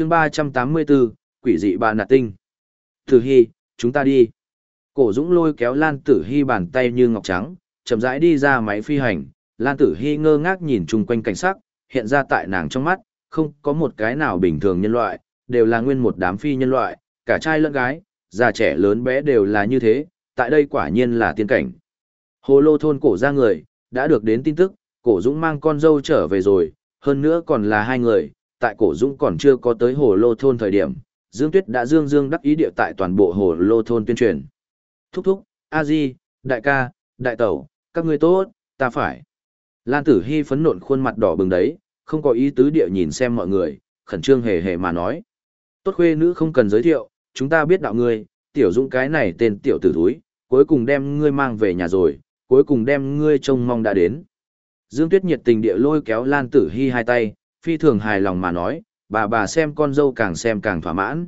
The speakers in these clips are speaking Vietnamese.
chương 384, quỷ dị bà nạt tinh. Tử Hy, chúng ta đi. Cổ Dũng lôi kéo Lan Tử Hy bàn tay như ngọc trắng, chậm rãi đi ra máy phi hành. Lan Tử Hy ngơ ngác nhìn chung quanh cảnh sắc, hiện ra tại nàng trong mắt, không có một cái nào bình thường nhân loại, đều là nguyên một đám phi nhân loại, cả trai lẫn gái, già trẻ lớn bé đều là như thế, tại đây quả nhiên là tiên cảnh. Hồ lô thôn cổ ra người, đã được đến tin tức, cổ Dũng mang con dâu trở về rồi, hơn nữa còn là hai người, tại cổ Dũng còn chưa có tới hồ lô thôn thời điểm, Dương Tuyết đã dương dương đắc ý địa tại toàn bộ hồ lô thôn tuyên truyền. Thúc thúc, a di, đại ca, đại tẩu, các ngươi tốt, ta phải. Lan Tử Hy phấn nộn khuôn mặt đỏ bừng đấy, không có ý tứ địa nhìn xem mọi người, khẩn trương hề hề mà nói. Tốt khuê nữ không cần giới thiệu, chúng ta biết đạo ngươi, tiểu dũng cái này tên tiểu tử thúi, cuối cùng đem ngươi mang về nhà rồi, cuối cùng đem ngươi trông mong đã đến. Dương Tuyết nhiệt tình địa lôi kéo Lan Tử Hi hai tay, phi thường hài lòng mà nói, bà bà xem con dâu càng xem càng thỏa mãn.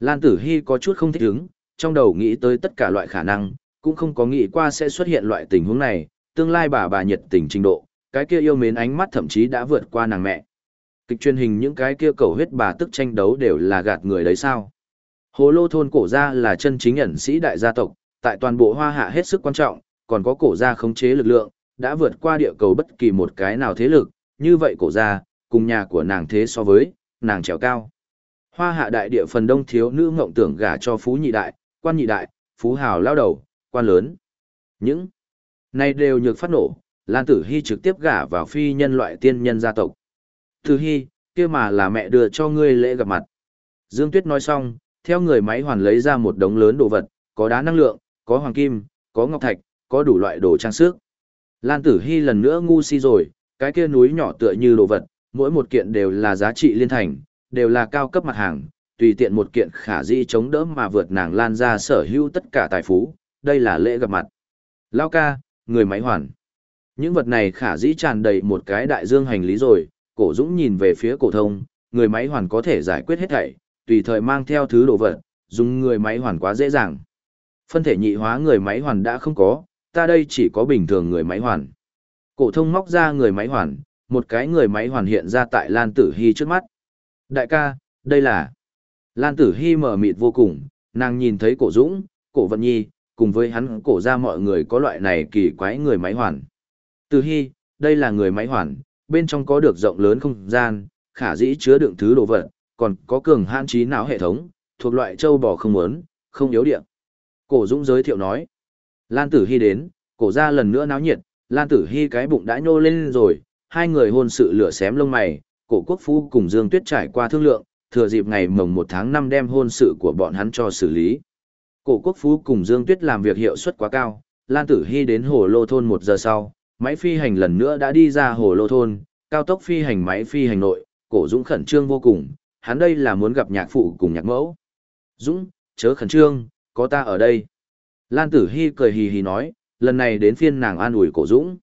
Lan Tử Hi có chút không thích ứng, trong đầu nghĩ tới tất cả loại khả năng, cũng không có nghĩ qua sẽ xuất hiện loại tình huống này, tương lai bà bà nhiệt tình trình độ, cái kia yêu mến ánh mắt thậm chí đã vượt qua nàng mẹ. Kịch truyền hình những cái kia cầu huyết bà tức tranh đấu đều là gạt người đấy sao? Hồ lô thôn cổ gia là chân chính ẩn sĩ đại gia tộc, tại toàn bộ hoa hạ hết sức quan trọng, còn có cổ gia khống chế lực lượng, đã vượt qua địa cầu bất kỳ một cái nào thế lực, như vậy cổ gia, cùng nhà của nàng thế so với, nàng trèo cao. Hoa hạ đại địa phần đông thiếu nữ ngộng tưởng gả cho phú nhị đại, quan nhị đại, phú hào lao đầu, quan lớn. Những này đều nhược phát nổ, Lan Tử Hy trực tiếp gả vào phi nhân loại tiên nhân gia tộc. Tử Hy, kia mà là mẹ đưa cho ngươi lễ gặp mặt. Dương Tuyết nói xong, theo người máy hoàn lấy ra một đống lớn đồ vật, có đá năng lượng, có hoàng kim, có ngọc thạch, có đủ loại đồ trang sức. Lan Tử Hy lần nữa ngu si rồi, cái kia núi nhỏ tựa như đồ vật, mỗi một kiện đều là giá trị liên thành, đều là cao cấp mặt hàng, tùy tiện một kiện khả di chống đỡ mà vượt nàng Lan ra sở hữu tất cả tài phú, đây là lễ gặp mặt. Lao ca, người máy hoàn. Những vật này khả dĩ tràn đầy một cái đại dương hành lý rồi, cổ dũng nhìn về phía cổ thông, người máy hoàn có thể giải quyết hết thảy, tùy thời mang theo thứ đồ vật, dùng người máy hoàn quá dễ dàng. Phân thể nhị hóa người máy hoàn đã không có, ta đây chỉ có bình thường người máy hoàn. Cổ thông móc ra người máy hoàn, một cái người máy hoàn hiện ra tại Lan Tử Hi trước mắt. Đại ca, đây là... Lan Tử Hi mở mịt vô cùng, nàng nhìn thấy cổ dũng, cổ vận nhi, cùng với hắn cổ ra mọi người có loại này kỳ quái người máy hoàn. Tử Hi, đây là người máy hoàn, bên trong có được rộng lớn không gian, khả dĩ chứa đựng thứ đồ vật, còn có cường hãn trí não hệ thống, thuộc loại châu bò không muốn, không yếu điện. Cổ Dũng giới thiệu nói. Lan Tử Hy đến, cổ ra lần nữa náo nhiệt, Lan Tử Hy cái bụng đã nhô lên rồi, hai người hôn sự lửa xém lông mày, cổ quốc phu cùng Dương Tuyết trải qua thương lượng, thừa dịp ngày mồng 1 tháng 5 đem hôn sự của bọn hắn cho xử lý. Cổ quốc phú cùng Dương Tuyết làm việc hiệu suất quá cao, Lan Tử Hy đến hồ lô thôn một giờ sau, máy phi hành lần nữa đã đi ra hồ lô thôn, cao tốc phi hành máy phi hành nội, cổ Dũng khẩn trương vô cùng, hắn đây là muốn gặp nhạc phụ cùng nhạc mẫu. Dũng, chớ khẩn trương, có ta ở đây. Lan Tử Hy cười hì hì nói, lần này đến phiên nàng an ủi cổ Dũng.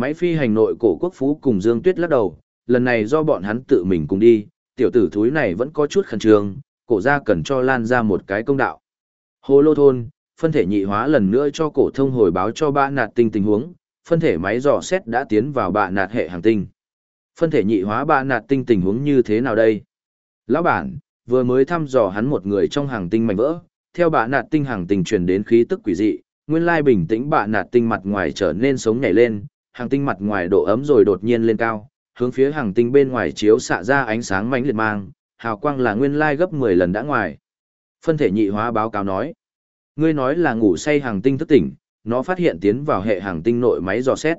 Máy phi hành nội cổ quốc phú cùng Dương Tuyết lắc đầu, lần này do bọn hắn tự mình cùng đi, tiểu tử thúi này vẫn có chút khẩn trương, cổ ra cần cho Lan ra một cái công đạo. Hồ lô thôn, phân thể nhị hóa lần nữa cho cổ thông hồi báo cho bạ nạt tinh tình huống, phân thể máy dò xét đã tiến vào bạ nạt hệ hàng tinh. Phân thể nhị hóa bạ nạt tinh tình huống như thế nào đây? Lão bản, vừa mới thăm dò hắn một người trong hàng tinh mảnh vỡ, theo bạ nạt tinh hàng tinh truyền đến khí tức quỷ dị, nguyên lai bình tĩnh bạ nạt tinh mặt ngoài trở nên sống nhảy lên, hàng tinh mặt ngoài độ ấm rồi đột nhiên lên cao, hướng phía hàng tinh bên ngoài chiếu xạ ra ánh sáng mãnh liệt mang, hào quang là nguyên lai gấp 10 lần đã ngoài. Phân thể nhị hóa báo cáo nói, ngươi nói là ngủ say hàng tinh thức tỉnh, nó phát hiện tiến vào hệ hàng tinh nội máy dò xét.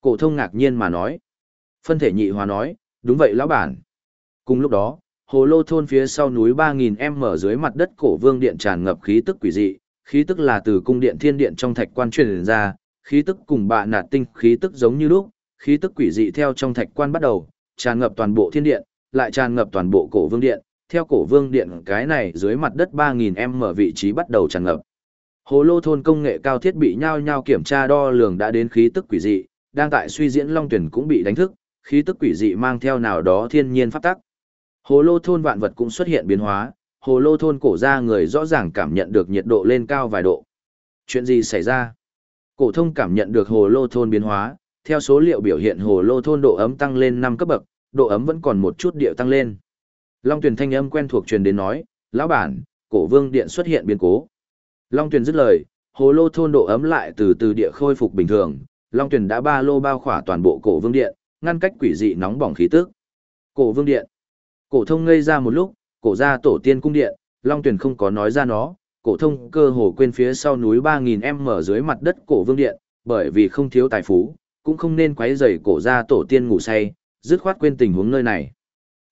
Cổ thông ngạc nhiên mà nói. Phân thể nhị hóa nói, đúng vậy lão bản. Cùng lúc đó, hồ lô thôn phía sau núi 3000m dưới mặt đất cổ vương điện tràn ngập khí tức quỷ dị, khí tức là từ cung điện thiên điện trong thạch quan truyền ra, khí tức cùng bạ nạt tinh khí tức giống như lúc, khí tức quỷ dị theo trong thạch quan bắt đầu, tràn ngập toàn bộ thiên điện, lại tràn ngập toàn bộ cổ vương điện, theo cổ vương điện cái này dưới mặt đất 3.000m vị trí bắt đầu tràn ngập. Hồ lô thôn công nghệ cao thiết bị nhau nhau kiểm tra đo lường đã đến khí tức quỷ dị, đang tại suy diễn long tuyển cũng bị đánh thức, khí tức quỷ dị mang theo nào đó thiên nhiên pháp tắc. Hồ lô thôn vạn vật cũng xuất hiện biến hóa, hồ lô thôn cổ ra người rõ ràng cảm nhận được nhiệt độ lên cao vài độ. Chuyện gì xảy ra? Cổ thông cảm nhận được hồ lô thôn biến hóa, theo số liệu biểu hiện hồ lô thôn độ ấm tăng lên 5 cấp bậc, độ ấm vẫn còn một chút điệu tăng lên. Long Tuyền thanh âm quen thuộc truyền đến nói, lão bản, cổ vương điện xuất hiện biến cố. Long Tuyền dứt lời, hồ lô thôn độ ấm lại từ từ địa khôi phục bình thường, Long Tuyền đã ba lô bao khỏa toàn bộ cổ vương điện, ngăn cách quỷ dị nóng bỏng khí tức. Cổ vương điện. Cổ thông ngây ra một lúc, cổ ra tổ tiên cung điện, Long Tuyền không có nói ra nó, cổ thông cơ hồ quên phía sau núi 3000m dưới mặt đất cổ vương điện, bởi vì không thiếu tài phú, cũng không nên quấy rầy cổ ra tổ tiên ngủ say, dứt khoát quên tình huống nơi này.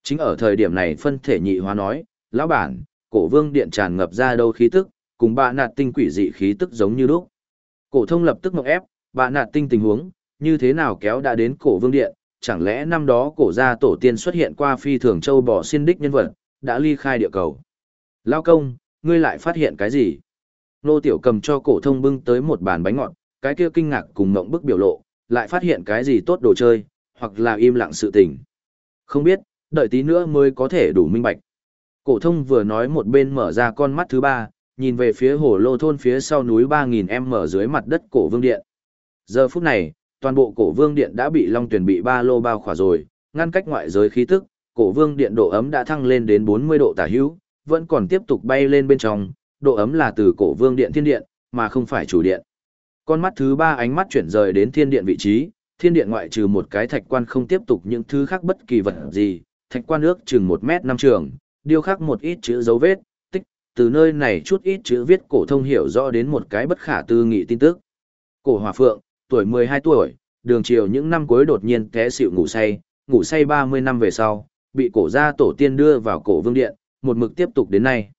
Chính ở thời điểm này phân thể nhị hóa nói, lão bản, cổ vương điện tràn ngập ra đâu khí tức, cùng bạ nạt tinh quỷ dị khí tức giống như lúc. Cổ thông lập tức ngọc ép, bạ nạt tinh tình huống, như thế nào kéo đã đến cổ vương điện, chẳng lẽ năm đó cổ gia tổ tiên xuất hiện qua phi thường châu bò xin đích nhân vật, đã ly khai địa cầu. Lao công, ngươi lại phát hiện cái gì? Nô tiểu cầm cho cổ thông bưng tới một bàn bánh ngọt, cái kia kinh ngạc cùng ngậm bức biểu lộ, lại phát hiện cái gì tốt đồ chơi, hoặc là im lặng sự tình. Không biết, đợi tí nữa mới có thể đủ minh bạch. Cổ thông vừa nói một bên mở ra con mắt thứ ba, nhìn về phía hồ lô thôn phía sau núi 3000m dưới mặt đất cổ vương điện. Giờ phút này, toàn bộ cổ vương điện đã bị long tuyển bị ba lô bao khỏa rồi, ngăn cách ngoại giới khí tức, cổ vương điện độ ấm đã thăng lên đến 40 độ tả hữu, vẫn còn tiếp tục bay lên bên trong, độ ấm là từ cổ vương điện thiên điện, mà không phải chủ điện. Con mắt thứ ba ánh mắt chuyển rời đến thiên điện vị trí, thiên điện ngoại trừ một cái thạch quan không tiếp tục những thứ khác bất kỳ vật gì, thạch quan ước chừng 1 mét năm trường, điêu khắc một ít chữ dấu vết, tích, từ nơi này chút ít chữ viết cổ thông hiểu rõ đến một cái bất khả tư nghị tin tức. Cổ hòa Phượng, tuổi 12 tuổi, đường chiều những năm cuối đột nhiên té xỉu ngủ say, ngủ say 30 năm về sau, bị cổ gia tổ tiên đưa vào cổ vương điện, một mực tiếp tục đến nay.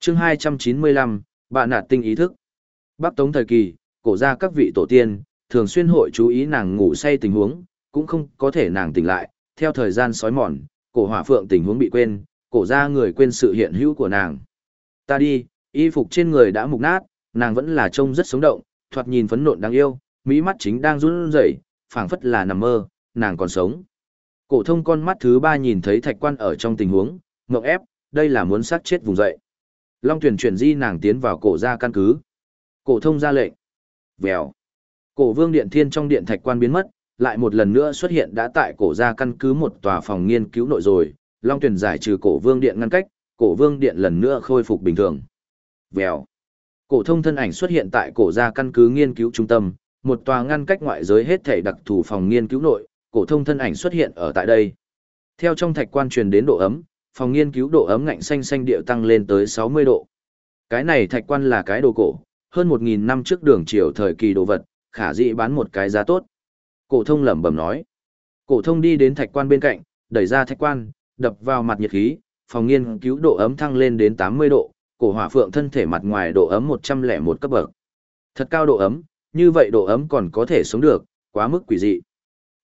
Chương 295, bạn nạt tinh ý thức. Bắc Tống thời kỳ, cổ gia các vị tổ tiên, thường xuyên hội chú ý nàng ngủ say tình huống, cũng không có thể nàng tỉnh lại, theo thời gian sói mòn, cổ hỏa phượng tình huống bị quên, cổ gia người quên sự hiện hữu của nàng. Ta đi, y phục trên người đã mục nát, nàng vẫn là trông rất sống động, thoạt nhìn phấn nộn đáng yêu, mỹ mắt chính đang run rẩy, phảng phất là nằm mơ, nàng còn sống. Cổ thông con mắt thứ ba nhìn thấy thạch quan ở trong tình huống, ngượng ép, đây là muốn sát chết vùng dậy. Long tuyển chuyển di nàng tiến vào cổ gia căn cứ. Cổ thông ra lệnh. Vèo. Cổ vương điện thiên trong điện thạch quan biến mất, lại một lần nữa xuất hiện đã tại cổ gia căn cứ một tòa phòng nghiên cứu nội rồi. Long tuyển giải trừ cổ vương điện ngăn cách, cổ vương điện lần nữa khôi phục bình thường. Vèo. Cổ thông thân ảnh xuất hiện tại cổ gia căn cứ nghiên cứu trung tâm, một tòa ngăn cách ngoại giới hết thảy đặc thù phòng nghiên cứu nội, cổ thông thân ảnh xuất hiện ở tại đây. Theo trong thạch quan truyền đến độ ấm, phòng nghiên cứu độ ấm ngạnh xanh xanh điệu tăng lên tới 60 độ. Cái này thạch quan là cái đồ cổ, hơn 1.000 năm trước đường triều thời kỳ đồ vật, khả dĩ bán một cái giá tốt. Cổ thông lẩm bẩm nói. Cổ thông đi đến thạch quan bên cạnh, đẩy ra thạch quan, đập vào mặt nhiệt khí, phòng nghiên cứu độ ấm thăng lên đến 80 độ, cổ hỏa phượng thân thể mặt ngoài độ ấm 101 cấp bậc. Thật cao độ ấm, như vậy độ ấm còn có thể sống được, quá mức quỷ dị.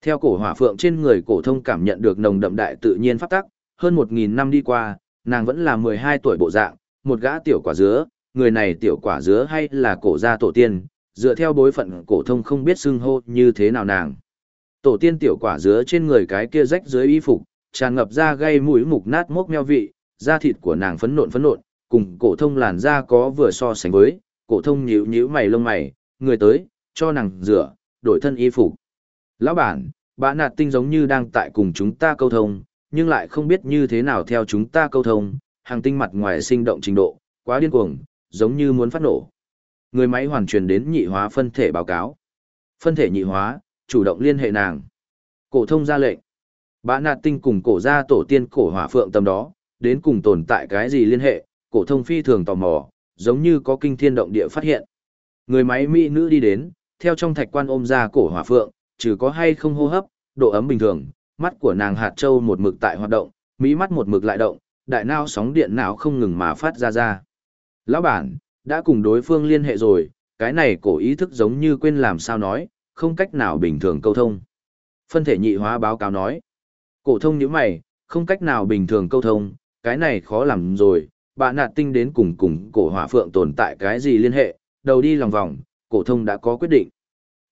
Theo cổ hỏa phượng trên người cổ thông cảm nhận được nồng đậm đại tự nhiên pháp tắc, hơn 1000 năm đi qua, nàng vẫn là 12 tuổi bộ dạng, một gã tiểu quả dứa, người này tiểu quả dứa hay là cổ gia tổ tiên, dựa theo bối phận cổ thông không biết xưng hô như thế nào nàng. Tổ tiên tiểu quả dứa trên người cái kia rách dưới y phục, tràn ngập ra gây mũi mục nát mốc meo vị, da thịt của nàng phấn nộn phấn nộn, cùng cổ thông làn da có vừa so sánh với, cổ thông nhíu nhíu mày lông mày, người tới, cho nàng rửa, đổi thân y phục. Lão bản, bã nạt tinh giống như đang tại cùng chúng ta câu thông, nhưng lại không biết như thế nào theo chúng ta câu thông, hàng tinh mặt ngoài sinh động trình độ, quá điên cuồng, giống như muốn phát nổ. Người máy hoàn truyền đến nhị hóa phân thể báo cáo. Phân thể nhị hóa, chủ động liên hệ nàng. Cổ thông ra lệnh. Bã nạt tinh cùng cổ gia tổ tiên cổ hỏa phượng tâm đó, đến cùng tồn tại cái gì liên hệ, cổ thông phi thường tò mò, giống như có kinh thiên động địa phát hiện. Người máy mỹ nữ đi đến, theo trong thạch quan ôm ra cổ hỏa phượng, trừ có hay không hô hấp, độ ấm bình thường, mắt của nàng hạt châu một mực tại hoạt động, mỹ mắt một mực lại động, đại não sóng điện não không ngừng mà phát ra ra. Lão bản, đã cùng đối phương liên hệ rồi, cái này cổ ý thức giống như quên làm sao nói, không cách nào bình thường câu thông. Phân thể nhị hóa báo cáo nói, cổ thông như mày, không cách nào bình thường câu thông, cái này khó làm rồi, bạn nạt tinh đến cùng cùng cổ hỏa phượng tồn tại cái gì liên hệ, đầu đi lòng vòng, cổ thông đã có quyết định.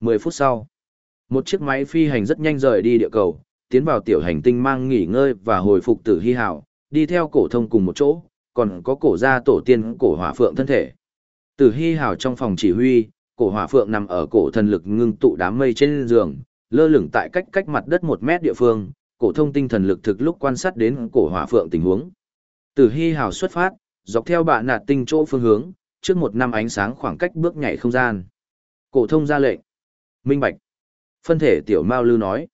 10 phút sau, một chiếc máy phi hành rất nhanh rời đi địa cầu, tiến vào tiểu hành tinh mang nghỉ ngơi và hồi phục tử hy hảo, đi theo cổ thông cùng một chỗ, còn có cổ gia tổ tiên cổ hỏa phượng thân thể. Tử hy hảo trong phòng chỉ huy, cổ hỏa phượng nằm ở cổ thần lực ngưng tụ đám mây trên giường, lơ lửng tại cách cách mặt đất một mét địa phương, cổ thông tinh thần lực thực lúc quan sát đến cổ hỏa phượng tình huống. Tử Hi hảo xuất phát, dọc theo bạ nạt tinh chỗ phương hướng, trước một năm ánh sáng khoảng cách bước nhảy không gian. Cổ thông ra lệnh. Minh Bạch. Phân thể tiểu Mao Lư nói.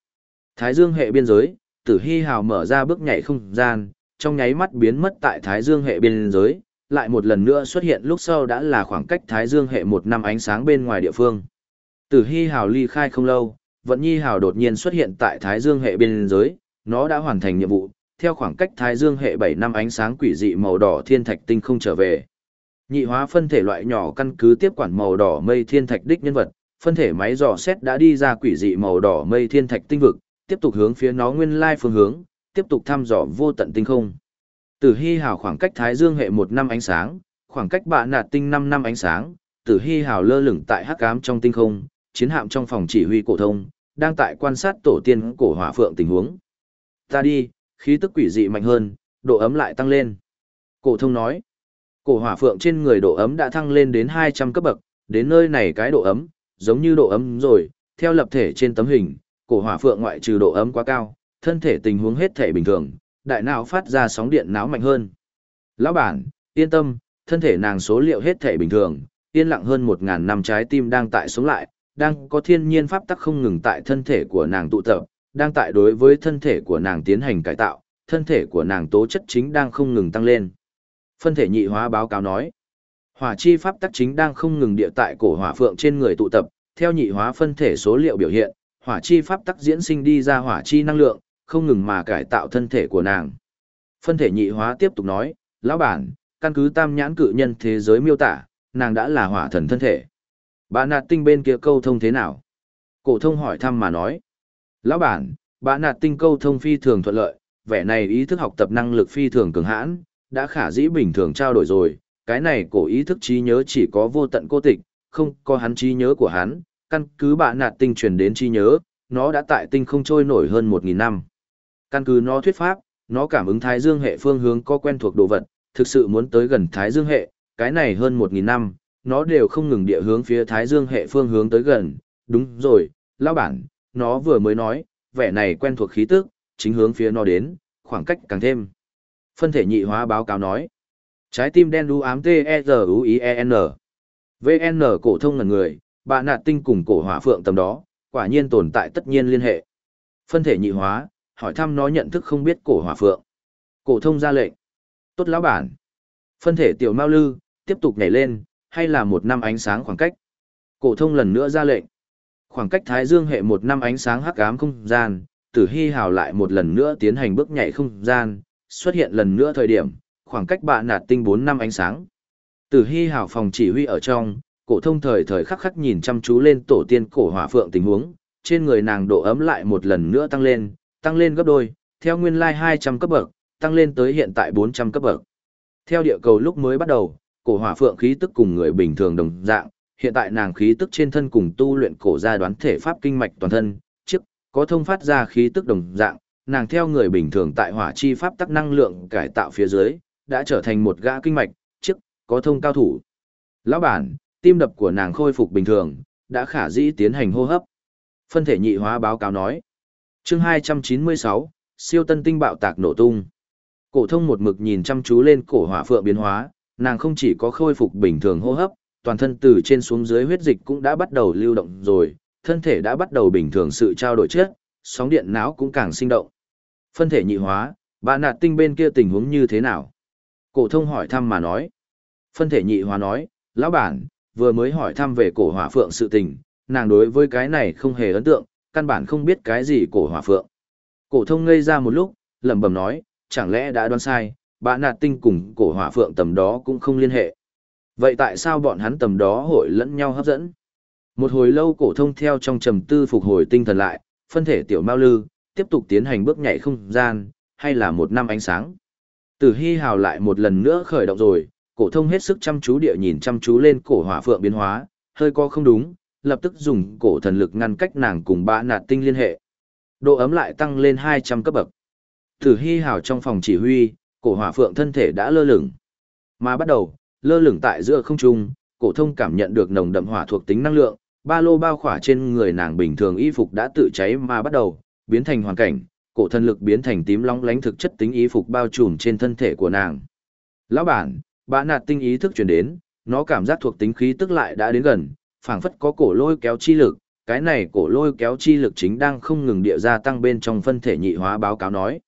Thái Dương hệ biên giới, Tử Hi hào mở ra bước nhảy không gian, trong nháy mắt biến mất tại Thái Dương hệ biên giới, lại một lần nữa xuất hiện lúc sau đã là khoảng cách Thái Dương hệ một năm ánh sáng bên ngoài địa phương. Tử Hi hào ly khai không lâu, Vận Nhi hào đột nhiên xuất hiện tại Thái Dương hệ biên giới, nó đã hoàn thành nhiệm vụ, theo khoảng cách Thái Dương hệ 7 năm ánh sáng quỷ dị màu đỏ thiên thạch tinh không trở về. Nhị hóa phân thể loại nhỏ căn cứ tiếp quản màu đỏ mây thiên thạch đích nhân vật, phân thể máy dò xét đã đi ra quỷ dị màu đỏ mây thiên thạch tinh vực, tiếp tục hướng phía nó nguyên lai phương hướng, tiếp tục thăm dò vô tận tinh không. Tử Hi Hào khoảng cách Thái Dương hệ một năm ánh sáng, khoảng cách Bạ Nạt tinh 5 năm ánh sáng, Tử Hi Hào lơ lửng tại hắc ám trong tinh không, chiến hạm trong phòng chỉ huy cổ thông, đang tại quan sát tổ tiên cổ hỏa phượng tình huống. Ta đi, khí tức quỷ dị mạnh hơn, độ ấm lại tăng lên. Cổ thông nói, cổ hỏa phượng trên người độ ấm đã thăng lên đến 200 cấp bậc, đến nơi này cái độ ấm, giống như độ ấm rồi, theo lập thể trên tấm hình, cổ hỏa phượng ngoại trừ độ ấm quá cao, thân thể tình huống hết thể bình thường, đại não phát ra sóng điện não mạnh hơn. Lão bản, yên tâm, thân thể nàng số liệu hết thể bình thường, yên lặng hơn 1.000 năm trái tim đang tại sống lại, đang có thiên nhiên pháp tắc không ngừng tại thân thể của nàng tụ tập, đang tại đối với thân thể của nàng tiến hành cải tạo, thân thể của nàng tố chất chính đang không ngừng tăng lên. Phân thể nhị hóa báo cáo nói, hỏa chi pháp tắc chính đang không ngừng địa tại cổ hỏa phượng trên người tụ tập, theo nhị hóa phân thể số liệu biểu hiện, hỏa chi pháp tắc diễn sinh đi ra hỏa chi năng lượng, không ngừng mà cải tạo thân thể của nàng. Phân thể nhị hóa tiếp tục nói, lão bản, căn cứ tam nhãn cự nhân thế giới miêu tả, nàng đã là hỏa thần thân thể. Bà nạt tinh bên kia câu thông thế nào? Cổ thông hỏi thăm mà nói. Lão bản, bà nạt tinh câu thông phi thường thuận lợi, vẻ này ý thức học tập năng lực phi thường cường hãn, đã khả dĩ bình thường trao đổi rồi, cái này cổ ý thức trí nhớ chỉ có vô tận cô tịch, không có hắn trí nhớ của hắn, căn cứ bạ nạt tinh truyền đến chi nhớ, nó đã tại tinh không trôi nổi hơn 1.000 năm. Căn cứ nó thuyết pháp, nó cảm ứng Thái Dương hệ phương hướng có quen thuộc đồ vật, thực sự muốn tới gần Thái Dương hệ, cái này hơn 1.000 năm, nó đều không ngừng địa hướng phía Thái Dương hệ phương hướng tới gần, đúng rồi, lão bản, nó vừa mới nói, vẻ này quen thuộc khí tức, chính hướng phía nó đến, khoảng cách càng thêm. Phân thể nhị hóa báo cáo nói, trái tim đen đu ám T-E-Z-U-I-E-N. VN cổ thông ngần người, bà nạt tinh cùng cổ hỏa phượng tầm đó, quả nhiên tồn tại tất nhiên liên hệ. Phân thể nhị hóa, hỏi thăm nó nhận thức không biết cổ hỏa phượng. Cổ thông ra lệnh. Tốt lão bản. Phân thể tiểu Mao Lư, tiếp tục nhảy lên, hay là một năm ánh sáng khoảng cách. Cổ thông lần nữa ra lệnh. Khoảng cách Thái Dương hệ một năm ánh sáng hắc ám không gian, Tử Hi Hào lại một lần nữa tiến hành bước nhảy không gian, xuất hiện lần nữa thời điểm, khoảng cách bạ nạt tinh bốn năm ánh sáng. Tử Hi Hào phòng chỉ huy ở trong, cổ thông thời thời khắc khắc nhìn chăm chú lên tổ tiên cổ hỏa phượng tình huống, trên người nàng độ ấm lại một lần nữa tăng lên, tăng lên gấp đôi, theo nguyên lai 200 cấp bậc, tăng lên tới hiện tại 400 cấp bậc. Theo địa cầu lúc mới bắt đầu, cổ hỏa phượng khí tức cùng người bình thường đồng dạng, hiện tại nàng khí tức trên thân cùng tu luyện cổ gia đoán thể pháp kinh mạch toàn thân, trước có thông phát ra khí tức đồng dạng, nàng theo người bình thường tại hỏa chi pháp tắc năng lượng cải tạo phía dưới, đã trở thành một gã kinh mạch, trước có thông cao thủ. Lão bản, tim đập của nàng khôi phục bình thường, đã khả dĩ tiến hành hô hấp. Phân thể nhị hóa báo cáo nói. Chương 296, siêu tân tinh bạo tạc nổ tung. Cổ thông một mực nhìn chăm chú lên cổ hỏa phượng biến hóa, nàng không chỉ có khôi phục bình thường hô hấp, toàn thân từ trên xuống dưới huyết dịch cũng đã bắt đầu lưu động rồi, thân thể đã bắt đầu bình thường sự trao đổi chất, sóng điện não cũng càng sinh động. Phân thể nhị hóa, bà nạt tinh bên kia tình huống như thế nào? Cổ thông hỏi thăm mà nói. Phân thể nhị hóa nói, lão bản, vừa mới hỏi thăm về cổ hỏa phượng sự tình, nàng đối với cái này không hề ấn tượng, căn bản không biết cái gì cổ hỏa phượng. Cổ thông ngây ra một lúc, lẩm bẩm nói, chẳng lẽ đã đoán sai, bà nạt tinh cùng cổ hỏa phượng tầm đó cũng không liên hệ. Vậy tại sao bọn hắn tầm đó hội lẫn nhau hấp dẫn? Một hồi lâu cổ thông theo trong trầm tư phục hồi tinh thần lại, phân thể tiểu mao lư, tiếp tục tiến hành bước nhảy không gian, hay là một năm ánh sáng. Tử Hi Hào lại một lần nữa khởi động rồi, cổ thông hết sức chăm chú địa nhìn chăm chú lên cổ hỏa phượng biến hóa, hơi có không đúng, lập tức dùng cổ thần lực ngăn cách nàng cùng bã nạt tinh liên hệ. Độ ấm lại tăng lên 200 cấp bậc. Tử Hi Hào trong phòng chỉ huy, cổ hỏa phượng thân thể đã lơ lửng. Mà bắt đầu, lơ lửng tại giữa không trung, cổ thông cảm nhận được nồng đậm hỏa thuộc tính năng lượng, ba lô bao khỏa trên người nàng bình thường y phục đã tự cháy mà bắt đầu biến thành hoàn cảnh, cổ thần lực biến thành tím long lánh thực chất tính y phục bao trùm trên thân thể của nàng. Lão bản, bã nạt tinh ý thức chuyển đến, nó cảm giác thuộc tính khí tức lại đã đến gần, phảng phất có cổ lôi kéo chi lực, cái này cổ lôi kéo chi lực chính đang không ngừng địa gia tăng bên trong phân thể nhị hóa báo cáo nói.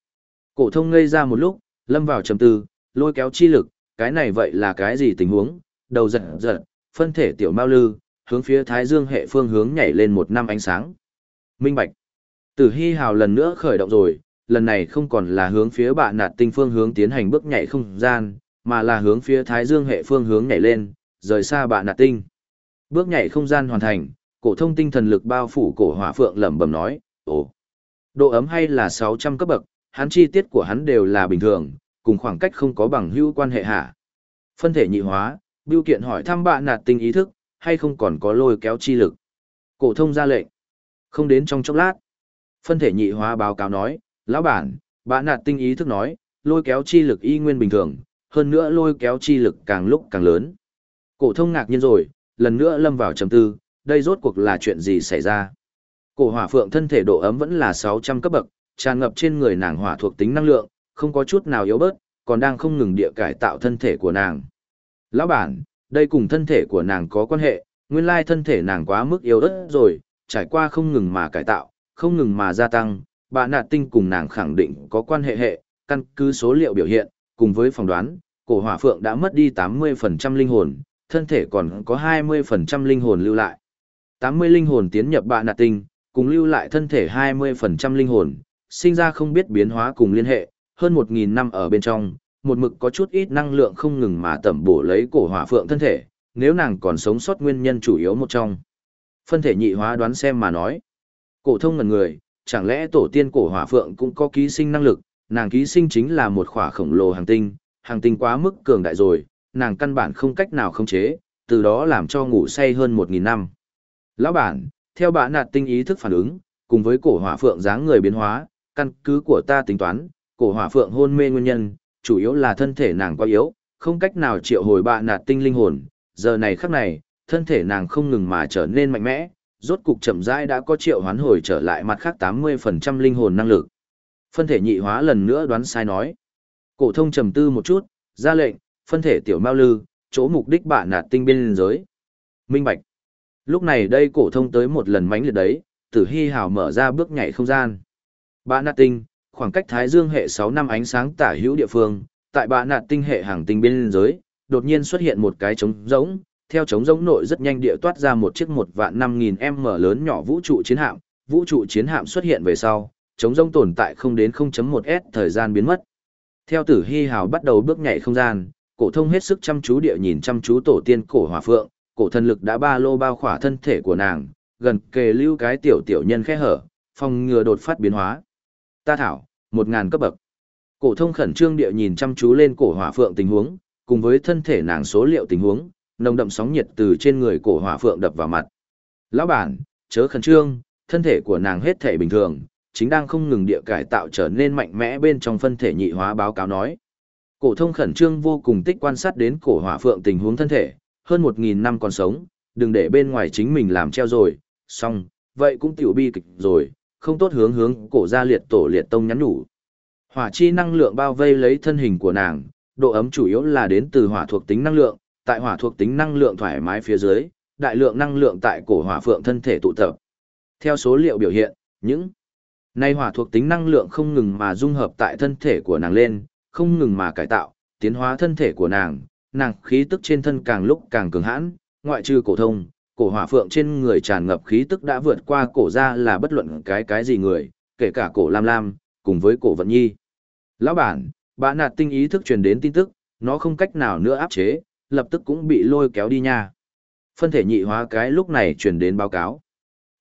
Cổ thông ngây ra một lúc, lâm vào trầm tư, lôi kéo chi lực, cái này vậy là cái gì tình huống? Đầu giật giật, phân thể tiểu mao lư, hướng phía Thái Dương hệ phương hướng nhảy lên một năm ánh sáng. Minh Bạch. Tử Hi Hào lần nữa khởi động rồi, lần này không còn là hướng phía bạ nạt tinh phương hướng tiến hành bước nhảy không gian, mà là hướng phía Thái Dương hệ phương hướng nhảy lên, rời xa bạ nạt tinh. Bước nhảy không gian hoàn thành, cổ thông tinh thần lực bao phủ cổ hỏa phượng lẩm bẩm nói, "Ồ, độ ấm hay là 600 cấp bậc, hắn chi tiết của hắn đều là bình thường, cùng khoảng cách không có bằng hữu quan hệ hả?" Phân thể nhị hóa, Bưu kiện hỏi thăm bạ nạt tinh ý thức, hay không còn có lôi kéo chi lực. Cổ thông ra lệnh. Không đến trong chốc lát. Phân thể nhị hóa báo cáo nói, lão bản, bạ nạt tinh ý thức nói, lôi kéo chi lực y nguyên bình thường, hơn nữa lôi kéo chi lực càng lúc càng lớn. Cổ thông ngạc nhiên rồi, lần nữa lâm vào trầm tư, đây rốt cuộc là chuyện gì xảy ra? Cổ hỏa phượng thân thể độ ấm vẫn là 600 cấp bậc, tràn ngập trên người nàng hỏa thuộc tính năng lượng, không có chút nào yếu bớt, còn đang không ngừng địa cải tạo thân thể của nàng. Lão bản, đây cùng thân thể của nàng có quan hệ, nguyên lai thân thể nàng quá mức yếu ớt rồi, trải qua không ngừng mà cải tạo, không ngừng mà gia tăng, bà nạt tinh cùng nàng khẳng định có quan hệ hệ, căn cứ số liệu biểu hiện, cùng với phỏng đoán, cổ hỏa phượng đã mất đi 80% linh hồn, thân thể còn có 20% linh hồn lưu lại. 80 linh hồn tiến nhập bạ nạt tinh, cùng lưu lại thân thể 20% linh hồn, sinh ra không biết biến hóa cùng liên hệ, hơn 1.000 năm ở bên trong, một mực có chút ít năng lượng không ngừng mà tẩm bổ lấy cổ hỏa phượng thân thể, nếu nàng còn sống sót nguyên nhân chủ yếu một trong. Phân thể nhị hóa đoán xem mà nói. Cổ thông ngần người, chẳng lẽ tổ tiên cổ hỏa phượng cũng có ký sinh năng lực, nàng ký sinh chính là một khỏa khổng lồ hành tinh, Hàng tinh quá mức cường đại rồi, nàng căn bản không cách nào khống chế, từ đó làm cho ngủ say hơn 1.000 năm. Lão bản, theo bà nạt tinh ý thức phản ứng, cùng với cổ hỏa phượng dáng người biến hóa, căn cứ của ta tính toán, cổ hỏa phượng hôn mê nguyên nhân, chủ yếu là thân thể nàng quá yếu, không cách nào triệu hồi bà nạt tinh linh hồn, giờ này khắc này, thân thể nàng không ngừng mà trở nên mạnh mẽ, rốt cục chậm rãi đã có triệu hoán hồi trở lại mặt khác 80% linh hồn năng lực. Phân thể nhị hóa lần nữa đoán sai nói. Cổ thông trầm tư một chút, ra lệnh, phân thể tiểu mao lư, chỗ mục đích bạ nạt tinh biên giới. Minh bạch. Lúc này đây cổ thông tới một lần mánh liệt đấy, tử hy hào mở ra bước nhảy không gian. Bạ nạt tinh, khoảng cách Thái Dương hệ 6 năm ánh sáng tả hữu địa phương, tại bạ nạt tinh hệ hàng tinh biên giới, đột nhiên xuất hiện một cái trống rỗng, theo trống rỗng nội rất nhanh địa toát ra một chiếc một vạn 5000 m lớn nhỏ vũ trụ chiến hạm, vũ trụ chiến hạm xuất hiện về sau, trống rỗng tồn tại không đến 0.1 s thời gian biến mất. Theo Tử Hi Hào bắt đầu bước nhảy không gian, cổ thông hết sức chăm chú địa nhìn chăm chú tổ tiên cổ hỏa phượng, cổ thần lực đã ba lô bao khỏa thân thể của nàng, gần kề lưu cái tiểu tiểu nhân khe hở, phòng ngừa đột phát biến hóa ta thảo, một ngàn cấp bậc. Cổ thông khẩn trương địa nhìn chăm chú lên cổ hỏa phượng tình huống, cùng với thân thể nàng số liệu tình huống, nồng đậm sóng nhiệt từ trên người cổ hỏa phượng đập vào mặt. Lão bản, chớ khẩn trương, thân thể của nàng hết thể bình thường, chính đang không ngừng địa cải tạo trở nên mạnh mẽ bên trong phân thể nhị hóa báo cáo nói. Cổ thông khẩn trương vô cùng tích quan sát đến cổ hỏa phượng tình huống thân thể, hơn một nghìn năm còn sống, đừng để bên ngoài chính mình làm treo rồi, xong, vậy cũng tiểu bi kịch rồi, không tốt hướng hướng cổ ra liệt tổ liệt tông nhắn nhủ. Hỏa chi năng lượng bao vây lấy thân hình của nàng, độ ấm chủ yếu là đến từ hỏa thuộc tính năng lượng, tại hỏa thuộc tính năng lượng thoải mái phía dưới, đại lượng năng lượng tại cổ hỏa phượng thân thể tụ tập. Theo số liệu biểu hiện, những nay hỏa thuộc tính năng lượng không ngừng mà dung hợp tại thân thể của nàng lên, không ngừng mà cải tạo, tiến hóa thân thể của nàng, nàng khí tức trên thân càng lúc càng cường hãn, ngoại trừ cổ thông, cổ hỏa phượng trên người tràn ngập khí tức đã vượt qua cổ ra là bất luận cái cái gì người, kể cả cổ Lam Lam, cùng với cổ Vận Nhi. Lão bản, bà nạt tinh ý thức truyền đến tin tức, nó không cách nào nữa áp chế, lập tức cũng bị lôi kéo đi nha. Phân thể nhị hóa cái lúc này truyền đến báo cáo.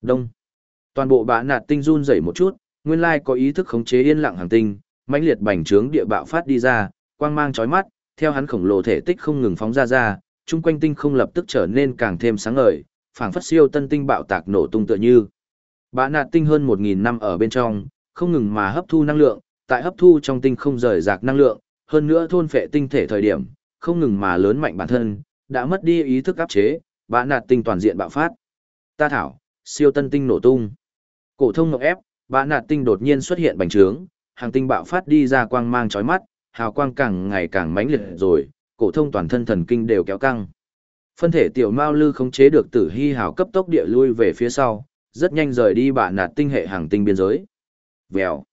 Đông. Toàn bộ bà nạt tinh run rẩy một chút, nguyên lai có ý thức khống chế yên lặng hàng tinh, mãnh liệt bành trướng địa bạo phát đi ra, quang mang chói mắt, theo hắn khổng lồ thể tích không ngừng phóng ra ra, chung quanh tinh không lập tức trở nên càng thêm sáng ngời, phảng phất siêu tân tinh bạo tạc nổ tung tựa như. Bã nạt tinh hơn 1000 năm ở bên trong, không ngừng mà hấp thu năng lượng, tại hấp thu trong tinh không rời rạc năng lượng, hơn nữa thôn phệ tinh thể thời điểm, không ngừng mà lớn mạnh bản thân, đã mất đi ý thức áp chế, bã nạt tinh toàn diện bạo phát. Ta thảo, siêu tân tinh nổ tung. Cổ thông ngọc ép, Bã nạt tinh đột nhiên xuất hiện bành trướng, hàng tinh bạo phát đi ra quang mang chói mắt, hào quang càng ngày càng mãnh liệt rồi, cổ thông toàn thân thần kinh đều kéo căng. Phân thể tiểu Mao Lư khống chế được Tử Hi hào cấp tốc địa lui về phía sau, rất nhanh rời đi bạ nạt tinh hệ hàng tinh biên giới. Vèo.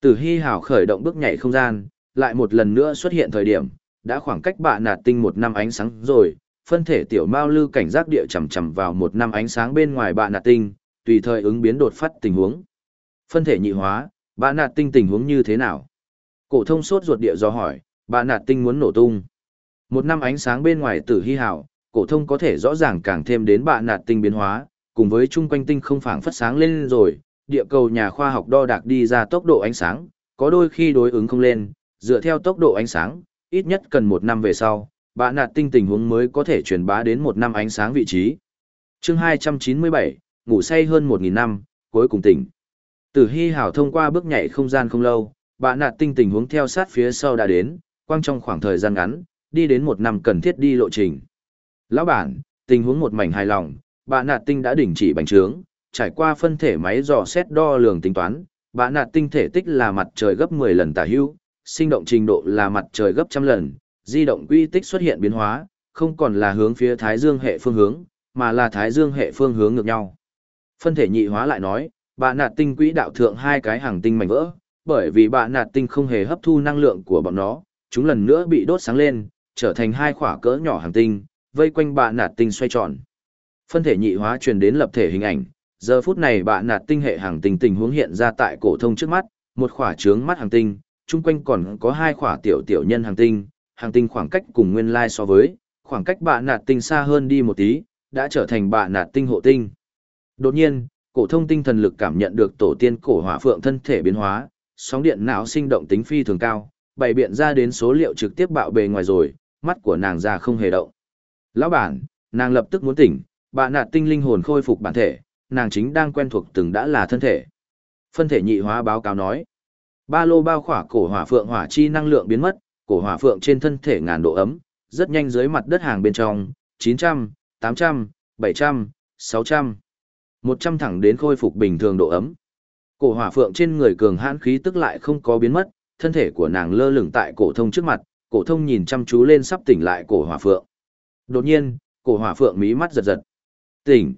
Tử Hi hào khởi động bước nhảy không gian, lại một lần nữa xuất hiện thời điểm, đã khoảng cách bạ nạt tinh một năm ánh sáng rồi, phân thể tiểu Mao Lư cảnh giác địa chầm chầm vào một năm ánh sáng bên ngoài bạ nạt tinh, tùy thời ứng biến đột phát tình huống. Phân thể nhị hóa, bà nạt tinh tình huống như thế nào? Cổ thông sốt ruột địa do hỏi, bà nạt tinh muốn nổ tung. Một năm ánh sáng bên ngoài tử hy hảo, cổ thông có thể rõ ràng càng thêm đến bà nạt tinh biến hóa, cùng với chung quanh tinh không phảng phất sáng lên rồi, địa cầu nhà khoa học đo đạc đi ra tốc độ ánh sáng, có đôi khi đối ứng không lên, dựa theo tốc độ ánh sáng, ít nhất cần một năm về sau, bà nạt tinh tình huống mới có thể truyền bá đến một năm ánh sáng vị trí. Chương 297, ngủ say hơn 1000 năm, cuối cùng tỉnh. Tử Hi Hảo thông qua bước nhảy không gian không lâu, bà nạt tinh tình huống theo sát phía sau đã đến, quang trong khoảng thời gian ngắn, đi đến một năm cần thiết đi lộ trình. Lão bản, tình huống một mảnh hài lòng, bà nạt tinh đã đình chỉ bành trướng, trải qua phân thể máy dò xét đo lường tính toán, bà nạt tinh thể tích là mặt trời gấp 10 lần tả hữu, sinh động trình độ là mặt trời gấp trăm lần, di động quy tích xuất hiện biến hóa, không còn là hướng phía Thái Dương hệ phương hướng, mà là Thái Dương hệ phương hướng ngược nhau. Phân thể nhị hóa lại nói, bạ nạt tinh quỹ đạo thượng hai cái hàng tinh mảnh vỡ, bởi vì bạ nạt tinh không hề hấp thu năng lượng của bọn nó, chúng lần nữa bị đốt sáng lên, trở thành hai khỏa cỡ nhỏ hàng tinh, vây quanh bạ nạt tinh xoay tròn. Phân thể nhị hóa truyền đến lập thể hình ảnh, giờ phút này bạ nạt tinh hệ hàng tinh tình huống hiện ra tại cổ thông trước mắt, một khỏa trướng mắt hàng tinh, chung quanh còn có hai khỏa tiểu tiểu nhân hàng tinh, hàng tinh khoảng cách cùng nguyên lai so với, khoảng cách bạ nạt tinh xa hơn đi một tí, đã trở thành bạ nạt tinh hộ tinh. Đột nhiên, cổ thông tinh thần lực cảm nhận được tổ tiên cổ hỏa phượng thân thể biến hóa, sóng điện não sinh động tính phi thường cao, bày biện ra đến số liệu trực tiếp bạo bề ngoài rồi, mắt của nàng ra không hề động. Lão bản, nàng lập tức muốn tỉnh, bà nạt tinh linh hồn khôi phục bản thể, nàng chính đang quen thuộc từng đã là thân thể. Phân thể nhị hóa báo cáo nói, ba lô bao khỏa cổ hỏa phượng hỏa chi năng lượng biến mất, cổ hỏa phượng trên thân thể ngàn độ ấm, rất nhanh dưới mặt đất hàng bên trong, 900, 800, 700, 600. 100 thẳng đến khôi phục bình thường độ ấm. Cổ hỏa phượng trên người cường hãn khí tức lại không có biến mất, thân thể của nàng lơ lửng tại cổ thông trước mặt, cổ thông nhìn chăm chú lên sắp tỉnh lại cổ hỏa phượng. Đột nhiên, cổ hỏa phượng mí mắt giật giật. Tỉnh.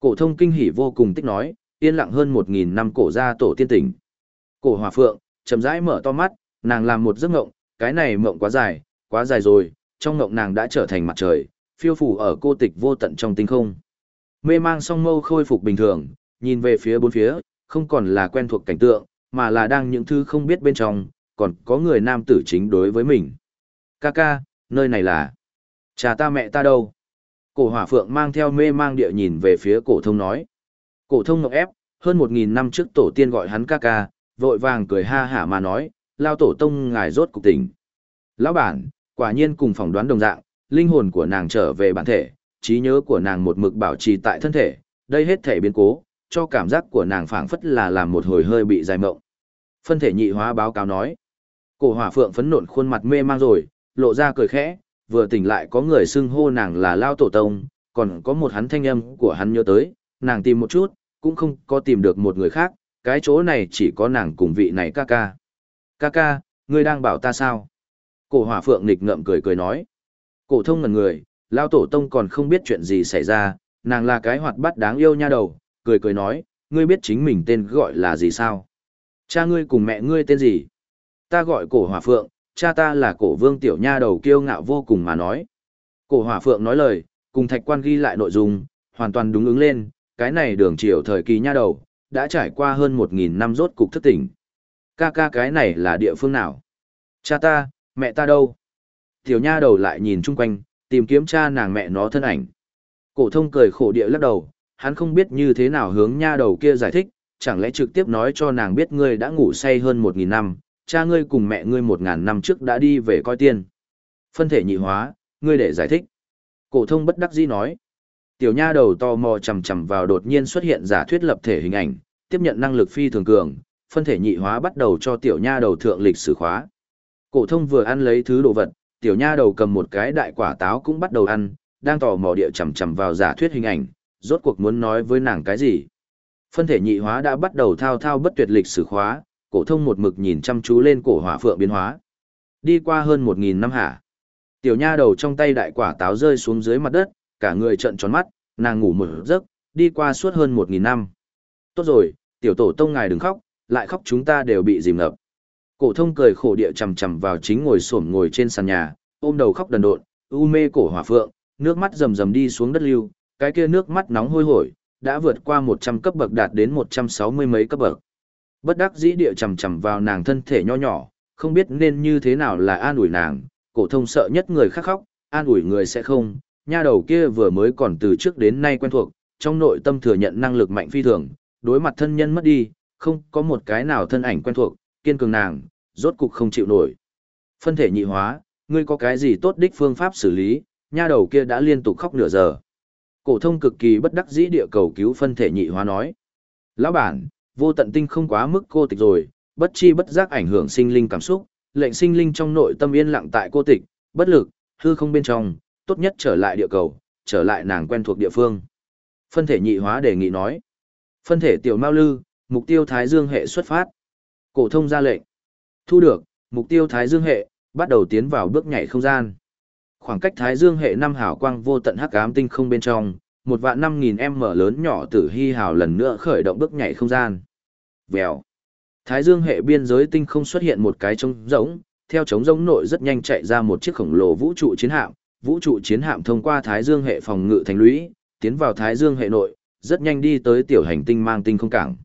Cổ thông kinh hỉ vô cùng tích nói, yên lặng hơn 1000 năm cổ gia tổ tiên tỉnh. Cổ hỏa phượng chậm rãi mở to mắt, nàng làm một giấc ngộng cái này mộng quá dài, quá dài rồi, trong ngộng nàng đã trở thành mặt trời, phiêu phù ở cô tịch vô tận trong tinh không. Mê mang song mâu khôi phục bình thường, nhìn về phía bốn phía, không còn là quen thuộc cảnh tượng, mà là đang những thứ không biết bên trong, còn có người nam tử chính đối với mình. Ca ca, nơi này là... Cha ta mẹ ta đâu? Cổ hỏa phượng mang theo mê mang địa nhìn về phía cổ thông nói. Cổ thông ngọc ép, hơn một nghìn năm trước tổ tiên gọi hắn ca ca, vội vàng cười ha hả mà nói, lao tổ tông ngài rốt cục tỉnh. Lão bản, quả nhiên cùng phỏng đoán đồng dạng, linh hồn của nàng trở về bản thể, trí nhớ của nàng một mực bảo trì tại thân thể, đây hết thể biến cố, cho cảm giác của nàng phảng phất là làm một hồi hơi bị dài mộng. Phân thể nhị hóa báo cáo nói, cổ hỏa phượng phấn nộn khuôn mặt mê mang rồi, lộ ra cười khẽ, vừa tỉnh lại có người xưng hô nàng là Lao Tổ Tông, còn có một hắn thanh âm của hắn nhớ tới, nàng tìm một chút, cũng không có tìm được một người khác, cái chỗ này chỉ có nàng cùng vị này ca ca. Ca ca, ngươi đang bảo ta sao? Cổ hỏa phượng nịch ngậm cười cười nói. Cổ thông ngần người, Lao Tổ Tông còn không biết chuyện gì xảy ra, nàng là cái hoạt bát đáng yêu nha đầu, cười cười nói, ngươi biết chính mình tên gọi là gì sao? Cha ngươi cùng mẹ ngươi tên gì? Ta gọi cổ hỏa phượng, cha ta là cổ vương tiểu nha đầu kiêu ngạo vô cùng mà nói. Cổ hỏa phượng nói lời, cùng thạch quan ghi lại nội dung, hoàn toàn đúng ứng lên, cái này đường triều thời kỳ nha đầu, đã trải qua hơn một nghìn năm rốt cục thất tỉnh. Ca ca cái này là địa phương nào? Cha ta, mẹ ta đâu? Tiểu nha đầu lại nhìn chung quanh, tìm kiếm cha nàng mẹ nó thân ảnh. Cổ thông cười khổ địa lắc đầu, hắn không biết như thế nào hướng nha đầu kia giải thích, chẳng lẽ trực tiếp nói cho nàng biết ngươi đã ngủ say hơn một nghìn năm, cha ngươi cùng mẹ ngươi một ngàn năm trước đã đi về coi tiên. Phân thể nhị hóa, ngươi để giải thích. Cổ thông bất đắc dĩ nói. Tiểu nha đầu to mò chầm chầm vào đột nhiên xuất hiện giả thuyết lập thể hình ảnh, tiếp nhận năng lực phi thường cường, phân thể nhị hóa bắt đầu cho tiểu nha đầu thượng lịch sử khóa. Cổ thông vừa ăn lấy thứ đồ vật, tiểu nha đầu cầm một cái đại quả táo cũng bắt đầu ăn, đang tò mò địa chầm chầm vào giả thuyết hình ảnh, rốt cuộc muốn nói với nàng cái gì. Phân thể nhị hóa đã bắt đầu thao thao bất tuyệt lịch sử khóa, cổ thông một mực nhìn chăm chú lên cổ hỏa phượng biến hóa. Đi qua hơn 1000 năm hả? Tiểu nha đầu trong tay đại quả táo rơi xuống dưới mặt đất, cả người trợn tròn mắt, nàng ngủ một giấc, đi qua suốt hơn 1000 năm. Tốt rồi, tiểu tổ tông ngài đừng khóc, lại khóc chúng ta đều bị dìm ngập. Cổ thông cười khổ địa chầm chầm vào chính ngồi xổm ngồi trên sàn nhà, ôm đầu khóc đần độn, u mê cổ hỏa phượng, nước mắt rầm rầm đi xuống đất lưu, cái kia nước mắt nóng hôi hổi, đã vượt qua 100 cấp bậc đạt đến 160 mấy cấp bậc. Bất đắc dĩ địa chầm chầm vào nàng thân thể nho nhỏ, không biết nên như thế nào là an ủi nàng, cổ thông sợ nhất người khác khóc, an ủi người sẽ không, nha đầu kia vừa mới còn từ trước đến nay quen thuộc, trong nội tâm thừa nhận năng lực mạnh phi thường, đối mặt thân nhân mất đi, không có một cái nào thân ảnh quen thuộc, kiên cường nàng, rốt cục không chịu nổi. Phân thể nhị hóa, ngươi có cái gì tốt đích phương pháp xử lý, nha đầu kia đã liên tục khóc nửa giờ. Cổ thông cực kỳ bất đắc dĩ địa cầu cứu phân thể nhị hóa nói. Lão bản, vô tận tinh không quá mức cô tịch rồi, bất chi bất giác ảnh hưởng sinh linh cảm xúc, lệnh sinh linh trong nội tâm yên lặng tại cô tịch, bất lực, hư không bên trong, tốt nhất trở lại địa cầu, trở lại nàng quen thuộc địa phương. Phân thể nhị hóa đề nghị nói. Phân thể tiểu mao lư, mục tiêu thái dương hệ xuất phát. Cổ thông ra lệnh. Thu được, mục tiêu thái dương hệ, bắt đầu tiến vào bước nhảy không gian. Khoảng cách thái dương hệ năm hào quang vô tận hắc ám tinh không bên trong, một vạn năm nghìn em mở lớn nhỏ tử hy hào lần nữa khởi động bước nhảy không gian. Vèo. Thái dương hệ biên giới tinh không xuất hiện một cái trống rỗng, theo trống rỗng nội rất nhanh chạy ra một chiếc khổng lồ vũ trụ chiến hạm, vũ trụ chiến hạm thông qua thái dương hệ phòng ngự thành lũy, tiến vào thái dương hệ nội, rất nhanh đi tới tiểu hành tinh mang tinh không cảng.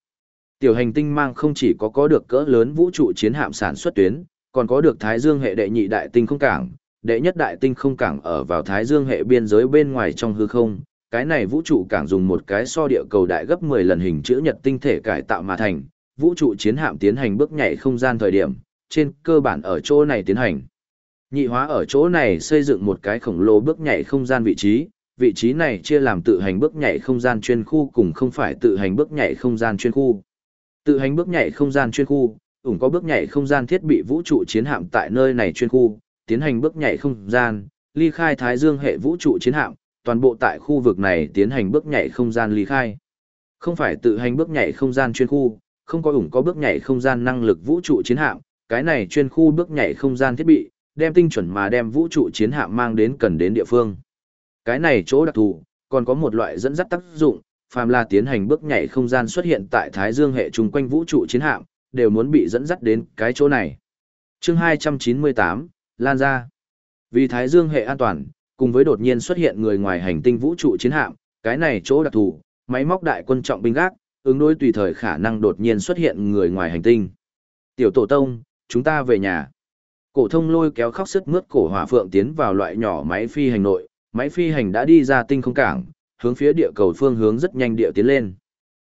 Tiểu hành tinh mang không chỉ có có được cỡ lớn vũ trụ chiến hạm sản xuất tuyến, còn có được thái dương hệ đệ nhị đại tinh không cảng, đệ nhất đại tinh không cảng ở vào thái dương hệ biên giới bên ngoài trong hư không. Cái này vũ trụ cảng dùng một cái so địa cầu đại gấp 10 lần hình chữ nhật tinh thể cải tạo mà thành, vũ trụ chiến hạm tiến hành bước nhảy không gian thời điểm, trên cơ bản ở chỗ này tiến hành. Nhị hóa ở chỗ này xây dựng một cái khổng lồ bước nhảy không gian vị trí, vị trí này chia làm tự hành bước nhảy không gian chuyên khu cùng không phải tự hành bước nhảy không gian chuyên khu. Tự hành bước nhảy không gian chuyên khu, ủng có bước nhảy không gian thiết bị vũ trụ chiến hạm tại nơi này chuyên khu, tiến hành bước nhảy không gian, ly khai thái dương hệ vũ trụ chiến hạm, toàn bộ tại khu vực này tiến hành bước nhảy không gian ly khai. Không phải tự hành bước nhảy không gian chuyên khu, không có ủng có bước nhảy không gian năng lực vũ trụ chiến hạm, cái này chuyên khu bước nhảy không gian thiết bị, đem tinh chuẩn mà đem vũ trụ chiến hạm mang đến cần đến địa phương. Cái này chỗ đặc thù, còn có một loại dẫn dắt tác dụng, phàm là tiến hành bước nhảy không gian xuất hiện tại Thái Dương hệ chung quanh vũ trụ chiến hạm, đều muốn bị dẫn dắt đến cái chỗ này. Chương 298, Lan ra. Vì Thái Dương hệ an toàn, cùng với đột nhiên xuất hiện người ngoài hành tinh vũ trụ chiến hạm, cái này chỗ đặc thù, máy móc đại quân trọng binh gác, ứng đối tùy thời khả năng đột nhiên xuất hiện người ngoài hành tinh. Tiểu tổ tông, chúng ta về nhà. Cổ thông lôi kéo khóc sức mướt cổ hỏa phượng tiến vào loại nhỏ máy phi hành nội, máy phi hành đã đi ra tinh không cảng, hướng phía địa cầu phương hướng rất nhanh địa tiến lên.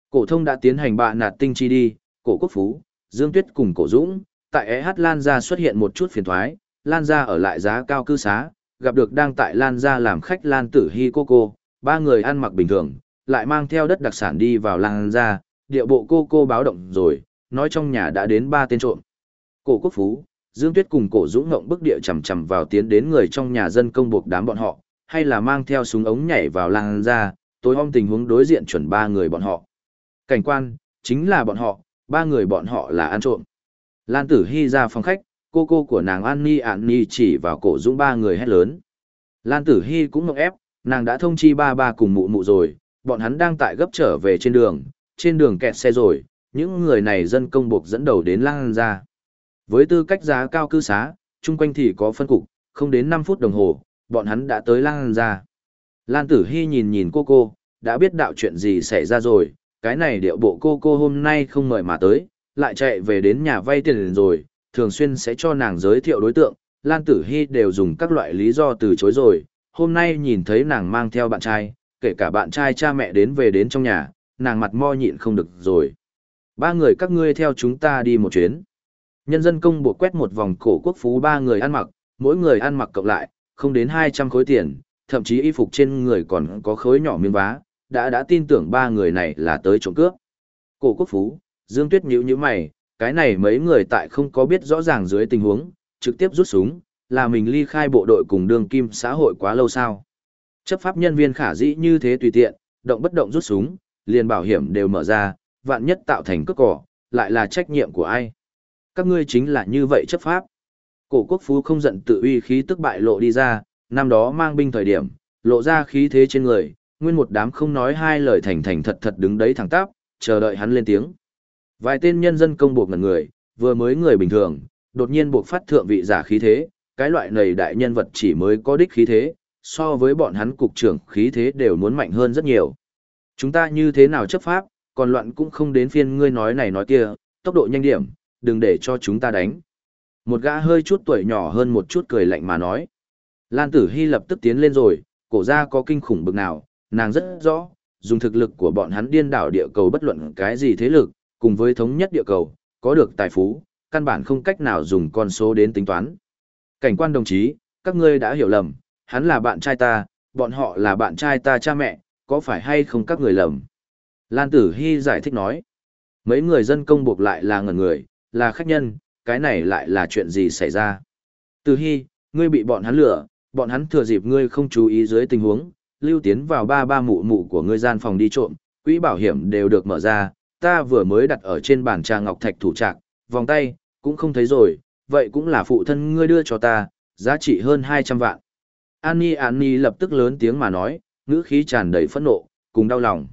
Cổ thông đã tiến hành bạ nạt tinh chi đi, cổ quốc phú, Dương Tuyết cùng cổ Dũng, tại EH Lan gia xuất hiện một chút phiền toái, Lan gia ở lại giá cao cư xá, gặp được đang tại Lan gia làm khách Lan Tử Hi cô cô, ba người ăn mặc bình thường, lại mang theo đất đặc sản đi vào Lan gia, địa bộ cô cô báo động rồi, nói trong nhà đã đến ba tên trộm. Cổ quốc phú, Dương Tuyết cùng cổ Dũng ngộng bức địa chầm chầm vào tiến đến người trong nhà dân công buộc đám bọn họ, hay là mang theo súng ống nhảy vào làng ra, tối hôm tình huống đối diện chuẩn ba người bọn họ. Cảnh quan, chính là bọn họ, ba người bọn họ là ăn trộm. Lan Tử Hy ra phòng khách, cô cô của nàng An Ni An Ni chỉ vào cổ dũng ba người hét lớn. Lan Tử Hy cũng ngọc ép, nàng đã thông chi ba ba cùng mụ mụ rồi, bọn hắn đang tại gấp trở về trên đường, trên đường kẹt xe rồi, những người này dân công buộc dẫn đầu đến Lan ra. Với tư cách giá cao cư xá, chung quanh thì có phân cục, không đến 5 phút đồng hồ, bọn hắn đã tới Lan ra. Lan Tử Hy nhìn nhìn cô cô, đã biết đạo chuyện gì xảy ra rồi, cái này điệu bộ cô cô hôm nay không mời mà tới, lại chạy về đến nhà vay tiền rồi, thường xuyên sẽ cho nàng giới thiệu đối tượng, Lan Tử Hy đều dùng các loại lý do từ chối rồi, hôm nay nhìn thấy nàng mang theo bạn trai, kể cả bạn trai cha mẹ đến về đến trong nhà, nàng mặt mo nhịn không được rồi. Ba người các ngươi theo chúng ta đi một chuyến. Nhân dân công buộc quét một vòng cổ quốc phú ba người ăn mặc, mỗi người ăn mặc cộng lại, không đến 200 khối tiền, thậm chí y phục trên người còn có khối nhỏ miếng vá, đã đã tin tưởng ba người này là tới trộm cướp. Cổ quốc phú, Dương Tuyết nhíu nhíu mày, cái này mấy người tại không có biết rõ ràng dưới tình huống, trực tiếp rút súng, là mình ly khai bộ đội cùng đường kim xã hội quá lâu sao. Chấp pháp nhân viên khả dĩ như thế tùy tiện, động bất động rút súng, liền bảo hiểm đều mở ra, vạn nhất tạo thành cước cỏ, lại là trách nhiệm của ai? Các ngươi chính là như vậy chấp pháp. Cổ quốc phú không giận tự uy khí tức bại lộ đi ra, năm đó mang binh thời điểm, lộ ra khí thế trên người, nguyên một đám không nói hai lời thành thành thật thật đứng đấy thẳng tắp, chờ đợi hắn lên tiếng. Vài tên nhân dân công buộc ngần người, vừa mới người bình thường, đột nhiên buộc phát thượng vị giả khí thế, cái loại này đại nhân vật chỉ mới có đích khí thế, so với bọn hắn cục trưởng khí thế đều muốn mạnh hơn rất nhiều. Chúng ta như thế nào chấp pháp, còn loạn cũng không đến phiên ngươi nói này nói kia, tốc độ nhanh điểm, đừng để cho chúng ta đánh. Một gã hơi chút tuổi nhỏ hơn một chút cười lạnh mà nói. Lan Tử Hy lập tức tiến lên rồi, cổ ra có kinh khủng bực nào, nàng rất rõ, dùng thực lực của bọn hắn điên đảo địa cầu bất luận cái gì thế lực, cùng với thống nhất địa cầu, có được tài phú, căn bản không cách nào dùng con số đến tính toán. Cảnh quan đồng chí, các ngươi đã hiểu lầm, hắn là bạn trai ta, bọn họ là bạn trai ta cha mẹ, có phải hay không các người lầm? Lan Tử Hy giải thích nói, mấy người dân công buộc lại là ngẩn người, là khách nhân, cái này lại là chuyện gì xảy ra? Từ Hy, ngươi bị bọn hắn lừa, bọn hắn thừa dịp ngươi không chú ý dưới tình huống, lưu tiến vào ba ba mụ mụ của ngươi gian phòng đi trộm, quỹ bảo hiểm đều được mở ra, ta vừa mới đặt ở trên bàn trà ngọc thạch thủ trạc, vòng tay, cũng không thấy rồi, vậy cũng là phụ thân ngươi đưa cho ta, giá trị hơn 200 vạn. Annie Annie lập tức lớn tiếng mà nói, ngữ khí tràn đầy phẫn nộ, cùng đau lòng.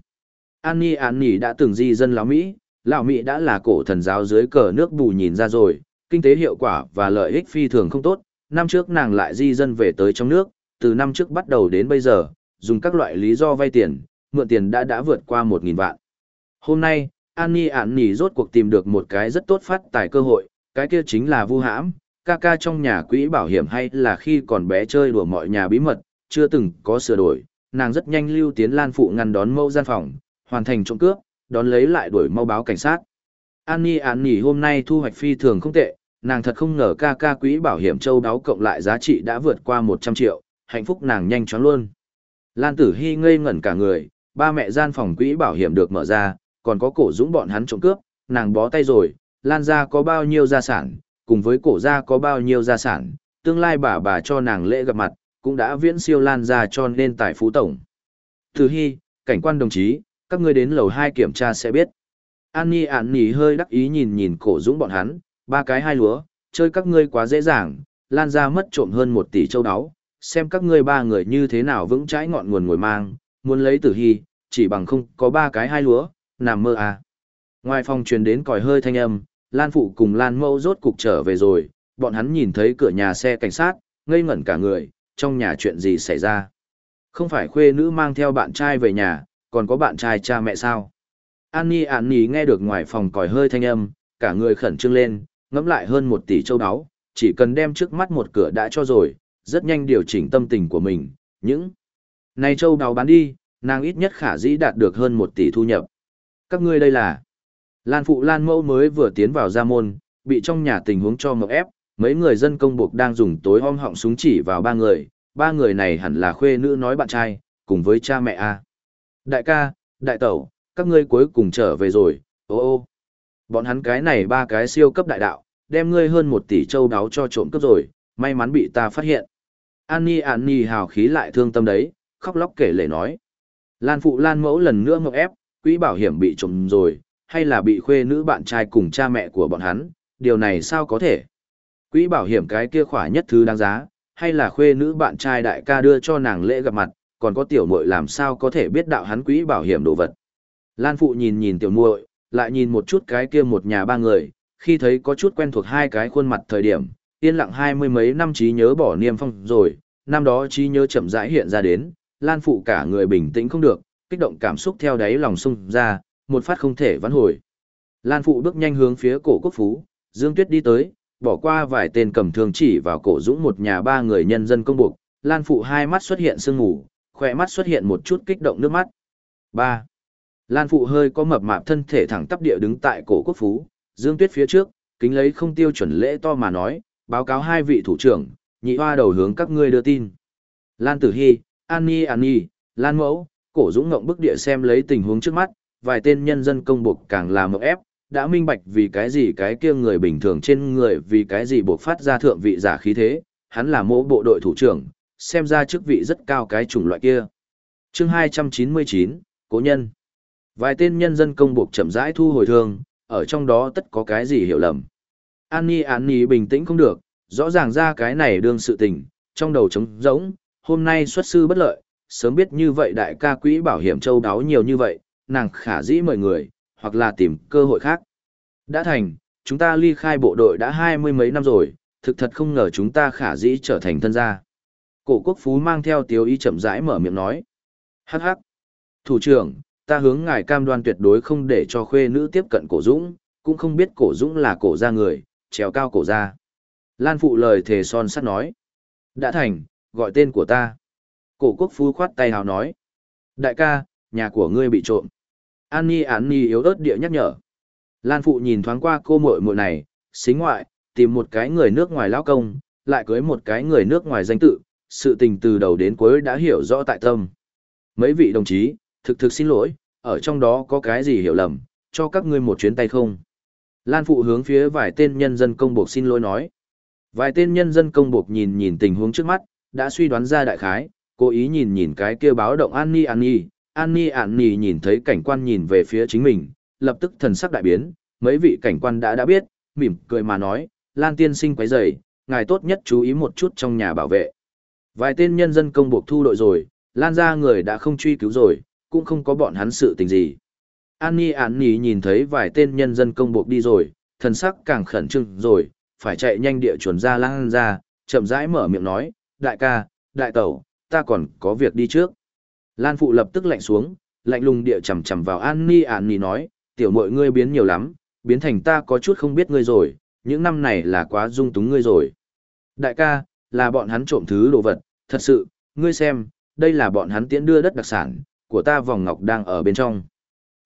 Annie Annie đã từng di dân lão Mỹ, lão Mỹ đã là cổ thần giáo dưới cờ nước bù nhìn ra rồi, kinh tế hiệu quả và lợi ích phi thường không tốt, năm trước nàng lại di dân về tới trong nước, từ năm trước bắt đầu đến bây giờ, dùng các loại lý do vay tiền, mượn tiền đã đã vượt qua 1.000 vạn. Hôm nay, an ni ạn nỉ rốt cuộc tìm được một cái rất tốt phát tài cơ hội, cái kia chính là vu hãm, ca ca trong nhà quỹ bảo hiểm hay là khi còn bé chơi đùa mọi nhà bí mật, chưa từng có sửa đổi, nàng rất nhanh lưu tiến lan phụ ngăn đón mẫu gian phòng, hoàn thành trộm cướp, đón lấy lại đuổi mau báo cảnh sát. An Nhi An Nhi hôm nay thu hoạch phi thường không tệ, nàng thật không ngờ ca ca quỹ bảo hiểm châu đáo cộng lại giá trị đã vượt qua 100 triệu, hạnh phúc nàng nhanh chóng luôn. Lan Tử Hy ngây ngẩn cả người, ba mẹ gian phòng quỹ bảo hiểm được mở ra, còn có cổ dũng bọn hắn trộm cướp, nàng bó tay rồi, Lan gia có bao nhiêu gia sản, cùng với cổ gia có bao nhiêu gia sản, tương lai bà bà cho nàng lễ gặp mặt, cũng đã viễn siêu Lan gia cho nên tài phú tổng. Tử Hy, cảnh quan đồng chí, các ngươi đến lầu 2 kiểm tra sẽ biết. An Nhi ản Nhi hơi đắc ý nhìn nhìn cổ dũng bọn hắn, ba cái hai lúa, chơi các ngươi quá dễ dàng, Lan gia mất trộm hơn một tỷ châu đáo xem các ngươi ba người như thế nào vững chãi ngọn nguồn ngồi mang, muốn lấy tử hy, chỉ bằng không có ba cái hai lúa, nằm mơ à. Ngoài phòng truyền đến còi hơi thanh âm, Lan Phụ cùng Lan Mâu rốt cục trở về rồi, bọn hắn nhìn thấy cửa nhà xe cảnh sát, ngây ngẩn cả người, trong nhà chuyện gì xảy ra. Không phải khuê nữ mang theo bạn trai về nhà, còn có bạn trai cha mẹ sao. Annie Annie nghe được ngoài phòng còi hơi thanh âm, cả người khẩn trương lên, ngẫm lại hơn một tỷ châu áo, chỉ cần đem trước mắt một cửa đã cho rồi, rất nhanh điều chỉnh tâm tình của mình, những này châu đáo bán đi, nàng ít nhất khả dĩ đạt được hơn một tỷ thu nhập. Các ngươi đây là Lan Phụ Lan Mẫu mới vừa tiến vào gia môn, bị trong nhà tình huống cho mộng ép, mấy người dân công buộc đang dùng tối om họng súng chỉ vào ba người, ba người này hẳn là khuê nữ nói bạn trai, cùng với cha mẹ a. Đại ca, đại tẩu, các ngươi cuối cùng trở về rồi, ô ô. Bọn hắn cái này ba cái siêu cấp đại đạo, đem ngươi hơn một tỷ châu đáo cho trộm cướp rồi, may mắn bị ta phát hiện. Annie Annie hào khí lại thương tâm đấy, khóc lóc kể lể nói. Lan phụ Lan mẫu lần nữa ngọc ép, quỹ bảo hiểm bị trộm rồi, hay là bị khuê nữ bạn trai cùng cha mẹ của bọn hắn, điều này sao có thể? Quỹ bảo hiểm cái kia khỏa nhất thứ đáng giá, hay là khuê nữ bạn trai đại ca đưa cho nàng lễ gặp mặt, còn có tiểu muội làm sao có thể biết đạo hắn quỹ bảo hiểm đồ vật. Lan phụ nhìn nhìn tiểu muội, lại nhìn một chút cái kia một nhà ba người, khi thấy có chút quen thuộc hai cái khuôn mặt thời điểm, yên lặng hai mươi mấy năm trí nhớ bỏ niêm phong rồi, năm đó trí nhớ chậm rãi hiện ra đến, Lan phụ cả người bình tĩnh không được, kích động cảm xúc theo đáy lòng sung ra, một phát không thể vãn hồi. Lan phụ bước nhanh hướng phía cổ quốc phú, Dương Tuyết đi tới, bỏ qua vài tên cầm thương chỉ vào cổ dũng một nhà ba người nhân dân công buộc, Lan phụ hai mắt xuất hiện sương ngủ, khỏe mắt xuất hiện một chút kích động nước mắt. 3. Lan phụ hơi có mập mạp thân thể thẳng tắp địa đứng tại cổ quốc phú, Dương Tuyết phía trước, kính lấy không tiêu chuẩn lễ to mà nói, báo cáo hai vị thủ trưởng, nhị hoa đầu hướng các ngươi đưa tin. Lan Tử Hy, An Nhi An Nhi, Lan Mẫu, cổ dũng ngộng bức địa xem lấy tình huống trước mắt, vài tên nhân dân công buộc càng là mộng ép, đã minh bạch vì cái gì cái kia người bình thường trên người vì cái gì buộc phát ra thượng vị giả khí thế, hắn là mẫu bộ đội thủ trưởng, xem ra chức vị rất cao cái chủng loại kia. chương 299, Cố Nhân Vài tên nhân dân công buộc chậm rãi thu hồi thương, ở trong đó tất có cái gì hiểu lầm. An Nhi An Nhi bình tĩnh không được, rõ ràng ra cái này đương sự tình, trong đầu trống rỗng, hôm nay xuất sư bất lợi, sớm biết như vậy đại ca quỹ bảo hiểm châu đáo nhiều như vậy, nàng khả dĩ mời người, hoặc là tìm cơ hội khác. Đã thành, chúng ta ly khai bộ đội đã hai mươi mấy năm rồi, thực thật không ngờ chúng ta khả dĩ trở thành thân gia. Cổ quốc phú mang theo tiếu ý chậm rãi mở miệng nói. Hắc hắc. Thủ trưởng, ta hướng ngài cam đoan tuyệt đối không để cho khuê nữ tiếp cận cổ dũng, cũng không biết cổ dũng là cổ gia người, trèo cao cổ gia. Lan phụ lời thề son sắt nói. Đã thành, gọi tên của ta. Cổ quốc phú khoát tay hào nói. Đại ca, nhà của ngươi bị trộm. An Nhi An Nhi yếu ớt địa nhắc nhở. Lan phụ nhìn thoáng qua cô muội muội này, xính ngoại, tìm một cái người nước ngoài lao công, lại cưới một cái người nước ngoài danh tự, sự tình từ đầu đến cuối đã hiểu rõ tại tâm. Mấy vị đồng chí, thực thực xin lỗi, ở trong đó có cái gì hiểu lầm, cho các ngươi một chuyến tay không. Lan phụ hướng phía vài tên nhân dân công buộc xin lỗi nói. Vài tên nhân dân công buộc nhìn nhìn tình huống trước mắt, đã suy đoán ra đại khái, cố ý nhìn nhìn cái kia báo động An Ni An Ni, An Ni An Ni nhìn thấy cảnh quan nhìn về phía chính mình, lập tức thần sắc đại biến, mấy vị cảnh quan đã đã biết, mỉm cười mà nói, Lan tiên sinh quấy rầy, ngài tốt nhất chú ý một chút trong nhà bảo vệ. Vài tên nhân dân công buộc thu đội rồi, Lan ra người đã không truy cứu rồi, cũng không có bọn hắn sự tình gì. An Nhi An Nhi nhìn thấy vài tên nhân dân công buộc đi rồi, thần sắc càng khẩn trương rồi, phải chạy nhanh địa chuẩn ra Lan ra, chậm rãi mở miệng nói, đại ca, đại tẩu, ta còn có việc đi trước. Lan Phụ lập tức lạnh xuống, lạnh lùng địa chầm chầm vào An Nhi An Nhi nói, tiểu mội ngươi biến nhiều lắm, biến thành ta có chút không biết ngươi rồi, những năm này là quá dung túng ngươi rồi. Đại ca, là bọn hắn trộm thứ đồ vật, thật sự, ngươi xem, đây là bọn hắn tiễn đưa đất đặc sản, của ta vòng ngọc đang ở bên trong.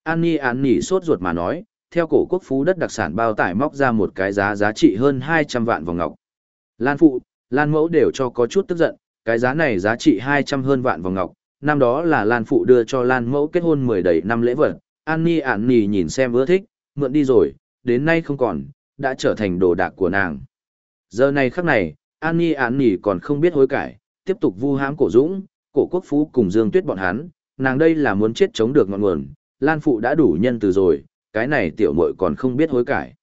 An Nhi An Nhi sốt ruột mà nói, theo cổ quốc phú đất đặc sản bao tải móc ra một cái giá giá trị hơn 200 vạn vòng ngọc. Lan Phụ, Lan Mẫu đều cho có chút tức giận, cái giá này giá trị 200 hơn vạn vòng ngọc, năm đó là Lan Phụ đưa cho Lan Mẫu kết hôn 10 đầy năm lễ vật, An Nhi An Nhi nhìn xem ưa thích, mượn đi rồi, đến nay không còn, đã trở thành đồ đạc của nàng. Giờ này khắc này, An Nhi An Nhi còn không biết hối cải, tiếp tục vu hãm cổ dũng, cổ quốc phú cùng Dương Tuyết bọn hắn, nàng đây là muốn chết chống được ngọn nguồn, Lan Phụ đã đủ nhân từ rồi, cái này tiểu muội còn không biết hối cải.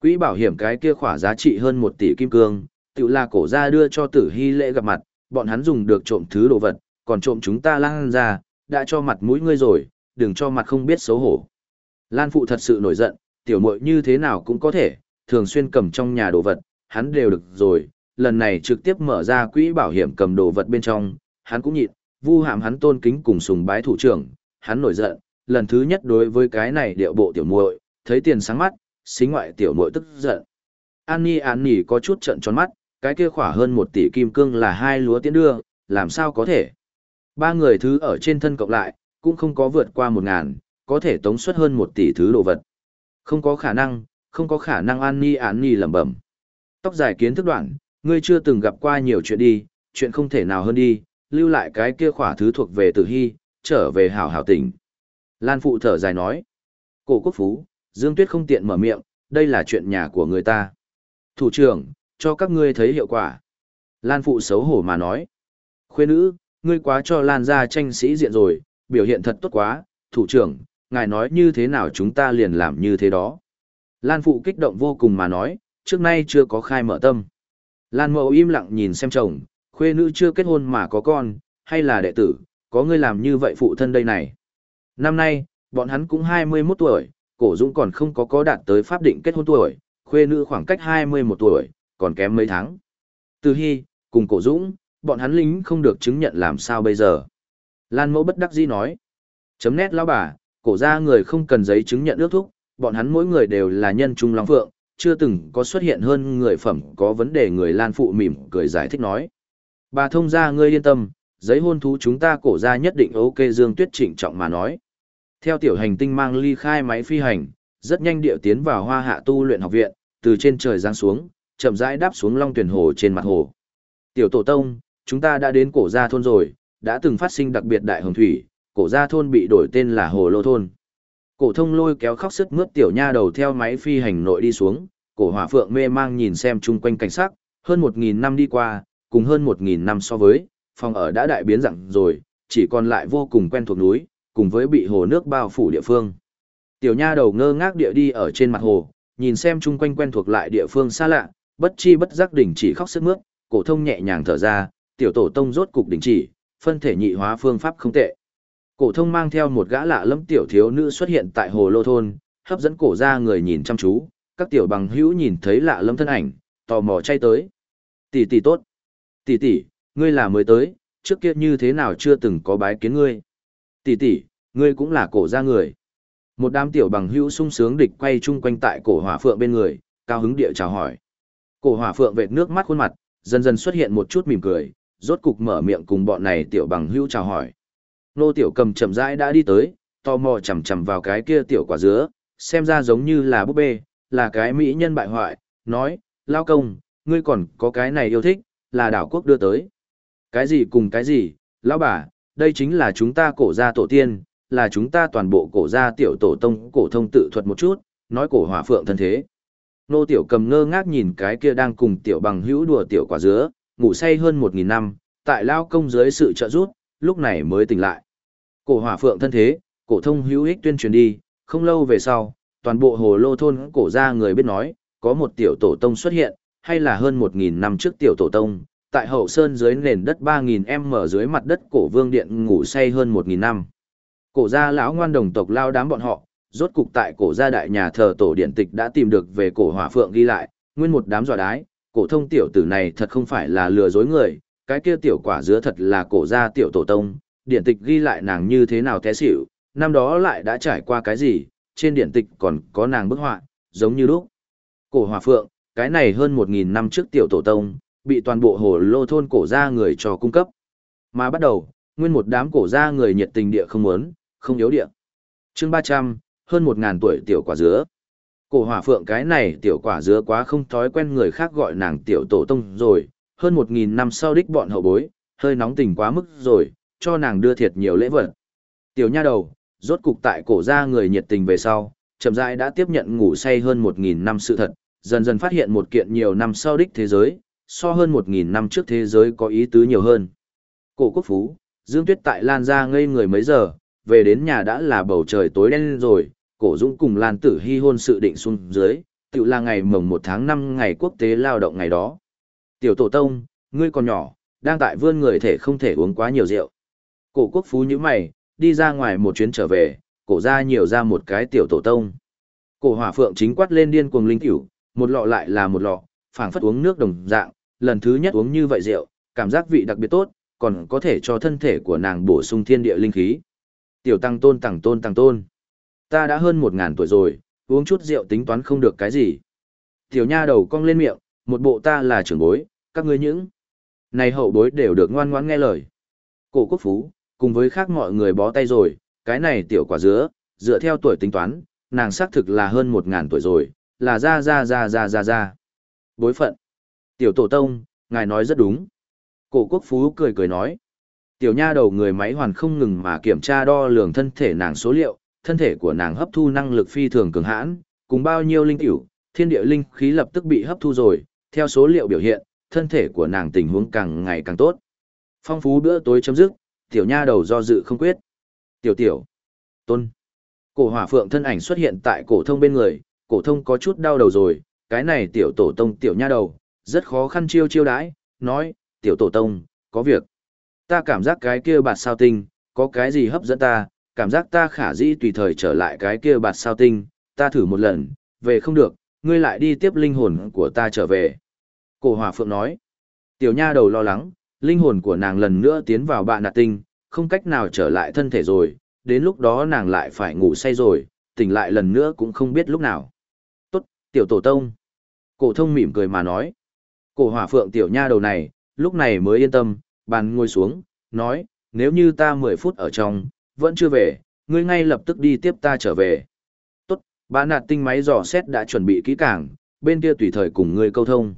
Quỹ bảo hiểm cái kia khỏa giá trị hơn 1 tỷ kim cương, tự là cổ gia đưa cho tử hy lễ gặp mặt, bọn hắn dùng được trộm thứ đồ vật, còn trộm chúng ta lan ra, đã cho mặt mũi ngươi rồi, đừng cho mặt không biết xấu hổ. Lan Phụ thật sự nổi giận, tiểu muội như thế nào cũng có thể, thường xuyên cầm trong nhà đồ vật, hắn đều được rồi, lần này trực tiếp mở ra quỹ bảo hiểm cầm đồ vật bên trong, hắn cũng nhịn, vu hàm hắn tôn kính cùng sùng bái thủ trưởng, hắn nổi giận, lần thứ nhất đối với cái này điệu bộ tiểu muội, thấy tiền sáng mắt, xính ngoại tiểu muội tức giận. An Nhi An Nhi có chút trận tròn mắt, cái kia khỏa hơn một tỷ kim cương là hai lúa tiến đưa, làm sao có thể. Ba người thứ ở trên thân cộng lại, cũng không có vượt qua một ngàn, có thể tống suất hơn một tỷ thứ đồ vật. Không có khả năng, không có khả năng An Nhi An Nhi lẩm bẩm. Tóc dài kiến thức đoạn, ngươi chưa từng gặp qua nhiều chuyện đi, chuyện không thể nào hơn đi, lưu lại cái kia khỏa thứ thuộc về tử hy, trở về hảo hảo tỉnh. Lan Phụ thở dài nói. Cổ quốc phú, Dương Tuyết không tiện mở miệng, đây là chuyện nhà của người ta. Thủ trưởng, cho các ngươi thấy hiệu quả. Lan Phụ xấu hổ mà nói. Khuê nữ, ngươi quá cho Lan ra tranh sĩ diện rồi, biểu hiện thật tốt quá, thủ trưởng, ngài nói như thế nào chúng ta liền làm như thế đó. Lan Phụ kích động vô cùng mà nói, trước nay chưa có khai mở tâm. Lan mẫu im lặng nhìn xem chồng, khuê nữ chưa kết hôn mà có con, hay là đệ tử, có ngươi làm như vậy phụ thân đây này. Năm nay, bọn hắn cũng 21 tuổi, cổ dũng còn không có có đạt tới pháp định kết hôn tuổi, khuê nữ khoảng cách 21 tuổi, còn kém mấy tháng. Từ hy, cùng cổ dũng, bọn hắn lính không được chứng nhận làm sao bây giờ. Lan mẫu bất đắc dĩ nói. Chấm nét lão bà, cổ ra người không cần giấy chứng nhận ước thúc, bọn hắn mỗi người đều là nhân trung long phượng, chưa từng có xuất hiện hơn người phẩm có vấn đề người Lan phụ mỉm cười giải thích nói. Bà thông ra ngươi yên tâm, giấy hôn thú chúng ta cổ ra nhất định ok Dương Tuyết trịnh trọng mà nói. Theo tiểu hành tinh mang ly khai máy phi hành, rất nhanh điệu tiến vào hoa hạ tu luyện học viện, từ trên trời giáng xuống, chậm rãi đáp xuống long tuyển hồ trên mặt hồ. Tiểu tổ tông, chúng ta đã đến cổ gia thôn rồi, đã từng phát sinh đặc biệt đại hồng thủy, cổ gia thôn bị đổi tên là hồ lô thôn. Cổ thông lôi kéo khóc sức mướt tiểu nha đầu theo máy phi hành nội đi xuống, cổ hỏa phượng mê mang nhìn xem chung quanh cảnh sắc, hơn một nghìn năm đi qua, cùng hơn một nghìn năm so với, phòng ở đã đại biến dạng rồi, chỉ còn lại vô cùng quen thuộc núi, cùng với bị hồ nước bao phủ địa phương. Tiểu nha đầu ngơ ngác địa đi ở trên mặt hồ, nhìn xem chung quanh quen thuộc lại địa phương xa lạ, bất chi bất giác đỉnh chỉ khóc sức mướt, cổ thông nhẹ nhàng thở ra, tiểu tổ tông rốt cục đỉnh chỉ, phân thể nhị hóa phương pháp không tệ. Cổ thông mang theo một gã lạ lẫm tiểu thiếu nữ xuất hiện tại hồ lô thôn, hấp dẫn cổ ra người nhìn chăm chú, các tiểu bằng hữu nhìn thấy lạ lẫm thân ảnh, tò mò chay tới. Tỷ tỷ tốt. Tỷ tỷ, ngươi là mới tới, trước kia như thế nào chưa từng có bái kiến ngươi. Tỷ tỷ, ngươi cũng là cổ ra người. Một đám tiểu bằng hữu sung sướng địch quay chung quanh tại cổ hỏa phượng bên người, cao hứng địa chào hỏi. Cổ hỏa phượng vệt nước mắt khuôn mặt, dần dần xuất hiện một chút mỉm cười, rốt cục mở miệng cùng bọn này tiểu bằng hữu chào hỏi. Nô tiểu cầm chậm rãi đã đi tới, tò mò chầm chầm vào cái kia tiểu quả dứa, xem ra giống như là búp bê, là cái mỹ nhân bại hoại, nói, lao công, ngươi còn có cái này yêu thích, là đảo quốc đưa tới. Cái gì cùng cái gì, lão bà, đây chính là chúng ta cổ gia tổ tiên, là chúng ta toàn bộ cổ gia tiểu tổ tông cổ thông tự thuật một chút, nói cổ hỏa phượng thân thế. Nô tiểu cầm ngơ ngác nhìn cái kia đang cùng tiểu bằng hữu đùa tiểu quả dứa, ngủ say hơn một nghìn năm, tại lao công dưới sự trợ giúp, lúc này mới tỉnh lại. Cổ hỏa phượng thân thế, cổ thông hữu ích tuyên truyền đi, không lâu về sau, toàn bộ hồ lô thôn cổ gia người biết nói, có một tiểu tổ tông xuất hiện, hay là hơn một nghìn năm trước tiểu tổ tông, tại hậu sơn dưới nền đất ba nghìn m dưới mặt đất cổ vương điện ngủ say hơn một nghìn năm. Cổ gia lão ngoan đồng tộc lao đám bọn họ, rốt cục tại cổ gia đại nhà thờ tổ điện tịch đã tìm được về cổ hỏa phượng ghi lại, nguyên một đám dọa đái, cổ thông tiểu tử này thật không phải là lừa dối người, cái kia tiểu quả dứa thật là cổ gia tiểu tổ tông, điện tịch ghi lại nàng như thế nào té xỉu, năm đó lại đã trải qua cái gì, trên điện tịch còn có nàng bức họa, giống như lúc. Cổ hòa phượng, cái này hơn một nghìn năm trước tiểu tổ tông, bị toàn bộ hồ lô thôn cổ gia người cho cung cấp. Mà bắt đầu, nguyên một đám cổ gia người nhiệt tình địa không muốn, không yếu địa. chương ba trăm hơn một ngàn tuổi tiểu quả dứa. Cổ hòa phượng cái này tiểu quả dứa quá không thói quen người khác gọi nàng tiểu tổ tông rồi, hơn một nghìn năm sau đích bọn hậu bối, hơi nóng tình quá mức rồi, cho nàng đưa thiệt nhiều lễ vật. Tiểu nha đầu, rốt cục tại cổ gia người nhiệt tình về sau, chậm rãi đã tiếp nhận ngủ say hơn một nghìn năm sự thật, dần dần phát hiện một kiện nhiều năm sau đích thế giới, so hơn một nghìn năm trước thế giới có ý tứ nhiều hơn. Cổ quốc phú, Dương Tuyết tại Lan gia ngây người mấy giờ, về đến nhà đã là bầu trời tối đen rồi, cổ dũng cùng Lan tử Hi hôn sự định xuống dưới, tự là ngày mồng 1 tháng 5 ngày quốc tế lao động ngày đó. Tiểu tổ tông, ngươi còn nhỏ, đang tại vươn người thể không thể uống quá nhiều rượu. Cổ quốc phú như mày, đi ra ngoài một chuyến trở về, cổ ra nhiều ra một cái tiểu tổ tông. Cổ hỏa phượng chính quát lên điên cuồng linh tiểu, một lọ lại là một lọ, phảng phất uống nước đồng dạng, lần thứ nhất uống như vậy rượu, cảm giác vị đặc biệt tốt, còn có thể cho thân thể của nàng bổ sung thiên địa linh khí. Tiểu tăng tôn tăng tôn tăng tôn. Ta đã hơn một ngàn tuổi rồi, uống chút rượu tính toán không được cái gì. Tiểu nha đầu cong lên miệng, một bộ ta là trưởng bối, các ngươi những. Này hậu bối đều được ngoan ngoãn nghe lời. Cổ quốc phú, cùng với khác mọi người bó tay rồi, cái này tiểu quả dứa, dựa theo tuổi tính toán, nàng xác thực là hơn một ngàn tuổi rồi, là ra ra ra ra ra ra. Bối phận. Tiểu tổ tông, ngài nói rất đúng. Cổ quốc phú cười cười nói. Tiểu nha đầu người máy hoàn không ngừng mà kiểm tra đo lường thân thể nàng số liệu, thân thể của nàng hấp thu năng lực phi thường cường hãn, cùng bao nhiêu linh tiểu, thiên địa linh khí lập tức bị hấp thu rồi, theo số liệu biểu hiện, thân thể của nàng tình huống càng ngày càng tốt. Phong phú bữa tối chấm dứt, tiểu nha đầu do dự không quyết. Tiểu tiểu, tôn. Cổ hỏa phượng thân ảnh xuất hiện tại cổ thông bên người, cổ thông có chút đau đầu rồi, cái này tiểu tổ tông tiểu nha đầu, rất khó khăn chiêu chiêu đãi, nói, tiểu tổ tông, có việc. Ta cảm giác cái kia bạt sao tinh, có cái gì hấp dẫn ta, cảm giác ta khả dĩ tùy thời trở lại cái kia bạt sao tinh, ta thử một lần, về không được, ngươi lại đi tiếp linh hồn của ta trở về. Cổ hỏa phượng nói, tiểu nha đầu lo lắng, linh hồn của nàng lần nữa tiến vào bạ nạt tinh, không cách nào trở lại thân thể rồi, đến lúc đó nàng lại phải ngủ say rồi, tỉnh lại lần nữa cũng không biết lúc nào. Tốt, tiểu tổ tông. Cổ thông mỉm cười mà nói. Cổ hỏa phượng tiểu nha đầu này, lúc này mới yên tâm, bàn ngồi xuống, nói, nếu như ta 10 phút ở trong, vẫn chưa về, ngươi ngay lập tức đi tiếp ta trở về. Tốt, bà nạt tinh máy dò xét đã chuẩn bị kỹ càng, bên kia tùy thời cùng ngươi câu thông.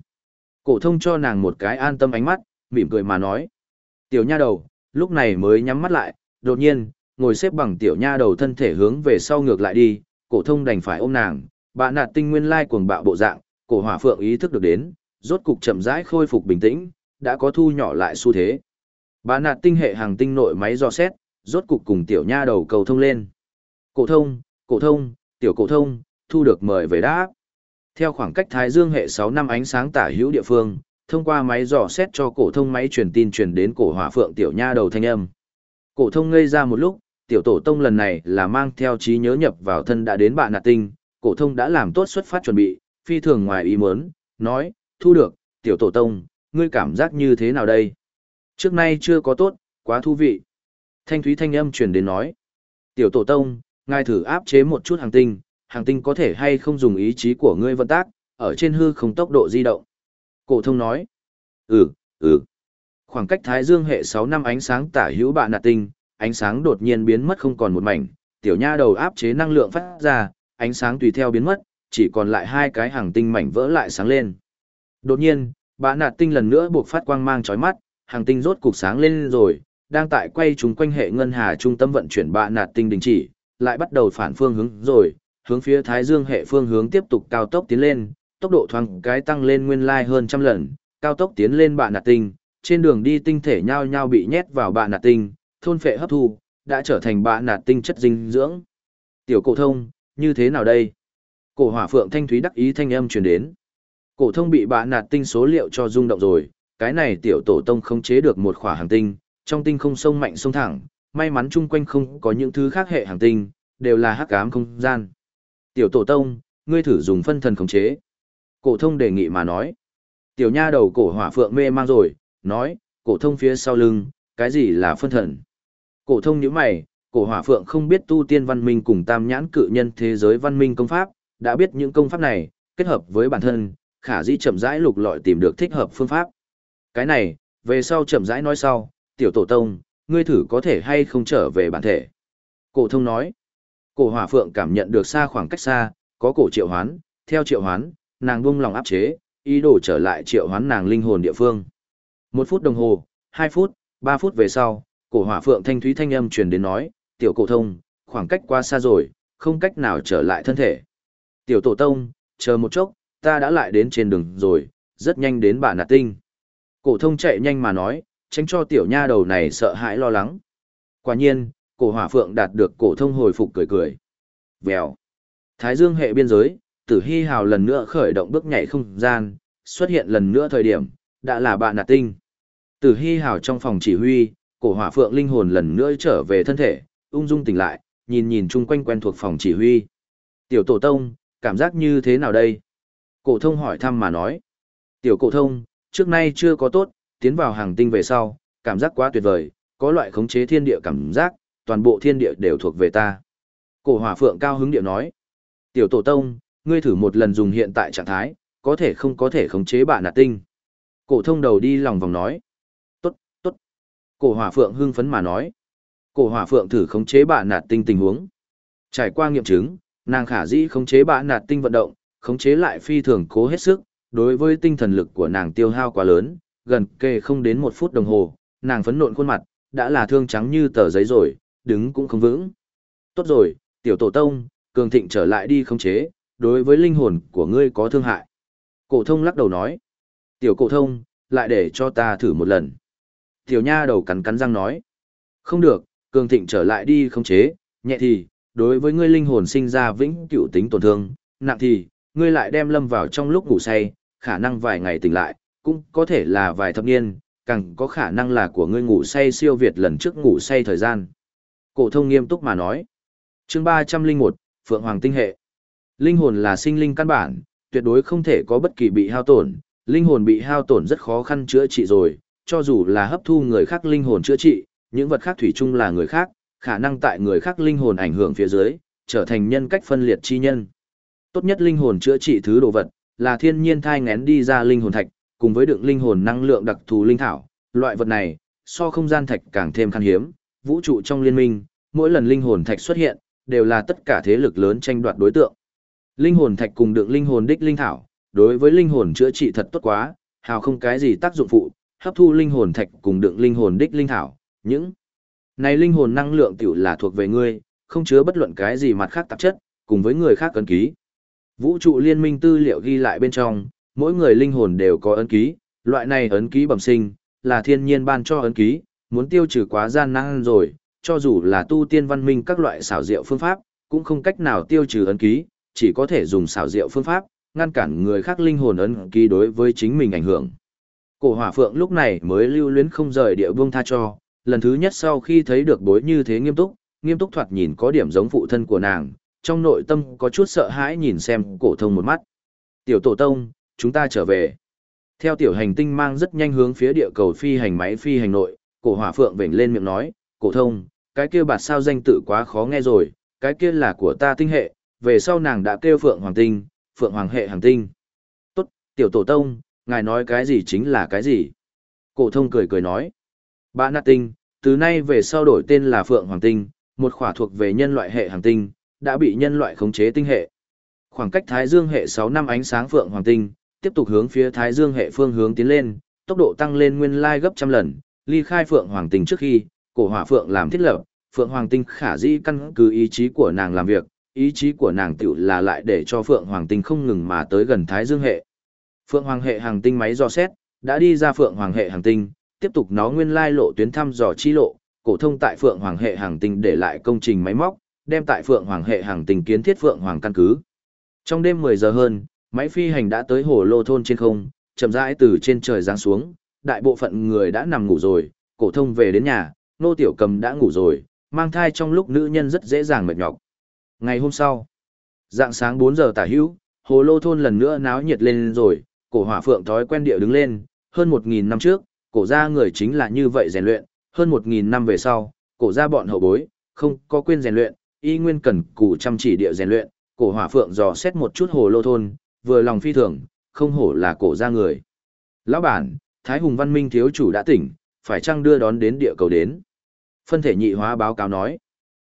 Cổ thông cho nàng một cái an tâm ánh mắt, mỉm cười mà nói. Tiểu nha đầu, lúc này mới nhắm mắt lại, đột nhiên, ngồi xếp bằng tiểu nha đầu thân thể hướng về sau ngược lại đi, cổ thông đành phải ôm nàng, bà nạt tinh nguyên lai cuồng bạo bộ dạng, cổ hỏa phượng ý thức được đến, rốt cục chậm rãi khôi phục bình tĩnh, đã có thu nhỏ lại xu thế. Bà nạt tinh hệ hàng tinh nội máy do xét, rốt cục cùng tiểu nha đầu cầu thông lên. Cổ thông, cổ thông, tiểu cổ thông, thu được mời về đáp. Theo khoảng cách Thái Dương hệ 6 năm ánh sáng tả hữu địa phương, thông qua máy dò xét cho cổ thông máy truyền tin truyền đến cổ hỏa phượng tiểu nha đầu thanh âm. Cổ thông ngây ra một lúc, tiểu tổ tông lần này là mang theo trí nhớ nhập vào thân đã đến bạn nạt tinh, cổ thông đã làm tốt xuất phát chuẩn bị, phi thường ngoài ý muốn, nói, thu được, tiểu tổ tông, ngươi cảm giác như thế nào đây? Trước nay chưa có tốt, quá thú vị. Thanh thúy thanh âm truyền đến nói, tiểu tổ tông, ngài thử áp chế một chút hàng tinh, hàng tinh có thể hay không dùng ý chí của ngươi vận tác, ở trên hư không tốc độ di động. Cổ thông nói, ừ, ừ. Khoảng cách Thái Dương hệ 6 năm ánh sáng tả hữu bạn nạt tinh, ánh sáng đột nhiên biến mất không còn một mảnh, tiểu nha đầu áp chế năng lượng phát ra, ánh sáng tùy theo biến mất, chỉ còn lại hai cái hàng tinh mảnh vỡ lại sáng lên. Đột nhiên, bạn nạt tinh lần nữa buộc phát quang mang chói mắt, hàng tinh rốt cục sáng lên rồi, đang tại quay chúng quanh hệ ngân hà trung tâm vận chuyển bạn nạt tinh đình chỉ, lại bắt đầu phản phương hướng rồi, hướng phía Thái Dương hệ phương hướng tiếp tục cao tốc tiến lên, tốc độ thoáng cái tăng lên nguyên lai hơn trăm lần, cao tốc tiến lên bạn nạt tinh, trên đường đi tinh thể nhau nhau bị nhét vào bạn nạt tinh, thôn phệ hấp thu, đã trở thành bạn nạt tinh chất dinh dưỡng. Tiểu cổ thông, như thế nào đây? Cổ hỏa phượng thanh thúy đắc ý thanh âm truyền đến. Cổ thông bị bạn nạt tinh số liệu cho rung động rồi, cái này tiểu tổ tông không chế được một khỏa hành tinh, trong tinh không sông mạnh sông thẳng, may mắn chung quanh không có những thứ khác hệ hành tinh, đều là hắc ám không gian. Tiểu tổ tông, ngươi thử dùng phân thần khống chế. Cổ thông đề nghị mà nói. Tiểu nha đầu cổ hỏa phượng mê mang rồi, nói, cổ thông phía sau lưng, cái gì là phân thần? Cổ thông nhíu mày, cổ hỏa phượng không biết tu tiên văn minh cùng tam nhãn cự nhân thế giới văn minh công pháp, đã biết những công pháp này, kết hợp với bản thân, khả dĩ chậm rãi lục lọi tìm được thích hợp phương pháp. Cái này, về sau chậm rãi nói sau, tiểu tổ tông, ngươi thử có thể hay không trở về bản thể. Cổ thông nói, cổ hỏa phượng cảm nhận được xa khoảng cách xa, có cổ triệu hoán, theo triệu hoán, nàng buông lòng áp chế, ý đồ trở lại triệu hoán nàng linh hồn địa phương. Một phút đồng hồ, hai phút, ba phút về sau, cổ hỏa phượng thanh thúy thanh âm truyền đến nói, tiểu cổ thông, khoảng cách quá xa rồi, không cách nào trở lại thân thể. Tiểu tổ tông, chờ một chốc, ta đã lại đến trên đường rồi, rất nhanh đến bà nạt tinh. Cổ thông chạy nhanh mà nói, tránh cho tiểu nha đầu này sợ hãi lo lắng. Quả nhiên, cổ hỏa phượng đạt được cổ thông hồi phục cười cười. Vèo. Thái Dương hệ biên giới, Tử Hi Hào lần nữa khởi động bước nhảy không gian, xuất hiện lần nữa thời điểm, đã là bạn nạt tinh. Tử Hi Hào trong phòng chỉ huy, cổ hỏa phượng linh hồn lần nữa trở về thân thể, ung dung tỉnh lại, nhìn nhìn chung quanh quen thuộc phòng chỉ huy. Tiểu tổ tông, cảm giác như thế nào đây? Cổ thông hỏi thăm mà nói. Tiểu cổ thông, trước nay chưa có tốt, tiến vào hàng tinh về sau, cảm giác quá tuyệt vời, có loại khống chế thiên địa cảm giác, toàn bộ thiên địa đều thuộc về ta. Cổ hỏa phượng cao hứng điệu nói. Tiểu tổ tông, ngươi thử một lần dùng hiện tại trạng thái, có thể không có thể khống chế bạn nạt tinh. Cổ thông đầu đi lòng vòng nói. Tốt, tốt. Cổ hỏa phượng hưng phấn mà nói. Cổ hỏa phượng thử khống chế bạn nạt tinh tình huống. Trải qua nghiệm chứng, nàng khả dĩ khống chế bạn nạt tinh vận động, khống chế lại phi thường cố hết sức, đối với tinh thần lực của nàng tiêu hao quá lớn, gần kề không đến một phút đồng hồ, nàng phấn nộn khuôn mặt, đã là thương trắng như tờ giấy rồi, đứng cũng không vững. Tốt rồi, tiểu tổ tông, cường thịnh trở lại đi khống chế, đối với linh hồn của ngươi có thương hại. Cổ thông lắc đầu nói, tiểu cổ thông, lại để cho ta thử một lần. Tiểu nha đầu cắn cắn răng nói, không được, cường thịnh trở lại đi không chế, nhẹ thì, đối với ngươi linh hồn sinh ra vĩnh cửu tính tổn thương, nặng thì, ngươi lại đem lâm vào trong lúc ngủ say, khả năng vài ngày tỉnh lại, cũng có thể là vài thập niên, càng có khả năng là của ngươi ngủ say siêu việt lần trước ngủ say thời gian. Cổ thông nghiêm túc mà nói. Chương 301, Phượng Hoàng tinh hệ. Linh hồn là sinh linh căn bản, tuyệt đối không thể có bất kỳ bị hao tổn, linh hồn bị hao tổn rất khó khăn chữa trị rồi, cho dù là hấp thu người khác linh hồn chữa trị, những vật khác thủy chung là người khác, khả năng tại người khác linh hồn ảnh hưởng phía dưới, trở thành nhân cách phân liệt chi nhân. Tốt nhất linh hồn chữa trị thứ đồ vật, là thiên nhiên thai ngén đi ra linh hồn thạch, cùng với đựng linh hồn năng lượng đặc thù linh thảo, loại vật này, so không gian thạch càng thêm khan hiếm, vũ trụ trong liên minh, mỗi lần linh hồn thạch xuất hiện, đều là tất cả thế lực lớn tranh đoạt đối tượng. Linh hồn thạch cùng đựng linh hồn đích linh thảo, đối với linh hồn chữa trị thật tốt quá, hào không cái gì tác dụng phụ, hấp thu linh hồn thạch cùng đựng linh hồn đích linh thảo, những này linh hồn năng lượng tiểu là thuộc về ngươi, không chứa bất luận cái gì mặt khác tạp chất, cùng với người khác ấn ký. Vũ trụ liên minh tư liệu ghi lại bên trong, mỗi người linh hồn đều có ấn ký, loại này ấn ký bẩm sinh, là thiên nhiên ban cho ấn ký, muốn tiêu trừ quá gian nan rồi, cho dù là tu tiên văn minh các loại xảo diệu phương pháp, cũng không cách nào tiêu trừ ấn ký, chỉ có thể dùng xảo diệu phương pháp, ngăn cản người khác linh hồn ấn ký đối với chính mình ảnh hưởng. Cổ hỏa phượng lúc này mới lưu luyến không rời địa buông tha cho, lần thứ nhất sau khi thấy được bối như thế nghiêm túc, nghiêm túc thoạt nhìn có điểm giống phụ thân của nàng, trong nội tâm có chút sợ hãi nhìn xem cổ thông một mắt. Tiểu tổ tông, chúng ta trở về. Theo tiểu hành tinh mang rất nhanh hướng phía địa cầu phi hành máy phi hành nội, cổ hỏa phượng vểnh lên miệng nói, cổ thông, cái kia bạt sao danh tự quá khó nghe rồi, cái kia là của ta tinh hệ, về sau nàng đã kêu phượng hoàng tinh, phượng hoàng hệ hành tinh. Tốt, tiểu tổ tông, ngài nói cái gì chính là cái gì. Cổ thông cười cười nói, Bà nạt tinh, từ nay về sau đổi tên là phượng hoàng tinh, một khỏa thuộc về nhân loại hệ hành tinh, đã bị nhân loại khống chế tinh hệ. Khoảng cách Thái Dương hệ 6 năm ánh sáng phượng hoàng tinh, tiếp tục hướng phía Thái Dương hệ phương hướng tiến lên, tốc độ tăng lên nguyên lai gấp trăm lần, ly khai phượng hoàng tinh trước khi, cổ hỏa phượng làm thiết lập, phượng hoàng tinh khả dĩ căn cứ ý chí của nàng làm việc, ý chí của nàng tiểu là lại để cho phượng hoàng tinh không ngừng mà tới gần Thái Dương hệ. Phượng hoàng hệ hàng tinh máy dò xét, đã đi ra phượng hoàng hệ hàng tinh, tiếp tục nó nguyên lai lộ tuyến thăm dò chi lộ, cổ thông tại Phượng Hoàng hệ hàng tinh để lại công trình máy móc, đem tại Phượng Hoàng hệ hàng tinh kiến thiết Phượng Hoàng căn cứ. Trong đêm 10 giờ hơn, máy phi hành đã tới hồ lô thôn trên không, chậm rãi từ trên trời giáng xuống, đại bộ phận người đã nằm ngủ rồi, cổ thông về đến nhà, nô tiểu cầm đã ngủ rồi, mang thai trong lúc nữ nhân rất dễ dàng mệt nhọc. Ngày hôm sau, dạng sáng 4 giờ tả hữu, hồ lô thôn lần nữa náo nhiệt lên rồi, cổ hỏa phượng thói quen địa đứng lên, hơn 1000 năm trước, cổ gia người chính là như vậy rèn luyện, hơn 1.000 năm về sau, cổ ra bọn hậu bối, không có quên rèn luyện, y nguyên cần cù chăm chỉ địa rèn luyện, cổ hỏa phượng dò xét một chút hồ lô thôn, vừa lòng phi thường, không hổ là cổ ra người. Lão bản, Thái Hùng Văn Minh thiếu chủ đã tỉnh, phải chăng đưa đón đến địa cầu đến? Phân thể nhị hóa báo cáo nói.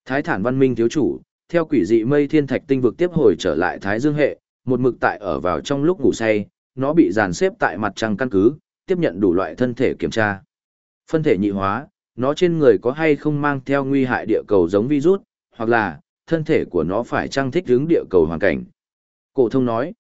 Thái Thản Văn Minh thiếu chủ, theo quỷ dị mây thiên thạch tinh vực tiếp hồi trở lại Thái Dương hệ, một mực tại ở vào trong lúc ngủ say, nó bị dàn xếp tại mặt trăng căn cứ, tiếp nhận đủ loại thân thể kiểm tra. Phân thể nhị hóa, nó trên người có hay không mang theo nguy hại địa cầu giống virus, hoặc là, thân thể của nó phải trang thích hướng địa cầu hoàn cảnh. Cổ thông nói,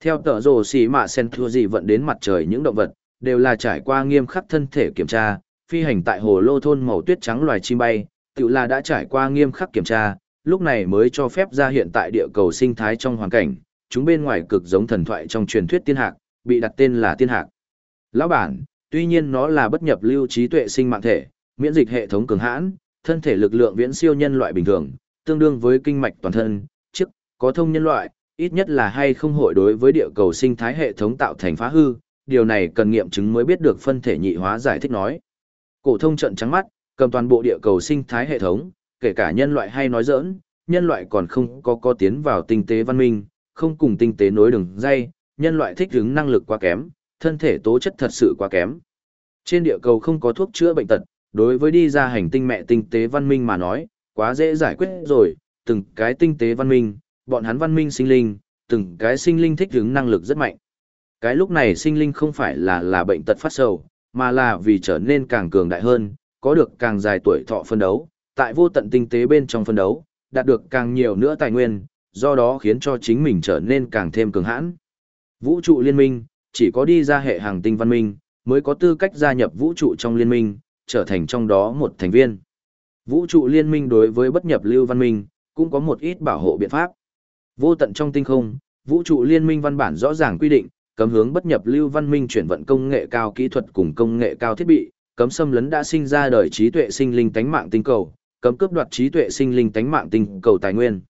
theo tờ rồ xì mạ sen thua gì vận đến mặt trời những động vật, đều là trải qua nghiêm khắc thân thể kiểm tra, phi hành tại hồ lô thôn màu tuyết trắng loài chim bay, tự là đã trải qua nghiêm khắc kiểm tra, lúc này mới cho phép ra hiện tại địa cầu sinh thái trong hoàn cảnh, chúng bên ngoài cực giống thần thoại trong truyền thuyết tiên hạc, bị đặt tên là tiên hạc. Lão bản, tuy nhiên nó là bất nhập lưu trí tuệ sinh mạng thể, miễn dịch hệ thống cường hãn, thân thể lực lượng viễn siêu nhân loại bình thường, tương đương với kinh mạch toàn thân, trước, có thông nhân loại, ít nhất là hay không hội đối với địa cầu sinh thái hệ thống tạo thành phá hư, điều này cần nghiệm chứng mới biết được phân thể nhị hóa giải thích nói. Cổ thông trận trắng mắt, cầm toàn bộ địa cầu sinh thái hệ thống, kể cả nhân loại hay nói giỡn, nhân loại còn không có có tiến vào tinh tế văn minh, không cùng tinh tế nối đường dây, nhân loại thích ứng năng lực quá kém, thân thể tố chất thật sự quá kém. Trên địa cầu không có thuốc chữa bệnh tật, đối với đi ra hành tinh mẹ tinh tế văn minh mà nói, quá dễ giải quyết rồi, từng cái tinh tế văn minh, bọn hắn văn minh sinh linh, từng cái sinh linh thích ứng năng lực rất mạnh. Cái lúc này sinh linh không phải là là bệnh tật phát sầu, mà là vì trở nên càng cường đại hơn, có được càng dài tuổi thọ phân đấu, tại vô tận tinh tế bên trong phân đấu, đạt được càng nhiều nữa tài nguyên, do đó khiến cho chính mình trở nên càng thêm cường hãn. Vũ trụ liên minh, chỉ có đi ra hệ hàng tinh văn minh, mới có tư cách gia nhập vũ trụ trong liên minh, trở thành trong đó một thành viên. Vũ trụ liên minh đối với bất nhập lưu văn minh, cũng có một ít bảo hộ biện pháp. Vô tận trong tinh không, vũ trụ liên minh văn bản rõ ràng quy định, cấm hướng bất nhập lưu văn minh chuyển vận công nghệ cao kỹ thuật cùng công nghệ cao thiết bị, cấm xâm lấn đã sinh ra đời trí tuệ sinh linh tánh mạng tinh cầu, cấm cướp đoạt trí tuệ sinh linh tánh mạng tinh cầu tài nguyên.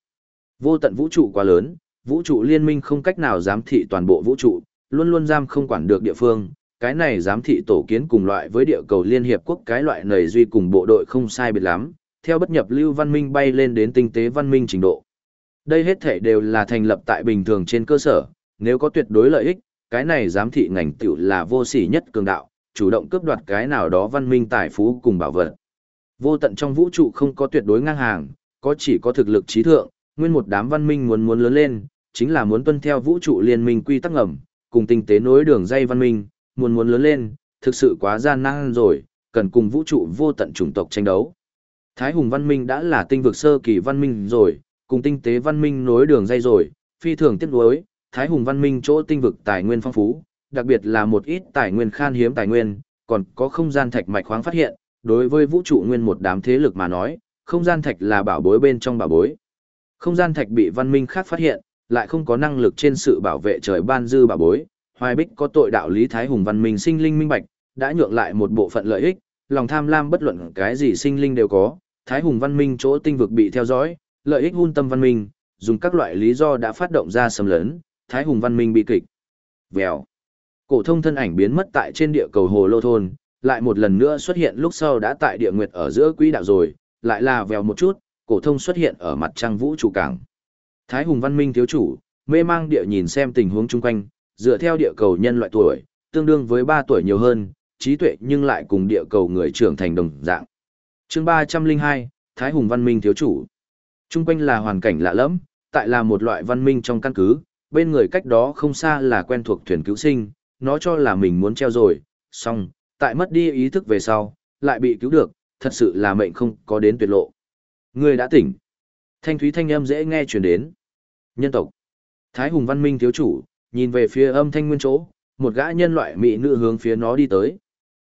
Vô tận vũ trụ quá lớn, vũ trụ liên minh không cách nào giám thị toàn bộ vũ trụ, luôn luôn giam không quản được địa phương, cái này giám thị tổ kiến cùng loại với địa cầu Liên Hiệp Quốc cái loại nầy duy cùng bộ đội không sai biệt lắm, theo bất nhập lưu văn minh bay lên đến tinh tế văn minh trình độ. Đây hết thể đều là thành lập tại bình thường trên cơ sở, nếu có tuyệt đối lợi ích, cái này giám thị ngành tiểu là vô sỉ nhất cường đạo, chủ động cướp đoạt cái nào đó văn minh tài phú cùng bảo vật. Vô tận trong vũ trụ không có tuyệt đối ngang hàng, có chỉ có thực lực trí thượng, nguyên một đám văn minh muốn muốn lớn lên, chính là muốn tuân theo vũ trụ liên minh quy tắc ngầm, cùng tinh tế nối đường dây văn minh, muốn muốn lớn lên, thực sự quá gian nan rồi, cần cùng vũ trụ vô tận chủng tộc tranh đấu. Thái Hùng văn minh đã là tinh vực sơ kỳ văn minh rồi, cùng tinh tế văn minh nối đường dây rồi, phi thường tiếp đối. Thái Hùng văn minh chỗ tinh vực tài nguyên phong phú, đặc biệt là một ít tài nguyên khan hiếm tài nguyên, còn có không gian thạch mạch khoáng phát hiện, đối với vũ trụ nguyên một đám thế lực mà nói, không gian thạch là bảo bối bên trong bảo bối. Không gian thạch bị văn minh khác phát hiện, lại không có năng lực trên sự bảo vệ trời ban dư bảo bối, Hoài Bích có tội đạo lý thái hùng văn minh sinh linh minh bạch, đã nhượng lại một bộ phận lợi ích, lòng tham lam bất luận cái gì sinh linh đều có, thái hùng văn minh chỗ tinh vực bị theo dõi, lợi ích hun tâm văn minh, dùng các loại lý do đã phát động ra xâm lấn, thái hùng văn minh bị kịch. Vèo. Cổ thông thân ảnh biến mất tại trên địa cầu hồ lô thôn, lại một lần nữa xuất hiện lúc sau đã tại địa nguyệt ở giữa quỹ đạo rồi, lại là vèo một chút, cổ thông xuất hiện ở mặt trăng vũ trụ cảng. Thái hùng văn minh thiếu chủ, mê mang địa nhìn xem tình huống chung quanh, dựa theo địa cầu nhân loại tuổi, tương đương với 3 tuổi nhiều hơn, trí tuệ nhưng lại cùng địa cầu người trưởng thành đồng dạng. Chương 302, Thái hùng văn minh thiếu chủ. Chung quanh là hoàn cảnh lạ lẫm, tại là một loại văn minh trong căn cứ, bên người cách đó không xa là quen thuộc thuyền cứu sinh, nó cho là mình muốn treo rồi, xong, tại mất đi ý thức về sau, lại bị cứu được, thật sự là mệnh không có đến tuyệt lộ. Người đã tỉnh. Thanh thúy thanh âm dễ nghe truyền đến. Nhân tộc. Thái hùng văn minh thiếu chủ, nhìn về phía âm thanh nguyên chỗ, một gã nhân loại mỹ nữ hướng phía nó đi tới.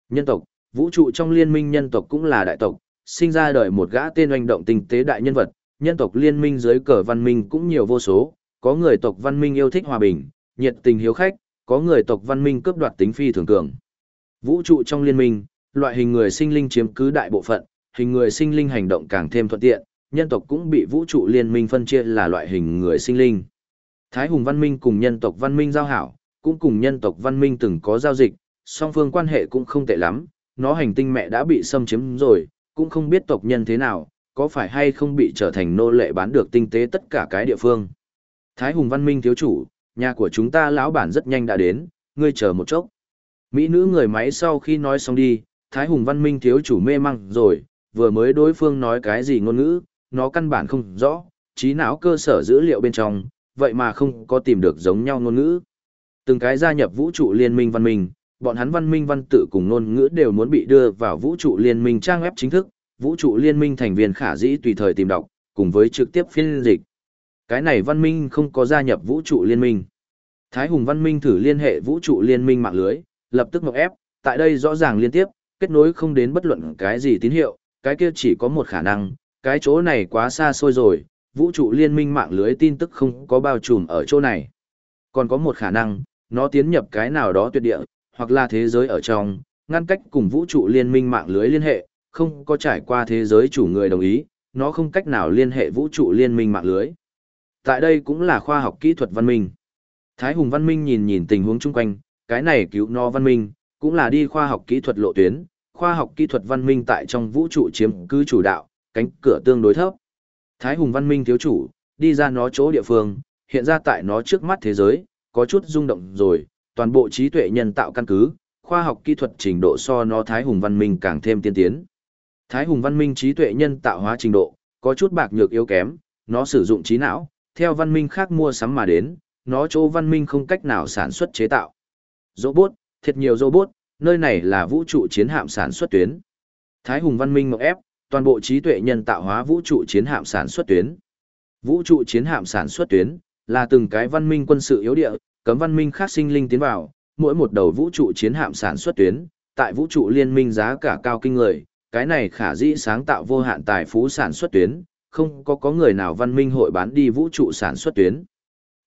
Nhân tộc, vũ trụ trong liên minh nhân tộc cũng là đại tộc, sinh ra đời một gã tên oanh động tinh tế đại nhân vật, nhân tộc liên minh dưới cờ văn minh cũng nhiều vô số, có người tộc văn minh yêu thích hòa bình, nhiệt tình hiếu khách, có người tộc văn minh cướp đoạt tính phi thường cường. Vũ trụ trong liên minh, loại hình người sinh linh chiếm cứ đại bộ phận, hình người sinh linh hành động càng thêm thuận tiện, nhân tộc cũng bị vũ trụ liên minh phân chia là loại hình người sinh linh. Thái hùng văn minh cùng nhân tộc văn minh giao hảo, cũng cùng nhân tộc văn minh từng có giao dịch, song phương quan hệ cũng không tệ lắm, nó hành tinh mẹ đã bị xâm chiếm rồi, cũng không biết tộc nhân thế nào, có phải hay không bị trở thành nô lệ bán được tinh tế tất cả cái địa phương. Thái hùng văn minh thiếu chủ, nhà của chúng ta lão bản rất nhanh đã đến, ngươi chờ một chốc. Mỹ nữ người máy sau khi nói xong đi, Thái hùng văn minh thiếu chủ mê măng rồi, vừa mới đối phương nói cái gì ngôn ngữ, nó căn bản không rõ, trí não cơ sở dữ liệu bên trong, vậy mà không có tìm được giống nhau ngôn ngữ. Từng cái gia nhập vũ trụ liên minh văn minh, bọn hắn văn minh văn tự cùng ngôn ngữ đều muốn bị đưa vào vũ trụ liên minh trang web chính thức, vũ trụ liên minh thành viên khả dĩ tùy thời tìm đọc, cùng với trực tiếp phiên dịch. Cái này văn minh không có gia nhập vũ trụ liên minh. Thái Hùng văn minh thử liên hệ vũ trụ liên minh mạng lưới, lập tức mộng ép, tại đây rõ ràng liên tiếp, kết nối không đến bất luận cái gì tín hiệu, cái kia chỉ có một khả năng, cái chỗ này quá xa xôi rồi, vũ trụ liên minh mạng lưới tin tức không có bao trùm ở chỗ này. Còn có một khả năng, nó tiến nhập cái nào đó tuyệt địa, hoặc là thế giới ở trong, ngăn cách cùng vũ trụ liên minh mạng lưới liên hệ, không có trải qua thế giới chủ người đồng ý, nó không cách nào liên hệ vũ trụ liên minh mạng lưới. Tại đây cũng là khoa học kỹ thuật văn minh. Thái Hùng văn minh nhìn nhìn tình huống chung quanh, cái này cứu nó văn minh, cũng là đi khoa học kỹ thuật lộ tuyến, khoa học kỹ thuật văn minh tại trong vũ trụ chiếm cứ chủ đạo, cánh cửa tương đối thấp. Thái Hùng văn minh thiếu chủ, đi ra nó chỗ địa phương, hiện ra tại nó trước mắt thế giới, có chút rung động rồi, toàn bộ trí tuệ nhân tạo căn cứ, khoa học kỹ thuật trình độ so nó Thái Hùng văn minh càng thêm tiên tiến. Thái Hùng văn minh trí tuệ nhân tạo hóa trình độ, có chút bạc nhược yếu kém, nó sử dụng trí não, theo văn minh khác mua sắm mà đến, nó chỗ văn minh không cách nào sản xuất chế tạo. Robot, thiệt nhiều robot, nơi này là vũ trụ chiến hạm sản xuất tuyến. Thái Hùng văn minh ngọc ép, toàn bộ trí tuệ nhân tạo hóa vũ trụ chiến hạm sản xuất tuyến. Vũ trụ chiến hạm sản xuất tuyến là từng cái văn minh quân sự yếu địa, cấm văn minh khác sinh linh tiến vào, mỗi một đầu vũ trụ chiến hạm sản xuất tuyến, tại vũ trụ liên minh giá cả cao kinh người, cái này khả dĩ sáng tạo vô hạn tài phú sản xuất tuyến, không có có người nào văn minh hội bán đi vũ trụ sản xuất tuyến.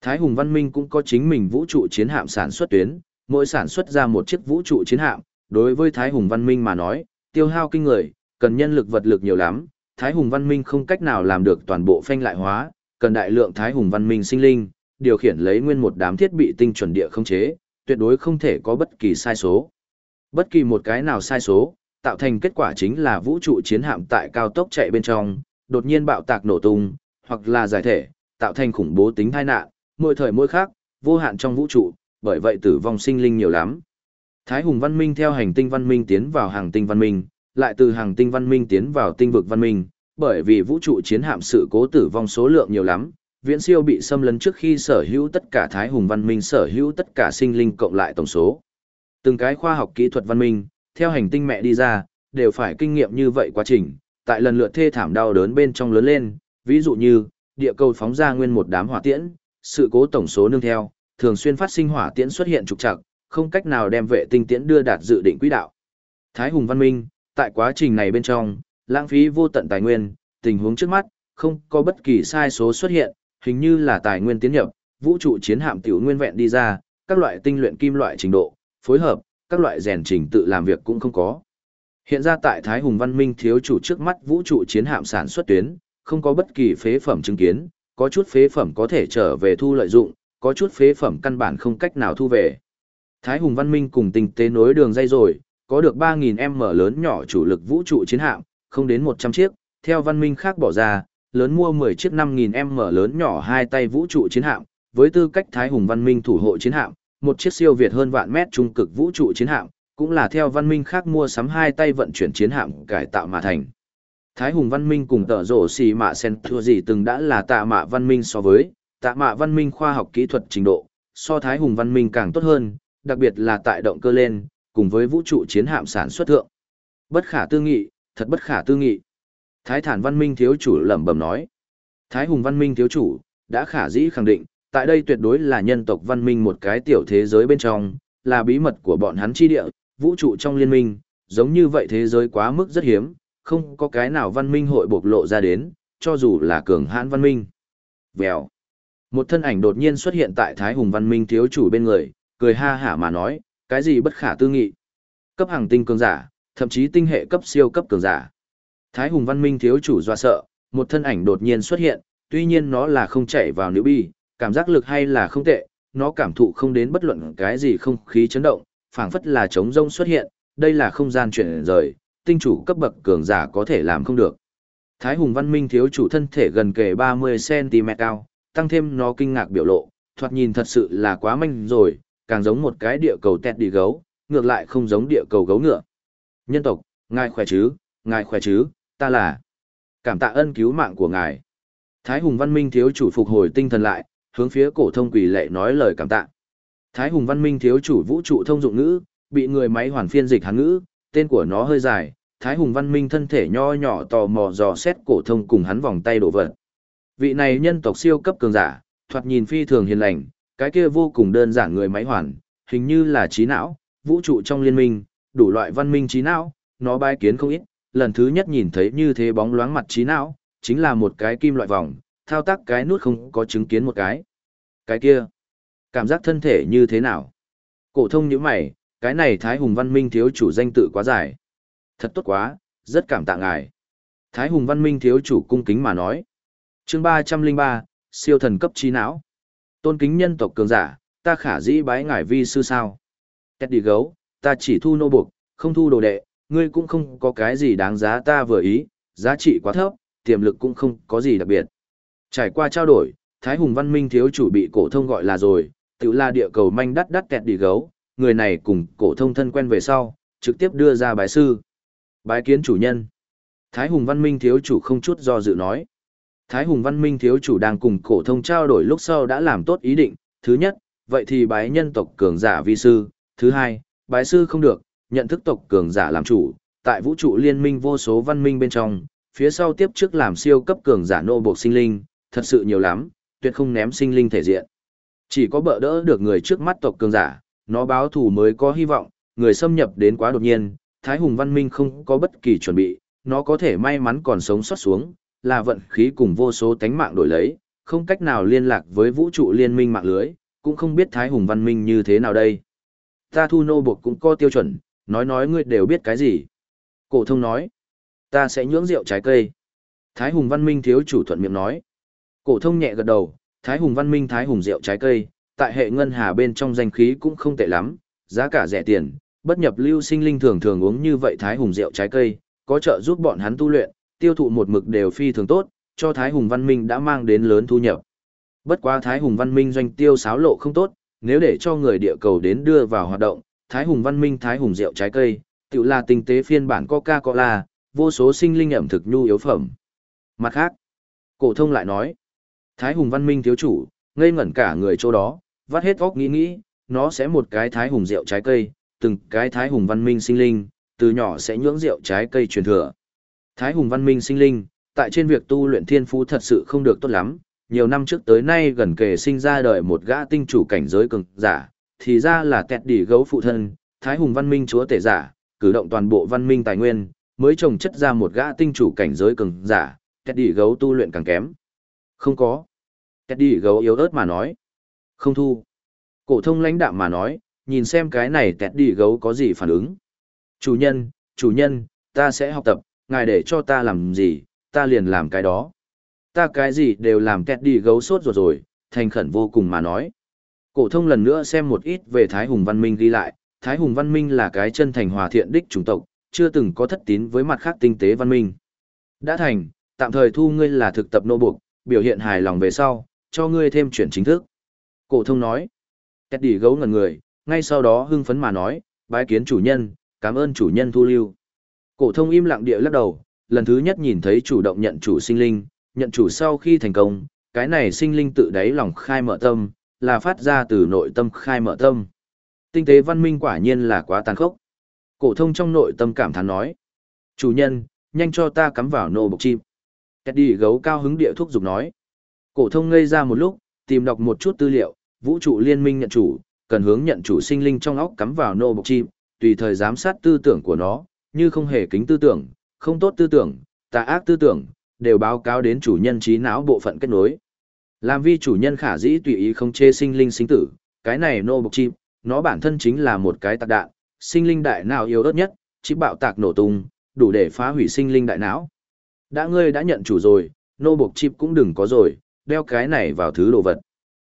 Thái Hùng văn minh cũng có chính mình vũ trụ chiến hạm sản xuất tuyến, mỗi sản xuất ra một chiếc vũ trụ chiến hạm, đối với Thái Hùng văn minh mà nói, tiêu hao kinh người, cần nhân lực vật lực nhiều lắm, Thái Hùng văn minh không cách nào làm được toàn bộ phanh lại hóa, cần đại lượng Thái Hùng văn minh sinh linh, điều khiển lấy nguyên một đám thiết bị tinh chuẩn địa không chế, tuyệt đối không thể có bất kỳ sai số. Bất kỳ một cái nào sai số, tạo thành kết quả chính là vũ trụ chiến hạm tại cao tốc chạy bên trong, đột nhiên bạo tạc nổ tung, hoặc là giải thể, tạo thành khủng bố tính tai nạn, mỗi thời mỗi khác, vô hạn trong vũ trụ, bởi vậy tử vong sinh linh nhiều lắm. Thái Hùng văn minh theo hành tinh văn minh tiến vào hàng tinh văn minh, lại từ hàng tinh văn minh tiến vào tinh vực văn minh, bởi vì vũ trụ chiến hạm sự cố tử vong số lượng nhiều lắm, viễn siêu bị xâm lấn trước khi sở hữu tất cả Thái Hùng văn minh sở hữu tất cả sinh linh cộng lại tổng số. Từng cái khoa học kỹ thuật văn minh, theo hành tinh mẹ đi ra, đều phải kinh nghiệm như vậy quá trình, tại lần lượt thê thảm đau đớn bên trong lớn lên, ví dụ như, địa cầu phóng ra nguyên một đám hỏa tiễn, sự cố tổng số nương theo, thường xuyên phát sinh hỏa tiễn xuất hiện trục trặc, không cách nào đem vệ tinh tiễn đưa đạt dự định quỹ đạo. Thái Hùng Văn Minh, tại quá trình này bên trong, lãng phí vô tận tài nguyên, tình huống trước mắt, không có bất kỳ sai số xuất hiện, hình như là tài nguyên tiến nhập, vũ trụ chiến hạm tiểu nguyên vẹn đi ra, các loại tinh luyện kim loại trình độ, phối hợp, các loại rèn trình tự làm việc cũng không có. Hiện ra tại Thái Hùng Văn Minh thiếu chủ trước mắt vũ trụ chiến hạm sản xuất tuyến, không có bất kỳ phế phẩm chứng kiến, có chút phế phẩm có thể trở về thu lợi dụng, có chút phế phẩm căn bản không cách nào thu về. Thái Hùng Văn Minh cùng tinh tế nối đường dây rồi, có được 3.000M lớn nhỏ chủ lực vũ trụ chiến hạm, không đến 100 chiếc, theo Văn Minh khác bỏ ra, lớn mua 10 chiếc 5.000M lớn nhỏ hai tay vũ trụ chiến hạm, với tư cách Thái Hùng Văn Minh thủ hộ chiến hạm, một chiếc siêu việt hơn vạn mét trung cực vũ trụ chiến hạm, cũng là theo Văn Minh khác mua sắm hai tay vận chuyển chiến hạm cải tạo mà thành. Thái Hùng Văn Minh cùng tờ rổ xì mạ sen thua gì từng đã là tạ mạ Văn Minh so với, tạ mạ Văn Minh khoa học kỹ thuật trình độ, so Thái Hùng Văn Minh càng tốt hơn, đặc biệt là tại động cơ lên, cùng với vũ trụ chiến hạm sản xuất thượng. Bất khả tư nghị, thật bất khả tư nghị. Thái Thản Văn Minh thiếu chủ lẩm bẩm nói. Thái Hùng Văn Minh thiếu chủ, đã khả dĩ khẳng định, tại đây tuyệt đối là nhân tộc văn minh một cái tiểu thế giới bên trong, là bí mật của bọn hắn chi địa, vũ trụ trong liên minh, giống như vậy thế giới quá mức rất hiếm, không có cái nào văn minh hội bộc lộ ra đến, cho dù là cường hãn văn minh. Vèo. Một thân ảnh đột nhiên xuất hiện tại Thái Hùng văn minh thiếu chủ bên người, cười ha hả mà nói, cái gì bất khả tư nghị. Cấp hàng tinh cường giả, thậm chí tinh hệ cấp siêu cấp cường giả. Thái Hùng văn minh thiếu chủ doa sợ, một thân ảnh đột nhiên xuất hiện, tuy nhiên nó là không chạy vào nữ bi, cảm giác lực hay là không tệ, nó cảm thụ không đến bất luận cái gì không khí chấn động, phảng phất là trống rông xuất hiện, đây là không gian chuyển rời, tinh chủ cấp bậc cường giả có thể làm không được. Thái Hùng Văn Minh thiếu chủ thân thể gần kề 30cm cao, tăng thêm nó kinh ngạc biểu lộ, thoạt nhìn thật sự là quá manh rồi, càng giống một cái địa cầu tẹt đi gấu, ngược lại không giống địa cầu gấu ngựa. Nhân tộc, ngài khỏe chứ, ngài khỏe chứ, ta là. Cảm tạ ân cứu mạng của ngài. Thái Hùng Văn Minh thiếu chủ phục hồi tinh thần lại, hướng phía cổ thông quỷ lệ nói lời cảm tạ. Thái Hùng Văn Minh thiếu chủ vũ trụ thông dụng ngữ, bị người máy hoàn phiên dịch hán ngữ, tên của nó hơi dài, Thái Hùng Văn Minh thân thể nho nhỏ tò mò dò xét cổ thông cùng hắn vòng tay đổ vật. Vị này nhân tộc siêu cấp cường giả, thoạt nhìn phi thường hiền lành, cái kia vô cùng đơn giản người máy hoàn, hình như là trí não, vũ trụ trong liên minh, đủ loại văn minh trí não, nó bái kiến không ít, lần thứ nhất nhìn thấy như thế bóng loáng mặt trí não, chính là một cái kim loại vòng, thao tác cái nút không có chứng kiến một cái. Cái kia, cảm giác thân thể như thế nào? Cổ thông như mày, cái này Thái Hùng Văn Minh thiếu chủ danh tự quá dài. Thật tốt quá, rất cảm tạ ngài. Thái Hùng Văn Minh thiếu chủ cung kính mà nói. Chương ba trăm linh ba siêu thần cấp trí não. Tôn kính nhân tộc cường giả, ta khả dĩ bái ngải vi sư sao? Kết đi gấu, ta chỉ thu nô buộc, không thu đồ đệ, ngươi cũng không có cái gì đáng giá ta vừa ý, giá trị quá thấp, tiềm lực cũng không có gì đặc biệt. Trải qua trao đổi, Thái Hùng Văn Minh thiếu chủ bị cổ thông gọi là rồi, tự là địa cầu manh đắt đắt kẹt đi gấu, người này cùng cổ thông thân quen về sau, trực tiếp đưa ra bái sư. Bái kiến chủ nhân. Thái Hùng Văn Minh thiếu chủ không chút do dự nói. Thái Hùng Văn Minh thiếu chủ đang cùng cổ thông trao đổi lúc sau đã làm tốt ý định, thứ nhất, vậy thì bái nhân tộc cường giả vi sư, thứ hai, bái sư không được, nhận thức tộc cường giả làm chủ, tại vũ trụ liên minh vô số văn minh bên trong, phía sau tiếp trước làm siêu cấp cường giả nô buộc sinh linh, thật sự nhiều lắm, tuyệt không ném sinh linh thể diện. Chỉ có bỡ đỡ được người trước mắt tộc cường giả, nó báo thù mới có hy vọng, người xâm nhập đến quá đột nhiên, Thái Hùng Văn Minh không có bất kỳ chuẩn bị, nó có thể may mắn còn sống sót xuống, là vận khí cùng vô số tánh mạng đổi lấy, không cách nào liên lạc với vũ trụ liên minh mạng lưới, cũng không biết Thái Hùng Văn Minh như thế nào đây. Ta thu nô buộc cũng có tiêu chuẩn, nói nói ngươi đều biết cái gì. Cổ thông nói, ta sẽ nhưỡng rượu trái cây. Thái Hùng Văn Minh thiếu chủ thuận miệng nói. Cổ thông nhẹ gật đầu, Thái Hùng Văn Minh Thái Hùng rượu trái cây, tại hệ ngân hà bên trong danh khí cũng không tệ lắm, giá cả rẻ tiền, bất nhập lưu sinh linh thường thường uống như vậy Thái Hùng rượu trái cây, có trợ giúp bọn hắn tu luyện, tiêu thụ một mực đều phi thường tốt, cho Thái Hùng Văn Minh đã mang đến lớn thu nhập. Bất quá Thái Hùng Văn Minh doanh tiêu xáo lộ không tốt, nếu để cho người địa cầu đến đưa vào hoạt động, Thái Hùng Văn Minh Thái Hùng rượu trái cây, tự là tinh tế phiên bản Coca-Cola, vô số sinh linh ẩm thực nhu yếu phẩm. Mặt khác, cổ thông lại nói, Thái Hùng Văn Minh thiếu chủ, ngây ngẩn cả người chỗ đó, vắt hết óc nghĩ nghĩ, nó sẽ một cái Thái Hùng rượu trái cây, từng cái Thái Hùng Văn Minh sinh linh, từ nhỏ sẽ nhưỡng rượu trái cây truyền thừa. Thái Hùng Văn Minh sinh linh, tại trên việc tu luyện thiên phú thật sự không được tốt lắm, nhiều năm trước tới nay gần kề sinh ra đời một gã tinh chủ cảnh giới cường giả, thì ra là kẹt đỉ gấu phụ thân, Thái Hùng Văn Minh chúa tể giả, cử động toàn bộ văn minh tài nguyên, mới trồng chất ra một gã tinh chủ cảnh giới cường giả, kẹt đỉ gấu tu luyện càng kém. Không có. Kẹt đỉ gấu yếu ớt mà nói. Không thu. Cổ thông lãnh đạm mà nói, nhìn xem cái này kẹt đỉ gấu có gì phản ứng. Chủ nhân, chủ nhân, ta sẽ học tập, ngài để cho ta làm gì, ta liền làm cái đó. Ta cái gì đều làm kẹt đi gấu sốt rồi rồi, thành khẩn vô cùng mà nói. Cổ thông lần nữa xem một ít về Thái Hùng Văn Minh ghi lại, Thái Hùng Văn Minh là cái chân thành hòa thiện đích chủng tộc, chưa từng có thất tín với mặt khác tinh tế văn minh. Đã thành, tạm thời thu ngươi là thực tập nô buộc, biểu hiện hài lòng về sau, cho ngươi thêm chuyển chính thức. Cổ thông nói. Kết đỉ gấu ngẩn người, ngay sau đó hưng phấn mà nói, bái kiến chủ nhân, cảm ơn chủ nhân thu lưu. Cổ thông im lặng địa lắc đầu, lần thứ nhất nhìn thấy chủ động nhận chủ sinh linh, nhận chủ sau khi thành công, cái này sinh linh tự đáy lòng khai mở tâm, là phát ra từ nội tâm khai mở tâm. Tinh tế văn minh quả nhiên là quá tàn khốc. Cổ thông trong nội tâm cảm thán nói. Chủ nhân, nhanh cho ta cắm vào nô bộc chim. Teddy đi gấu cao hứng địa thuốc dục nói. Cổ thông ngây ra một lúc, tìm đọc một chút tư liệu, vũ trụ liên minh nhận chủ, cần hướng nhận chủ sinh linh trong óc cắm vào nô bộc chim, tùy thời giám sát tư tưởng của nó, như không hề kính tư tưởng, không tốt tư tưởng, tà ác tư tưởng, đều báo cáo đến chủ nhân trí não bộ phận kết nối. Làm vi chủ nhân khả dĩ tùy ý không chê sinh linh sinh tử, cái này nô bộc chim, nó bản thân chính là một cái tạc đạn, sinh linh đại não yếu ớt nhất, chỉ bạo tạc nổ tung, đủ để phá hủy sinh linh đại não. Đã ngươi đã nhận chủ rồi, nô buộc chip cũng đừng có rồi, đeo cái này vào thứ đồ vật.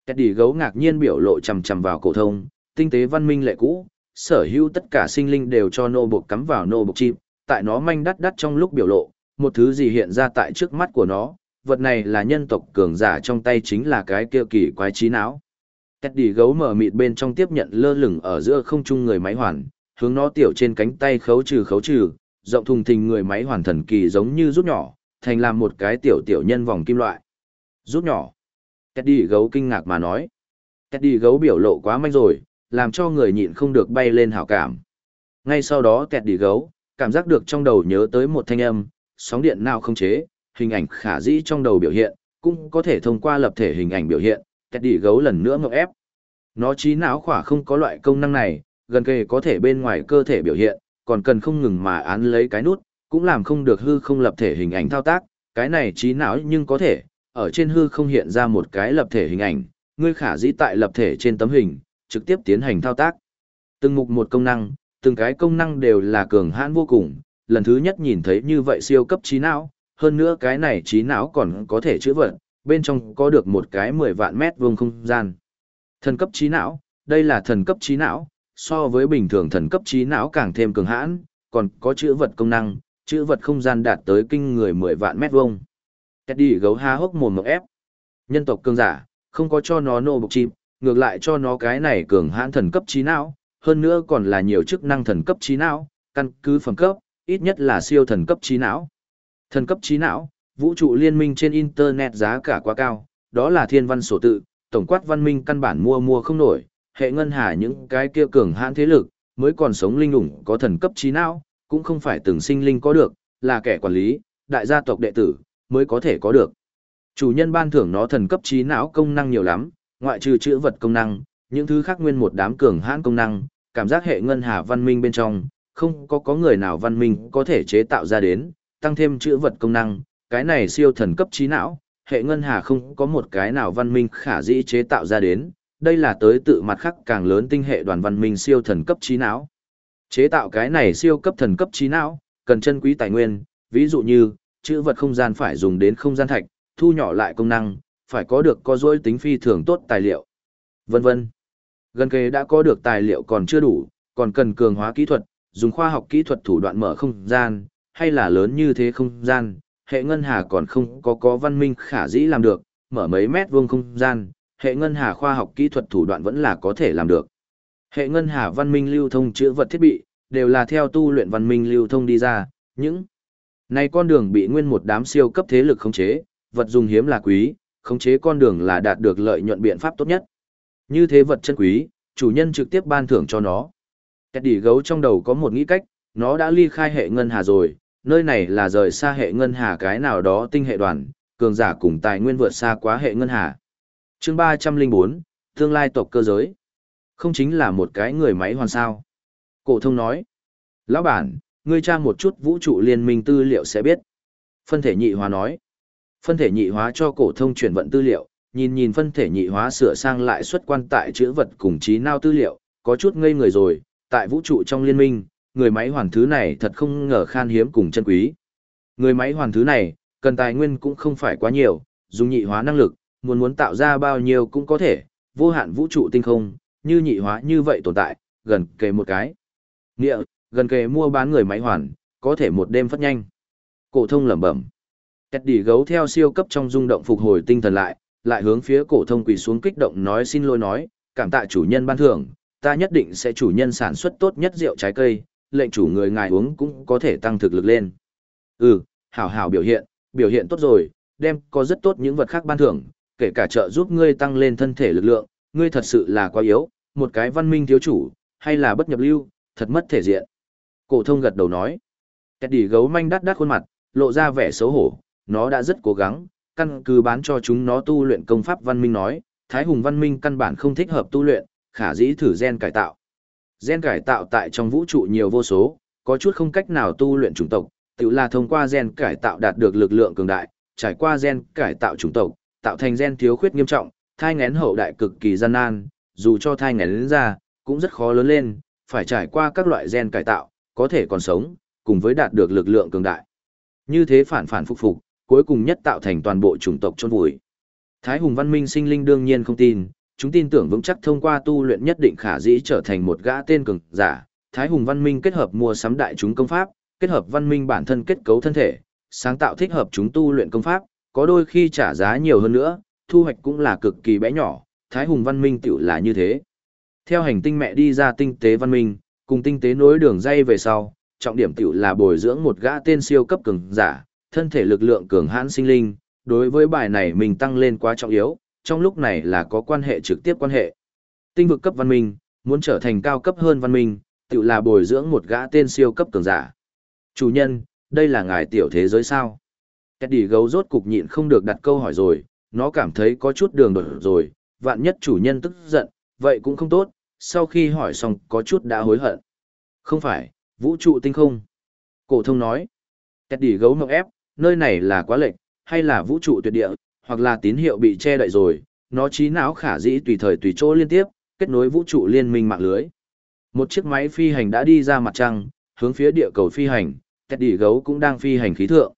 Kẹt đi gấu ngạc nhiên biểu lộ chầm chầm vào cổ thông, tinh tế văn minh lệ cũ, sở hữu tất cả sinh linh đều cho nô buộc cắm vào nô buộc chim, tại nó manh đắt đắt trong lúc biểu lộ, một thứ gì hiện ra tại trước mắt của nó, vật này là nhân tộc cường giả trong tay chính là cái kia kỳ quái trí não. Tét đi gấu mở mịt bên trong tiếp nhận lơ lửng ở giữa không trung người máy hoàn, hướng nó tiểu trên cánh tay khấu trừ khấu trừ, rộng thùng thình người máy hoàn thần kỳ giống như rút nhỏ, thành làm một cái tiểu tiểu nhân vòng kim loại. Rút nhỏ. Tét đi gấu kinh ngạc mà nói. Tét đi gấu biểu lộ quá manh rồi, làm cho người nhịn không được bay lên hảo cảm. Ngay sau đó kẹt đi gấu, cảm giác được trong đầu nhớ tới một thanh âm, sóng điện nào không chế, hình ảnh khả dĩ trong đầu biểu hiện, cũng có thể thông qua lập thể hình ảnh biểu hiện, kẹt đi gấu lần nữa ngọc ép. Nó trí não khỏa không có loại công năng này, gần kề có thể bên ngoài cơ thể biểu hiện, còn cần không ngừng mà án lấy cái nút, cũng làm không được hư không lập thể hình ảnh thao tác, cái này trí não nhưng có thể, ở trên hư không hiện ra một cái lập thể hình ảnh, ngươi khả dĩ tại lập thể trên tấm hình, trực tiếp tiến hành thao tác. Từng mục một công năng, từng cái công năng đều là cường hãn vô cùng, lần thứ nhất nhìn thấy như vậy siêu cấp trí não, hơn nữa cái này trí não còn có thể chữa vật, bên trong có được một cái 10 vạn mét vuông không gian. Thần cấp trí não, đây là thần cấp trí não, so với bình thường thần cấp trí não càng thêm cường hãn, còn có chữa vật công năng, chữa vật không gian đạt tới kinh người 10 vạn mét vuông. Teddy gấu ha hốc mồm một ép. Nhân tộc cường giả, không có cho nó nô bộc chim, ngược lại cho nó cái này cường hãn thần cấp trí não, hơn nữa còn là nhiều chức năng thần cấp trí não, căn cứ phẩm cấp, ít nhất là siêu thần cấp trí não. Thần cấp trí não, vũ trụ liên minh trên internet giá cả quá cao, đó là thiên văn sổ tự, tổng quát văn minh căn bản mua mua không nổi, hệ ngân hà những cái kia cường hãn thế lực, mới còn sống linh ủng có thần cấp trí não, cũng không phải từng sinh linh có được, là kẻ quản lý, đại gia tộc đệ tử, mới có thể có được. Chủ nhân ban thưởng nó thần cấp trí não công năng nhiều lắm, ngoại trừ chữ vật công năng, những thứ khác nguyên một đám cường hãn công năng, cảm giác hệ ngân hà văn minh bên trong, không có có người nào văn minh có thể chế tạo ra đến, tăng thêm chữ vật công năng, cái này siêu thần cấp trí não, hệ ngân hà không có một cái nào văn minh khả dĩ chế tạo ra đến, đây là tới tự mặt khắc càng lớn tinh hệ đoàn văn minh siêu thần cấp trí não. Chế tạo cái này siêu cấp thần cấp trí não, cần chân quý tài nguyên, ví dụ như, chữ vật không gian phải dùng đến không gian thạch, thu nhỏ lại công năng, phải có được có dối tính phi thường tốt tài liệu, vân vân. Gần kề đã có được tài liệu còn chưa đủ, còn cần cường hóa kỹ thuật, dùng khoa học kỹ thuật thủ đoạn mở không gian, hay là lớn như thế không gian, hệ ngân hà còn không có có văn minh khả dĩ làm được, mở mấy mét vuông không gian, hệ ngân hà khoa học kỹ thuật thủ đoạn vẫn là có thể làm được. Hệ ngân hà văn minh lưu thông chữa vật thiết bị, đều là theo tu luyện văn minh lưu thông đi ra, những này con đường bị nguyên một đám siêu cấp thế lực khống chế, vật dùng hiếm là quý, khống chế con đường là đạt được lợi nhuận biện pháp tốt nhất. Như thế vật chân quý, chủ nhân trực tiếp ban thưởng cho nó. Kẹt đỉ gấu trong đầu có một nghĩ cách, nó đã ly khai hệ ngân hà rồi, nơi này là rời xa hệ ngân hà cái nào đó tinh hệ đoàn, cường giả cùng tài nguyên vượt xa quá hệ ngân hà. chương 304, tương lai tộc cơ giới. Không chính là một cái người máy hoàn sao. Cổ thông nói, Lão bản, ngươi tra một chút vũ trụ liên minh tư liệu sẽ biết. Phân thể nhị hòa nói. Phân thể nhị hóa cho cổ thông chuyển vận tư liệu, nhìn nhìn phân thể nhị hóa sửa sang lại xuất quan tại chữ vật cùng trí nao tư liệu, có chút ngây người rồi, tại vũ trụ trong liên minh, người máy hoàn thứ này thật không ngờ khan hiếm cùng chân quý. Người máy hoàn thứ này, cần tài nguyên cũng không phải quá nhiều, dùng nhị hóa năng lực, muốn muốn tạo ra bao nhiêu cũng có thể, vô hạn vũ trụ tinh không, như nhị hóa như vậy tồn tại, gần kề một cái. Nghĩa, gần kề mua bán người máy hoàn, có thể một đêm phát nhanh. Cổ thông lẩm bẩm. Kẹt đỉ gấu theo siêu cấp trong rung động phục hồi tinh thần lại, lại hướng phía cổ thông quỳ xuống kích động nói xin lỗi nói, cảm tạ chủ nhân ban thưởng, ta nhất định sẽ chủ nhân sản xuất tốt nhất rượu trái cây, lệnh chủ người ngài uống cũng có thể tăng thực lực lên. Ừ, hảo hảo biểu hiện, biểu hiện tốt rồi, đem có rất tốt những vật khác ban thưởng, kể cả trợ giúp ngươi tăng lên thân thể lực lượng, ngươi thật sự là quá yếu, một cái văn minh thiếu chủ, hay là bất nhập lưu, thật mất thể diện. Cổ thông gật đầu nói. Kẹt đỉ gấu manh đắt đắt khuôn mặt, lộ ra vẻ xấu hổ, nó đã rất cố gắng, căn cứ bán cho chúng nó tu luyện công pháp văn minh nói, Thái Hùng văn minh căn bản không thích hợp tu luyện, khả dĩ thử gen cải tạo. Gen cải tạo tại trong vũ trụ nhiều vô số, có chút không cách nào tu luyện chủng tộc, tự là thông qua gen cải tạo đạt được lực lượng cường đại, trải qua gen cải tạo chủng tộc, tạo thành gen thiếu khuyết nghiêm trọng, thai ngén hậu đại cực kỳ gian nan, dù cho thai ngén ra, cũng rất khó lớn lên, phải trải qua các loại gen cải tạo, có thể còn sống, cùng với đạt được lực lượng cường đại. Như thế phản phản phục phục, cuối cùng nhất tạo thành toàn bộ chủng tộc chôn vùi. Thái Hùng Văn Minh sinh linh đương nhiên không tin, chúng tin tưởng vững chắc thông qua tu luyện nhất định khả dĩ trở thành một gã tên cường giả. Thái Hùng Văn Minh kết hợp mua sắm đại chúng công pháp, kết hợp văn minh bản thân kết cấu thân thể, sáng tạo thích hợp chúng tu luyện công pháp, có đôi khi trả giá nhiều hơn nữa, thu hoạch cũng là cực kỳ bé nhỏ, Thái Hùng Văn Minh tiểu là như thế. Theo hành tinh mẹ đi ra tinh tế văn minh, cùng tinh tế nối đường dây về sau, trọng điểm tiểu là bồi dưỡng một gã tên siêu cấp cường giả, thân thể lực lượng cường hãn sinh linh, đối với bài này mình tăng lên quá trọng yếu, trong lúc này là có quan hệ trực tiếp quan hệ. Tinh vực cấp văn minh, muốn trở thành cao cấp hơn văn minh, tự là bồi dưỡng một gã tên siêu cấp cường giả. Chủ nhân, đây là ngài tiểu thế giới sao? Kẹt đi gấu rốt cục nhịn không được đặt câu hỏi rồi, nó cảm thấy có chút đường đổi rồi, vạn nhất chủ nhân tức giận, vậy cũng không tốt, sau khi hỏi xong có chút đã hối hận. Không phải, vũ trụ tinh không. Cổ thông nói, kẹt đi gấu ngọc ép, nơi này là quá lệch, hay là vũ trụ tuyệt địa, hoặc là tín hiệu bị che đậy rồi, nó trí não khả dĩ tùy thời tùy chỗ liên tiếp, kết nối vũ trụ liên minh mạng lưới. Một chiếc máy phi hành đã đi ra mặt trăng, hướng phía địa cầu phi hành, tẹt đỉ gấu cũng đang phi hành khí thượng.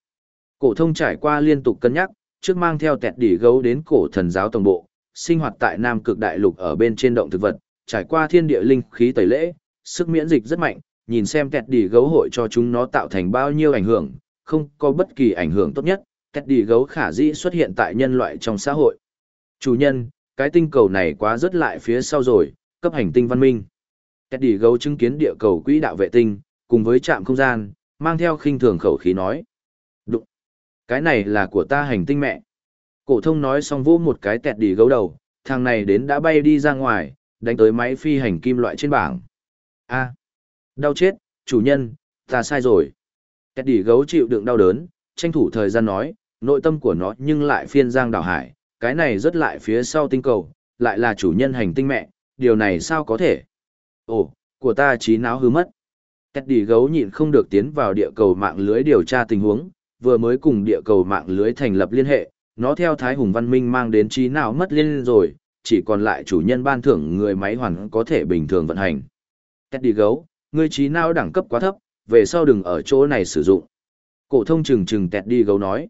Cổ thông trải qua liên tục cân nhắc, trước mang theo tẹt đỉ gấu đến cổ thần giáo tổng bộ, sinh hoạt tại Nam Cực Đại Lục ở bên trên động thực vật, trải qua thiên địa linh khí tẩy lễ, sức miễn dịch rất mạnh, nhìn xem tẹt đỉ gấu hội cho chúng nó tạo thành bao nhiêu ảnh hưởng, không có bất kỳ ảnh hưởng tốt nhất, tẹt đi gấu khả dĩ xuất hiện tại nhân loại trong xã hội. Chủ nhân, cái tinh cầu này quá rất lại phía sau rồi, cấp hành tinh văn minh. Tẹt đi gấu chứng kiến địa cầu quỹ đạo vệ tinh, cùng với trạm không gian, mang theo khinh thường khẩu khí nói. Đụng! Cái này là của ta hành tinh mẹ. Cổ thông nói xong vỗ một cái tẹt đi gấu đầu, thằng này đến đã bay đi ra ngoài, đánh tới máy phi hành kim loại trên bảng. A! Đau chết, chủ nhân, ta sai rồi. Tẹt đỉ gấu chịu đựng đau đớn, tranh thủ thời gian nói, nội tâm của nó nhưng lại phiên giang đảo hải, cái này rất lại phía sau tinh cầu, lại là chủ nhân hành tinh mẹ, điều này sao có thể? Ồ, của ta trí não hư mất. Kết Đỉ gấu nhịn không được tiến vào địa cầu mạng lưới điều tra tình huống, vừa mới cùng địa cầu mạng lưới thành lập liên hệ, nó theo Thái Hùng Văn Minh mang đến trí não mất liên rồi, chỉ còn lại chủ nhân ban thưởng người máy hoàn có thể bình thường vận hành. Kết đi gấu, ngươi trí não đẳng cấp quá thấp, về sau đừng ở chỗ này sử dụng. Cổ thông chừng chừng tẹt đi gấu nói.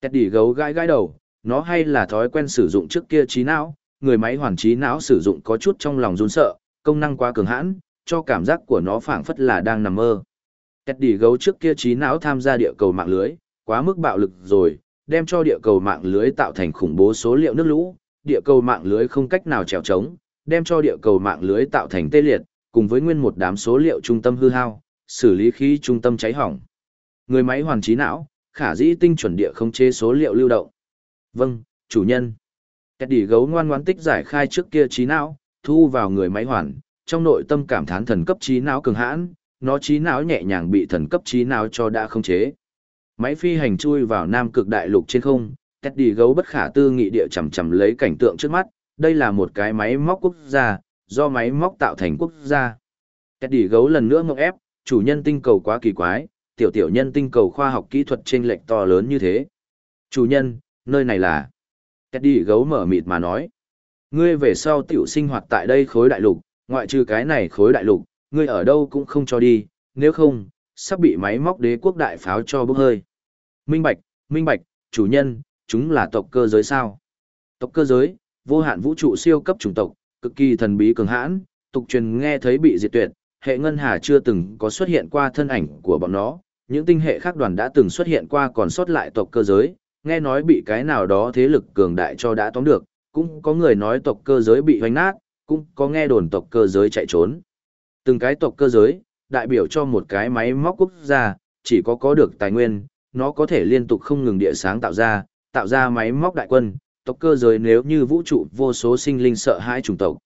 Tẹt đi gấu gãi gãi đầu, nó hay là thói quen sử dụng trước kia trí não, người máy hoàn trí não sử dụng có chút trong lòng run sợ, công năng quá cường hãn, cho cảm giác của nó phảng phất là đang nằm mơ. Tẹt đi gấu trước kia trí não tham gia địa cầu mạng lưới, quá mức bạo lực rồi, đem cho địa cầu mạng lưới tạo thành khủng bố số liệu nước lũ, địa cầu mạng lưới không cách nào trèo trống, đem cho địa cầu mạng lưới tạo thành tê liệt, cùng với nguyên một đám số liệu trung tâm hư hao, xử lý khí trung tâm cháy hỏng. Người máy hoàn trí não, khả dĩ tinh chuẩn địa không chế số liệu lưu động. Vâng, chủ nhân. Kẹt đỉ gấu ngoan ngoãn tích giải khai trước kia trí não, thu vào người máy hoàn, trong nội tâm cảm thán thần cấp trí não cường hãn, nó trí não nhẹ nhàng bị thần cấp trí não cho đã không chế. Máy phi hành chui vào nam cực đại lục trên không, Kẹt đỉ gấu bất khả tư nghị địa chầm chầm lấy cảnh tượng trước mắt, đây là một cái máy móc quốc gia, do máy móc tạo thành quốc gia. Kẹt đỉ gấu lần nữa ngọc ép, Chủ nhân tinh cầu quá kỳ quái, tiểu tiểu nhân tinh cầu khoa học kỹ thuật chênh lệch to lớn như thế. Chủ nhân, nơi này là... Teddy gấu mở mịt mà nói. Ngươi về sau tiểu sinh hoạt tại đây khối đại lục, ngoại trừ cái này khối đại lục, ngươi ở đâu cũng không cho đi, nếu không, sắp bị máy móc đế quốc đại pháo cho bốc hơi. Minh Bạch, Minh Bạch, chủ nhân, chúng là tộc cơ giới sao? Tộc cơ giới, vô hạn vũ trụ siêu cấp chủng tộc, cực kỳ thần bí cường hãn, tục truyền nghe thấy bị diệt tuyệt, hệ ngân hà chưa từng có xuất hiện qua thân ảnh của bọn nó, những tinh hệ khác đoàn đã từng xuất hiện qua còn sót lại tộc cơ giới, nghe nói bị cái nào đó thế lực cường đại cho đã tóm được, cũng có người nói tộc cơ giới bị hoành nát, cũng có nghe đồn tộc cơ giới chạy trốn. Từng cái tộc cơ giới, đại biểu cho một cái máy móc quốc gia, chỉ có có được tài nguyên, nó có thể liên tục không ngừng địa sáng tạo ra, tạo ra máy móc đại quân, tộc cơ giới nếu như vũ trụ vô số sinh linh sợ hãi chủng tộc.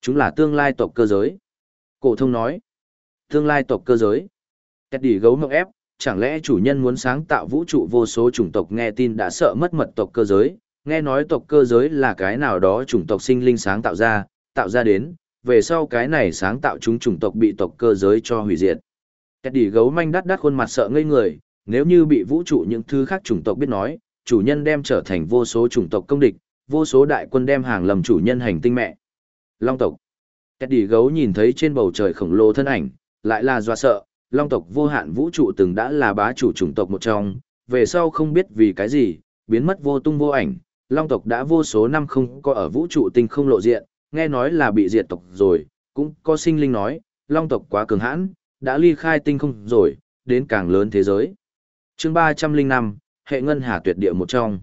Chúng là tương lai tộc cơ giới. Cổ thông nói, tương lai tộc cơ giới. Kết đỉ gấu mộng ép, chẳng lẽ chủ nhân muốn sáng tạo vũ trụ vô số chủng tộc nghe tin đã sợ mất mật tộc cơ giới, nghe nói tộc cơ giới là cái nào đó chủng tộc sinh linh sáng tạo ra, tạo ra đến, về sau cái này sáng tạo chúng chủng tộc bị tộc cơ giới cho hủy diệt. Kết đỉ gấu manh đắt đắt khuôn mặt sợ ngây người, nếu như bị vũ trụ những thứ khác chủng tộc biết nói, chủ nhân đem trở thành vô số chủng tộc công địch, vô số đại quân đem hàng lầm chủ nhân hành tinh mẹ. Long tộc. Kết đỉ gấu nhìn thấy trên bầu trời khổng lồ thân ảnh, lại là doa sợ, long tộc vô hạn vũ trụ từng đã là bá chủ chủng tộc một trong, về sau không biết vì cái gì, biến mất vô tung vô ảnh, long tộc đã vô số năm không có ở vũ trụ tinh không lộ diện, nghe nói là bị diệt tộc rồi, cũng có sinh linh nói, long tộc quá cường hãn, đã ly khai tinh không rồi, đến càng lớn thế giới. chương 305, hệ ngân hà tuyệt địa một trong.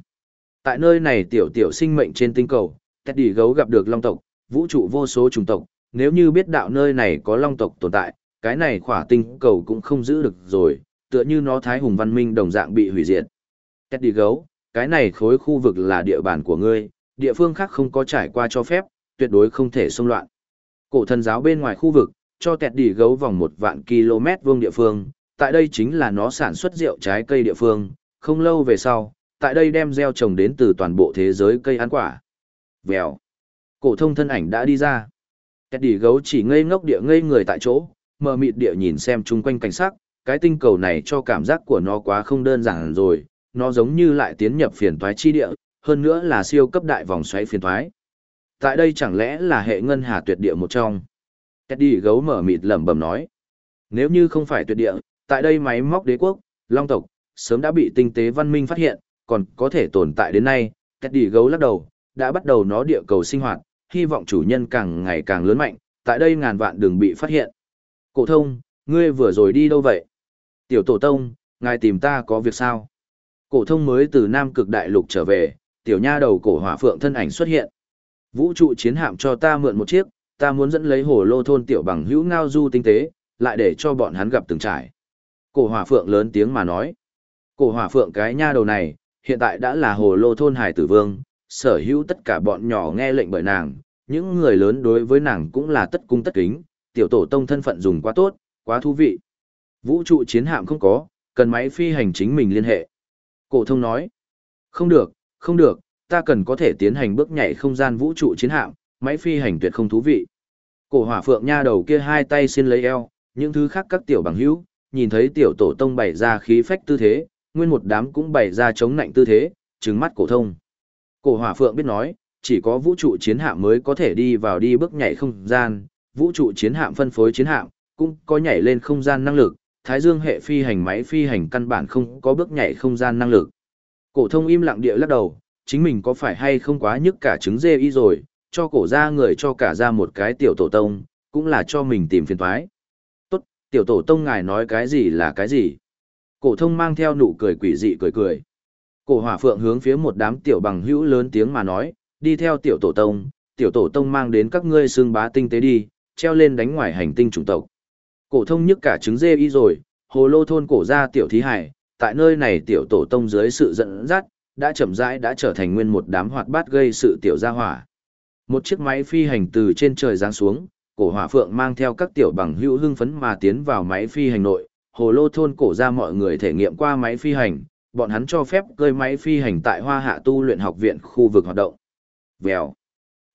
Tại nơi này tiểu tiểu sinh mệnh trên tinh cầu, Teddy gấu gặp được long tộc, vũ trụ vô số chủng tộc, nếu như biết đạo nơi này có long tộc tồn tại, cái này khỏa tinh cầu cũng không giữ được rồi, tựa như nó thái hùng văn minh đồng dạng bị hủy diệt. Teddy gấu, cái này khối khu vực là địa bàn của ngươi, địa phương khác không có trải qua cho phép, tuyệt đối không thể xông loạn. Cổ thần giáo bên ngoài khu vực, cho tẹt đỉ gấu vòng một vạn km vuông địa phương, tại đây chính là nó sản xuất rượu trái cây địa phương, không lâu về sau, tại đây đem gieo trồng đến từ toàn bộ thế giới cây ăn quả. Vèo. Cổ thông thân ảnh đã đi ra. Kẹt đỉ gấu chỉ ngây ngốc địa ngây người tại chỗ, mờ mịt địa nhìn xem chung quanh cảnh sắc, cái tinh cầu này cho cảm giác của nó quá không đơn giản rồi, nó giống như lại tiến nhập phiền toái chi địa, hơn nữa là siêu cấp đại vòng xoáy phiền toái. Tại đây chẳng lẽ là hệ ngân hà tuyệt địa một trong? Teddy gấu mở mịt lẩm bẩm nói. Nếu như không phải tuyệt địa, tại đây máy móc đế quốc, long tộc, sớm đã bị tinh tế văn minh phát hiện, còn có thể tồn tại đến nay. Teddy gấu lắc đầu, đã bắt đầu nó địa cầu sinh hoạt, hy vọng chủ nhân càng ngày càng lớn mạnh, tại đây ngàn vạn đường bị phát hiện. Cổ thông, ngươi vừa rồi đi đâu vậy? Tiểu tổ tông, ngài tìm ta có việc sao? Cổ thông mới từ Nam Cực Đại Lục trở về, tiểu nha đầu cổ hỏa phượng thân ảnh xuất hiện. Vũ trụ chiến hạm cho ta mượn một chiếc, ta muốn dẫn lấy hồ lô thôn tiểu bằng hữu ngao du tinh tế, lại để cho bọn hắn gặp từng trải. Cổ hỏa phượng lớn tiếng mà nói. Cổ hỏa phượng cái nha đầu này, hiện tại đã là hồ lô thôn hải tử vương, sở hữu tất cả bọn nhỏ nghe lệnh bởi nàng, những người lớn đối với nàng cũng là tất cung tất kính, tiểu tổ tông thân phận dùng quá tốt, quá thú vị. Vũ trụ chiến hạm không có, cần máy phi hành chính mình liên hệ. Cổ thông nói, không được, không được, ta cần có thể tiến hành bước nhảy không gian vũ trụ chiến hạm, máy phi hành tuyệt không thú vị. Cổ hỏa phượng nha đầu kia hai tay xin lấy eo, những thứ khác các tiểu bằng hữu, nhìn thấy tiểu tổ tông bày ra khí phách tư thế, nguyên một đám cũng bày ra chống nạnh tư thế, trừng mắt cổ thông. Cổ hỏa phượng biết nói, chỉ có vũ trụ chiến hạm mới có thể đi vào đi bước nhảy không gian, vũ trụ chiến hạm phân phối chiến hạm, cũng có nhảy lên không gian năng lực, thái dương hệ phi hành máy phi hành căn bản không có bước nhảy không gian năng lực. Cổ thông im lặng địa lắc đầu, chính mình có phải hay không quá nhức cả trứng dê y rồi, cho cổ ra người cho cả ra một cái tiểu tổ tông, cũng là cho mình tìm phiền toái. Tốt, tiểu tổ tông ngài nói cái gì là cái gì. Cổ thông mang theo nụ cười quỷ dị cười cười. Cổ hỏa phượng hướng phía một đám tiểu bằng hữu lớn tiếng mà nói, đi theo tiểu tổ tông, tiểu tổ tông mang đến các ngươi xương bá tinh tế đi, treo lên đánh ngoài hành tinh chủng tộc. Cổ thông nhức cả trứng dê y rồi, hồ lô thôn cổ ra tiểu thí hải, tại nơi này tiểu tổ tông dưới sự dẫn dắt, đã chậm rãi đã trở thành nguyên một đám hoạt bát gây sự tiểu gia hỏa. Một chiếc máy phi hành từ trên trời giáng xuống, cổ hỏa phượng mang theo các tiểu bằng hữu hưng phấn mà tiến vào máy phi hành nội, hồ lô thôn cổ ra mọi người thể nghiệm qua máy phi hành, bọn hắn cho phép cơi máy phi hành tại Hoa Hạ Tu luyện học viện khu vực hoạt động. Vèo.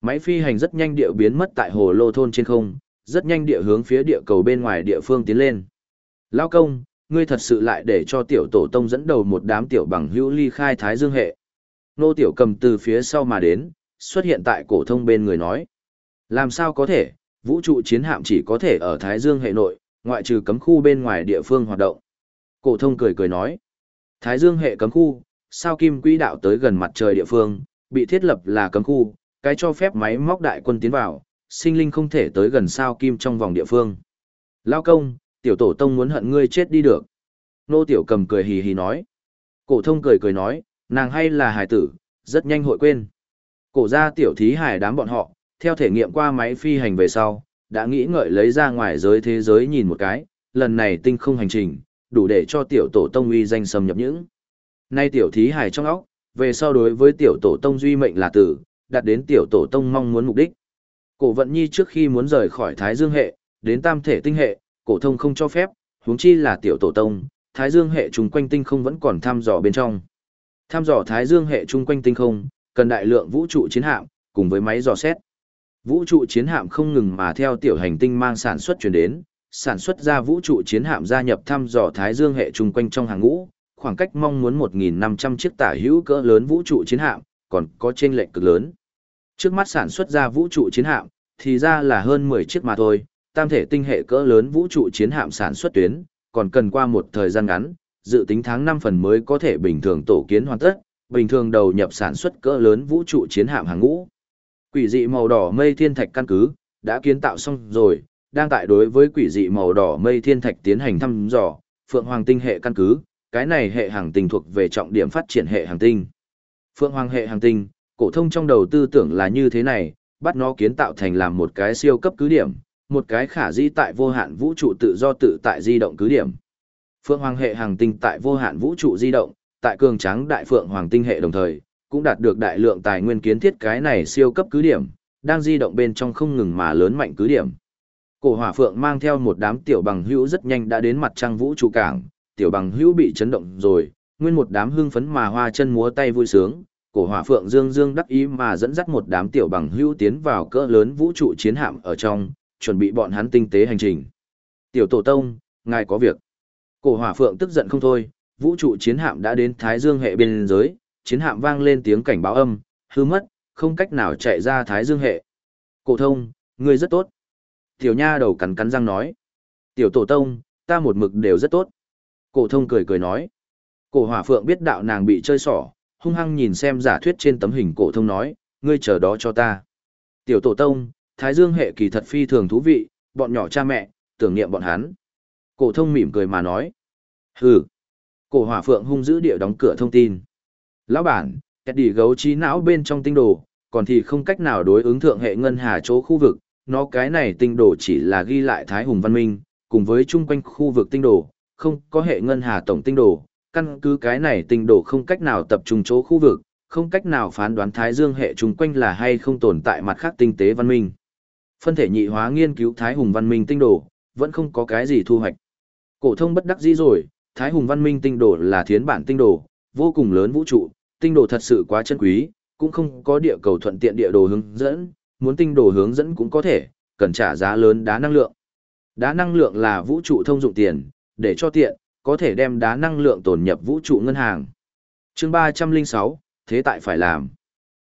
Máy phi hành rất nhanh địa biến mất tại hồ lô thôn trên không, rất nhanh địa hướng phía địa cầu bên ngoài địa phương tiến lên. Lao công, ngươi thật sự lại để cho tiểu tổ tông dẫn đầu một đám tiểu bằng hữu ly khai thái dương hệ. Nô tiểu cầm từ phía sau mà đến, xuất hiện tại cổ thông bên người nói. Làm sao có thể, vũ trụ chiến hạm chỉ có thể ở thái dương hệ nội, ngoại trừ cấm khu bên ngoài địa phương hoạt động. Cổ thông cười cười nói. Thái dương hệ cấm khu, sao kim quỹ đạo tới gần mặt trời địa phương, bị thiết lập là cấm khu, cái cho phép máy móc đại quân tiến vào, sinh linh không thể tới gần sao kim trong vòng địa phương. Lao công, tiểu tổ tông muốn hận ngươi chết đi được. Nô tiểu cầm cười hì hì nói. Cổ thông cười cười nói, nàng hay là hài tử, rất nhanh hội quên. Cổ ra tiểu thí hài đám bọn họ, theo thể nghiệm qua máy phi hành về sau, đã nghĩ ngợi lấy ra ngoài giới thế giới nhìn một cái, lần này tinh không hành trình, đủ để cho tiểu tổ tông uy danh xâm nhập những. Nay tiểu thí hài trong óc, về sau đối với tiểu tổ tông duy mệnh là tử, đạt đến tiểu tổ tông mong muốn mục đích. Cổ vận nhi trước khi muốn rời khỏi Thái Dương hệ, đến tam thể tinh hệ, cổ thông không cho phép, huống chi là tiểu tổ tông, Thái Dương hệ trùng quanh tinh không vẫn còn thăm dò bên trong. Thăm dò Thái Dương hệ trung quanh tinh không, cần đại lượng vũ trụ chiến hạm, cùng với máy dò xét. Vũ trụ chiến hạm không ngừng mà theo tiểu hành tinh mang sản xuất truyền đến, sản xuất ra vũ trụ chiến hạm gia nhập thăm dò Thái Dương hệ trung quanh trong hàng ngũ, khoảng cách mong muốn 1.500 chiếc tả hữu cỡ lớn vũ trụ chiến hạm, còn có trên lệnh cực lớn. Trước mắt sản xuất ra vũ trụ chiến hạm, thì ra là hơn 10 chiếc mà thôi, tam thể tinh hệ cỡ lớn vũ trụ chiến hạm sản xuất tuyến, còn cần qua một thời gian ngắn, dự tính tháng 5 phần mới có thể bình thường tổ kiến hoàn tất, bình thường đầu nhập sản xuất cỡ lớn vũ trụ chiến hạm hàng ngũ. Quỷ dị màu đỏ mây thiên thạch căn cứ đã kiến tạo xong rồi, đang tại đối với quỷ dị màu đỏ mây thiên thạch tiến hành thăm dò, Phượng Hoàng tinh hệ căn cứ, cái này hệ hàng tinh thuộc về trọng điểm phát triển hệ hàng tinh. Phượng Hoàng hệ hàng tinh, cổ thông trong đầu tư tưởng là như thế này, bắt nó kiến tạo thành làm một cái siêu cấp cứ điểm, một cái khả dĩ tại vô hạn vũ trụ tự do tự tại di động cứ điểm. Phượng Hoàng hệ hàng tinh tại vô hạn vũ trụ di động, tại cường tráng đại Phượng Hoàng tinh hệ đồng thời, cũng đạt được đại lượng tài nguyên kiến thiết cái này siêu cấp cứ điểm, đang di động bên trong không ngừng mà lớn mạnh cứ điểm. Cổ Hỏa Phượng mang theo một đám tiểu bằng hữu rất nhanh đã đến mặt trăng vũ trụ cảng, tiểu bằng hữu bị chấn động rồi, nguyên một đám hưng phấn mà hoa chân múa tay vui sướng, cổ hỏa phượng dương dương đắc ý mà dẫn dắt một đám tiểu bằng hữu tiến vào cỡ lớn vũ trụ chiến hạm ở trong, chuẩn bị bọn hắn tinh tế hành trình. Tiểu tổ tông, ngài có việc. Cổ hỏa phượng tức giận không thôi, vũ trụ chiến hạm đã đến Thái Dương hệ biên giới, chiến hạm vang lên tiếng cảnh báo âm, hư mất, không cách nào chạy ra Thái Dương hệ. Cổ thông, ngươi rất tốt. Tiểu nha đầu cắn cắn răng nói. Tiểu tổ tông, ta một mực đều rất tốt. Cổ thông cười cười nói. Cổ hỏa phượng biết đạo nàng bị chơi xỏ, hung hăng nhìn xem giả thuyết trên tấm hình cổ thông nói, ngươi chờ đó cho ta. Tiểu tổ tông, Thái Dương hệ kỳ thật phi thường thú vị, bọn nhỏ cha mẹ, tưởng niệm bọn hắn. Cổ thông mỉm cười mà nói. Hừ. Cổ hỏa phượng hung dữ địa đóng cửa thông tin. Lão bản, kẹt đi gấu trí não bên trong tinh đồ, còn thì không cách nào đối ứng thượng hệ ngân hà chỗ khu vực, nó cái này tinh đồ chỉ là ghi lại Thái Hùng Văn Minh, cùng với chung quanh khu vực tinh đồ, không có hệ ngân hà tổng tinh đồ, căn cứ cái này tinh đồ không cách nào tập trung chỗ khu vực, không cách nào phán đoán Thái Dương hệ chung quanh là hay không tồn tại mặt khác tinh tế văn minh. Phân thể nhị hóa nghiên cứu Thái Hùng văn minh tinh đồ, vẫn không có cái gì thu hoạch. Cổ thông bất đắc dĩ rồi, Thái Hùng văn minh tinh đồ là thiến bản tinh đồ, vô cùng lớn vũ trụ, tinh đồ thật sự quá chân quý, cũng không có địa cầu thuận tiện địa đồ hướng dẫn, muốn tinh đồ hướng dẫn cũng có thể, cần trả giá lớn đá năng lượng. Đá năng lượng là vũ trụ thông dụng tiền, để cho tiện, có thể đem đá năng lượng tồn nhập vũ trụ ngân hàng. chương 306, thế tại phải làm.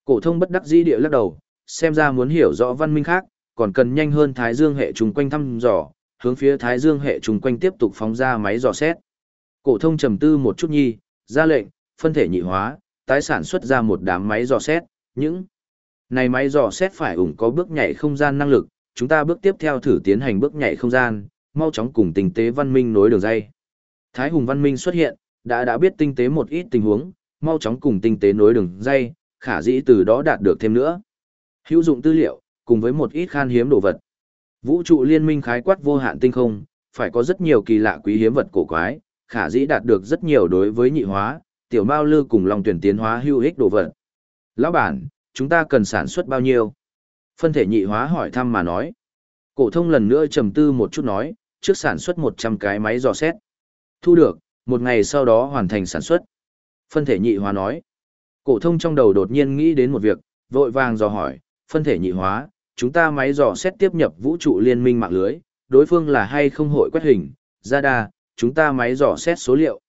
Cổ thông bất đắc dĩ địa lắc đầu, xem ra muốn hiểu rõ văn minh khác, còn cần nhanh hơn Thái Dương hệ trùng quanh thăm dò, hướng phía Thái Dương hệ trùng quanh tiếp tục phóng ra máy dò xét. Cổ thông trầm tư một chút nhi, ra lệnh, phân thể nhị hóa, tái sản xuất ra một đám máy dò xét, những này máy dò xét phải ủng có bước nhảy không gian năng lực, chúng ta bước tiếp theo thử tiến hành bước nhảy không gian, mau chóng cùng tinh tế văn minh nối đường dây. Thái Hùng Văn Minh xuất hiện, đã đã biết tinh tế một ít tình huống, mau chóng cùng tinh tế nối đường dây, khả dĩ từ đó đạt được thêm nữa. Hữu dụng tư liệu, cùng với một ít khan hiếm đồ vật. Vũ trụ liên minh khái quát vô hạn tinh không, phải có rất nhiều kỳ lạ quý hiếm vật cổ quái, khả dĩ đạt được rất nhiều đối với nhị hóa, tiểu mao lư cùng lòng tuyển tiến hóa hữu ích đồ vật. Lão bản, chúng ta cần sản xuất bao nhiêu? Phân thể nhị hóa hỏi thăm mà nói. Cổ thông lần nữa trầm tư một chút nói, trước sản xuất 100 cái máy dò xét. Thu được, một ngày sau đó hoàn thành sản xuất. Phân thể nhị hóa nói. Cổ thông trong đầu đột nhiên nghĩ đến một việc, vội vàng dò hỏi, phân thể nhị hóa, chúng ta máy dò xét tiếp nhập vũ trụ liên minh mạng lưới, đối phương là hay không hội quét hình, radar, chúng ta máy dò xét số liệu.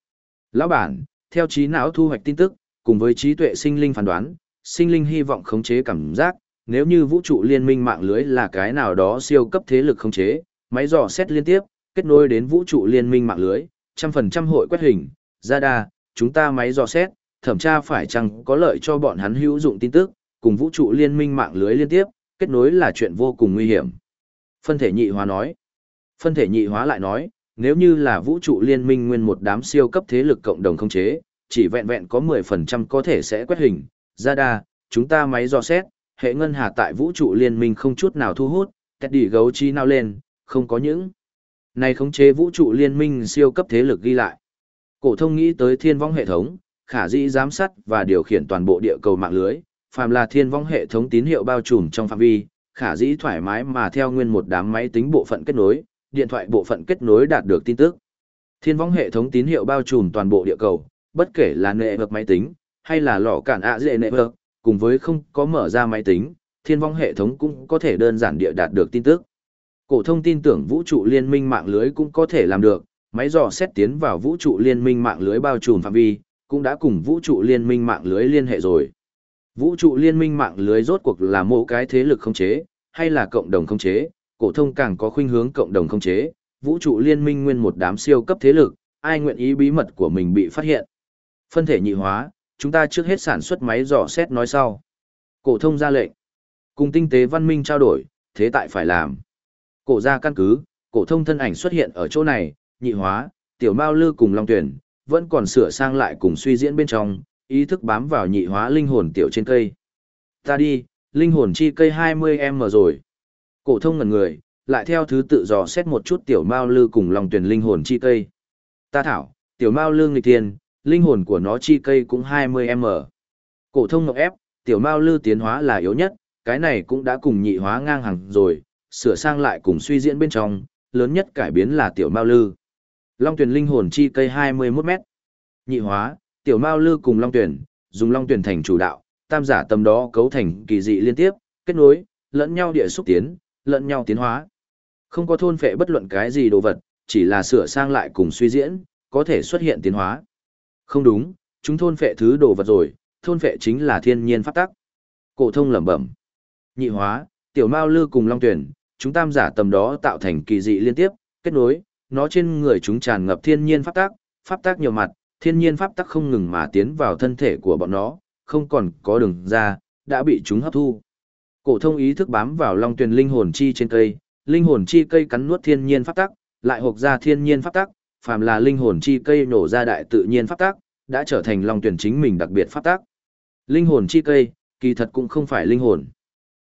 Lão bản, theo trí não thu hoạch tin tức, cùng với trí tuệ sinh linh phán đoán, sinh linh hy vọng khống chế cảm giác, nếu như vũ trụ liên minh mạng lưới là cái nào đó siêu cấp thế lực khống chế, máy dò xét liên tiếp, kết nối đến vũ trụ liên minh mạng lưới, trăm phần trăm hội quét hình, ra đa, chúng ta máy dò xét, thẩm tra phải chăng có lợi cho bọn hắn hữu dụng tin tức, cùng vũ trụ liên minh mạng lưới liên tiếp, kết nối là chuyện vô cùng nguy hiểm. Phân thể nhị hóa nói. Phân thể nhị hóa lại nói, nếu như là vũ trụ liên minh nguyên một đám siêu cấp thế lực cộng đồng không chế, chỉ vẹn vẹn có 10% có thể sẽ quét hình, ra đa, chúng ta máy dò xét, hệ ngân hà tại vũ trụ liên minh không chút nào thu hút, tét đi gấu chi nào lên, không có những. Này khống chế vũ trụ liên minh siêu cấp thế lực ghi lại. Cổ thông nghĩ tới thiên vong hệ thống, khả dĩ giám sát và điều khiển toàn bộ địa cầu mạng lưới, phàm là thiên vong hệ thống tín hiệu bao trùm trong phạm vi, khả dĩ thoải mái mà theo nguyên một đám máy tính bộ phận kết nối, điện thoại bộ phận kết nối đạt được tin tức. Thiên vong hệ thống tín hiệu bao trùm toàn bộ địa cầu, bất kể là nệ vật máy tính, hay là lò cản ạ dễ nệ vợ, cùng với không có mở ra máy tính, thiên vong hệ thống cũng có thể đơn giản địa đạt được tin tức. Cổ thông tin tưởng vũ trụ liên minh mạng lưới cũng có thể làm được, máy dò xét tiến vào vũ trụ liên minh mạng lưới bao trùm phạm vi, cũng đã cùng vũ trụ liên minh mạng lưới liên hệ rồi. Vũ trụ liên minh mạng lưới rốt cuộc là mỗi cái thế lực không chế, hay là cộng đồng không chế, cổ thông càng có khuynh hướng cộng đồng không chế, vũ trụ liên minh nguyên một đám siêu cấp thế lực, ai nguyện ý bí mật của mình bị phát hiện. Phân thể nhị hóa, chúng ta trước hết sản xuất máy dò xét nói sau. Cổ thông ra lệnh. Cùng tinh tế văn minh trao đổi, thế tại phải làm. Cổ ra căn cứ, cổ thông thân ảnh xuất hiện ở chỗ này, nhị hóa, tiểu mao lư cùng long tuyển, vẫn còn sửa sang lại cùng suy diễn bên trong, ý thức bám vào nhị hóa linh hồn tiểu trên cây. Ta đi, linh hồn chi cây 20M rồi. Cổ thông ngẩn người, lại theo thứ tự dò xét một chút tiểu mao lư cùng long tuyển linh hồn chi cây. Ta thảo, tiểu mao lư nghịch thiên linh hồn của nó chi cây cũng 20M. Cổ thông ngọc ép, tiểu mao lư tiến hóa là yếu nhất, cái này cũng đã cùng nhị hóa ngang hàng rồi, sửa sang lại cùng suy diễn bên trong, lớn nhất cải biến là tiểu mao lư. Long tuyển linh hồn chi cây 21 mét. Nhị hóa, tiểu mao lư cùng long tuyển, dùng long tuyển thành chủ đạo, tam giả tâm đó cấu thành kỳ dị liên tiếp, kết nối, lẫn nhau địa xúc tiến, lẫn nhau tiến hóa. Không có thôn phệ bất luận cái gì đồ vật, chỉ là sửa sang lại cùng suy diễn, có thể xuất hiện tiến hóa. Không đúng, chúng thôn phệ thứ đồ vật rồi, thôn phệ chính là thiên nhiên pháp tắc. Cổ thông lẩm bẩm. Nhị hóa, tiểu mao lư cùng long tuyển, chúng tam giả tầm đó tạo thành kỳ dị liên tiếp, kết nối, nó trên người chúng tràn ngập thiên nhiên pháp tắc, pháp tắc nhiều mặt, thiên nhiên pháp tắc không ngừng mà tiến vào thân thể của bọn nó, không còn có đường ra, đã bị chúng hấp thu. Cổ thông ý thức bám vào long tuyển linh hồn chi trên cây, linh hồn chi cây cắn nuốt thiên nhiên pháp tắc, lại hộc ra thiên nhiên pháp tắc, phàm là linh hồn chi cây nổ ra đại tự nhiên pháp tác, đã trở thành long tuyển chính mình đặc biệt pháp tác. Linh hồn chi cây, kỳ thật cũng không phải linh hồn.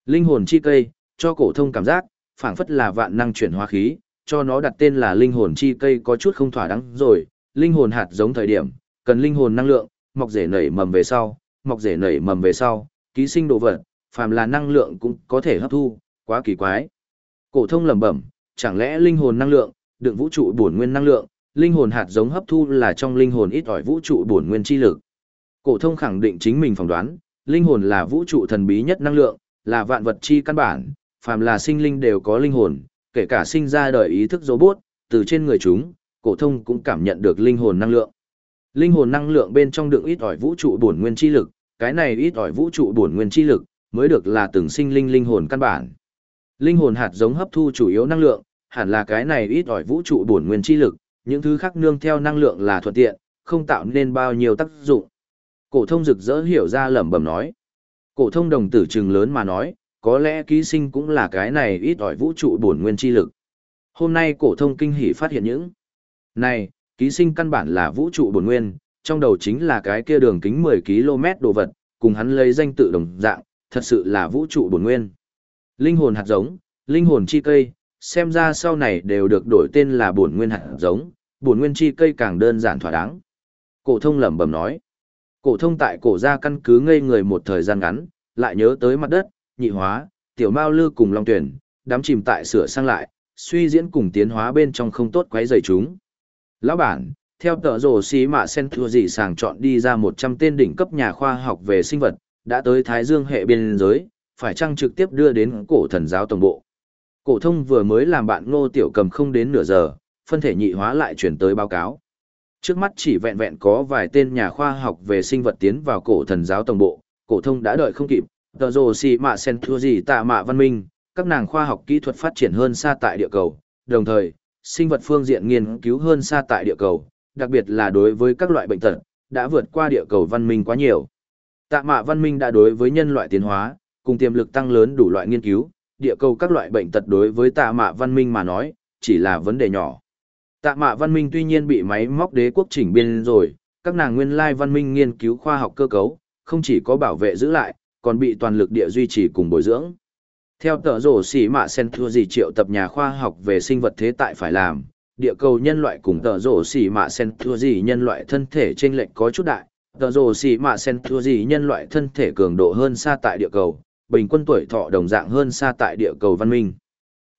Linh hồn chi cây, cho cổ thông cảm giác, phảng phất là vạn năng chuyển hóa khí, cho nó đặt tên là linh hồn chi cây có chút không thỏa đáng rồi, linh hồn hạt giống thời điểm, cần linh hồn năng lượng, mọc rễ nảy mầm về sau, mọc rễ nảy mầm về sau, ký sinh đồ vật, phàm là năng lượng cũng có thể hấp thu, quá kỳ quái. Cổ thông lẩm bẩm, chẳng lẽ linh hồn năng lượng, đựng vũ trụ bổn nguyên năng lượng, linh hồn hạt giống hấp thu là trong linh hồn ít ỏi vũ trụ bổn nguyên chi lực. Cổ thông khẳng định chính mình phỏng đoán, linh hồn là vũ trụ thần bí nhất năng lượng, là vạn vật chi căn bản, phàm là sinh linh đều có linh hồn, kể cả sinh ra đời ý thức robot, từ trên người chúng, cổ thông cũng cảm nhận được linh hồn năng lượng. Linh hồn năng lượng bên trong đựng ít ỏi vũ trụ bổn nguyên chi lực, cái này ít ỏi vũ trụ bổn nguyên chi lực mới được là từng sinh linh linh hồn căn bản. Linh hồn hạt giống hấp thu chủ yếu năng lượng, hẳn là cái này ít ỏi vũ trụ bổn nguyên chi lực, những thứ khác nương theo năng lượng là thuận tiện, không tạo nên bao nhiêu tác dụng. Cổ thông rực rỡ hiểu ra lẩm bẩm nói. Cổ thông đồng tử trừng lớn mà nói, có lẽ ký sinh cũng là cái này ít ỏi vũ trụ bổn nguyên chi lực. Hôm nay cổ thông kinh hỉ phát hiện những này, ký sinh căn bản là vũ trụ bổn nguyên, trong đầu chính là cái kia đường kính 10 km đồ vật, cùng hắn lấy danh tự đồng dạng, thật sự là vũ trụ bổn nguyên. Linh hồn hạt giống, linh hồn chi cây, xem ra sau này đều được đổi tên là bổn nguyên hạt giống, bổn nguyên chi cây càng đơn giản thỏa đáng. Cổ thông lẩm bẩm nói. Cổ thông tại cổ gia căn cứ ngây người một thời gian ngắn, lại nhớ tới mặt đất, nhị hóa, tiểu mao lư cùng long tuyển, đám chìm tại sửa sang lại, suy diễn cùng tiến hóa bên trong không tốt quấy rầy chúng. Lão bản, theo tờ rồ xí mạ sen thua gì sàng chọn đi ra 100 tên đỉnh cấp nhà khoa học về sinh vật, đã tới Thái Dương hệ biên giới, phải chăng trực tiếp đưa đến cổ thần giáo tổng bộ. Cổ thông vừa mới làm bạn ngô tiểu cầm không đến nửa giờ, phân thể nhị hóa lại chuyển tới báo cáo. Trước mắt chỉ vẹn vẹn có vài tên nhà khoa học về sinh vật tiến vào cổ thần giáo tổng bộ, cổ thông đã đợi không kịp, tờ rồ xì mạ sen thua gì tạ mạ văn minh, các nàng khoa học kỹ thuật phát triển hơn xa tại địa cầu, đồng thời, sinh vật phương diện nghiên cứu hơn xa tại địa cầu, đặc biệt là đối với các loại bệnh tật, đã vượt qua địa cầu văn minh quá nhiều. Tạ mạ văn minh đã đối với nhân loại tiến hóa, cùng tiềm lực tăng lớn đủ loại nghiên cứu, địa cầu các loại bệnh tật đối với tạ mạ văn minh mà nói, chỉ là vấn đề nhỏ. Tạ mạ văn minh tuy nhiên bị máy móc đế quốc chỉnh biên rồi, các nàng nguyên lai văn minh nghiên cứu khoa học cơ cấu, không chỉ có bảo vệ giữ lại, còn bị toàn lực địa duy trì cùng bồi dưỡng. Theo tờ rổ xỉ mạ sen thua gì triệu tập nhà khoa học về sinh vật thế tại phải làm, địa cầu nhân loại cùng tờ rổ xỉ mạ sen thua gì nhân loại thân thể trên lệnh có chút đại, tờ rổ xỉ mạ sen thua gì nhân loại thân thể cường độ hơn xa tại địa cầu, bình quân tuổi thọ đồng dạng hơn xa tại địa cầu văn minh.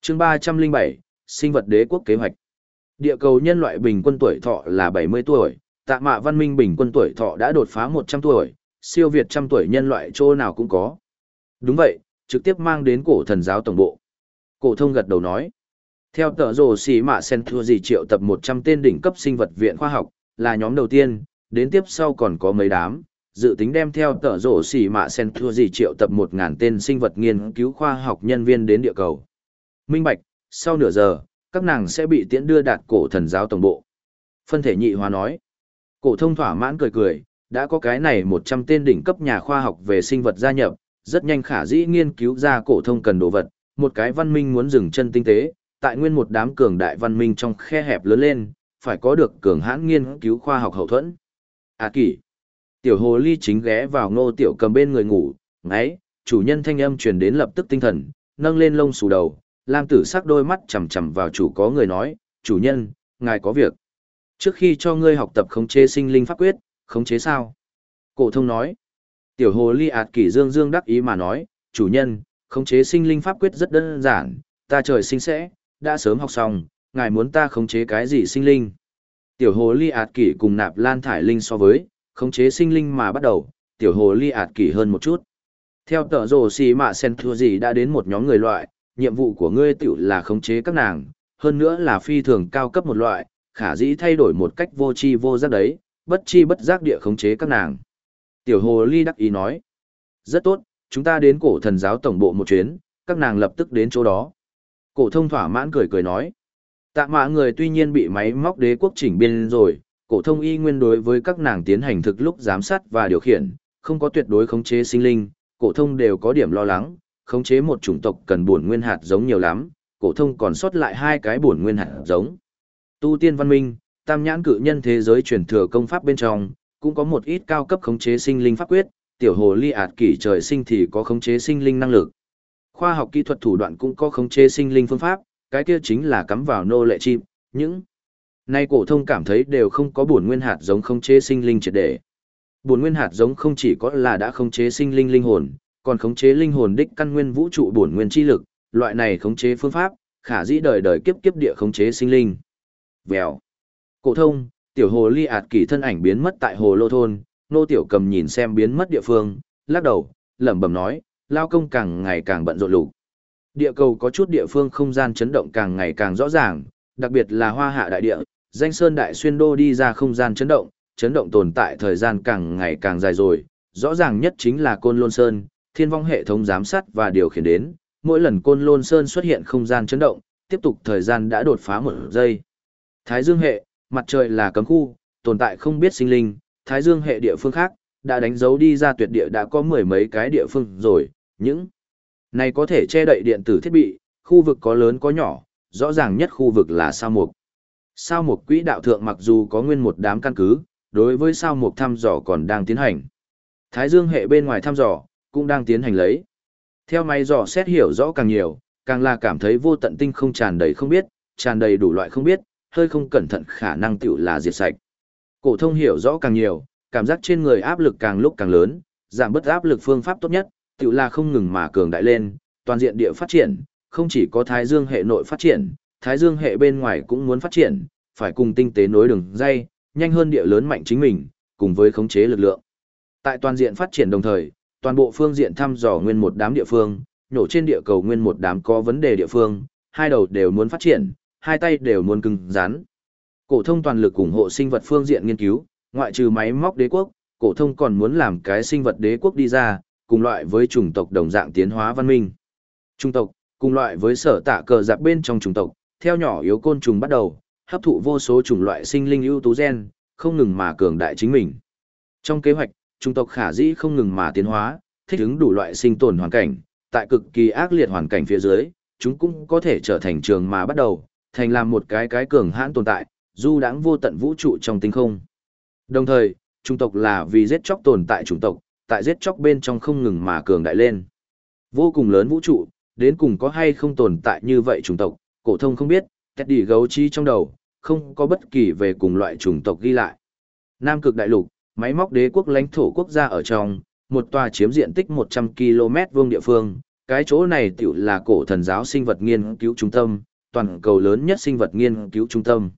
chương 307, sinh vật đế quốc kế hoạch. Địa cầu nhân loại bình quân tuổi thọ là 70 tuổi, tạ mạ văn minh bình quân tuổi thọ đã đột phá 100 tuổi, siêu việt trăm tuổi nhân loại chỗ nào cũng có. Đúng vậy, trực tiếp mang đến cổ thần giáo tổng bộ. Cổ thông gật đầu nói. Theo tờ rồ xì mạ sen thua gì triệu tập 100 tên đỉnh cấp sinh vật viện khoa học, là nhóm đầu tiên, đến tiếp sau còn có mấy đám, dự tính đem theo tờ rổ xì mạ sen thua gì triệu tập 1.000 tên sinh vật nghiên cứu khoa học nhân viên đến địa cầu. Minh Bạch, sau nửa giờ, các nàng sẽ bị tiễn đưa đạt cổ thần giáo tổng bộ. Phân thể nhị hóa nói. Cổ thông thỏa mãn cười cười, đã có cái này 100 tên đỉnh cấp nhà khoa học về sinh vật gia nhập, rất nhanh khả dĩ nghiên cứu ra cổ thông cần đồ vật, một cái văn minh muốn dừng chân tinh tế, tại nguyên một đám cường đại văn minh trong khe hẹp lớn lên, phải có được cường hãn nghiên cứu khoa học hậu thuẫn. À kỷ. Tiểu hồ ly chính ghé vào ngô tiểu cầm bên người ngủ, ngáy, chủ nhân thanh âm truyền đến lập tức tinh thần, nâng lên lông xù đầu, lam tử sắc đôi mắt chằm chằm vào chủ có người nói, chủ nhân, ngài có việc. Trước khi cho ngươi học tập khống chế sinh linh pháp quyết, khống chế sao? Cổ thông nói. Tiểu hồ ly ạt kỷ dương dương đắc ý mà nói, chủ nhân, khống chế sinh linh pháp quyết rất đơn giản, ta trời sinh sẽ, đã sớm học xong, ngài muốn ta khống chế cái gì sinh linh? Tiểu hồ ly ạt kỷ cùng nạp lan thải linh so với, khống chế sinh linh mà bắt đầu, tiểu hồ ly ạt kỷ hơn một chút. Theo tờ rồ xì mạ sen thua gì đã đến một nhóm người loại, nhiệm vụ của ngươi tiểu là khống chế các nàng, hơn nữa là phi thường cao cấp một loại, khả dĩ thay đổi một cách vô tri vô giác đấy, bất chi bất giác địa khống chế các nàng. Tiểu hồ ly đắc ý nói, rất tốt, chúng ta đến cổ thần giáo tổng bộ một chuyến, các nàng lập tức đến chỗ đó. Cổ thông thỏa mãn cười cười nói, tạ mạ người tuy nhiên bị máy móc đế quốc chỉnh biên rồi, cổ thông y nguyên đối với các nàng tiến hành thực lúc giám sát và điều khiển, không có tuyệt đối khống chế sinh linh, cổ thông đều có điểm lo lắng, khống chế một chủng tộc cần bổn nguyên hạt giống nhiều lắm, cổ thông còn sót lại hai cái bổn nguyên hạt giống. Tu tiên văn minh, tam nhãn cự nhân thế giới truyền thừa công pháp bên trong, cũng có một ít cao cấp khống chế sinh linh pháp quyết, tiểu hồ ly ạt kỷ trời sinh thì có khống chế sinh linh năng lực. Khoa học kỹ thuật thủ đoạn cũng có khống chế sinh linh phương pháp, cái kia chính là cắm vào nô lệ chim, những Nay cổ thông cảm thấy đều không có bổn nguyên hạt giống khống chế sinh linh triệt để. Bổn nguyên hạt giống không chỉ có là đã khống chế sinh linh linh hồn, còn khống chế linh hồn đích căn nguyên vũ trụ bổn nguyên chi lực, loại này khống chế phương pháp, khả dĩ đời đời kiếp kiếp địa khống chế sinh linh. Vèo. Cổ thông, tiểu hồ ly ạt kỳ thân ảnh biến mất tại hồ lô thôn, nô tiểu cầm nhìn xem biến mất địa phương, lắc đầu, lẩm bẩm nói, lao công càng ngày càng bận rộn lục. Địa cầu có chút địa phương không gian chấn động càng ngày càng rõ ràng, đặc biệt là hoa hạ đại địa, danh sơn đại xuyên đô đi ra không gian chấn động, chấn động tồn tại thời gian càng ngày càng dài rồi, rõ ràng nhất chính là Côn Lôn Sơn, thiên vong hệ thống giám sát và điều khiển đến, mỗi lần Côn Lôn Sơn xuất hiện không gian chấn động, tiếp tục thời gian đã đột phá một giây. Thái Dương hệ, mặt trời là cấm khu, tồn tại không biết sinh linh, Thái Dương hệ địa phương khác, đã đánh dấu đi ra tuyệt địa đã có mười mấy cái địa phương rồi, những này có thể che đậy điện tử thiết bị, khu vực có lớn có nhỏ, rõ ràng nhất khu vực là sao mục. Sao mục quỹ đạo thượng mặc dù có nguyên một đám căn cứ, đối với sao mục thăm dò còn đang tiến hành. Thái Dương hệ bên ngoài thăm dò, cũng đang tiến hành lấy. Theo máy dò xét hiểu rõ càng nhiều, càng là cảm thấy vô tận tinh không tràn đầy không biết, tràn đầy đủ loại không biết, hơi không cẩn thận khả năng tiểu là diệt sạch. Cổ thông hiểu rõ càng nhiều, cảm giác trên người áp lực càng lúc càng lớn, giảm bớt áp lực phương pháp tốt nhất, tiểu là không ngừng mà cường đại lên, toàn diện địa phát triển, không chỉ có Thái Dương hệ nội phát triển, Thái Dương hệ bên ngoài cũng muốn phát triển, phải cùng tinh tế nối đường dây, nhanh hơn địa lớn mạnh chính mình, cùng với khống chế lực lượng. Tại toàn diện phát triển đồng thời, toàn bộ phương diện thăm dò nguyên một đám địa phương, nhổ trên địa cầu nguyên một đám có vấn đề địa phương, hai đầu đều muốn phát triển, hai tay đều muốn cứng rắn. Cổ thông toàn lực ủng hộ sinh vật phương diện nghiên cứu, ngoại trừ máy móc đế quốc, cổ thông còn muốn làm cái sinh vật đế quốc đi ra, cùng loại với chủng tộc đồng dạng tiến hóa văn minh. Chủng tộc, cùng loại với sở tạ cờ giáp bên trong chủng tộc, theo nhỏ yếu côn trùng bắt đầu, hấp thụ vô số chủng loại sinh linh ưu tú gen, không ngừng mà cường đại chính mình. Trong kế hoạch, chủng tộc khả dĩ không ngừng mà tiến hóa, thích ứng đủ loại sinh tồn hoàn cảnh, tại cực kỳ ác liệt hoàn cảnh phía dưới, chúng cũng có thể trở thành trường mà bắt đầu, thành làm một cái cái cường hãn tồn tại, du đãng vô tận vũ trụ trong tinh không. Đồng thời, chủng tộc là vì giết chóc tồn tại chủng tộc, tại giết chóc bên trong không ngừng mà cường đại lên. Vô cùng lớn vũ trụ, đến cùng có hay không tồn tại như vậy chủng tộc, cổ thông không biết, kẹt đi gấu chi trong đầu, không có bất kỳ về cùng loại chủng tộc ghi lại. Nam cực đại lục, máy móc đế quốc lãnh thổ quốc gia ở trong, một tòa chiếm diện tích 100 km vuông địa phương, cái chỗ này tiểu là cổ thần giáo sinh vật nghiên cứu trung tâm, toàn cầu lớn nhất sinh vật nghiên cứu trung tâm.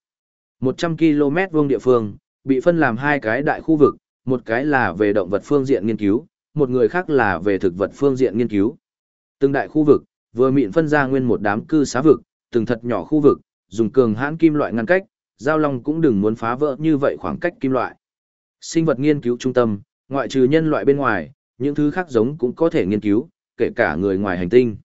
100 km vuông địa phương, bị phân làm hai cái đại khu vực, một cái là về động vật phương diện nghiên cứu, một người khác là về thực vật phương diện nghiên cứu. Từng đại khu vực, vừa mịn phân ra nguyên một đám cư xá vực, từng thật nhỏ khu vực, dùng cường hãn kim loại ngăn cách, giao long cũng đừng muốn phá vỡ như vậy khoảng cách kim loại. Sinh vật nghiên cứu trung tâm, ngoại trừ nhân loại bên ngoài, những thứ khác giống cũng có thể nghiên cứu, kể cả người ngoài hành tinh.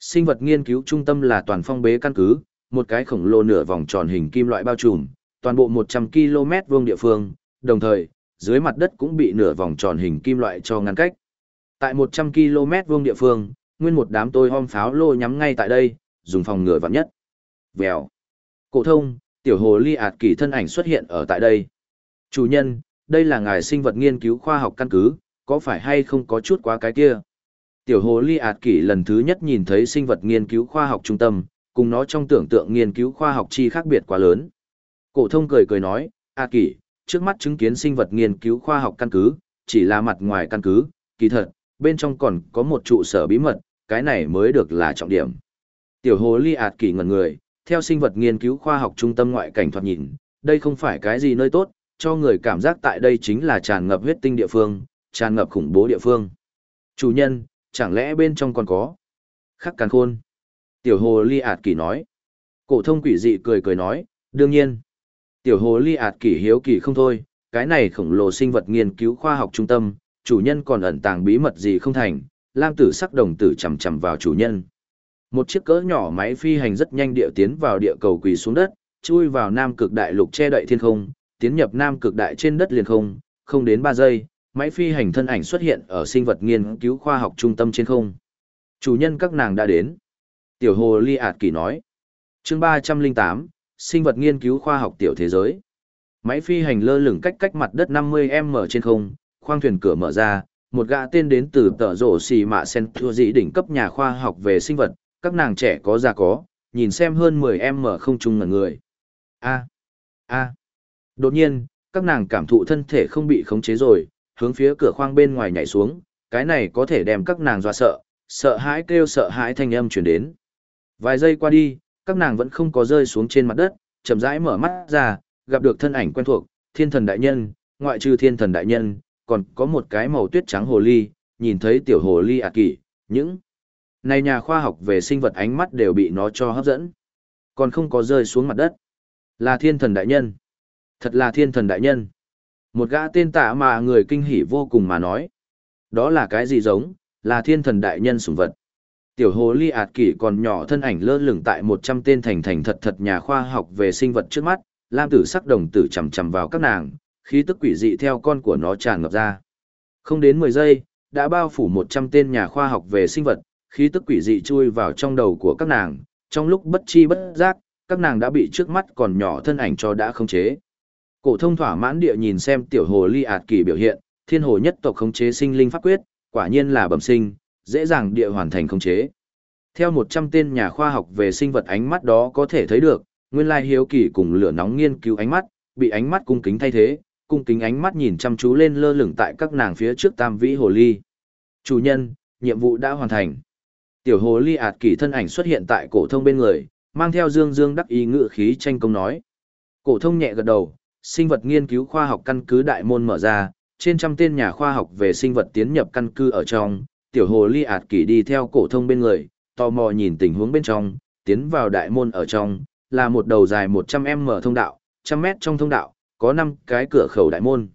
Sinh vật nghiên cứu trung tâm là toàn phong bế căn cứ, một cái khổng lồ nửa vòng tròn hình kim loại bao trùm, toàn bộ 100 km vuông địa phương, đồng thời, dưới mặt đất cũng bị nửa vòng tròn hình kim loại cho ngăn cách. Tại 100 km vuông địa phương, nguyên một đám tôi hom pháo lô nhắm ngay tại đây, dùng phòng ngừa vạn nhất. Vèo. Cổ thông, tiểu hồ ly ạt kỳ thân ảnh xuất hiện ở tại đây. Chủ nhân, đây là ngài sinh vật nghiên cứu khoa học căn cứ, có phải hay không có chút quá cái kia? Tiểu hồ ly ạt kỷ lần thứ nhất nhìn thấy sinh vật nghiên cứu khoa học trung tâm, cùng nó trong tưởng tượng nghiên cứu khoa học chi khác biệt quá lớn. Cổ thông cười cười nói, ạt kỷ, trước mắt chứng kiến sinh vật nghiên cứu khoa học căn cứ, chỉ là mặt ngoài căn cứ, kỳ thật, bên trong còn có một trụ sở bí mật, cái này mới được là trọng điểm. Tiểu hồ ly ạt kỷ ngẩn người, theo sinh vật nghiên cứu khoa học trung tâm ngoại cảnh thoạt nhìn, đây không phải cái gì nơi tốt, cho người cảm giác tại đây chính là tràn ngập huyết tinh địa phương, tràn ngập khủng bố địa phương. Chủ nhân, chẳng lẽ bên trong còn có? Khắc càn khôn. Tiểu hồ ly ạt kỳ nói. Cổ thông quỷ dị cười cười nói đương nhiên. Tiểu hồ ly ạt kỳ hiếu kỳ không thôi cái này khổng lồ sinh vật nghiên cứu khoa học trung tâm chủ nhân còn ẩn tàng bí mật gì không thành lam tử sắc đồng tử chầm chầm vào chủ nhân. Một chiếc cỡ nhỏ máy phi hành rất nhanh địa tiến vào địa cầu quỳ xuống đất chui vào nam cực đại lục che đậy thiên không tiến nhập nam cực đại trên đất liền không không đến ba giây máy phi hành thân ảnh xuất hiện ở sinh vật nghiên cứu khoa học trung tâm trên không. Chủ nhân các nàng đã đến. Tiểu hồ ly ạt kỳ nói. chương 308, sinh vật nghiên cứu khoa học tiểu thế giới. Máy phi hành lơ lửng cách cách mặt đất 50m trên không, khoang thuyền cửa mở ra, một gã tên đến từ tờ rổ xì mạ sen thua dĩ đỉnh cấp nhà khoa học về sinh vật, các nàng trẻ có già có, nhìn xem hơn 10m không chung ngần người. A. A. Đột nhiên, các nàng cảm thụ thân thể không bị khống chế rồi, hướng phía cửa khoang bên ngoài nhảy xuống, cái này có thể đem các nàng dọa sợ, sợ hãi kêu sợ hãi thanh âm truyền đến. Vài giây qua đi, các nàng vẫn không có rơi xuống trên mặt đất, chậm rãi mở mắt ra, gặp được thân ảnh quen thuộc, thiên thần đại nhân, ngoại trừ thiên thần đại nhân, còn có một cái màu tuyết trắng hồ ly, nhìn thấy tiểu hồ ly ạ à kỳ, những này nhà khoa học về sinh vật ánh mắt đều bị nó cho hấp dẫn, còn không có rơi xuống mặt đất. Là thiên thần đại nhân. Thật là thiên thần đại nhân. Một gã tên tạ mà người kinh hỉ vô cùng mà nói. Đó là cái gì giống, là thiên thần đại nhân sủng vật. Tiểu hồ ly ạt kỷ còn nhỏ thân ảnh lơ lửng tại một trăm tên thành thành thật thật nhà khoa học về sinh vật trước mắt, lam tử sắc đồng tử chầm chầm vào các nàng, khí tức quỷ dị theo con của nó tràn ngập ra. Không đến mười giây, đã bao phủ một trăm tên nhà khoa học về sinh vật, khí tức quỷ dị chui vào trong đầu của các nàng, trong lúc bất chi bất giác, các nàng đã bị trước mắt còn nhỏ thân ảnh cho đã khống chế. Cổ thông thỏa mãn địa nhìn xem tiểu hồ ly ạt kỳ biểu hiện, thiên hồ nhất tộc khống chế sinh linh pháp quyết, quả nhiên là bẩm sinh, dễ dàng địa hoàn thành khống chế. Theo 100 tên nhà khoa học về sinh vật ánh mắt đó có thể thấy được, nguyên lai hiếu kỳ cùng lửa nóng nghiên cứu ánh mắt, bị ánh mắt cung kính thay thế, cung kính ánh mắt nhìn chăm chú lên lơ lửng tại các nàng phía trước tam vĩ hồ ly. Chủ nhân, nhiệm vụ đã hoàn thành. Tiểu hồ ly ạt kỳ thân ảnh xuất hiện tại cổ thông bên người, mang theo dương dương đắc ý ngự khí tranh công nói. Cổ thông nhẹ gật đầu, sinh vật nghiên cứu khoa học căn cứ đại môn mở ra, trên trăm tên nhà khoa học về sinh vật tiến nhập căn cứ ở trong, tiểu hồ ly ạt kỳ đi theo cổ thông bên người, tò mò nhìn tình huống bên trong, tiến vào đại môn ở trong, là một đầu dài 100m thông đạo, trăm mét trong thông đạo, có 5 cái cửa khẩu đại môn.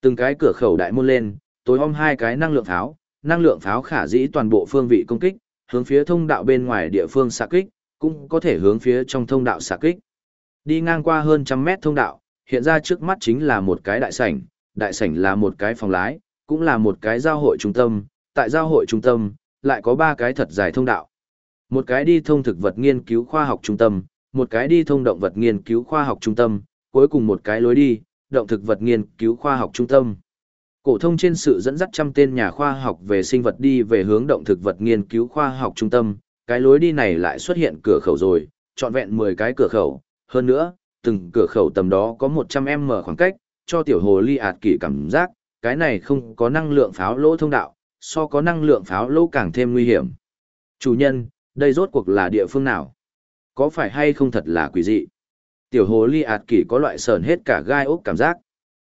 Từng cái cửa khẩu đại môn lên, tối om hai cái năng lượng pháo, năng lượng pháo khả dĩ toàn bộ phương vị công kích, hướng phía thông đạo bên ngoài địa phương xạ kích, cũng có thể hướng phía trong thông đạo xạ kích. Đi ngang qua hơn trăm mét thông đạo, hiện ra trước mắt chính là một cái đại sảnh, đại sảnh là một cái phòng lái, cũng là một cái giao hội trung tâm, tại giao hội trung tâm, lại có ba cái thật dài thông đạo. Một cái đi thông thực vật nghiên cứu khoa học trung tâm, một cái đi thông động vật nghiên cứu khoa học trung tâm, cuối cùng một cái lối đi, động thực vật nghiên cứu khoa học trung tâm. Cổ thông trên sự dẫn dắt trăm tên nhà khoa học về sinh vật đi về hướng động thực vật nghiên cứu khoa học trung tâm, cái lối đi này lại xuất hiện cửa khẩu rồi, trọn vẹn 10 cái cửa khẩu, hơn nữa, từng cửa khẩu tầm đó có 100m khoảng cách, cho tiểu hồ ly ạt kỷ cảm giác, cái này không có năng lượng pháo lỗ thông đạo, so có năng lượng pháo lỗ càng thêm nguy hiểm. Chủ nhân, đây rốt cuộc là địa phương nào? Có phải hay không thật là quỷ dị? Tiểu hồ ly ạt kỷ có loại sờn hết cả gai ốc cảm giác.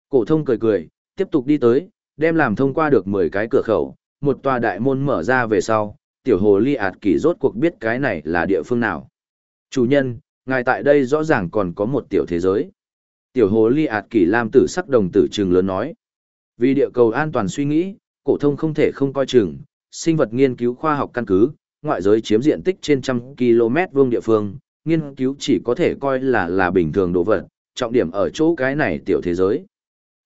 Cổ thông cười cười, tiếp tục đi tới, đem làm thông qua được 10 cái cửa khẩu, một tòa đại môn mở ra về sau, tiểu hồ ly ạt kỷ rốt cuộc biết cái này là địa phương nào. Chủ nhân, ngài tại đây rõ ràng còn có một tiểu thế giới. Tiểu hồ ly ạt kỳ lam tử sắc đồng tử trường lớn nói. Vì địa cầu an toàn suy nghĩ, cổ thông không thể không coi chừng, sinh vật nghiên cứu khoa học căn cứ, ngoại giới chiếm diện tích trên trăm km vuông địa phương, nghiên cứu chỉ có thể coi là là bình thường đồ vật, trọng điểm ở chỗ cái này tiểu thế giới.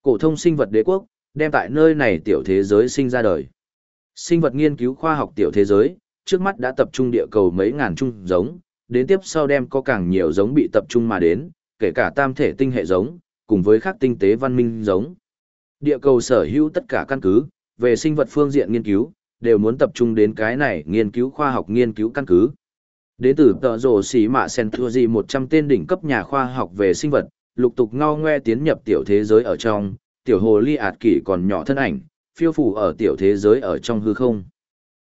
Cổ thông sinh vật đế quốc, đem tại nơi này tiểu thế giới sinh ra đời. Sinh vật nghiên cứu khoa học tiểu thế giới, trước mắt đã tập trung địa cầu mấy ngàn chung giống, đến tiếp sau đem có càng nhiều giống bị tập trung mà đến, kể cả tam thể tinh hệ giống, cùng với các tinh tế văn minh giống. Địa cầu sở hữu tất cả căn cứ, về sinh vật phương diện nghiên cứu, đều muốn tập trung đến cái này nghiên cứu khoa học nghiên cứu căn cứ. Đến từ tờ rổ xỉ mạ sen thua gì 100 tên đỉnh cấp nhà khoa học về sinh vật, lục tục ngao ngoe tiến nhập tiểu thế giới ở trong, tiểu hồ ly ạt kỷ còn nhỏ thân ảnh, phiêu phủ ở tiểu thế giới ở trong hư không.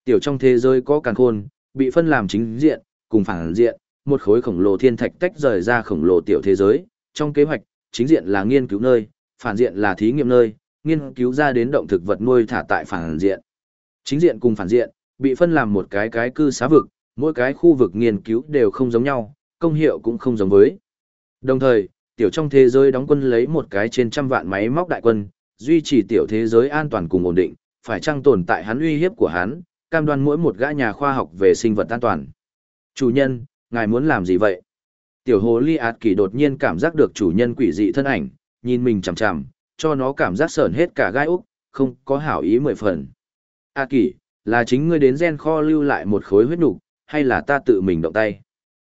Tiểu trong thế giới có càng khôn, bị phân làm chính diện, cùng phản diện, một khối khổng lồ thiên thạch tách rời ra khổng lồ tiểu thế giới, trong kế hoạch, chính diện là nghiên cứu nơi, phản diện là thí nghiệm nơi, nghiên cứu ra đến động thực vật nuôi thả tại phản diện. Chính diện cùng phản diện, bị phân làm một cái cái cư xá vực, mỗi cái khu vực nghiên cứu đều không giống nhau, công hiệu cũng không giống với. Đồng thời, tiểu trong thế giới đóng quân lấy một cái trên trăm vạn máy móc đại quân, duy trì tiểu thế giới an toàn cùng ổn định, phải chăng tồn tại hắn uy hiếp của hắn, cam đoan mỗi một gã nhà khoa học về sinh vật an toàn. Chủ nhân, ngài muốn làm gì vậy? Tiểu hồ ly ạt kỳ đột nhiên cảm giác được chủ nhân quỷ dị thân ảnh, nhìn mình chằm chằm, cho nó cảm giác sởn hết cả gai úc, không có hảo ý mười phần. A kỳ, là chính ngươi đến gen kho lưu lại một khối huyết nục, hay là ta tự mình động tay?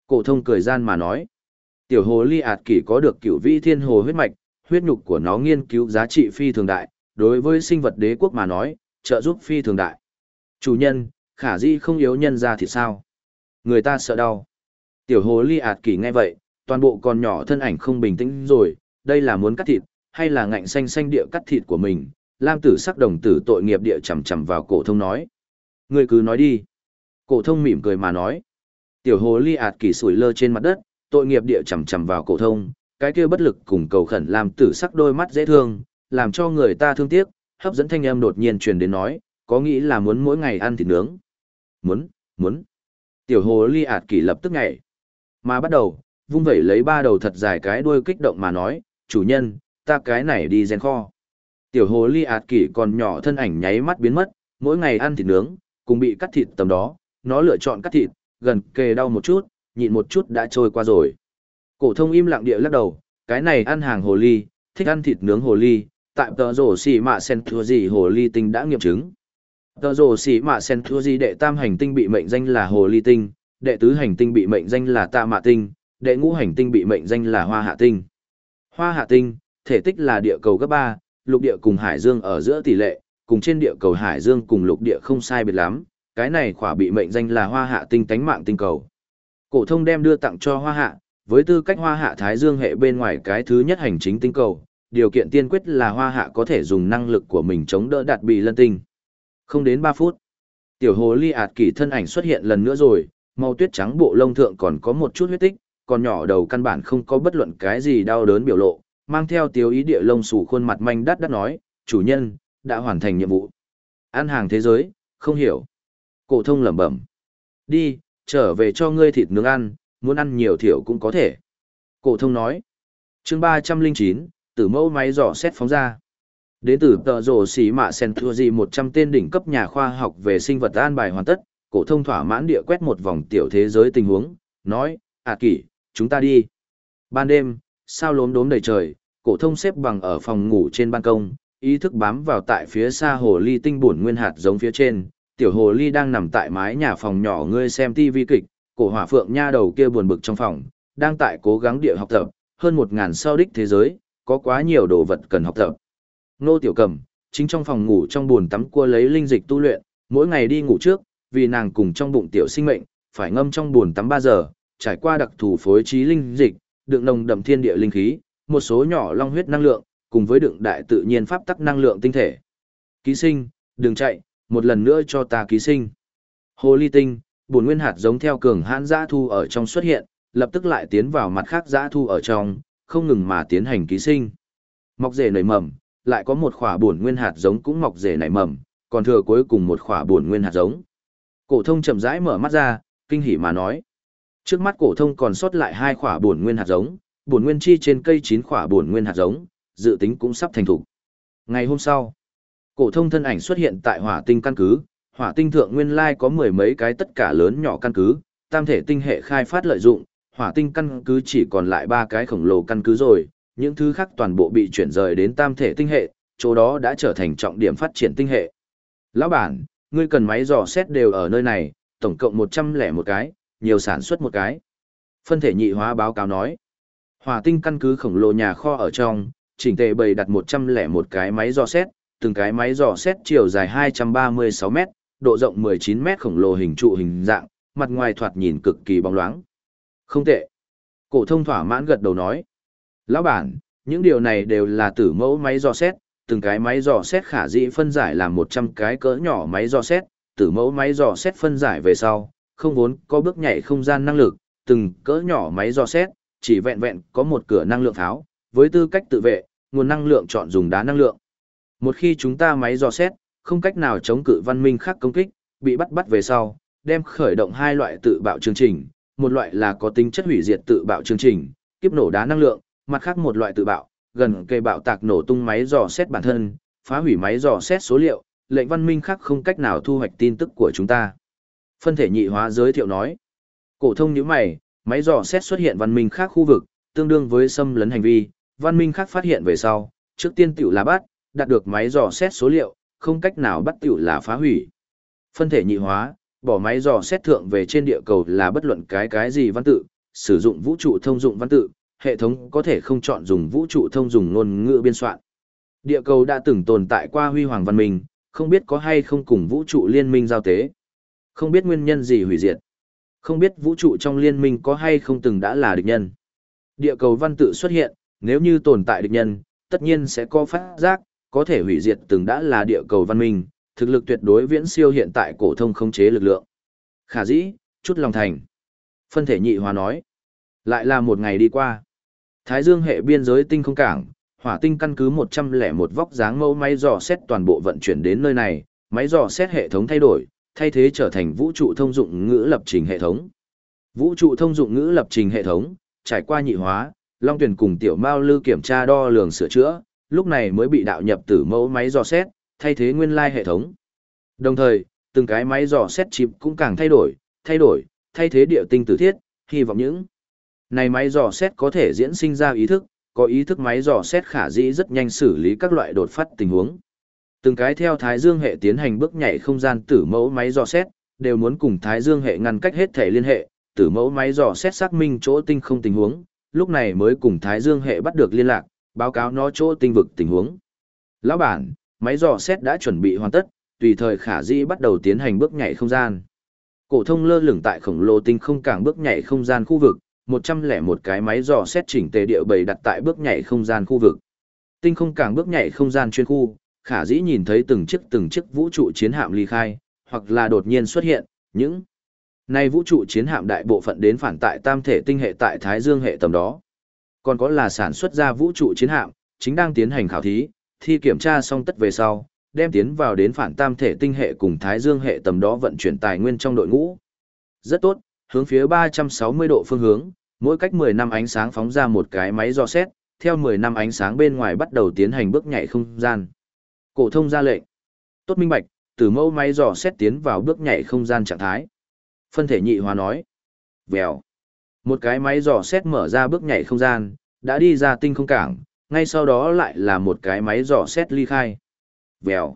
Cổ thông cười gian mà nói. Tiểu hồ ly ạt kỳ có được cửu vĩ thiên hồ huyết mạch, huyết nhục của nó nghiên cứu giá trị phi thường đại, đối với sinh vật đế quốc mà nói, trợ giúp phi thường đại. Chủ nhân, khả di không yếu nhân ra thì sao? Người ta sợ đau. Tiểu hồ ly ạt kỳ nghe vậy, toàn bộ con nhỏ thân ảnh không bình tĩnh rồi, đây là muốn cắt thịt, hay là ngạnh xanh xanh địa cắt thịt của mình? Lam tử sắc đồng tử tội nghiệp địa chầm chầm vào cổ thông nói. Người cứ nói đi. Cổ thông mỉm cười mà nói. Tiểu hồ ly ạt kỳ sủi lơ trên mặt đất, tội nghiệp địa chầm chầm vào cổ thông, cái kia bất lực cùng cầu khẩn làm tử sắc đôi mắt dễ thương, làm cho người ta thương tiếc, hấp dẫn thanh âm đột nhiên truyền đến nói, có nghĩ là muốn mỗi ngày ăn thịt nướng. Muốn, muốn. Tiểu hồ ly ạt kỳ lập tức nhảy. Mà bắt đầu, vung vẩy lấy ba đầu thật dài cái đuôi kích động mà nói, chủ nhân, ta cái này đi gen kho. Tiểu hồ ly ạt kỳ còn nhỏ thân ảnh nháy mắt biến mất, mỗi ngày ăn thịt nướng, cùng bị cắt thịt tầm đó, nó lựa chọn cắt thịt, gần kề đau một chút, nhịn một chút đã trôi qua rồi. Cổ thông im lặng địa lắc đầu, cái này ăn hàng hồ ly, thích ăn thịt nướng hồ ly, tại tờ rổ xì mạ sen thua gì hồ ly tinh đã nghiệm chứng. Tờ rồ xỉ mạ sen thua gì đệ tam hành tinh bị mệnh danh là hồ ly tinh, đệ tứ hành tinh bị mệnh danh là tạ mạ tinh, đệ ngũ hành tinh bị mệnh danh là hoa hạ tinh. Hoa hạ tinh, thể tích là địa cầu gấp 3, lục địa cùng hải dương ở giữa tỷ lệ, cùng trên địa cầu hải dương cùng lục địa không sai biệt lắm, cái này khỏa bị mệnh danh là hoa hạ tinh tánh mạng tinh cầu. Cổ thông đem đưa tặng cho hoa hạ, với tư cách hoa hạ thái dương hệ bên ngoài cái thứ nhất hành chính tinh cầu, điều kiện tiên quyết là hoa hạ có thể dùng năng lực của mình chống đỡ đạt bị lân tinh. Không đến 3 phút, tiểu hồ ly ạt kỳ thân ảnh xuất hiện lần nữa rồi, màu tuyết trắng bộ lông thượng còn có một chút huyết tích, còn nhỏ đầu căn bản không có bất luận cái gì đau đớn biểu lộ, mang theo tiểu ý địa lông xù khuôn mặt manh đắt đắt nói, chủ nhân, đã hoàn thành nhiệm vụ. Ăn hàng thế giới, không hiểu. Cổ thông lẩm bẩm. Đi, trở về cho ngươi thịt nướng ăn, muốn ăn nhiều thiểu cũng có thể. Cổ thông nói. Chương 309, tử mẫu máy dò xét phóng ra. Đến từ tờ rổ xỉ mạ sen thua gì 100 tên đỉnh cấp nhà khoa học về sinh vật an bài hoàn tất, cổ thông thỏa mãn địa quét một vòng tiểu thế giới tình huống, nói, à kỷ, chúng ta đi. Ban đêm, sao lốm đốm đầy trời, cổ thông xếp bằng ở phòng ngủ trên ban công, ý thức bám vào tại phía xa hồ ly tinh bổn nguyên hạt giống phía trên, tiểu hồ ly đang nằm tại mái nhà phòng nhỏ ngươi xem tivi kịch, cổ hỏa phượng nha đầu kia buồn bực trong phòng, đang tại cố gắng địa học tập, hơn một ngàn sau đích thế giới, có quá nhiều đồ vật cần học tập. Nô tiểu cầm, chính trong phòng ngủ trong buồn tắm cua lấy linh dịch tu luyện, mỗi ngày đi ngủ trước, vì nàng cùng trong bụng tiểu sinh mệnh, phải ngâm trong buồn tắm 3 giờ, trải qua đặc thù phối trí linh dịch, đựng nồng đậm thiên địa linh khí, một số nhỏ long huyết năng lượng, cùng với đựng đại tự nhiên pháp tắc năng lượng tinh thể. Ký sinh, đừng chạy, một lần nữa cho ta ký sinh. Hồ ly tinh, bổn nguyên hạt giống theo cường hãn giã thu ở trong xuất hiện, lập tức lại tiến vào mặt khác giã thu ở trong, không ngừng mà tiến hành ký sinh. Mọc rể nảy mầm, lại có một khỏa bổn nguyên hạt giống cũng mọc rể nảy mầm, còn thừa cuối cùng một khỏa bổn nguyên hạt giống. Cổ thông chậm rãi mở mắt ra, kinh hỉ mà nói: Trước mắt cổ thông còn sót lại hai khỏa bổn nguyên hạt giống, bổn nguyên chi trên cây chín khỏa bổn nguyên hạt giống, dự tính cũng sắp thành thủ. Ngày hôm sau, cổ thông thân ảnh xuất hiện tại Hỏa Tinh căn cứ, Hỏa Tinh thượng nguyên lai có mười mấy cái tất cả lớn nhỏ căn cứ, tam thể tinh hệ khai phát lợi dụng, Hỏa Tinh căn cứ chỉ còn lại ba cái khổng lồ căn cứ rồi, những thứ khác toàn bộ bị chuyển rời đến tam thể tinh hệ, chỗ đó đã trở thành trọng điểm phát triển tinh hệ. Lão bản, ngươi cần máy dò xét đều ở nơi này, tổng cộng một trăm lẻ một cái, nhiều sản xuất một cái. Phân thể nhị hóa báo cáo nói. Hỏa tinh căn cứ khổng lồ nhà kho ở trong, chỉnh tề bày đặt một trăm lẻ một cái máy dò xét, từng cái máy dò xét chiều dài hai trăm ba mươi sáu mét, độ rộng mười chín mét khổng lồ hình trụ hình dạng, mặt ngoài thoạt nhìn cực kỳ bóng loáng. Không tệ. Cổ thông thỏa mãn gật đầu nói. Lão bản, những điều này đều là tử mẫu máy dò xét, từng cái máy dò xét khả dĩ phân giải làm một trăm cái cỡ nhỏ máy dò xét, tử mẫu máy dò xét phân giải về sau, không vốn có bước nhảy không gian năng lực, từng cỡ nhỏ máy dò xét, chỉ vẹn vẹn có một cửa năng lượng tháo, với tư cách tự vệ, nguồn năng lượng chọn dùng đá năng lượng. Một khi chúng ta máy dò xét, không cách nào chống cự văn minh khác công kích, bị bắt bắt về sau, đem khởi động hai loại tự bạo chương trình, một loại là có tính chất hủy diệt tự bạo chương trình, kiếp nổ đá năng lượng, mặt khác một loại tự bạo, gần cây bạo tạc nổ tung máy dò xét bản thân, phá hủy máy dò xét số liệu, lệnh văn minh khác không cách nào thu hoạch tin tức của chúng ta. Phân thể nhị hóa giới thiệu nói. Cổ thông nhíu mày, máy dò xét xuất hiện văn minh khác khu vực, tương đương với xâm lấn hành vi, văn minh khác phát hiện về sau, trước tiên tiểu là bắt, đạt được máy dò xét số liệu, không cách nào bắt tiểu là phá hủy. Phân thể nhị hóa, bỏ máy dò xét thượng về trên địa cầu là bất luận cái cái gì văn tự, sử dụng vũ trụ thông dụng văn tự, hệ thống có thể không chọn dùng vũ trụ thông dùng ngôn ngữ biên soạn. Địa cầu đã từng tồn tại qua huy hoàng văn minh, không biết có hay không cùng vũ trụ liên minh giao tế. Không biết nguyên nhân gì hủy diệt. Không biết vũ trụ trong liên minh có hay không từng đã là địch nhân. Địa cầu văn tự xuất hiện, nếu như tồn tại địch nhân, tất nhiên sẽ có phát giác, có thể hủy diệt từng đã là địa cầu văn minh, thực lực tuyệt đối viễn siêu hiện tại cổ thông khống chế lực lượng. Khả dĩ, chút lòng thành. Phân thể nhị hòa nói. Lại là một ngày đi qua. Thái Dương hệ biên giới tinh không cảng, hỏa tinh căn cứ 101 vóc dáng mẫu máy dò xét toàn bộ vận chuyển đến nơi này, máy dò xét hệ thống thay đổi, thay thế trở thành vũ trụ thông dụng ngữ lập trình hệ thống. Vũ trụ thông dụng ngữ lập trình hệ thống, trải qua nhị hóa, Long Tuyển cùng Tiểu Mao Lư kiểm tra đo lường sửa chữa, lúc này mới bị đạo nhập từ mẫu máy dò xét, thay thế nguyên lai hệ thống. Đồng thời, từng cái máy dò xét chip cũng càng thay đổi, thay đổi, thay thế địa tinh tử thiết, hy vọng những này máy dò xét có thể diễn sinh ra ý thức, có ý thức máy dò xét khả dĩ rất nhanh xử lý các loại đột phát tình huống. Từng cái theo Thái Dương hệ tiến hành bước nhảy không gian tử mẫu máy dò xét, đều muốn cùng Thái Dương hệ ngăn cách hết thể liên hệ, tử mẫu máy dò xét xác minh chỗ tinh không tình huống, lúc này mới cùng Thái Dương hệ bắt được liên lạc, báo cáo nó chỗ tinh vực tình huống. Lão bản, máy dò xét đã chuẩn bị hoàn tất, tùy thời khả dĩ bắt đầu tiến hành bước nhảy không gian. Cổ thông lơ lửng tại khổng lồ tinh không cảng bước nhảy không gian khu vực, một trăm lẻ một cái máy dò xét chỉnh tề địa bày đặt tại bước nhảy không gian khu vực. Tinh không cảng bước nhảy không gian chuyên khu, khả dĩ nhìn thấy từng chiếc từng chiếc vũ trụ chiến hạm ly khai, hoặc là đột nhiên xuất hiện, những này vũ trụ chiến hạm đại bộ phận đến phản tại tam thể tinh hệ tại Thái Dương hệ tầm đó. Còn có là sản xuất ra vũ trụ chiến hạm, chính đang tiến hành khảo thí, thi kiểm tra xong tất về sau, đem tiến vào đến phản tam thể tinh hệ cùng Thái Dương hệ tầm đó vận chuyển tài nguyên trong đội ngũ. Rất tốt, hướng phía 360 độ phương hướng, mỗi cách 10 năm ánh sáng phóng ra một cái máy dò xét, theo 10 năm ánh sáng bên ngoài bắt đầu tiến hành bước nhảy không gian. Cổ thông ra lệnh. Tốt minh bạch, từ mẫu máy dò xét tiến vào bước nhảy không gian trạng thái. Phân thể nhị hóa nói. Vèo. Một cái máy dò xét mở ra bước nhảy không gian, đã đi ra tinh không cảng, ngay sau đó lại là một cái máy dò xét ly khai. Vèo.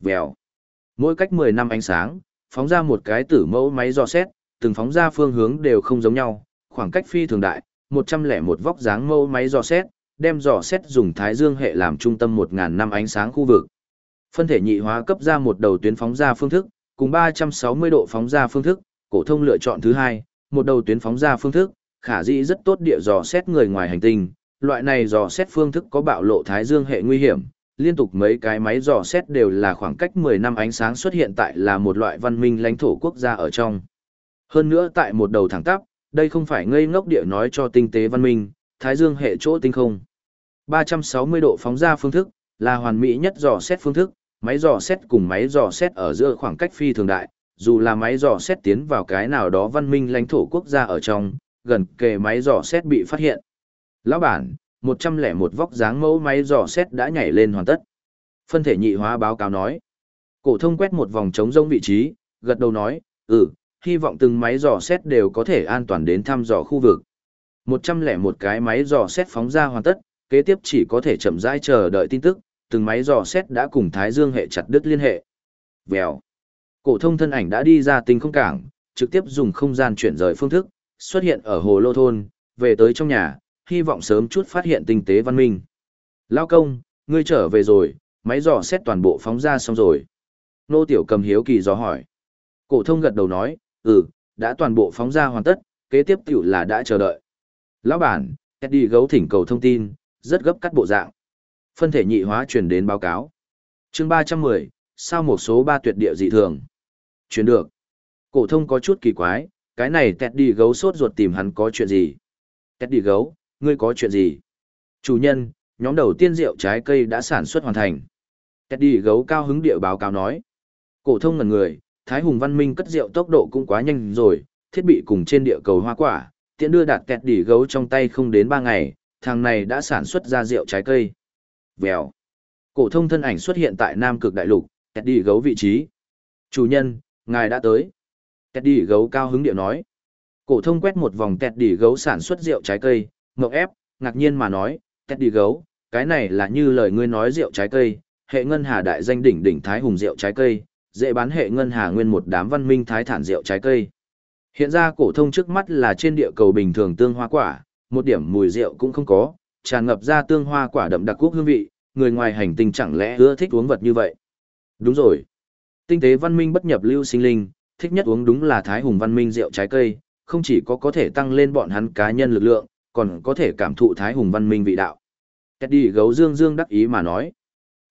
Vèo. Mỗi cách 10 năm ánh sáng, phóng ra một cái tử mẫu máy dò xét, từng phóng ra phương hướng đều không giống nhau, khoảng cách phi thường đại, 101 vóc dáng mẫu máy dò xét, đem dò xét dùng thái dương hệ làm trung tâm 1000 năm ánh sáng khu vực. Phân thể nhị hóa cấp ra một đầu tuyến phóng ra phương thức, cùng 360 độ phóng ra phương thức, cổ thông lựa chọn thứ hai, một đầu tuyến phóng ra phương thức, khả dĩ rất tốt địa dò xét người ngoài hành tinh, loại này dò xét phương thức có bạo lộ thái dương hệ nguy hiểm, liên tục mấy cái máy dò xét đều là khoảng cách 10 năm ánh sáng xuất hiện tại là một loại văn minh lãnh thổ quốc gia ở trong. Hơn nữa tại một đầu thẳng tắp, đây không phải ngây ngốc địa nói cho tinh tế văn minh, thái dương hệ chỗ tinh không. 360 độ phóng ra phương thức, là hoàn mỹ nhất dò xét phương thức, máy dò xét cùng máy dò xét ở giữa khoảng cách phi thường đại, dù là máy dò xét tiến vào cái nào đó văn minh lãnh thổ quốc gia ở trong, gần kề máy dò xét bị phát hiện. Lão bản, 101 vóc dáng mẫu máy dò xét đã nhảy lên hoàn tất. Phân thể nhị hóa báo cáo nói. Cổ thông quét một vòng trống rông vị trí, gật đầu nói, ừ, hy vọng từng máy dò xét đều có thể an toàn đến thăm dò khu vực. 101 cái máy dò xét phóng ra hoàn tất, kế tiếp chỉ có thể chậm rãi chờ đợi tin tức, từng máy dò xét đã cùng Thái Dương hệ chặt đứt liên hệ. Vèo. Cổ thông thân ảnh đã đi ra tinh không cảng, trực tiếp dùng không gian chuyển rời phương thức, xuất hiện ở hồ lô thôn, về tới trong nhà, hy vọng sớm chút phát hiện tinh tế văn minh. Lao công, ngươi trở về rồi, máy dò xét toàn bộ phóng ra xong rồi. Nô Tiểu cầm hiếu kỳ dò hỏi. Cổ thông gật đầu nói, ừ, đã toàn bộ phóng ra hoàn tất, kế tiếp tiểu là đã chờ đợi. Lão bản, Eddie gấu thỉnh cầu thông tin, rất gấp cắt bộ dạng. Phân thể nhị hóa truyền đến báo cáo. Chương 310, sao một số ba tuyệt địa dị thường. Truyền được. Cổ thông có chút kỳ quái, cái này Teddy gấu sốt ruột tìm hắn có chuyện gì? Teddy gấu, ngươi có chuyện gì? Chủ nhân, nhóm đầu tiên rượu trái cây đã sản xuất hoàn thành. Teddy gấu cao hứng địa báo cáo nói. Cổ thông ngẩn người, Thái Hùng Văn Minh cất rượu tốc độ cũng quá nhanh rồi, thiết bị cùng trên địa cầu hoa quả, tiện đưa đạt kẹt đỉ gấu trong tay không đến 3 ngày, thằng này đã sản xuất ra rượu trái cây. Vèo. Cổ thông thân ảnh xuất hiện tại Nam Cực Đại Lục, kẹt đỉ gấu vị trí. Chủ nhân, ngài đã tới. Kẹt đỉ gấu cao hứng điệu nói. Cổ thông quét một vòng kẹt đỉ gấu sản xuất rượu trái cây, ngọc ép, ngạc nhiên mà nói, kẹt đỉ gấu, cái này là như lời ngươi nói rượu trái cây, hệ ngân hà đại danh đỉnh đỉnh thái hùng rượu trái cây, dễ bán hệ ngân hà nguyên một đám văn minh thái thản rượu trái cây. Hiện ra cổ thông trước mắt là trên địa cầu bình thường tương hoa quả, một điểm mùi rượu cũng không có, tràn ngập ra tương hoa quả đậm đặc quốc hương vị, người ngoài hành tinh chẳng lẽ ưa thích uống vật như vậy. Đúng rồi. Tinh tế văn minh bất nhập lưu sinh linh, thích nhất uống đúng là thái hùng văn minh rượu trái cây, không chỉ có có thể tăng lên bọn hắn cá nhân lực lượng, còn có thể cảm thụ thái hùng văn minh vị đạo. Teddy gấu dương dương đắc ý mà nói.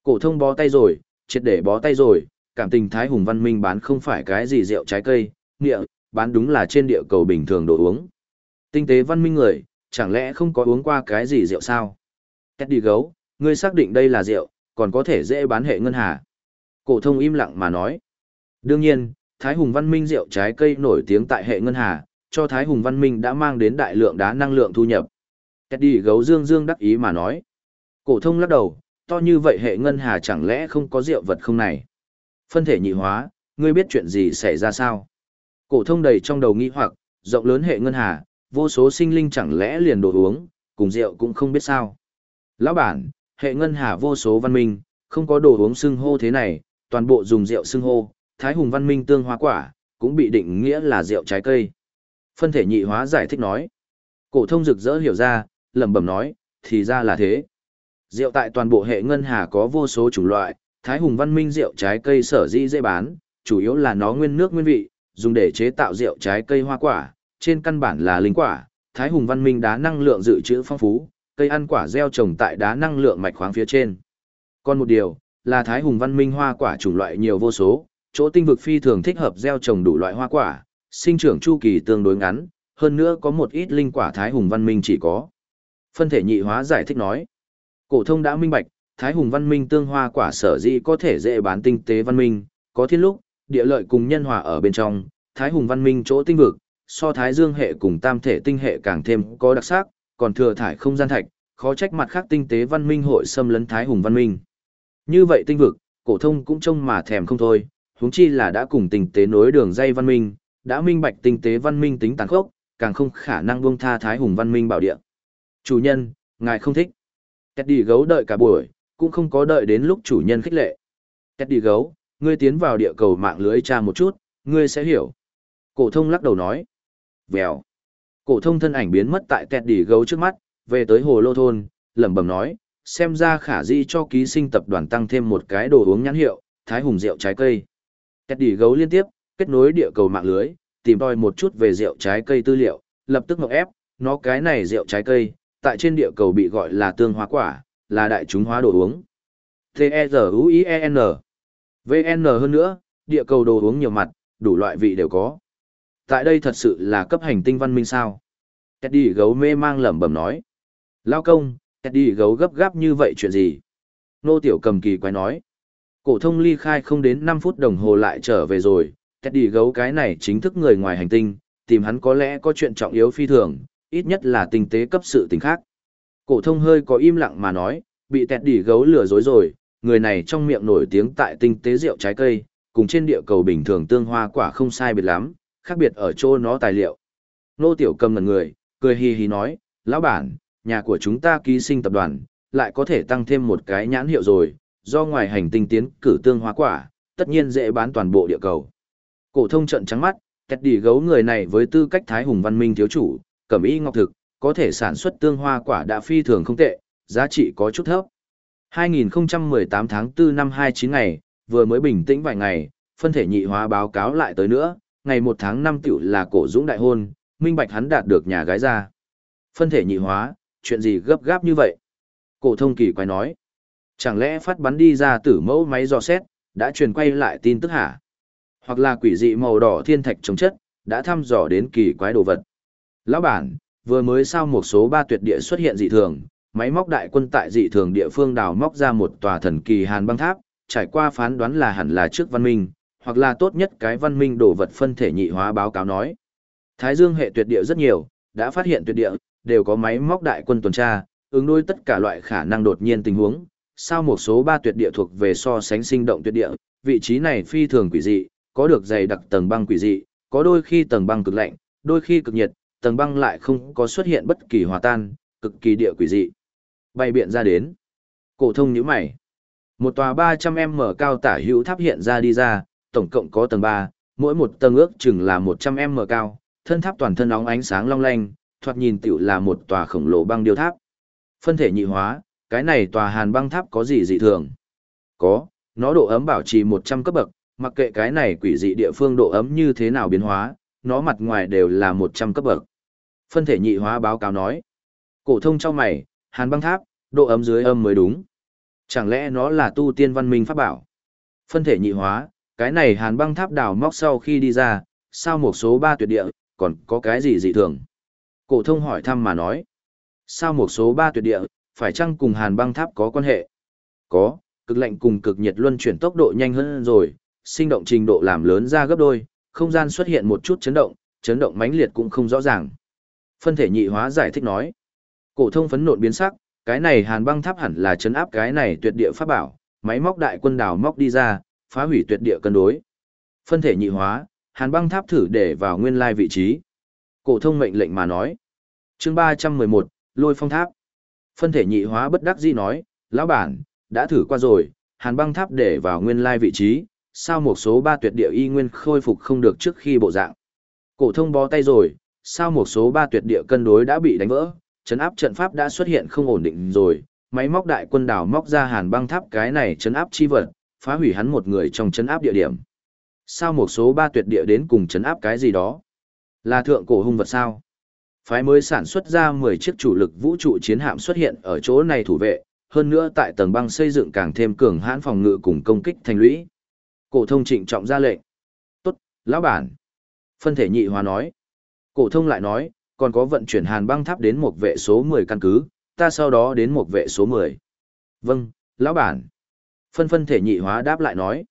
Cổ thông bó tay rồi, triệt để bó tay rồi, cảm tình thái hùng văn minh bán không phải cái gì rượu trái cây, nghĩa, bán đúng là trên địa cầu bình thường đồ uống. Tinh tế văn minh người, chẳng lẽ không có uống qua cái gì rượu sao? Teddy gấu, ngươi xác định đây là rượu, còn có thể dễ bán hệ ngân hà. Cổ thông im lặng mà nói. Đương nhiên, Thái Hùng Văn Minh rượu trái cây nổi tiếng tại hệ ngân hà, cho Thái Hùng Văn Minh đã mang đến đại lượng đá năng lượng thu nhập. Teddy gấu dương dương đắc ý mà nói. Cổ thông lắc đầu, to như vậy hệ ngân hà chẳng lẽ không có rượu vật không này? Phân thể nhị hóa, ngươi biết chuyện gì xảy ra sao? Cổ thông đầy trong đầu nghi hoặc, rộng lớn hệ ngân hà, vô số sinh linh chẳng lẽ liền đồ uống, cùng rượu cũng không biết sao. Lão bản, hệ ngân hà vô số văn minh, không có đồ uống xưng hô thế này, toàn bộ dùng rượu xưng hô, thái hùng văn minh tương hoa quả, cũng bị định nghĩa là rượu trái cây. Phân thể nhị hóa giải thích nói. Cổ thông rực rỡ hiểu ra, lẩm bẩm nói, thì ra là thế. Rượu tại toàn bộ hệ ngân hà có vô số chủng loại, thái hùng văn minh rượu trái cây sở dĩ dễ bán, chủ yếu là nó nguyên nước nguyên vị, dùng để chế tạo rượu trái cây hoa quả, trên căn bản là linh quả, thái hùng văn minh đá năng lượng dự trữ phong phú, cây ăn quả gieo trồng tại đá năng lượng mạch khoáng phía trên. Còn một điều, là thái hùng văn minh hoa quả chủng loại nhiều vô số, chỗ tinh vực phi thường thích hợp gieo trồng đủ loại hoa quả, sinh trưởng chu kỳ tương đối ngắn, hơn nữa có một ít linh quả thái hùng văn minh chỉ có. Phân thể nhị hóa giải thích nói, cổ thông đã minh bạch, thái hùng văn minh tương hoa quả sở dĩ có thể dễ bán tinh tế văn minh, có thiên lúc, địa lợi cùng nhân hòa ở bên trong, thái hùng văn minh chỗ tinh vực, so thái dương hệ cùng tam thể tinh hệ càng thêm có đặc sắc, còn thừa thải không gian thạch, khó trách mặt khác tinh tế văn minh hội xâm lấn thái hùng văn minh. Như vậy tinh vực, cổ thông cũng trông mà thèm không thôi, huống chi là đã cùng tinh tế nối đường dây văn minh, đã minh bạch tinh tế văn minh tính tàn khốc, càng không khả năng buông tha thái hùng văn minh bảo địa. Chủ nhân, ngài không thích. Kẹt đi gấu đợi cả buổi, cũng không có đợi đến lúc chủ nhân khích lệ. Kết đi gấu, ngươi tiến vào địa cầu mạng lưới tra một chút, ngươi sẽ hiểu. Cổ thông lắc đầu nói. Vèo. Cổ thông thân ảnh biến mất tại kẹt đi gấu trước mắt, về tới hồ lô thôn, lẩm bẩm nói, xem ra khả di cho ký sinh tập đoàn tăng thêm một cái đồ uống nhãn hiệu, Thái Hùng rượu trái cây. Kẹt đi gấu liên tiếp, kết nối địa cầu mạng lưới, tìm đòi một chút về rượu trái cây tư liệu, lập tức ngọc ép, nó cái này rượu trái cây, tại trên địa cầu bị gọi là tương hóa quả, là đại chúng hóa đồ uống. T-E-Z-U-I-E-N VN hơn nữa, địa cầu đồ uống nhiều mặt, đủ loại vị đều có. Tại đây thật sự là cấp hành tinh văn minh sao. Teddy gấu mê mang lẩm bẩm nói. Lao công, Teddy gấu gấp gáp như vậy chuyện gì? Nô tiểu cầm kỳ quái nói. Cổ thông ly khai không đến 5 phút đồng hồ lại trở về rồi, Teddy gấu cái này chính thức người ngoài hành tinh, tìm hắn có lẽ có chuyện trọng yếu phi thường, ít nhất là tinh tế cấp sự tình khác. Cổ thông hơi có im lặng mà nói, bị tẹt đỉ gấu lừa dối rồi, người này trong miệng nổi tiếng tại tinh tế rượu trái cây, cùng trên địa cầu bình thường tương hoa quả không sai biệt lắm, khác biệt ở chỗ nó tài liệu. Nô tiểu cầm ngần người, cười hì hì nói, lão bản, nhà của chúng ta ký sinh tập đoàn, lại có thể tăng thêm một cái nhãn hiệu rồi, do ngoài hành tinh tiến cử tương hoa quả, tất nhiên dễ bán toàn bộ địa cầu. Cổ thông trận trắng mắt, tẹt đỉ gấu người này với tư cách thái hùng văn minh thiếu chủ, cẩm y ngọc thực, có thể sản xuất tương hoa quả đã phi thường không tệ, giá trị có chút thấp. 2018 tháng 4 năm 29 ngày, vừa mới bình tĩnh vài ngày, phân thể nhị hóa báo cáo lại tới nữa, ngày 1 tháng 5 tiểu là cổ dũng đại hôn, minh bạch hắn đạt được nhà gái ra. Phân thể nhị hóa, chuyện gì gấp gáp như vậy? Cổ thông kỳ quái nói. Chẳng lẽ phát bắn đi ra tử mẫu máy dò xét, đã truyền quay lại tin tức hả? Hoặc là quỷ dị màu đỏ thiên thạch chống chất, đã thăm dò đến kỳ quái đồ vật. Lão bản, vừa mới sao một số ba tuyệt địa xuất hiện dị thường, máy móc đại quân tại dị thường địa phương đào móc ra một tòa thần kỳ hàn băng tháp, trải qua phán đoán là hẳn là trước văn minh, hoặc là tốt nhất cái văn minh đồ vật phân thể nhị hóa báo cáo nói. Thái Dương hệ tuyệt địa rất nhiều, đã phát hiện tuyệt địa, đều có máy móc đại quân tuần tra, ứng đối tất cả loại khả năng đột nhiên tình huống. Sao một số ba tuyệt địa thuộc về so sánh sinh động tuyệt địa, vị trí này phi thường quỷ dị, có được dày đặc tầng băng quỷ dị, có đôi khi tầng băng cực lạnh, đôi khi cực nhiệt, tầng băng lại không có xuất hiện bất kỳ hòa tan, cực kỳ địa quỷ dị. Bay biện ra đến. Cổ thông nhíu mày. Một tòa 300m cao tả hữu tháp hiện ra đi ra, tổng cộng có tầng 3, mỗi một tầng ước chừng là 100m cao, thân tháp toàn thân óng ánh sáng long lanh, thoạt nhìn tựu là một tòa khổng lồ băng điêu tháp. Phân thể nhị hóa, cái này tòa hàn băng tháp có gì dị thường? Có, nó độ ấm bảo trì 100 cấp bậc, mặc kệ cái này quỷ dị địa phương độ ấm như thế nào biến hóa, nó mặt ngoài đều là 100 cấp bậc. Phân thể nhị hóa báo cáo nói. Cổ thông trong mày, hàn băng tháp, độ ấm dưới âm mới đúng. Chẳng lẽ nó là tu tiên văn minh pháp bảo? Phân thể nhị hóa, cái này hàn băng tháp đào móc sau khi đi ra, sao một số ba tuyệt địa, còn có cái gì dị thường? Cổ thông hỏi thăm mà nói. Sao một số ba tuyệt địa, phải chăng cùng hàn băng tháp có quan hệ? Có, cực lạnh cùng cực nhiệt luân chuyển tốc độ nhanh hơn rồi, sinh động trình độ làm lớn ra gấp đôi, không gian xuất hiện một chút chấn động, chấn động mãnh liệt cũng không rõ ràng. Phân thể nhị hóa giải thích nói. Cổ thông phấn nộn biến sắc, cái này hàn băng tháp hẳn là chấn áp cái này tuyệt địa pháp bảo, máy móc đại quân đào móc đi ra, phá hủy tuyệt địa cân đối. Phân thể nhị hóa, hàn băng tháp thử để vào nguyên lai vị trí. Cổ thông mệnh lệnh mà nói. Chương 311, Lôi phong tháp. Phân thể nhị hóa bất đắc dĩ nói, lão bản, đã thử qua rồi, hàn băng tháp để vào nguyên lai vị trí, sao một số ba tuyệt địa y nguyên khôi phục không được trước khi bộ dạng. Cổ thông bó tay rồi, sao một số ba tuyệt địa cân đối đã bị đánh vỡ, chấn áp trận pháp đã xuất hiện không ổn định rồi, máy móc đại quân đảo móc ra hàn băng tháp cái này chấn áp chi vật, phá hủy hắn một người trong chấn áp địa điểm. Sao một số ba tuyệt địa đến cùng chấn áp cái gì đó? Là thượng cổ hung vật sao? Phái mới sản xuất ra 10 chiếc chủ lực vũ trụ chiến hạm xuất hiện ở chỗ này thủ vệ, hơn nữa tại tầng băng xây dựng càng thêm cường hãn phòng ngự cùng công kích thành lũy. Cổ thông trịnh trọng ra lệnh. "Tốt, lão bản." Phân thể nhị hòa nói. Cổ thông lại nói, còn có vận chuyển hàn băng tháp đến một vệ số 10 căn cứ, ta sau đó đến một vệ số 10. Vâng, lão bản. Phân phân thể nhị hóa đáp lại nói.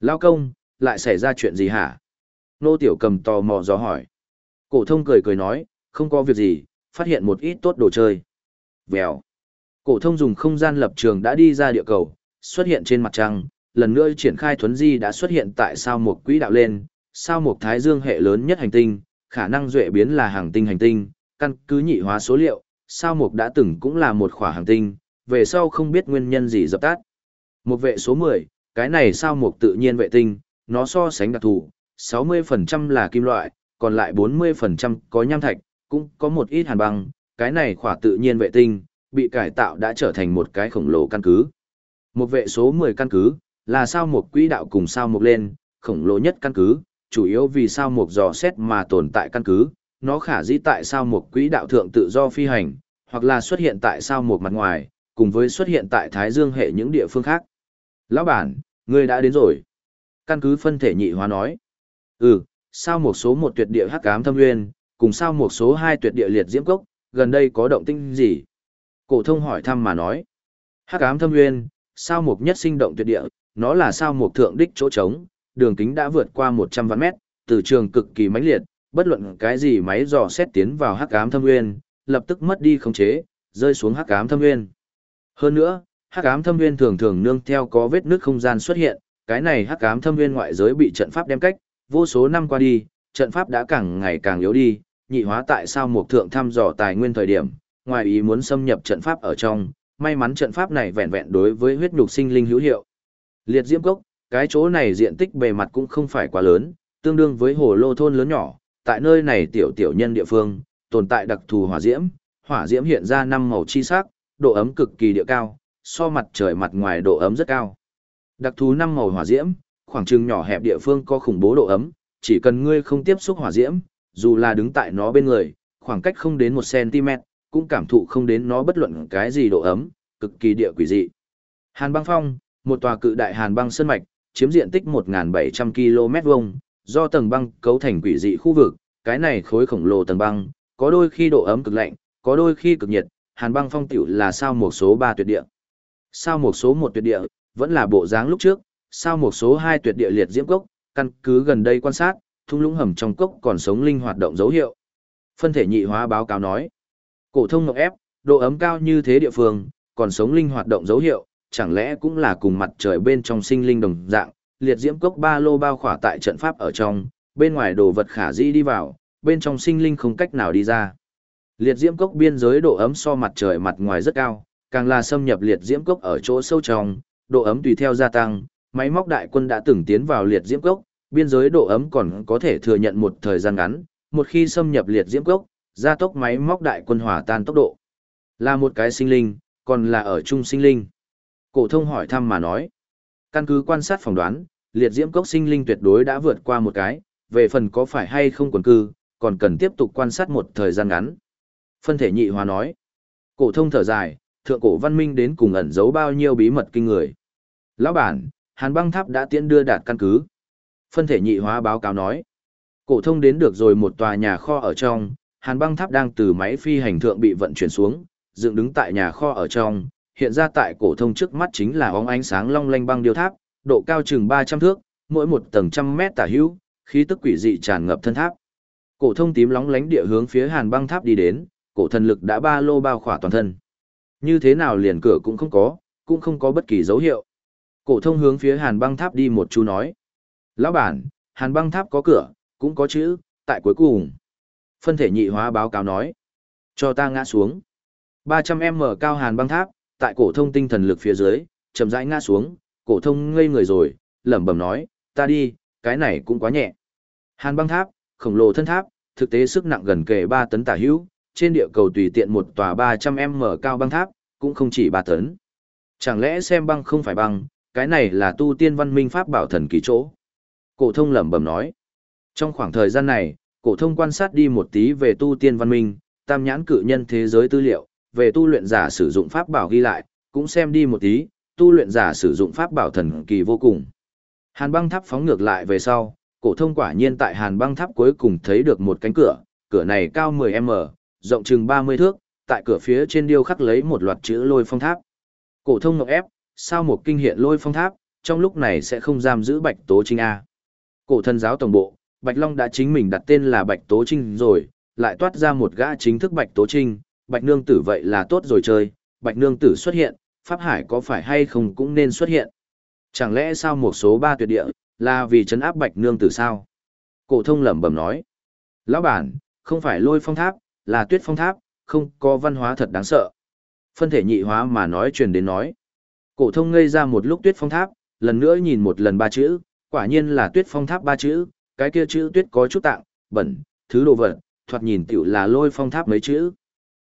Lão công, lại xảy ra chuyện gì hả? Nô tiểu cầm tò mò dò hỏi. Cổ thông cười cười nói, không có việc gì, phát hiện một ít tốt đồ chơi. Vèo. Cổ thông dùng không gian lập trường đã đi ra địa cầu, xuất hiện trên mặt trăng, lần nữa triển khai thuấn di đã xuất hiện tại sao một quỹ đạo lên, sao một thái dương hệ lớn nhất hành tinh, khả năng duệ biến là hàng tinh hành tinh, căn cứ nhị hóa số liệu, sao một đã từng cũng là một khỏa hành tinh, về sau không biết nguyên nhân gì dập tắt. Một vệ số 10, cái này sao một tự nhiên vệ tinh, nó so sánh đặc thù, 60% là kim loại, còn lại 40% có nham thạch, cũng có một ít hàn băng, cái này khỏa tự nhiên vệ tinh, bị cải tạo đã trở thành một cái khổng lồ căn cứ. Một vệ số 10 căn cứ, là sao một quỹ đạo cùng sao một lên, khổng lồ nhất căn cứ, chủ yếu vì sao một dò xét mà tồn tại căn cứ, nó khả dĩ tại sao một quỹ đạo thượng tự do phi hành, hoặc là xuất hiện tại sao một mặt ngoài, cùng với xuất hiện tại Thái Dương hệ những địa phương khác. Lão bản, ngươi đã đến rồi. Căn cứ phân thể nhị hóa nói. Ừ, sao một số một tuyệt địa hắc ám thâm nguyên, cùng sao một số hai tuyệt địa liệt diễm cốc, gần đây có động tinh gì? Cổ thông hỏi thăm mà nói. Hắc ám thâm nguyên, sao một nhất sinh động tuyệt địa, nó là sao một thượng đích chỗ trống, đường kính đã vượt qua 100 vạn mét, từ trường cực kỳ mãnh liệt, bất luận cái gì máy dò xét tiến vào hắc ám thâm nguyên, lập tức mất đi khống chế, rơi xuống hắc ám thâm nguyên. Hơn nữa, hắc ám thâm nguyên thường thường nương theo có vết nước không gian xuất hiện, cái này hắc ám thâm nguyên ngoại giới bị trận pháp đem cách, vô số năm qua đi, trận pháp đã càng ngày càng yếu đi, nhị hóa tại sao một thượng thăm dò tài nguyên thời điểm, ngoài ý muốn xâm nhập trận pháp ở trong, may mắn trận pháp này vẹn vẹn đối với huyết nhục sinh linh hữu hiệu. Liệt diễm cốc, cái chỗ này diện tích bề mặt cũng không phải quá lớn, tương đương với hồ lô thôn lớn nhỏ, tại nơi này tiểu tiểu nhân địa phương, tồn tại đặc thù hỏa diễm, hỏa diễm hiện ra năm màu chi sắc, độ ấm cực kỳ địa cao, so mặt trời mặt ngoài độ ấm rất cao. Đặc thù năm màu hỏa diễm, khoảng trừng nhỏ hẹp địa phương có khủng bố độ ấm, chỉ cần ngươi không tiếp xúc hỏa diễm, dù là đứng tại nó bên người, khoảng cách không đến 1 cm, cũng cảm thụ không đến nó bất luận cái gì độ ấm, cực kỳ địa quỷ dị. Hàn băng phong, một tòa cự đại hàn băng sơn mạch, chiếm diện tích 1.700 km vuông, do tầng băng cấu thành quỷ dị khu vực, cái này khối khổng lồ tầng băng, có đôi khi độ ấm cực lạnh, có đôi khi cực nhiệt, hàn băng phong tiểu là sao một số 3 tuyệt địa. Sao một số 1 tuyệt địa, vẫn là bộ dáng lúc trước, sao một số 2 tuyệt địa liệt diễm cốc, căn cứ gần đây quan sát, thung lũng hầm trong cốc còn sống linh hoạt động dấu hiệu. Phân thể nhị hóa báo cáo nói, cổ thông ngọc ép, độ ấm cao như thế địa phương, còn sống linh hoạt động dấu hiệu, chẳng lẽ cũng là cùng mặt trời bên trong sinh linh đồng dạng, liệt diễm cốc ba lô bao khỏa tại trận pháp ở trong, bên ngoài đồ vật khả dĩ đi vào, bên trong sinh linh không cách nào đi ra. Liệt diễm cốc biên giới độ ấm so mặt trời mặt ngoài rất cao, càng là xâm nhập liệt diễm cốc ở chỗ sâu trong, độ ấm tùy theo gia tăng, máy móc đại quân đã từng tiến vào liệt diễm cốc, biên giới độ ấm còn có thể thừa nhận một thời gian ngắn, một khi xâm nhập liệt diễm cốc, gia tốc máy móc đại quân hòa tan tốc độ. Là một cái sinh linh, còn là ở chung sinh linh. Cổ thông hỏi thăm mà nói. Căn cứ quan sát phỏng đoán, liệt diễm cốc sinh linh tuyệt đối đã vượt qua một cái, về phần có phải hay không quần cư, còn cần tiếp tục quan sát một thời gian ngắn. Phân thể nhị hóa nói. Cổ thông thở dài, thượng cổ văn minh đến cùng ẩn giấu bao nhiêu bí mật kinh người. Lão bản, Hàn băng tháp đã tiễn đưa đạt căn cứ. Phân thể nhị hóa báo cáo nói. Cổ thông đến được rồi một tòa nhà kho ở trong, Hàn băng tháp đang từ máy phi hành thượng bị vận chuyển xuống, dựng đứng tại nhà kho ở trong, hiện ra tại cổ thông trước mắt chính là óng ánh sáng long lanh băng điêu tháp, độ cao chừng 300 thước, mỗi một tầng trăm mét tả hữu, khí tức quỷ dị tràn ngập thân tháp. Cổ thông tím lóng lánh địa hướng phía Hàn băng tháp đi đến, cổ thần lực đã ba lô bao khỏa toàn thân. Như thế nào liền cửa cũng không có, cũng không có bất kỳ dấu hiệu. Cổ thông hướng phía Hàn băng tháp đi một chú nói. Lão bản, Hàn băng tháp có cửa, cũng có chữ, tại cuối cùng. Phân thể nhị hóa báo cáo nói. Cho ta ngã xuống. 300m cao Hàn băng tháp, tại cổ thông tinh thần lực phía dưới, chậm rãi ngã xuống, cổ thông ngây người rồi, lẩm bẩm nói, ta đi, cái này cũng quá nhẹ. Hàn băng tháp, khổng lồ thân tháp, thực tế sức nặng gần kề 3 tấn tả hữu, trên địa cầu tùy tiện một tòa 300m cao băng tháp, cũng không chỉ 3 tấn. Chẳng lẽ xem băng không phải băng, cái này là tu tiên văn minh pháp bảo thần kỳ chỗ. Cổ thông lẩm bẩm nói. Trong khoảng thời gian này, cổ thông quan sát đi một tí về tu tiên văn minh, tam nhãn cự nhân thế giới tư liệu, về tu luyện giả sử dụng pháp bảo ghi lại, cũng xem đi một tí, tu luyện giả sử dụng pháp bảo thần kỳ vô cùng. Hàn băng tháp phóng ngược lại về sau, cổ thông quả nhiên tại hàn băng tháp cuối cùng thấy được một cánh cửa, cửa này cao 10m, rộng chừng 30 thước, tại cửa phía trên điêu khắc lấy một loạt chữ lôi phong tháp. Cổ thông ngọc ép, sao một kinh hiện lôi phong tháp, trong lúc này sẽ không giam giữ bạch tố trinh A. Cổ thân giáo tổng bộ, Bạch Long đã chính mình đặt tên là Bạch Tố Trinh rồi, lại toát ra một gã chính thức Bạch Tố Trinh, Bạch Nương Tử vậy là tốt rồi chơi, Bạch Nương Tử xuất hiện, Pháp Hải có phải hay không cũng nên xuất hiện. Chẳng lẽ sao một số ba tuyệt địa, là vì chấn áp Bạch Nương Tử sao? Cổ thông lẩm bẩm nói. Lão bản, không phải lôi phong tháp, là tuyết phong tháp, không có văn hóa thật đáng sợ. Phân thể nhị hóa mà nói truyền đến nói. Cổ thông ngây ra một lúc tuyết phong tháp, lần nữa nhìn một lần ba chữ, quả nhiên là tuyết phong tháp ba chữ, cái kia chữ tuyết có chút tạng, bẩn, thứ đồ vật, thoạt nhìn tiểu là lôi phong tháp mấy chữ.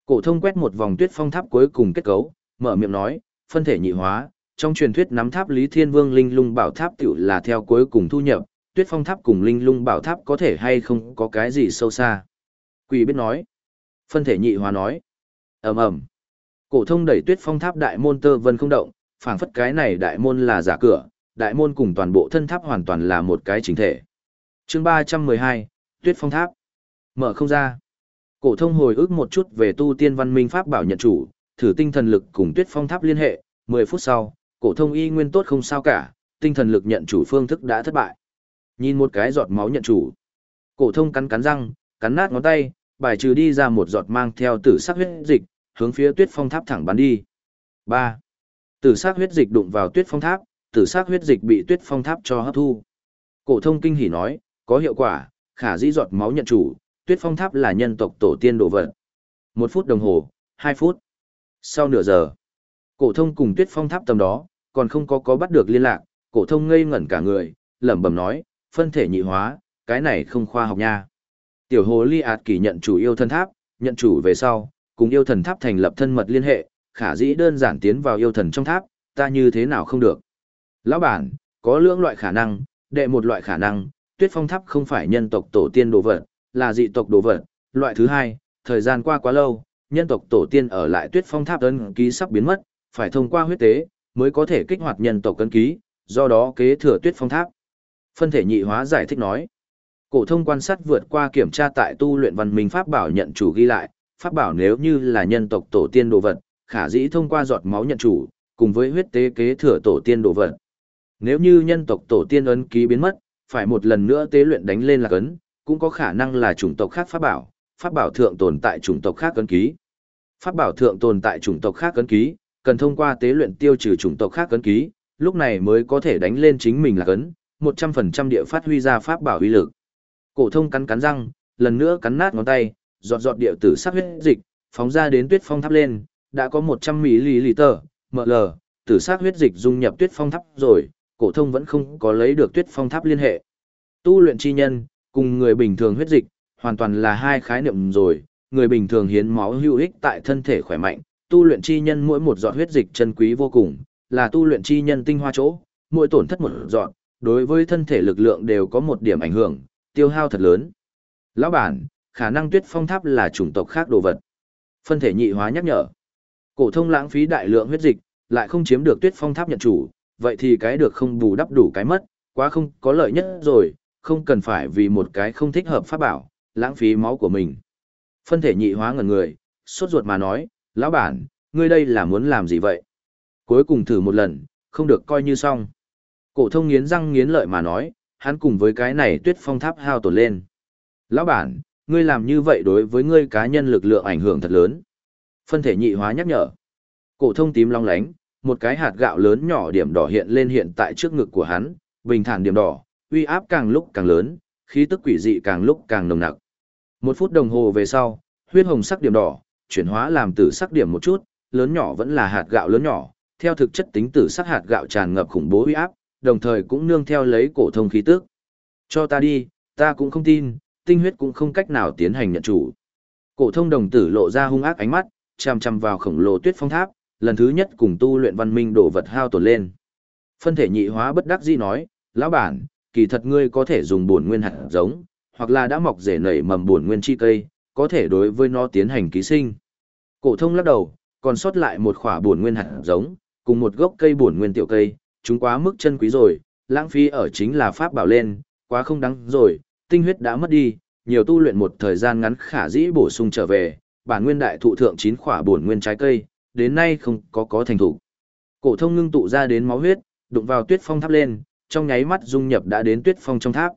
Cổ thông quét một vòng tuyết phong tháp cuối cùng kết cấu, mở miệng nói, phân thể nhị hóa, trong truyền thuyết nắm tháp Lý Thiên Vương Linh Lung Bảo Tháp tiểu là theo cuối cùng thu nhập, tuyết phong tháp cùng Linh Lung Bảo Tháp có thể hay không có cái gì sâu xa. Quỷ biết nói. Phân thể nhị hóa nói. ầm ầm Cổ thông đẩy tuyết phong tháp đại môn tơ vân không động, phảng phất cái này đại môn là giả cửa, đại môn cùng toàn bộ thân tháp hoàn toàn là một cái chính thể. Chương ba trăm mười hai Tuyết phong tháp. Mở không ra. Cổ thông hồi ức một chút về tu tiên văn minh pháp bảo nhận chủ, thử tinh thần lực cùng Tuyết phong tháp liên hệ, mười phút sau, cổ thông y nguyên tốt không sao cả, tinh thần lực nhận chủ phương thức đã thất bại. Nhìn một cái giọt máu nhận chủ. Cổ thông cắn cắn răng, cắn nát ngón tay, bài trừ đi ra một giọt mang theo tử sắc huyết dịch, hướng phía Tuyết phong tháp thẳng bắn đi. ba Tử sắc huyết dịch đụng vào Tuyết phong tháp, tử sắc huyết dịch bị Tuyết phong tháp cho hấp thu. Cổ thông kinh hỉ nói, có hiệu quả, khả dĩ giọt máu nhận chủ, Tuyết phong tháp là nhân tộc tổ tiên đồ vật. Một phút đồng hồ, hai phút. Sau nửa giờ, cổ thông cùng Tuyết phong tháp tầm đó, còn không có có bắt được liên lạc, cổ thông ngây ngẩn cả người, lẩm bẩm nói, phân thể nhị hóa, cái này không khoa học nha. Tiểu hồ ly ạt kỳ nhận chủ yêu thần tháp, nhận chủ về sau, cùng yêu thần tháp thành lập thân mật liên hệ, khả dĩ đơn giản tiến vào yêu thần trong tháp, ta như thế nào không được. Lão bản, có lưỡng loại khả năng, đệ một loại khả năng, tuyết phong tháp không phải nhân tộc tổ tiên đồ vật, là dị tộc đồ vật. Loại thứ hai, thời gian qua quá lâu, nhân tộc tổ tiên ở lại tuyết phong tháp ấn ký sắp biến mất, phải thông qua huyết tế, mới có thể kích hoạt nhân tộc ấn ký, do đó kế thừa tuyết phong tháp. Phân thể nhị hóa giải thích nói. Cổ thông quan sát vượt qua kiểm tra tại tu luyện văn minh pháp bảo nhận chủ ghi lại, pháp bảo nếu như là nhân tộc tổ tiên đồ vật, khả dĩ thông qua giọt máu nhận chủ, cùng với huyết tế kế thừa tổ tiên đồ vật. Nếu như nhân tộc tổ tiên ấn ký biến mất, phải một lần nữa tế luyện đánh lên là cấn cũng có khả năng là chủng tộc khác pháp bảo, pháp bảo thượng tồn tại chủng tộc khác cấn ký. Pháp bảo thượng tồn tại chủng tộc khác cấn ký, cần thông qua tế luyện tiêu trừ chủng tộc khác cấn ký, lúc này mới có thể đánh lên chính mình là cấn, 100% địa phát huy ra pháp bảo uy lực. Cổ thông cắn cắn răng, lần nữa cắn nát ngón tay, giọt giọt địa tử sắc huyết dịch, phóng ra đến tuyết phong tháp lên, đã có 100ml, ml, tử sắc huyết dịch dung nhập tuyết phong tháp rồi, cổ thông vẫn không có lấy được tuyết phong tháp liên hệ. Tu luyện chi nhân, cùng người bình thường huyết dịch, hoàn toàn là hai khái niệm rồi, người bình thường hiến máu hữu ích tại thân thể khỏe mạnh, tu luyện chi nhân mỗi một giọt huyết dịch chân quý vô cùng, là tu luyện chi nhân tinh hoa chỗ, mỗi tổn thất một giọt, đối với thân thể lực lượng đều có một điểm ảnh hưởng, tiêu hao thật lớn. Lão bản, khả năng tuyết phong tháp là chủng tộc khác đồ vật. Phân thể nhị hóa nhắc nhở. Cổ thông lãng phí đại lượng huyết dịch, lại không chiếm được tuyết phong tháp nhận chủ, vậy thì cái được không bù đắp đủ cái mất, quá không có lợi nhất rồi, không cần phải vì một cái không thích hợp pháp bảo, lãng phí máu của mình. Phân thể nhị hóa ngẩn người, sốt ruột mà nói, lão bản, ngươi đây là muốn làm gì vậy? Cuối cùng thử một lần, không được coi như xong. Cổ thông nghiến răng nghiến lợi mà nói, hắn cùng với cái này tuyết phong tháp hao tổn lên. Lão bản, ngươi làm như vậy đối với ngươi cá nhân lực lượng ảnh hưởng thật lớn. Phân thể nhị hóa nhắc nhở. Cổ thông tím long lánh, một cái hạt gạo lớn nhỏ điểm đỏ hiện lên hiện tại trước ngực của hắn, bình thản điểm đỏ, uy áp càng lúc càng lớn, khí tức quỷ dị càng lúc càng nồng nặc. Một phút đồng hồ về sau, huyết hồng sắc điểm đỏ, chuyển hóa làm tử sắc điểm một chút, lớn nhỏ vẫn là hạt gạo lớn nhỏ, theo thực chất tính tử sắc hạt gạo tràn ngập khủng bố uy áp, đồng thời cũng nương theo lấy cổ thông khí tức. Cho ta đi, ta cũng không tin, tinh huyết cũng không cách nào tiến hành nhận chủ. Cổ thông đồng tử lộ ra hung ác ánh mắt, chằm chằm vào khổng lồ tuyết phong tháp, lần thứ nhất cùng tu luyện văn minh đổ vật hao tổn lên. Phân thể nhị hóa bất đắc dĩ nói, lão bản, kỳ thật ngươi có thể dùng bổn nguyên hạt giống, hoặc là đã mọc rễ nảy mầm bổn nguyên chi cây, có thể đối với nó tiến hành ký sinh. Cổ thông lắc đầu, còn sót lại một khỏa bổn nguyên hạt giống, cùng một gốc cây bổn nguyên tiểu cây, chúng quá mức chân quý rồi, lãng phí ở chính là pháp bảo lên, quá không đáng rồi, tinh huyết đã mất đi, nhiều tu luyện một thời gian ngắn khả dĩ bổ sung trở về, bản nguyên đại thụ thượng chín khỏa bổn nguyên trái cây, đến nay không có có thành thủ. Cổ thông ngưng tụ ra đến máu huyết, đụng vào tuyết phong tháp lên, trong nháy mắt dung nhập đã đến tuyết phong trong tháp.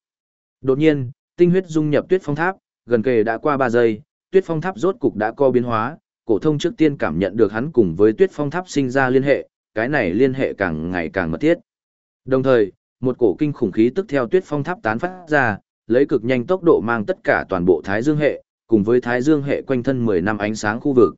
Đột nhiên, Tinh huyết dung nhập tuyết phong tháp, gần kề đã qua 3 giây, tuyết phong tháp rốt cục đã co biến hóa, cổ thông trước tiên cảm nhận được hắn cùng với tuyết phong tháp sinh ra liên hệ, cái này liên hệ càng ngày càng mật thiết. Đồng thời, một cổ kinh khủng khí tức theo tuyết phong tháp tán phát ra, lấy cực nhanh tốc độ mang tất cả toàn bộ Thái Dương hệ, cùng với Thái Dương hệ quanh thân 10 năm ánh sáng khu vực.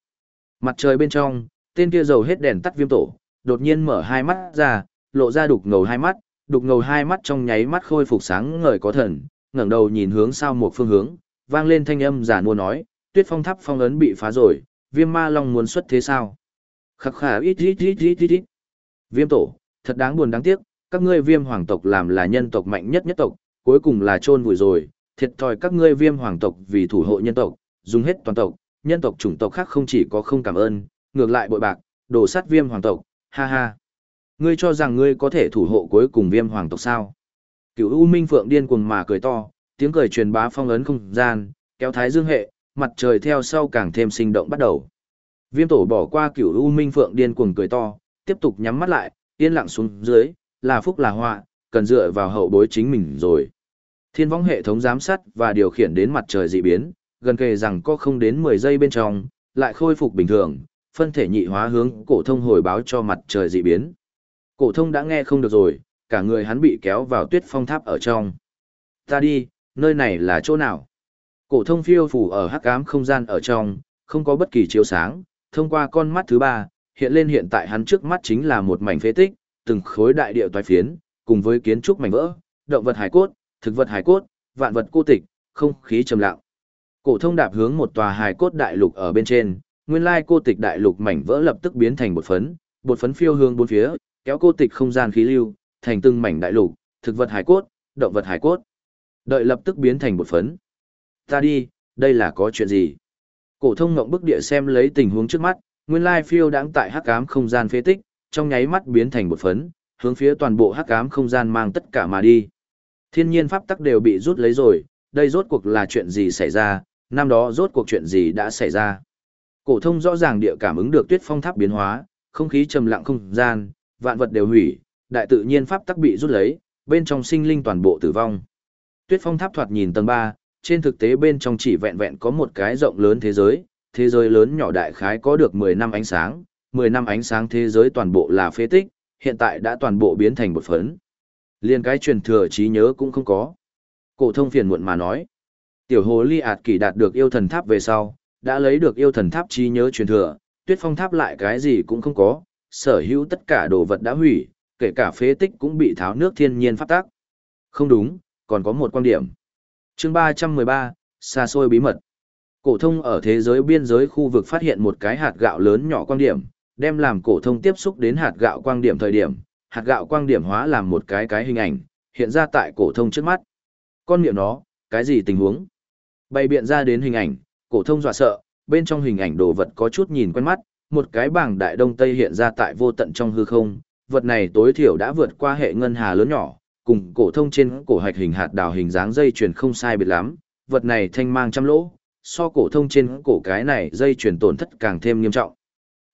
Mặt trời bên trong, tên kia dầu hết đèn tắt viêm tổ, đột nhiên mở hai mắt ra, lộ ra đục ngầu hai mắt, đục ngầu hai mắt trong nháy mắt khôi phục sáng ngời có thần, ngẩng đầu nhìn hướng sao một phương hướng, vang lên thanh âm giả mua nói, tuyết phong tháp phong ấn bị phá rồi, viêm ma long muốn xuất thế sao? Khắc khả ít ít ít ít ít ít. Viêm tổ, thật đáng buồn đáng tiếc, các ngươi viêm hoàng tộc làm là nhân tộc mạnh nhất nhất tộc, cuối cùng là trôn vùi rồi, thiệt thòi các ngươi viêm hoàng tộc vì thủ hộ nhân tộc, dùng hết toàn tộc, nhân tộc chủng tộc khác không chỉ có không cảm ơn, ngược lại bội bạc, đổ sát viêm hoàng tộc, ha ha. Ngươi cho rằng ngươi có thể thủ hộ cuối cùng viêm hoàng tộc sao? Cửu U Minh Phượng điên cuồng mà cười to, tiếng cười truyền bá phong ấn không gian, kéo thái dương hệ, mặt trời theo sau càng thêm sinh động bắt đầu. Viêm tổ bỏ qua Cửu U Minh Phượng điên cuồng cười to, tiếp tục nhắm mắt lại, yên lặng xuống dưới, là phúc là họa, cần dựa vào hậu bối chính mình rồi. Thiên võng hệ thống giám sát và điều khiển đến mặt trời dị biến, gần kề rằng có không đến 10 giây bên trong, lại khôi phục bình thường, phân thể nhị hóa hướng cổ thông hồi báo cho mặt trời dị biến. Cổ thông đã nghe không được rồi, cả người hắn bị kéo vào tuyết phong tháp ở trong. Ta đi, nơi này là chỗ nào? Cổ thông phiêu phù ở hắc ám không gian ở trong, không có bất kỳ chiếu sáng, thông qua con mắt thứ ba, hiện lên hiện tại hắn trước mắt chính là một mảnh phế tích, từng khối đại địa toái phiến, cùng với kiến trúc mảnh vỡ, động vật hải cốt, thực vật hải cốt, vạn vật cô tịch, không khí trầm lặng. Cổ thông đạp hướng một tòa hải cốt đại lục ở bên trên, nguyên lai cô tịch đại lục mảnh vỡ lập tức biến thành bột phấn, bột phấn phiêu hướng bốn phía, kéo cô tịch không gian khí lưu, thành từng mảnh đại lục, thực vật hải cốt, động vật hải cốt. Đợi lập tức biến thành bột phấn. Ta đi, đây là có chuyện gì? Cổ thông ngậm bức địa xem lấy tình huống trước mắt, nguyên lai phiêu đang tại hắc ám không gian phế tích, trong nháy mắt biến thành bột phấn, hướng phía toàn bộ hắc ám không gian mang tất cả mà đi. Thiên nhiên pháp tắc đều bị rút lấy rồi, đây rốt cuộc là chuyện gì xảy ra, năm đó rốt cuộc chuyện gì đã xảy ra. Cổ thông rõ ràng địa cảm ứng được tuyết phong tháp biến hóa, không khí trầm lặng không gian, vạn vật đều hủy, đại tự nhiên pháp tắc bị rút lấy, bên trong sinh linh toàn bộ tử vong. Tuyết phong tháp thoạt nhìn tầng 3, trên thực tế bên trong chỉ vẹn vẹn có một cái rộng lớn thế giới, thế giới lớn nhỏ đại khái có được 10 năm ánh sáng, 10 năm ánh sáng thế giới toàn bộ là phế tích, hiện tại đã toàn bộ biến thành một phấn. Liên cái truyền thừa trí nhớ cũng không có. Cổ thông phiền muộn mà nói. Tiểu hồ ly ạt kỳ đạt được yêu thần tháp về sau, đã lấy được yêu thần tháp trí nhớ truyền thừa, tuyết phong tháp lại cái gì cũng không có, sở hữu tất cả đồ vật đã hủy, kể cả phế tích cũng bị tháo nước thiên nhiên phát tác. Không đúng, còn có một quan điểm. Chương 313, xa xôi bí mật. Cổ thông ở thế giới biên giới khu vực phát hiện một cái hạt gạo lớn nhỏ quan điểm, đem làm cổ thông tiếp xúc đến hạt gạo quan điểm thời điểm, hạt gạo quan điểm hóa làm một cái cái hình ảnh, hiện ra tại cổ thông trước mắt. Con miệng nó, cái gì tình huống? Bày biện ra đến hình ảnh, cổ thông dọa sợ, bên trong hình ảnh đồ vật có chút nhìn quen mắt, một cái bảng đại đông tây hiện ra tại vô tận trong hư không, vật này tối thiểu đã vượt qua hệ ngân hà lớn nhỏ, cùng cổ thông trên cổ hạch hình hạt đào hình dáng dây chuyền không sai biệt lắm, vật này thanh mang trăm lỗ, so cổ thông trên cổ cái này dây chuyền tổn thất càng thêm nghiêm trọng.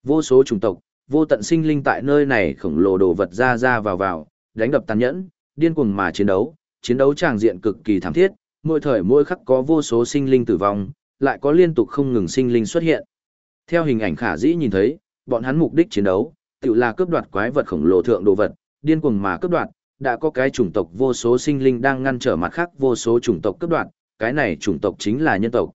Vô số chủng tộc, vô tận sinh linh tại nơi này khổng lồ đồ vật ra ra vào vào, đánh đập tàn nhẫn, điên cuồng mà chiến đấu, chiến đấu tràng diện cực kỳ thảm thiết, mỗi thời mỗi khắc có vô số sinh linh tử vong, lại có liên tục không ngừng sinh linh xuất hiện. Theo hình ảnh khả dĩ nhìn thấy, bọn hắn mục đích chiến đấu, tự là cướp đoạt quái vật khổng lồ thượng đồ vật, điên cuồng mà cướp đoạt, đã có cái chủng tộc vô số sinh linh đang ngăn trở mặt khác vô số chủng tộc cướp đoạt, cái này chủng tộc chính là nhân tộc.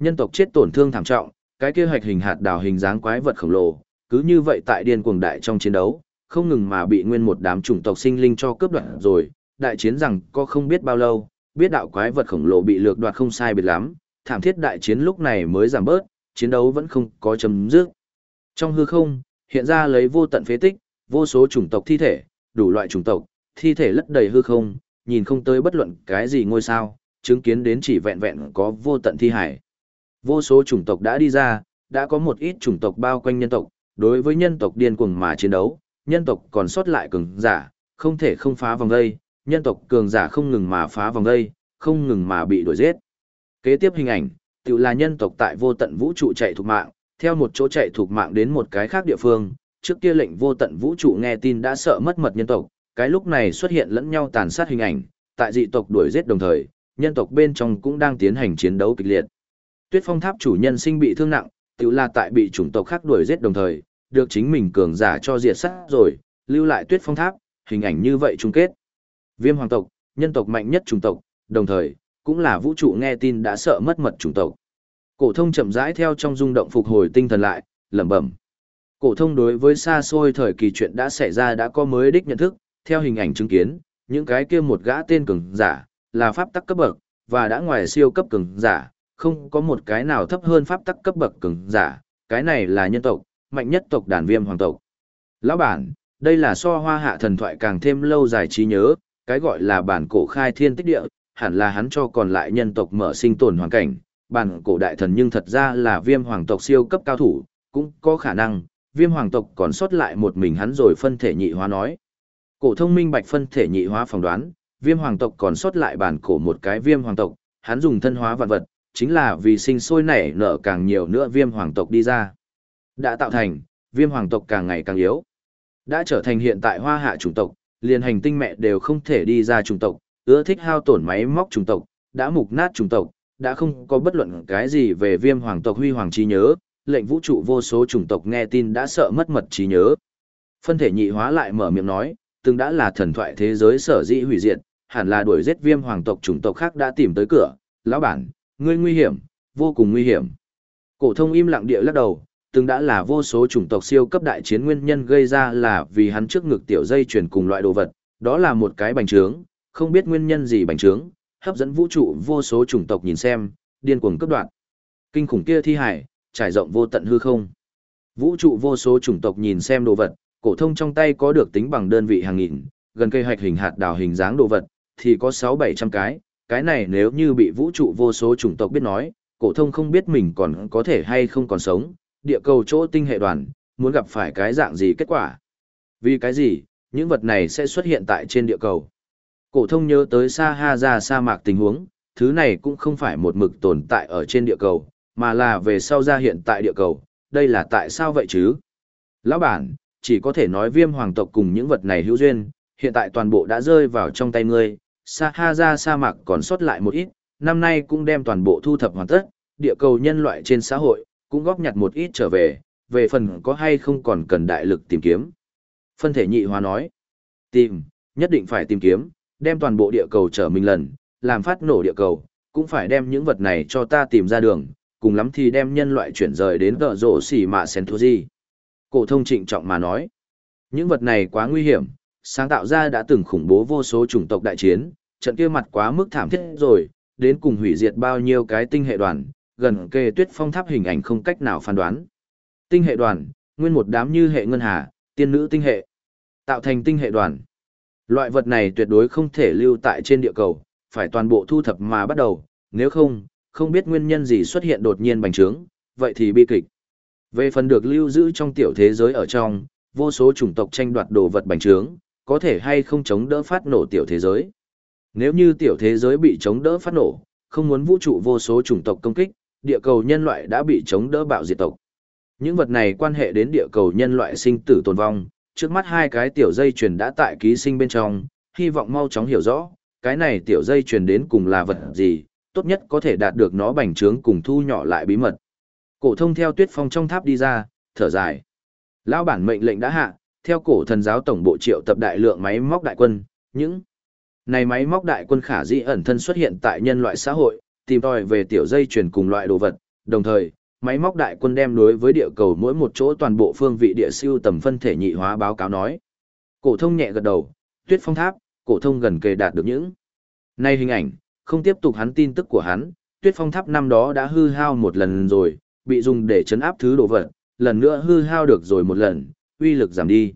Nhân tộc chết tổn thương thảm trọng, cái kia hạch hình hạt đào hình dáng quái vật khổng lồ, cứ như vậy tại điên cuồng đại trong chiến đấu, không ngừng mà bị nguyên một đám chủng tộc sinh linh cho cướp đoạt rồi, đại chiến rằng có không biết bao lâu, biết đạo quái vật khổng lồ bị lược đoạt không sai biệt lắm, thảm thiết đại chiến lúc này mới giảm bớt, chiến đấu vẫn không có chấm dứt. Trong hư không, hiện ra lấy vô tận phế tích, vô số chủng tộc thi thể, đủ loại chủng tộc, thi thể lất đầy hư không, nhìn không tới bất luận cái gì ngôi sao, chứng kiến đến chỉ vẹn vẹn có vô tận thi hải. Vô số chủng tộc đã đi ra, đã có một ít chủng tộc bao quanh nhân tộc, đối với nhân tộc điên cuồng mà chiến đấu, nhân tộc còn sót lại cường giả, không thể không phá vòng dây, nhân tộc cường giả không ngừng mà phá vòng dây, không ngừng mà bị đuổi giết. Kế tiếp hình ảnh, tự là nhân tộc tại vô tận vũ trụ chạy thuộc mạng, theo một chỗ chạy thuộc mạng đến một cái khác địa phương, trước kia lệnh vô tận vũ trụ nghe tin đã sợ mất mật nhân tộc, cái lúc này xuất hiện lẫn nhau tàn sát hình ảnh, tại dị tộc đuổi giết đồng thời, nhân tộc bên trong cũng đang tiến hành chiến đấu kịch liệt. Tuyết phong tháp chủ nhân sinh bị thương nặng, tự là tại bị chủng tộc khác đuổi giết đồng thời, được chính mình cường giả cho diệt sát rồi, lưu lại tuyết phong tháp, hình ảnh như vậy chung kết. Viêm hoàng tộc, nhân tộc mạnh nhất chủng tộc, đồng thời, cũng là vũ trụ nghe tin đã sợ mất mật chủng tộc. Cổ thông chậm rãi theo trong rung động phục hồi tinh thần lại, lẩm bẩm. Cổ thông đối với xa xôi thời kỳ chuyện đã xảy ra đã có mới đích nhận thức, theo hình ảnh chứng kiến, những cái kia một gã tên cường giả, là pháp tắc cấp bậc, và đã ngoài siêu cấp cường giả, không có một cái nào thấp hơn pháp tắc cấp bậc cường giả, cái này là nhân tộc, mạnh nhất tộc đàn viêm hoàng tộc. Lão bản, đây là so hoa hạ thần thoại càng thêm lâu dài trí nhớ, cái gọi là bản cổ khai thiên tích địa, hẳn là hắn cho còn lại nhân tộc mở sinh tồn hoàn cảnh, bản cổ đại thần nhưng thật ra là viêm hoàng tộc siêu cấp cao thủ, cũng có khả năng, viêm hoàng tộc còn sót lại một mình hắn rồi phân thể nhị hóa nói. Cổ thông minh bạch phân thể nhị hóa phỏng đoán, viêm hoàng tộc còn sót lại bản cổ một cái viêm hoàng tộc, hắn dùng thân hóa vạn vật, chính là vì sinh sôi nảy nở càng nhiều nữa viêm hoàng tộc đi ra. Đã tạo thành, viêm hoàng tộc càng ngày càng yếu. Đã trở thành hiện tại hoa hạ chủng tộc, liền hành tinh mẹ đều không thể đi ra chủng tộc, ưa thích hao tổn máy móc chủng tộc, đã mục nát chủng tộc, đã không có bất luận cái gì về viêm hoàng tộc huy hoàng trí nhớ, lệnh vũ trụ vô số chủng tộc nghe tin đã sợ mất mật trí nhớ. Phân thể nhị hóa lại mở miệng nói, từng đã là thần thoại thế giới sở dĩ hủy diệt, hẳn là đuổi giết viêm hoàng tộc chủng tộc khác đã tìm tới cửa, lão bản, ngươi nguy hiểm, vô cùng nguy hiểm. Cổ thông im lặng địa lắc đầu, từng đã là vô số chủng tộc siêu cấp đại chiến nguyên nhân gây ra là vì hắn trước ngực tiểu dây chuyển cùng loại đồ vật, đó là một cái bành trướng, không biết nguyên nhân gì bành trướng, hấp dẫn vũ trụ vô số chủng tộc nhìn xem, điên cuồng cấp đoạn. Kinh khủng kia thi hải, trải rộng vô tận hư không. Vũ trụ vô số chủng tộc nhìn xem đồ vật, cổ thông trong tay có được tính bằng đơn vị hàng nghìn, gần cây hạch hình hạt đào hình dáng đồ vật, thì có 6-700 cái, cái này nếu như bị vũ trụ vô số chủng tộc biết nói, cổ thông không biết mình còn có thể hay không còn sống, địa cầu chỗ tinh hệ đoàn, muốn gặp phải cái dạng gì kết quả. Vì cái gì, những vật này sẽ xuất hiện tại trên địa cầu. Cổ thông nhớ tới Sa Ha ra sa mạc tình huống, thứ này cũng không phải một mực tồn tại ở trên địa cầu, mà là về sau ra hiện tại địa cầu, đây là tại sao vậy chứ? Lão bản, chỉ có thể nói viêm hoàng tộc cùng những vật này hữu duyên, hiện tại toàn bộ đã rơi vào trong tay ngươi, Sa Ha ra sa mạc còn sót lại một ít, năm nay cũng đem toàn bộ thu thập hoàn tất, địa cầu nhân loại trên xã hội, cũng góp nhặt một ít trở về, về phần có hay không còn cần đại lực tìm kiếm. Phân thể nhị hóa nói, tìm, nhất định phải tìm kiếm, đem toàn bộ địa cầu trở mình lần, làm phát nổ địa cầu, cũng phải đem những vật này cho ta tìm ra đường, cùng lắm thì đem nhân loại chuyển rời đến tợ rổ xỉ mạ sen thua gì. Cổ thông trịnh trọng mà nói, những vật này quá nguy hiểm, sáng tạo ra đã từng khủng bố vô số chủng tộc đại chiến, trận kia mặt quá mức thảm thiết rồi, đến cùng hủy diệt bao nhiêu cái tinh hệ đoàn, gần kề tuyết phong tháp hình ảnh không cách nào phán đoán. Tinh hệ đoàn, nguyên một đám như hệ ngân hà, tiên nữ tinh hệ, tạo thành tinh hệ đoàn. Loại vật này tuyệt đối không thể lưu tại trên địa cầu, phải toàn bộ thu thập mà bắt đầu, nếu không, không biết nguyên nhân gì xuất hiện đột nhiên bành trướng, vậy thì bi kịch. Về phần được lưu giữ trong tiểu thế giới ở trong, vô số chủng tộc tranh đoạt đồ vật bành trướng, có thể hay không chống đỡ phát nổ tiểu thế giới. Nếu như tiểu thế giới bị chống đỡ phát nổ, không muốn vũ trụ vô số chủng tộc công kích, địa cầu nhân loại đã bị chống đỡ bạo diệt tộc. Những vật này quan hệ đến địa cầu nhân loại sinh tử tồn vong, trước mắt hai cái tiểu dây chuyền đã tại ký sinh bên trong, hy vọng mau chóng hiểu rõ, cái này tiểu dây chuyền đến cùng là vật gì, tốt nhất có thể đạt được nó bành trướng cùng thu nhỏ lại bí mật. Cổ thông theo tuyết phong trong tháp đi ra, thở dài. Lão bản mệnh lệnh đã hạ, theo cổ thần giáo tổng bộ triệu tập đại lượng máy móc đại quân, những này máy móc đại quân khả dĩ ẩn thân xuất hiện tại nhân loại xã hội, tìm tòi về tiểu dây chuyền cùng loại đồ vật, đồng thời, máy móc đại quân đem đối với địa cầu mỗi một chỗ toàn bộ phương vị địa siêu tầm phân thể nhị hóa báo cáo nói. Cổ thông nhẹ gật đầu, tuyết phong tháp, cổ thông gần kề đạt được những. Nay hình ảnh, không tiếp tục hắn tin tức của hắn, tuyết phong tháp năm đó đã hư hao một lần rồi, bị dùng để chấn áp thứ đồ vật, lần nữa hư hao được rồi một lần, uy lực giảm đi.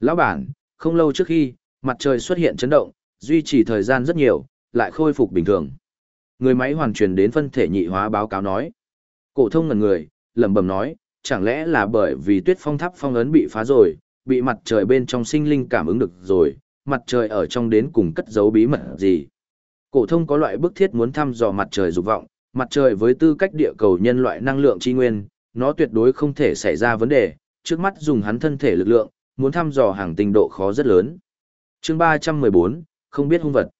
Lão bản, không lâu trước khi, mặt trời xuất hiện chấn động, duy trì thời gian rất nhiều, lại khôi phục bình thường. Người máy hoàn truyền đến phân thể nhị hóa báo cáo nói. Cổ thông ngẩn người, lẩm bẩm nói, chẳng lẽ là bởi vì tuyết phong tháp phong ấn bị phá rồi, bị mặt trời bên trong sinh linh cảm ứng được rồi, mặt trời ở trong đến cùng cất giấu bí mật gì. Cổ thông có loại bức thiết muốn thăm dò mặt trời dục vọng, mặt trời với tư cách địa cầu nhân loại năng lượng chi nguyên, nó tuyệt đối không thể xảy ra vấn đề, trước mắt dùng hắn thân thể lực lượng, muốn thăm dò hàng tinh độ khó rất lớn. Chương ba trăm mười bốn không biết hung vật.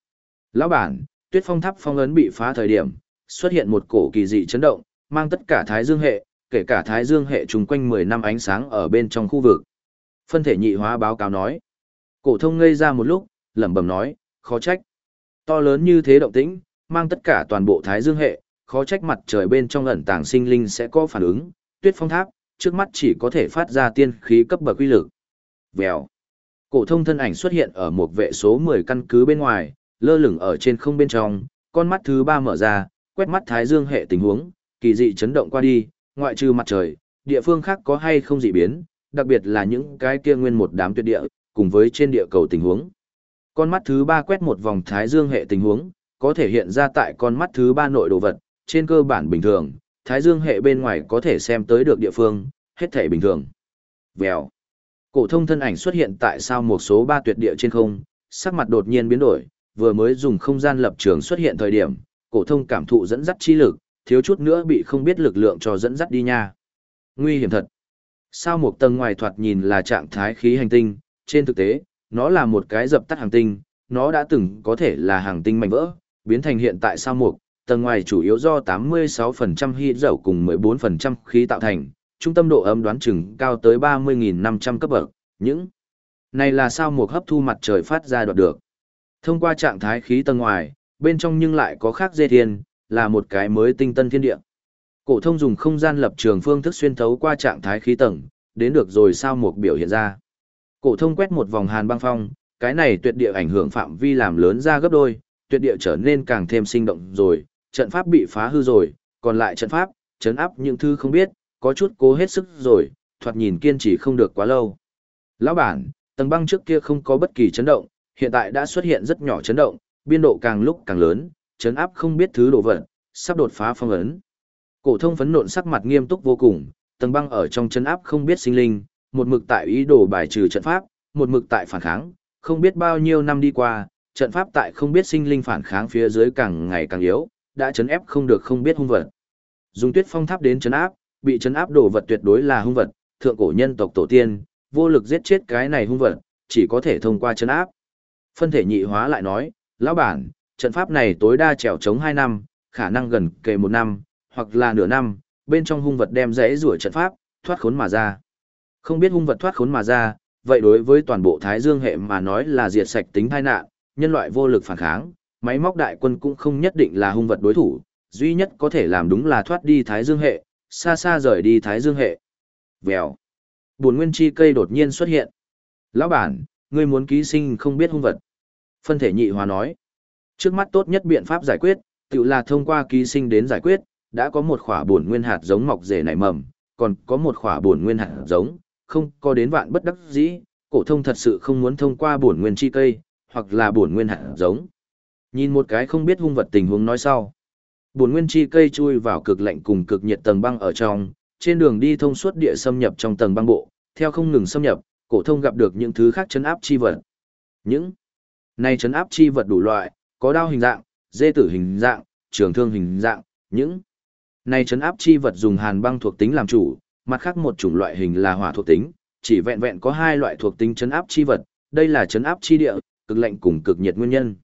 Lão bản, tuyết phong tháp phong ấn bị phá thời điểm, xuất hiện một cổ kỳ dị chấn động, mang tất cả thái dương hệ, kể cả thái dương hệ chung quanh 10 năm ánh sáng ở bên trong khu vực. Phân thể nhị hóa báo cáo nói. Cổ thông ngây ra một lúc, lẩm bẩm nói, khó trách. To lớn như thế động tĩnh, mang tất cả toàn bộ thái dương hệ, khó trách mặt trời bên trong ẩn tàng sinh linh sẽ có phản ứng, tuyết phong tháp, trước mắt chỉ có thể phát ra tiên khí cấp bậc quy lực. Vèo. Cổ thông thân ảnh xuất hiện ở một vệ số 10 căn cứ bên ngoài, lơ lửng ở trên không bên trong, con mắt thứ ba mở ra, quét mắt thái dương hệ tình huống, kỳ dị chấn động qua đi, ngoại trừ mặt trời, địa phương khác có hay không dị biến, đặc biệt là những cái kia nguyên một đám tuyệt địa, cùng với trên địa cầu tình huống. Con mắt thứ ba quét một vòng thái dương hệ tình huống, có thể hiện ra tại con mắt thứ ba nội đồ vật, trên cơ bản bình thường, thái dương hệ bên ngoài có thể xem tới được địa phương, hết thể bình thường. Vèo. Cổ thông thân ảnh xuất hiện tại sao một số ba tuyệt địa trên không, sắc mặt đột nhiên biến đổi, vừa mới dùng không gian lập trường xuất hiện thời điểm, cổ thông cảm thụ dẫn dắt chi lực, thiếu chút nữa bị không biết lực lượng cho dẫn dắt đi nha. Nguy hiểm thật. Sao một tầng ngoài thoạt nhìn là trạng thái khí hành tinh, trên thực tế, nó là một cái dập tắt hành tinh, nó đã từng có thể là hành tinh mảnh vỡ, biến thành hiện tại sao mục, tầng ngoài chủ yếu do 86% hy dầu cùng 14% khí tạo thành, trung tâm độ ấm đoán chừng cao tới 30.500 cấp bậc, những này là sao mục hấp thu mặt trời phát ra đoạt được. Thông qua trạng thái khí tầng ngoài, bên trong nhưng lại có khác dê thiên, là một cái mới tinh tân thiên địa. Cổ thông dùng không gian lập trường phương thức xuyên thấu qua trạng thái khí tầng, đến được rồi sao mục biểu hiện ra. Cổ thông quét một vòng hàn băng phong, cái này tuyệt địa ảnh hưởng phạm vi làm lớn ra gấp đôi, tuyệt địa trở nên càng thêm sinh động rồi, trận pháp bị phá hư rồi, còn lại trận pháp, trấn áp những thứ không biết, có chút cố hết sức rồi, thoạt nhìn kiên trì không được quá lâu. Lão bản, tầng băng trước kia không có bất kỳ chấn động, hiện tại đã xuất hiện rất nhỏ chấn động, biên độ càng lúc càng lớn, chấn áp không biết thứ đồ vật, sắp đột phá phong ấn. Cổ thông phấn nộn sắc mặt nghiêm túc vô cùng, tầng băng ở trong chấn áp không biết sinh linh, một mực tại ý đồ bài trừ trận pháp, một mực tại phản kháng, không biết bao nhiêu năm đi qua, trận pháp tại không biết sinh linh phản kháng phía dưới càng ngày càng yếu, đã chấn ép không được không biết hung vật. Dùng tuyết phong tháp đến chấn áp, bị chấn áp đổ vật tuyệt đối là hung vật, thượng cổ nhân tộc tổ tiên, vô lực giết chết cái này hung vật, chỉ có thể thông qua chấn áp. Phân thể nhị hóa lại nói, lão bản, trận pháp này tối đa trèo chống 2 năm, khả năng gần kề 1 năm, hoặc là nửa năm, bên trong hung vật đem rẽ rủa trận pháp, thoát khốn mà ra. Không biết hung vật thoát khốn mà ra, vậy đối với toàn bộ Thái Dương hệ mà nói là diệt sạch tính tai nạn, nhân loại vô lực phản kháng, máy móc đại quân cũng không nhất định là hung vật đối thủ, duy nhất có thể làm đúng là thoát đi Thái Dương hệ, xa xa rời đi Thái Dương hệ. Vèo. Buồn nguyên chi cây đột nhiên xuất hiện. Lão bản, ngươi muốn ký sinh không biết hung vật. Phân thể nhị hòa nói. Trước mắt tốt nhất biện pháp giải quyết, tự là thông qua ký sinh đến giải quyết, đã có một khỏa buồn nguyên hạt giống mọc rể nảy mầm, còn có một khỏa buồn nguyên hạt giống, không có đến vạn bất đắc dĩ, cổ thông thật sự không muốn thông qua buồn nguyên chi cây, hoặc là buồn nguyên hạt giống. Nhìn một cái không biết hung vật tình huống nói sau. Buồn nguyên chi cây chui vào cực lạnh cùng cực nhiệt tầng băng ở trong, trên đường đi thông suốt địa xâm nhập trong tầng băng bộ, theo không ngừng xâm nhập, cổ thông gặp được những thứ khác chấn áp chi vật. Những này chấn áp chi vật đủ loại, có đao hình dạng, dê tử hình dạng, trường thương hình dạng, những này chấn áp chi vật dùng hàn băng thuộc tính làm chủ, mặt khác một chủng loại hình là hỏa thuộc tính, chỉ vẹn vẹn có hai loại thuộc tính chấn áp chi vật, đây là chấn áp chi địa, cực lạnh cùng cực nhiệt nguyên nhân.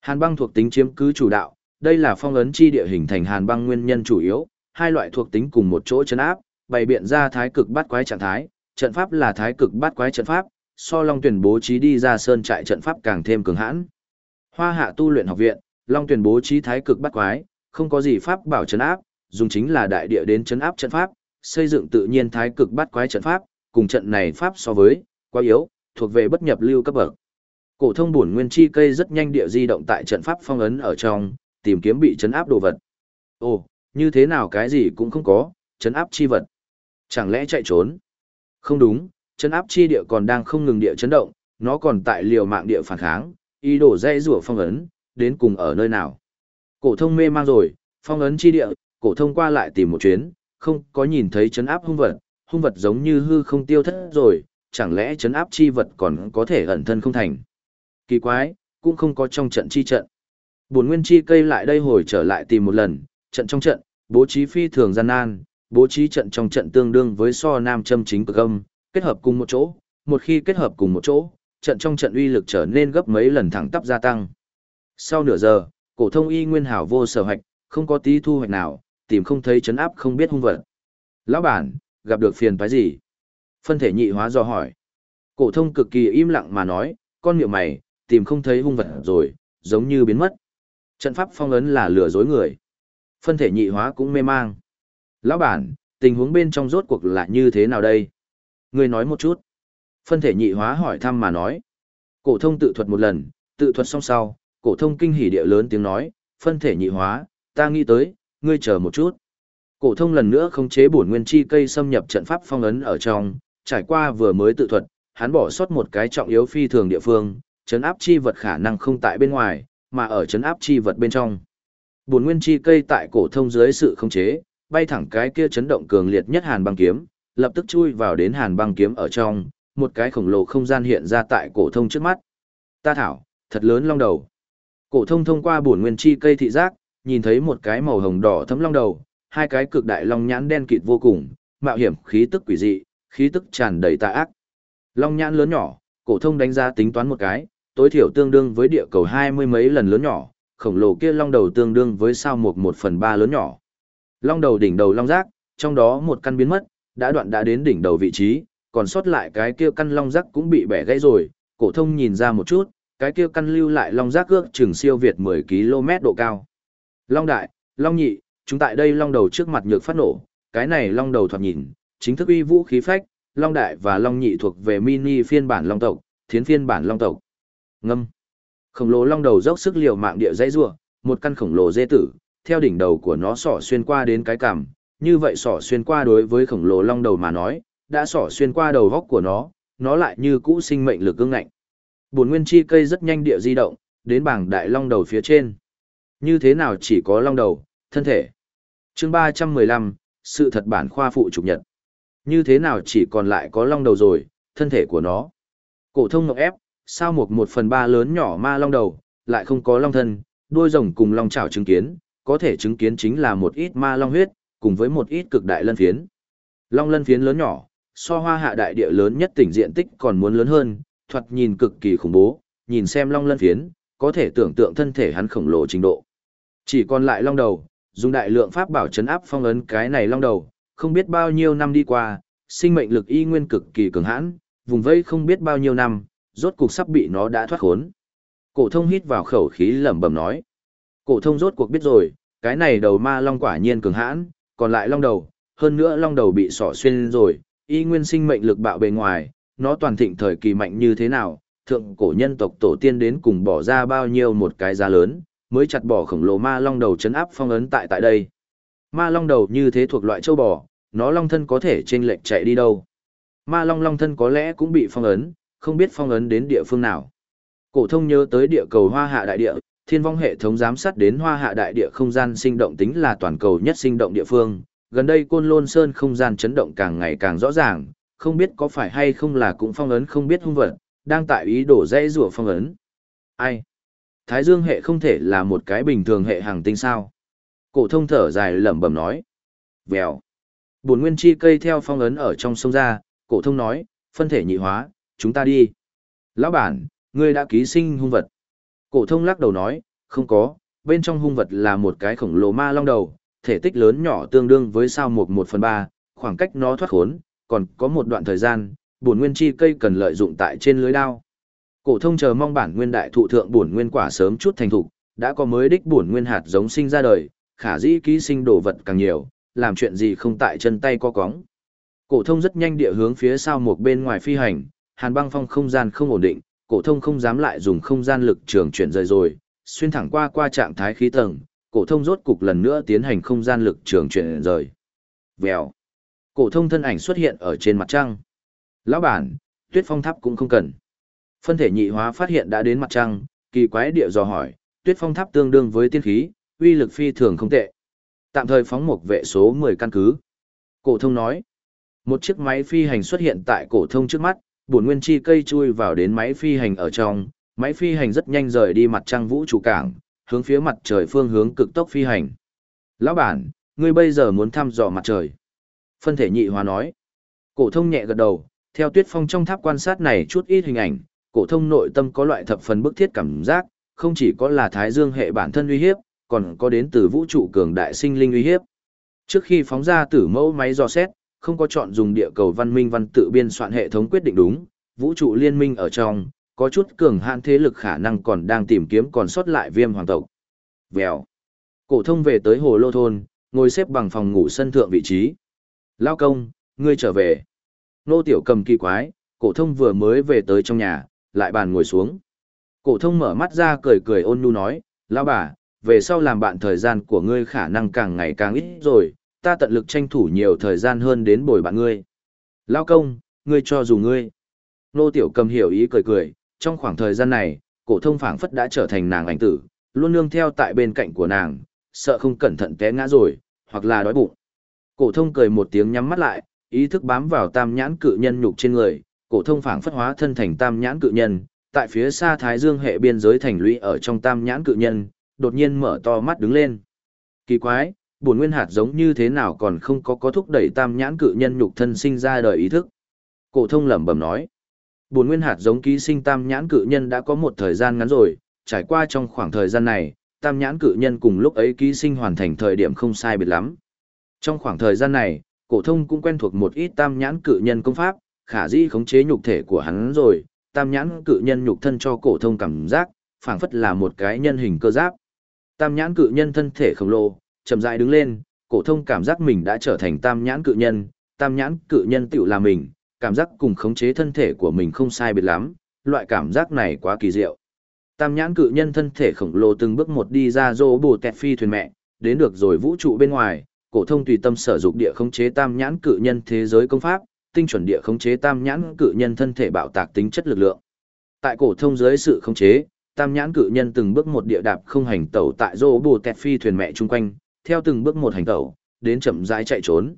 Hàn băng thuộc tính chiếm cứ chủ đạo, đây là phong ấn chi địa hình thành hàn băng nguyên nhân chủ yếu, hai loại thuộc tính cùng một chỗ chấn áp, bày biện ra thái cực bát quái trạng thái, trận pháp là thái cực bát quái trận pháp, so Long Tuyển bố trí đi ra sơn trại trận pháp càng thêm cường hãn. Hoa Hạ tu luyện học viện, Long Tuyển bố trí thái cực bát quái, không có gì pháp bảo trấn áp, dùng chính là đại địa đến trấn áp trận pháp, xây dựng tự nhiên thái cực bát quái trận pháp, cùng trận này pháp so với quá yếu, thuộc về bất nhập lưu cấp bậc. Cổ thông bổn nguyên chi cây rất nhanh địa di động tại trận pháp phong ấn ở trong, tìm kiếm bị trấn áp đồ vật. Ồ, như thế nào cái gì cũng không có, trấn áp chi vật. Chẳng lẽ chạy trốn? Không đúng, trấn áp chi địa còn đang không ngừng địa chấn động, nó còn tại liều mạng địa phản kháng, ý đồ dây rủa phong ấn, đến cùng ở nơi nào. Cổ thông mê mang rồi, phong ấn chi địa, cổ thông qua lại tìm một chuyến, không có nhìn thấy chấn áp hung vật, hung vật giống như hư không tiêu thất rồi, chẳng lẽ chấn áp chi vật còn có thể ẩn thân không thành. Kỳ quái, cũng không có trong trận chi trận. Bổn nguyên chi cây lại đây hồi trở lại tìm một lần, trận trong trận, bố trí phi thường gian nan, bố trí trận trong trận tương đương với so nam châm chính cực âm, kết hợp cùng một chỗ, một khi kết hợp cùng một chỗ, trận trong trận uy lực trở nên gấp mấy lần thẳng tắp gia tăng. Sau nửa giờ, Cổ thông y nguyên hảo vô sở hoạch, không có tí thu hoạch nào, tìm không thấy chấn áp không biết hung vật. Lão bản, gặp được phiền toái gì? Phân thể nhị hóa do hỏi. Cổ thông cực kỳ im lặng mà nói, con miệng mày, tìm không thấy hung vật rồi, giống như biến mất. Trận pháp phong ấn là lừa dối người. Phân thể nhị hóa cũng mê mang. Lão bản, tình huống bên trong rốt cuộc là như thế nào đây? Ngươi nói một chút. Phân thể nhị hóa hỏi thăm mà nói. Cổ thông tự thuật một lần, tự thuật xong sau, cổ thông kinh hỉ địa lớn tiếng nói, phân thể nhị hóa, ta nghĩ tới, ngươi chờ một chút. Cổ thông lần nữa khống chế bổn nguyên chi cây xâm nhập trận pháp phong ấn ở trong, trải qua vừa mới tự thuật, hắn bỏ sót một cái trọng yếu phi thường địa phương, chấn áp chi vật khả năng không tại bên ngoài, mà ở chấn áp chi vật bên trong. Bổn nguyên chi cây tại cổ thông dưới sự khống chế, bay thẳng cái kia chấn động cường liệt nhất hàn băng kiếm, lập tức chui vào đến hàn băng kiếm ở trong, một cái khổng lồ không gian hiện ra tại cổ thông trước mắt. Ta thảo, thật lớn long đầu. Cổ thông thông qua bổn nguyên chi cây thị giác, nhìn thấy một cái màu hồng đỏ thấm long đầu, hai cái cực đại long nhãn đen kịt vô cùng, mạo hiểm khí tức quỷ dị, khí tức tràn đầy tà ác. Long nhãn lớn nhỏ, cổ thông đánh giá tính toán một cái, tối thiểu tương đương với địa cầu hai mươi mấy lần lớn nhỏ, khổng lồ kia long đầu tương đương với sao một một phần ba lớn nhỏ. Long đầu đỉnh đầu long giác, trong đó một căn biến mất, đã đoạn đã đến đỉnh đầu vị trí, còn sót lại cái kia căn long giác cũng bị bẻ gãy rồi, cổ thông nhìn ra một chút, cái kia căn lưu lại long giác ước chừng siêu việt 10 km độ cao. Long đại, long nhị, chúng tại đây long đầu trước mặt nhược phát nổ, cái này long đầu thoạt nhìn, chính thức uy vũ khí phách, long đại và long nhị thuộc về mini phiên bản long tộc, thiến phiên bản long tộc. Ngâm. Khổng lồ long đầu dốc sức liều mạng địa dãy rủa, một căn khổng lồ dê tử, theo đỉnh đầu của nó sỏ xuyên qua đến cái cằm, như vậy sỏ xuyên qua đối với khổng lồ long đầu mà nói, đã xỏ xuyên qua đầu góc của nó, nó lại như cũ sinh mệnh lực cương ngạnh. Buồn nguyên chi cây rất nhanh địa di động, đến bảng đại long đầu phía trên. Như thế nào chỉ có long đầu, thân thể. chương 315, sự thật bản khoa phụ trục nhật. Như thế nào chỉ còn lại có long đầu rồi, thân thể của nó. Cổ thông ngọc ép, sao một một phần ba lớn nhỏ ma long đầu, lại không có long thân, đuôi rồng cùng long chảo chứng kiến, có thể chứng kiến chính là một ít ma long huyết, cùng với một ít cực đại lân phiến. Long lân phiến lớn nhỏ, so hoa hạ đại địa lớn nhất tỉnh diện tích còn muốn lớn hơn, thoạt nhìn cực kỳ khủng bố, nhìn xem long lân phiến, có thể tưởng tượng thân thể hắn khổng lồ trình độ. Chỉ còn lại long đầu, dùng đại lượng pháp bảo chấn áp phong ấn cái này long đầu, không biết bao nhiêu năm đi qua, sinh mệnh lực y nguyên cực kỳ cường hãn, vùng vây không biết bao nhiêu năm, rốt cuộc sắp bị nó đã thoát khốn. Cổ thông hít vào khẩu khí lẩm bẩm nói. Cổ thông rốt cuộc biết rồi, cái này đầu ma long quả nhiên cường hãn, còn lại long đầu, hơn nữa long đầu bị sỏ xuyên rồi, y nguyên sinh mệnh lực bạo bề ngoài, nó toàn thịnh thời kỳ mạnh như thế nào, thượng cổ nhân tộc tổ tiên đến cùng bỏ ra bao nhiêu một cái giá lớn, mới chặt bỏ khổng lồ ma long đầu chấn áp phong ấn tại tại đây. Ma long đầu như thế thuộc loại châu bò, nó long thân có thể trên lệch chạy đi đâu. Ma long long thân có lẽ cũng bị phong ấn, không biết phong ấn đến địa phương nào. Cổ thông nhớ tới địa cầu hoa hạ đại địa, thiên vong hệ thống giám sát đến hoa hạ đại địa không gian sinh động tính là toàn cầu nhất sinh động địa phương. Gần đây côn lôn sơn không gian chấn động càng ngày càng rõ ràng, không biết có phải hay không là cũng phong ấn không biết hung vật, đang tại ý đổ dây rùa phong ấn. Ai? Thái dương hệ không thể là một cái bình thường hệ hàng tinh sao? Cổ thông thở dài lẩm bẩm nói. Vèo. Bổn nguyên chi cây theo phong ấn ở trong sông ra, cổ thông nói, phân thể nhị hóa, chúng ta đi. Lão bản, ngươi đã ký sinh hung vật. Cổ thông lắc đầu nói, không có, bên trong hung vật là một cái khổng lồ ma long đầu, thể tích lớn nhỏ tương đương với sao một một phần ba, khoảng cách nó thoát khốn, còn có một đoạn thời gian, bổn nguyên chi cây cần lợi dụng tại trên lưới đao. Cổ thông chờ mong bản nguyên đại thụ thượng bổn nguyên quả sớm chút thành thục, đã có mới đích bổn nguyên hạt giống sinh ra đời, khả dĩ ký sinh đồ vật càng nhiều, làm chuyện gì không tại chân tay co cóng. Cổ thông rất nhanh địa hướng phía sau một bên ngoài phi hành, Hàn Băng Phong không gian không ổn định, cổ thông không dám lại dùng không gian lực trường chuyển rời rồi, xuyên thẳng qua qua trạng thái khí tầng, cổ thông rốt cục lần nữa tiến hành không gian lực trường chuyển rời. Vèo. Cổ thông thân ảnh xuất hiện ở trên mặt trăng. Lão bản, Tuyết Phong Tháp cũng không cần. Phân thể nhị hóa phát hiện đã đến mặt trăng, kỳ quái địa dò hỏi, Tuyết Phong Tháp tương đương với tiên khí, uy lực phi thường không tệ. Tạm thời phóng một vệ số 10 căn cứ. Cổ thông nói. Một chiếc máy phi hành xuất hiện tại cổ thông trước mắt, bổn nguyên chi cây chui vào đến máy phi hành ở trong, máy phi hành rất nhanh rời đi mặt trăng vũ trụ cảng, hướng phía mặt trời phương hướng cực tốc phi hành. Lão bản, ngươi bây giờ muốn thăm dò mặt trời. Phân thể nhị hóa nói. Cổ thông nhẹ gật đầu, theo tuyết phong trong tháp quan sát này chút ít hình ảnh, cổ thông nội tâm có loại thập phần bức thiết cảm giác, không chỉ có là Thái Dương hệ bản thân uy hiếp, còn có đến từ vũ trụ cường đại sinh linh uy hiếp. Trước khi phóng ra tử mẫu máy dò xét, không có chọn dùng địa cầu văn minh văn tự biên soạn hệ thống quyết định đúng, vũ trụ liên minh ở trong, có chút cường hạn thế lực khả năng còn đang tìm kiếm còn sót lại viêm hoàng tộc. Vèo. Cổ thông về tới hồ lô thôn, ngồi xếp bằng phòng ngủ sân thượng vị trí. Lao công, ngươi trở về. Nô tiểu cầm kỳ quái, cổ thông vừa mới về tới trong nhà, lại bàn ngồi xuống. Cổ thông mở mắt ra cười cười ôn nhu nói, lão bà, về sau làm bạn thời gian của ngươi khả năng càng ngày càng ít rồi, ta tận lực tranh thủ nhiều thời gian hơn đến bồi bạn ngươi. Lao công, ngươi cho dù ngươi. Nô tiểu cầm hiểu ý cười cười, trong khoảng thời gian này, cổ thông phảng phất đã trở thành nàng ảnh tử, luôn nương theo tại bên cạnh của nàng, sợ không cẩn thận té ngã rồi, hoặc là đói bụng. Cổ thông cười một tiếng nhắm mắt lại, ý thức bám vào tam nhãn cự nhân nhục trên người, cổ thông phảng phất hóa thân thành tam nhãn cự nhân, tại phía xa Thái Dương hệ biên giới thành lũy ở trong tam nhãn cự nhân, đột nhiên mở to mắt đứng lên. Kỳ quái, bổn nguyên hạt giống như thế nào còn không có có thúc đẩy tam nhãn cự nhân nhục thân sinh ra đời ý thức. Cổ thông lẩm bẩm nói. Bổn nguyên hạt giống ký sinh tam nhãn cự nhân đã có một thời gian ngắn rồi, trải qua trong khoảng thời gian này, tam nhãn cự nhân cùng lúc ấy ký sinh hoàn thành thời điểm không sai biệt lắm. Trong khoảng thời gian này, cổ thông cũng quen thuộc một ít tam nhãn cự nhân công pháp, khả dĩ khống chế nhục thể của hắn rồi, tam nhãn cự nhân nhục thân cho cổ thông cảm giác, phảng phất là một cái nhân hình cơ giáp. Tam nhãn cự nhân thân thể khổng lồ, chậm rãi đứng lên, cổ thông cảm giác mình đã trở thành tam nhãn cự nhân, tam nhãn cự nhân tựu là mình, cảm giác cùng khống chế thân thể của mình không sai biệt lắm, loại cảm giác này quá kỳ diệu. Tam nhãn cự nhân thân thể khổng lồ từng bước một đi ra rô bồ tẹt phi thuyền mẹ, đến được rồi vũ trụ bên ngoài, cổ thông tùy tâm sở dục địa khống chế tam nhãn cự nhân thế giới công pháp, tinh chuẩn địa khống chế tam nhãn cự nhân thân thể bạo tạc tính chất lực lượng. Tại cổ thông dưới sự khống chế, tam nhãn cự nhân từng bước một địa đạp không hành tẩu tại rô bồ tẹt phi thuyền mẹ chung quanh, theo từng bước một hành tẩu, đến chậm rãi chạy trốn.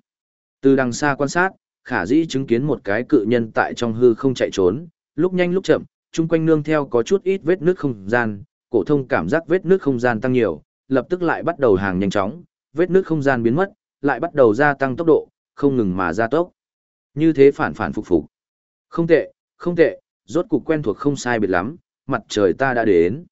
Từ đằng xa quan sát, khả dĩ chứng kiến một cái cự nhân tại trong hư không chạy trốn, lúc nhanh lúc chậm, chung quanh nương theo có chút ít vết nước không gian, cổ thông cảm giác vết nước không gian tăng nhiều, lập tức lại bắt đầu hàng nhanh chóng, vết nước không gian biến mất, lại bắt đầu gia tăng tốc độ, không ngừng mà gia tốc. Như thế phản phản phục phục. Không tệ, không tệ, rốt cục quen thuộc không sai biệt lắm, mặt trời ta đã đến.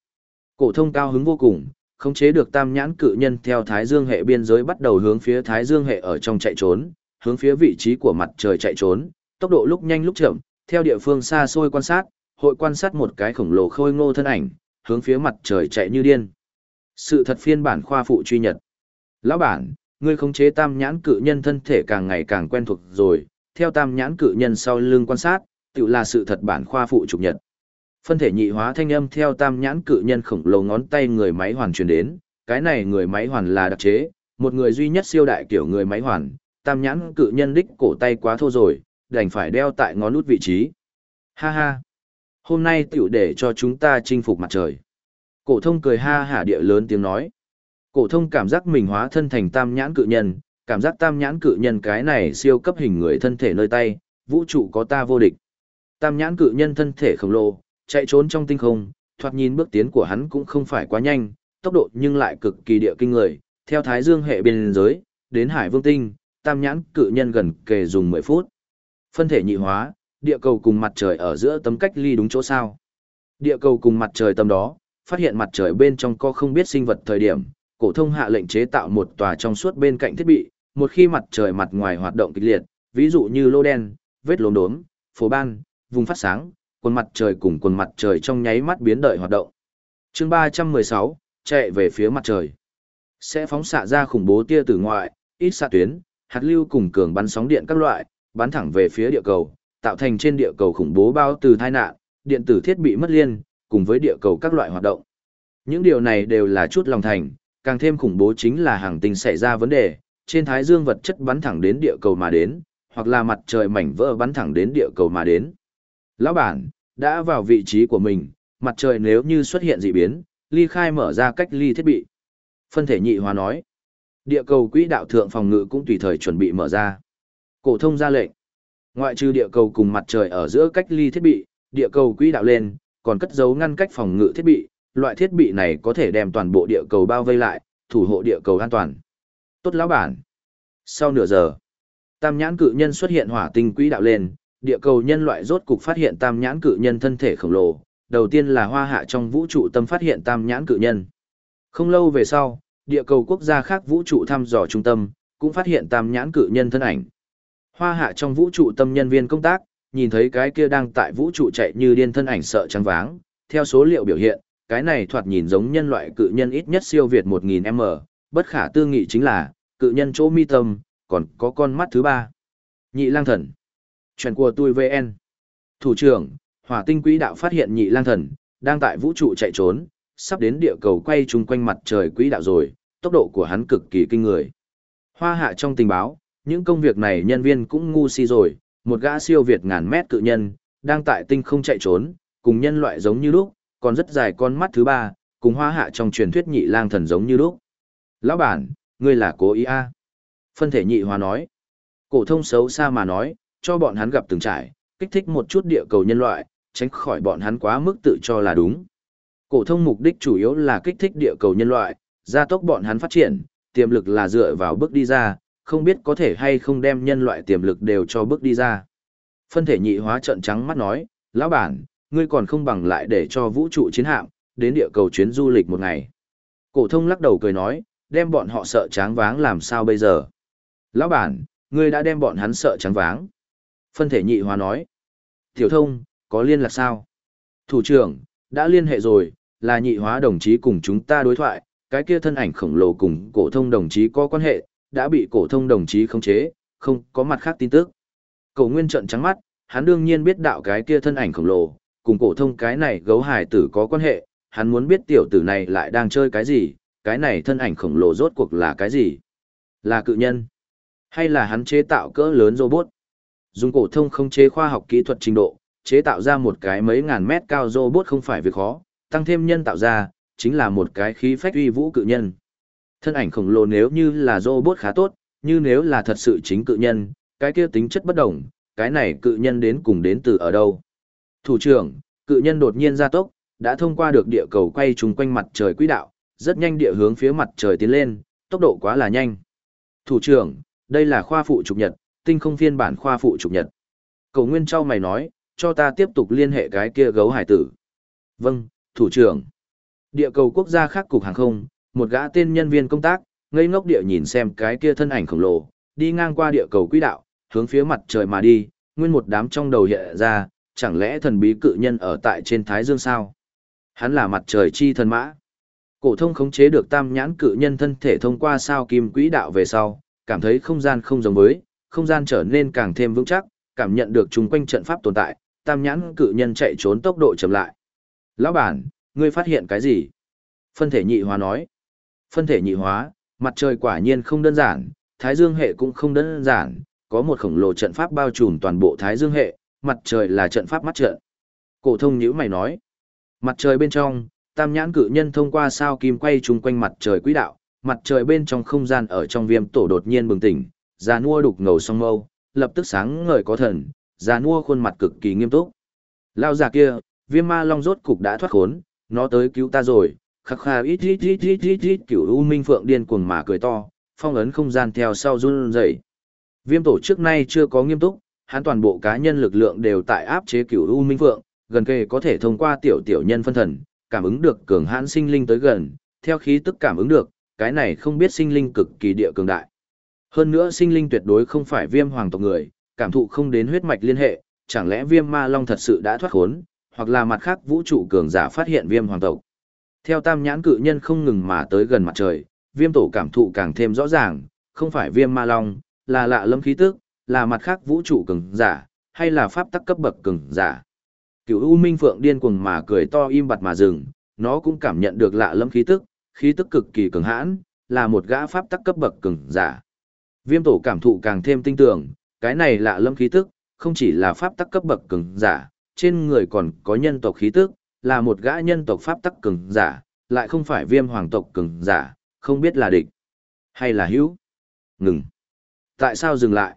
Cổ thông cao hứng vô cùng, khống chế được tam nhãn cự nhân theo Thái Dương hệ biên giới bắt đầu hướng phía Thái Dương hệ ở trong chạy trốn, hướng phía vị trí của mặt trời chạy trốn, tốc độ lúc nhanh lúc chậm, theo địa phương xa xôi quan sát, hội quan sát một cái khổng lồ khôi ngô thân ảnh, hướng phía mặt trời chạy như điên. Sự thật phiên bản khoa phụ truy nhật. Lão bản, ngươi khống chế tam nhãn cự nhân thân thể càng ngày càng quen thuộc rồi, theo tam nhãn cự nhân sau lưng quan sát, tự là sự thật bản khoa phụ trục nhật. Phân thể nhị hóa thanh âm theo tam nhãn cự nhân khổng lồ ngón tay người máy hoàn truyền đến, cái này người máy hoàn là đặc chế, một người duy nhất siêu đại kiểu người máy hoàn, tam nhãn cự nhân đích cổ tay quá thô rồi, đành phải đeo tại ngón nút vị trí. Ha ha! Hôm nay tiểu để cho chúng ta chinh phục mặt trời. Cổ thông cười ha hả địa lớn tiếng nói. Cổ thông cảm giác mình hóa thân thành tam nhãn cự nhân, cảm giác tam nhãn cự nhân cái này siêu cấp hình người thân thể nơi tay, vũ trụ có ta vô địch. Tam nhãn cự nhân thân thể khổng lồ, chạy trốn trong tinh không, thoạt nhìn bước tiến của hắn cũng không phải quá nhanh, tốc độ nhưng lại cực kỳ địa kinh người, theo Thái Dương hệ biên giới, đến Hải Vương tinh, tam nhãn cự nhân gần kề dùng 10 phút. Phân thể nhị hóa, địa cầu cùng mặt trời ở giữa tấm cách ly đúng chỗ sao. Địa cầu cùng mặt trời tầm đó, phát hiện mặt trời bên trong có không biết sinh vật thời điểm, cổ thông hạ lệnh chế tạo một tòa trong suốt bên cạnh thiết bị, một khi mặt trời mặt ngoài hoạt động kịch liệt, ví dụ như lô đen, vết lốm đốm, phố ban, vùng phát sáng, quần mặt trời cùng quần mặt trời trong nháy mắt biến đổi hoạt động. Chương 316, chạy về phía mặt trời. Sẽ phóng xạ ra khủng bố tia tử ngoại, ít xạ tuyến, hạt lưu cùng cường bắn sóng điện các loại, bắn thẳng về phía địa cầu, tạo thành trên địa cầu khủng bố bao từ tai nạn, điện tử thiết bị mất liên, cùng với địa cầu các loại hoạt động. Những điều này đều là chút lòng thành, càng thêm khủng bố chính là hàng tinh xảy ra vấn đề, trên thái dương vật chất bắn thẳng đến địa cầu mà đến, hoặc là mặt trời mảnh vỡ bắn thẳng đến địa cầu mà đến. Lão bản, đã vào vị trí của mình, mặt trời nếu như xuất hiện dị biến, ly khai mở ra cách ly thiết bị. Phân thể nhị hóa nói, địa cầu quỹ đạo thượng phòng ngự cũng tùy thời chuẩn bị mở ra. Cổ thông ra lệnh. Ngoại trừ địa cầu cùng mặt trời ở giữa cách ly thiết bị, địa cầu quỹ đạo lên, còn cất giấu ngăn cách phòng ngự thiết bị, loại thiết bị này có thể đem toàn bộ địa cầu bao vây lại, thủ hộ địa cầu an toàn. Tốt lão bản. Sau nửa giờ, tam nhãn cự nhân xuất hiện hỏa tinh quỹ đạo lên, địa cầu nhân loại rốt cục phát hiện tam nhãn cự nhân thân thể khổng lồ, đầu tiên là hoa hạ trong vũ trụ tâm phát hiện tam nhãn cự nhân. Không lâu về sau, địa cầu quốc gia khác vũ trụ thăm dò trung tâm, cũng phát hiện tam nhãn cự nhân thân ảnh. Hoa hạ trong vũ trụ tâm nhân viên công tác, nhìn thấy cái kia đang tại vũ trụ chạy như điên thân ảnh sợ trắng váng, theo số liệu biểu hiện, cái này thoạt nhìn giống nhân loại cự nhân ít nhất siêu việt 1000m, bất khả tư nghị chính là, cự nhân chỗ mi tâm, còn có con mắt thứ ba. Nhị lang thần. Chuyện của tôi VN. Thủ trưởng, hỏa tinh quỹ đạo phát hiện nhị lang thần, đang tại vũ trụ chạy trốn, sắp đến địa cầu quay chung quanh mặt trời quỹ đạo rồi, tốc độ của hắn cực kỳ kinh người. Hoa hạ trong tình báo, những công việc này nhân viên cũng ngu si rồi, một gã siêu việt ngàn mét cự nhân, đang tại tinh không chạy trốn, cùng nhân loại giống như lúc, còn rất dài con mắt thứ ba, cùng hoa hạ trong truyền thuyết nhị lang thần giống như lúc. Lão bản, ngươi là cố ý à? Phân thể nhị hoa nói. Cổ thông xấu xa mà nói, cho bọn hắn gặp từng trải, kích thích một chút địa cầu nhân loại, tránh khỏi bọn hắn quá mức tự cho là đúng. Cổ thông mục đích chủ yếu là kích thích địa cầu nhân loại, gia tốc bọn hắn phát triển, tiềm lực là dựa vào bước đi ra, không biết có thể hay không đem nhân loại tiềm lực đều cho bước đi ra. Phân thể nhị hóa trợn trắng mắt nói, lão bản, ngươi còn không bằng lại để cho vũ trụ chiến hạm, đến địa cầu chuyến du lịch một ngày. Cổ thông lắc đầu cười nói, đem bọn họ sợ tráng váng làm sao bây giờ. Lão bản, ngươi đã đem bọn hắn sợ tráng váng. Phân thể nhị hóa nói, tiểu thông, có liên lạc sao? Thủ trưởng, đã liên hệ rồi, là nhị hóa đồng chí cùng chúng ta đối thoại, cái kia thân ảnh khổng lồ cùng cổ thông đồng chí có quan hệ, đã bị cổ thông đồng chí khống chế, không có mặt khác tin tức. Cổ Nguyên trợn trắng mắt, hắn đương nhiên biết đạo cái kia thân ảnh khổng lồ, cùng cổ thông cái này gấu hải tử có quan hệ, hắn muốn biết tiểu tử này lại đang chơi cái gì, cái này thân ảnh khổng lồ rốt cuộc là cái gì? Là cự nhân? Hay là hắn chế tạo cỡ lớn robot? Dùng cổ thông không chế khoa học kỹ thuật trình độ, chế tạo ra một cái mấy ngàn mét cao robot không phải việc khó, tăng thêm nhân tạo ra, chính là một cái khí phách uy vũ cự nhân. Thân ảnh khổng lồ nếu như là robot khá tốt, như nếu là thật sự chính cự nhân, cái kia tính chất bất đồng, cái này cự nhân đến cùng đến từ ở đâu. Thủ trưởng, cự nhân đột nhiên ra tốc, đã thông qua được địa cầu quay trùng quanh mặt trời quỹ đạo, rất nhanh địa hướng phía mặt trời tiến lên, tốc độ quá là nhanh. Thủ trưởng, đây là khoa phụ trục nhật, tinh không phiên bản khoa phụ trục nhật. Cầu Nguyên Châu mày nói, cho ta tiếp tục liên hệ cái kia gấu hải tử. Vâng, thủ trưởng. Địa cầu quốc gia khác cục hàng không, một gã tên nhân viên công tác, ngây ngốc địa nhìn xem cái kia thân ảnh khổng lồ, đi ngang qua địa cầu quỹ đạo, hướng phía mặt trời mà đi, nguyên một đám trong đầu hiện ra, chẳng lẽ thần bí cự nhân ở tại trên Thái Dương sao? Hắn là mặt trời chi thần mã. Cổ thông khống chế được tam nhãn cự nhân thân thể thông qua sao kim quỹ đạo về sau, cảm thấy không gian không giống với, không gian trở nên càng thêm vững chắc, cảm nhận được chung quanh trận pháp tồn tại, tam nhãn cự nhân chạy trốn tốc độ chậm lại. Lão bản, ngươi phát hiện cái gì? Phân thể nhị hóa nói. Phân thể nhị hóa, mặt trời quả nhiên không đơn giản, thái dương hệ cũng không đơn giản, có một khổng lồ trận pháp bao trùm toàn bộ thái dương hệ, mặt trời là trận pháp mắt trận. Cổ thông nhữ mày nói. Mặt trời bên trong, tam nhãn cự nhân thông qua sao kim quay chung quanh mặt trời quỹ đạo, mặt trời bên trong không gian ở trong viêm tổ đột nhiên bừng tỉnh, già nua đục ngầu song mâu, lập tức sáng ngời có thần, già nua khuôn mặt cực kỳ nghiêm túc. Lao già kia, viêm ma long rốt cục đã thoát khốn, nó tới cứu ta rồi, khắc khà ít ít ít ít ít ít kiểu u minh phượng điên cuồng mà cười to, phong ấn không gian theo sau run rẩy. Viêm tổ trước nay chưa có nghiêm túc, hắn toàn bộ cá nhân lực lượng đều tại áp chế cửu u minh phượng, gần kề có thể thông qua tiểu tiểu nhân phân thần, cảm ứng được cường hãn sinh linh tới gần, theo khí tức cảm ứng được, cái này không biết sinh linh cực kỳ địa cường đại. Hơn nữa sinh linh tuyệt đối không phải viêm hoàng tộc người, cảm thụ không đến huyết mạch liên hệ, chẳng lẽ viêm ma long thật sự đã thoát khốn, hoặc là mặt khác vũ trụ cường giả phát hiện viêm hoàng tộc. Theo tam nhãn cự nhân không ngừng mà tới gần mặt trời, viêm tổ cảm thụ càng thêm rõ ràng, không phải viêm ma long, là lạ lâm khí tức, là mặt khác vũ trụ cường giả, hay là pháp tắc cấp bậc cường giả. Cửu U Minh Phượng điên cuồng mà cười to im bặt mà dừng, nó cũng cảm nhận được lạ lâm khí tức, khí tức cực kỳ cường hãn, là một gã pháp tắc cấp bậc cường giả. Viêm tổ cảm thụ càng thêm tinh tường, cái này lạ lâm khí tức, không chỉ là pháp tắc cấp bậc cường giả, trên người còn có nhân tộc khí tức, là một gã nhân tộc pháp tắc cường giả, lại không phải viêm hoàng tộc cường giả, không biết là địch hay là hữu. Ngừng. Tại sao dừng lại?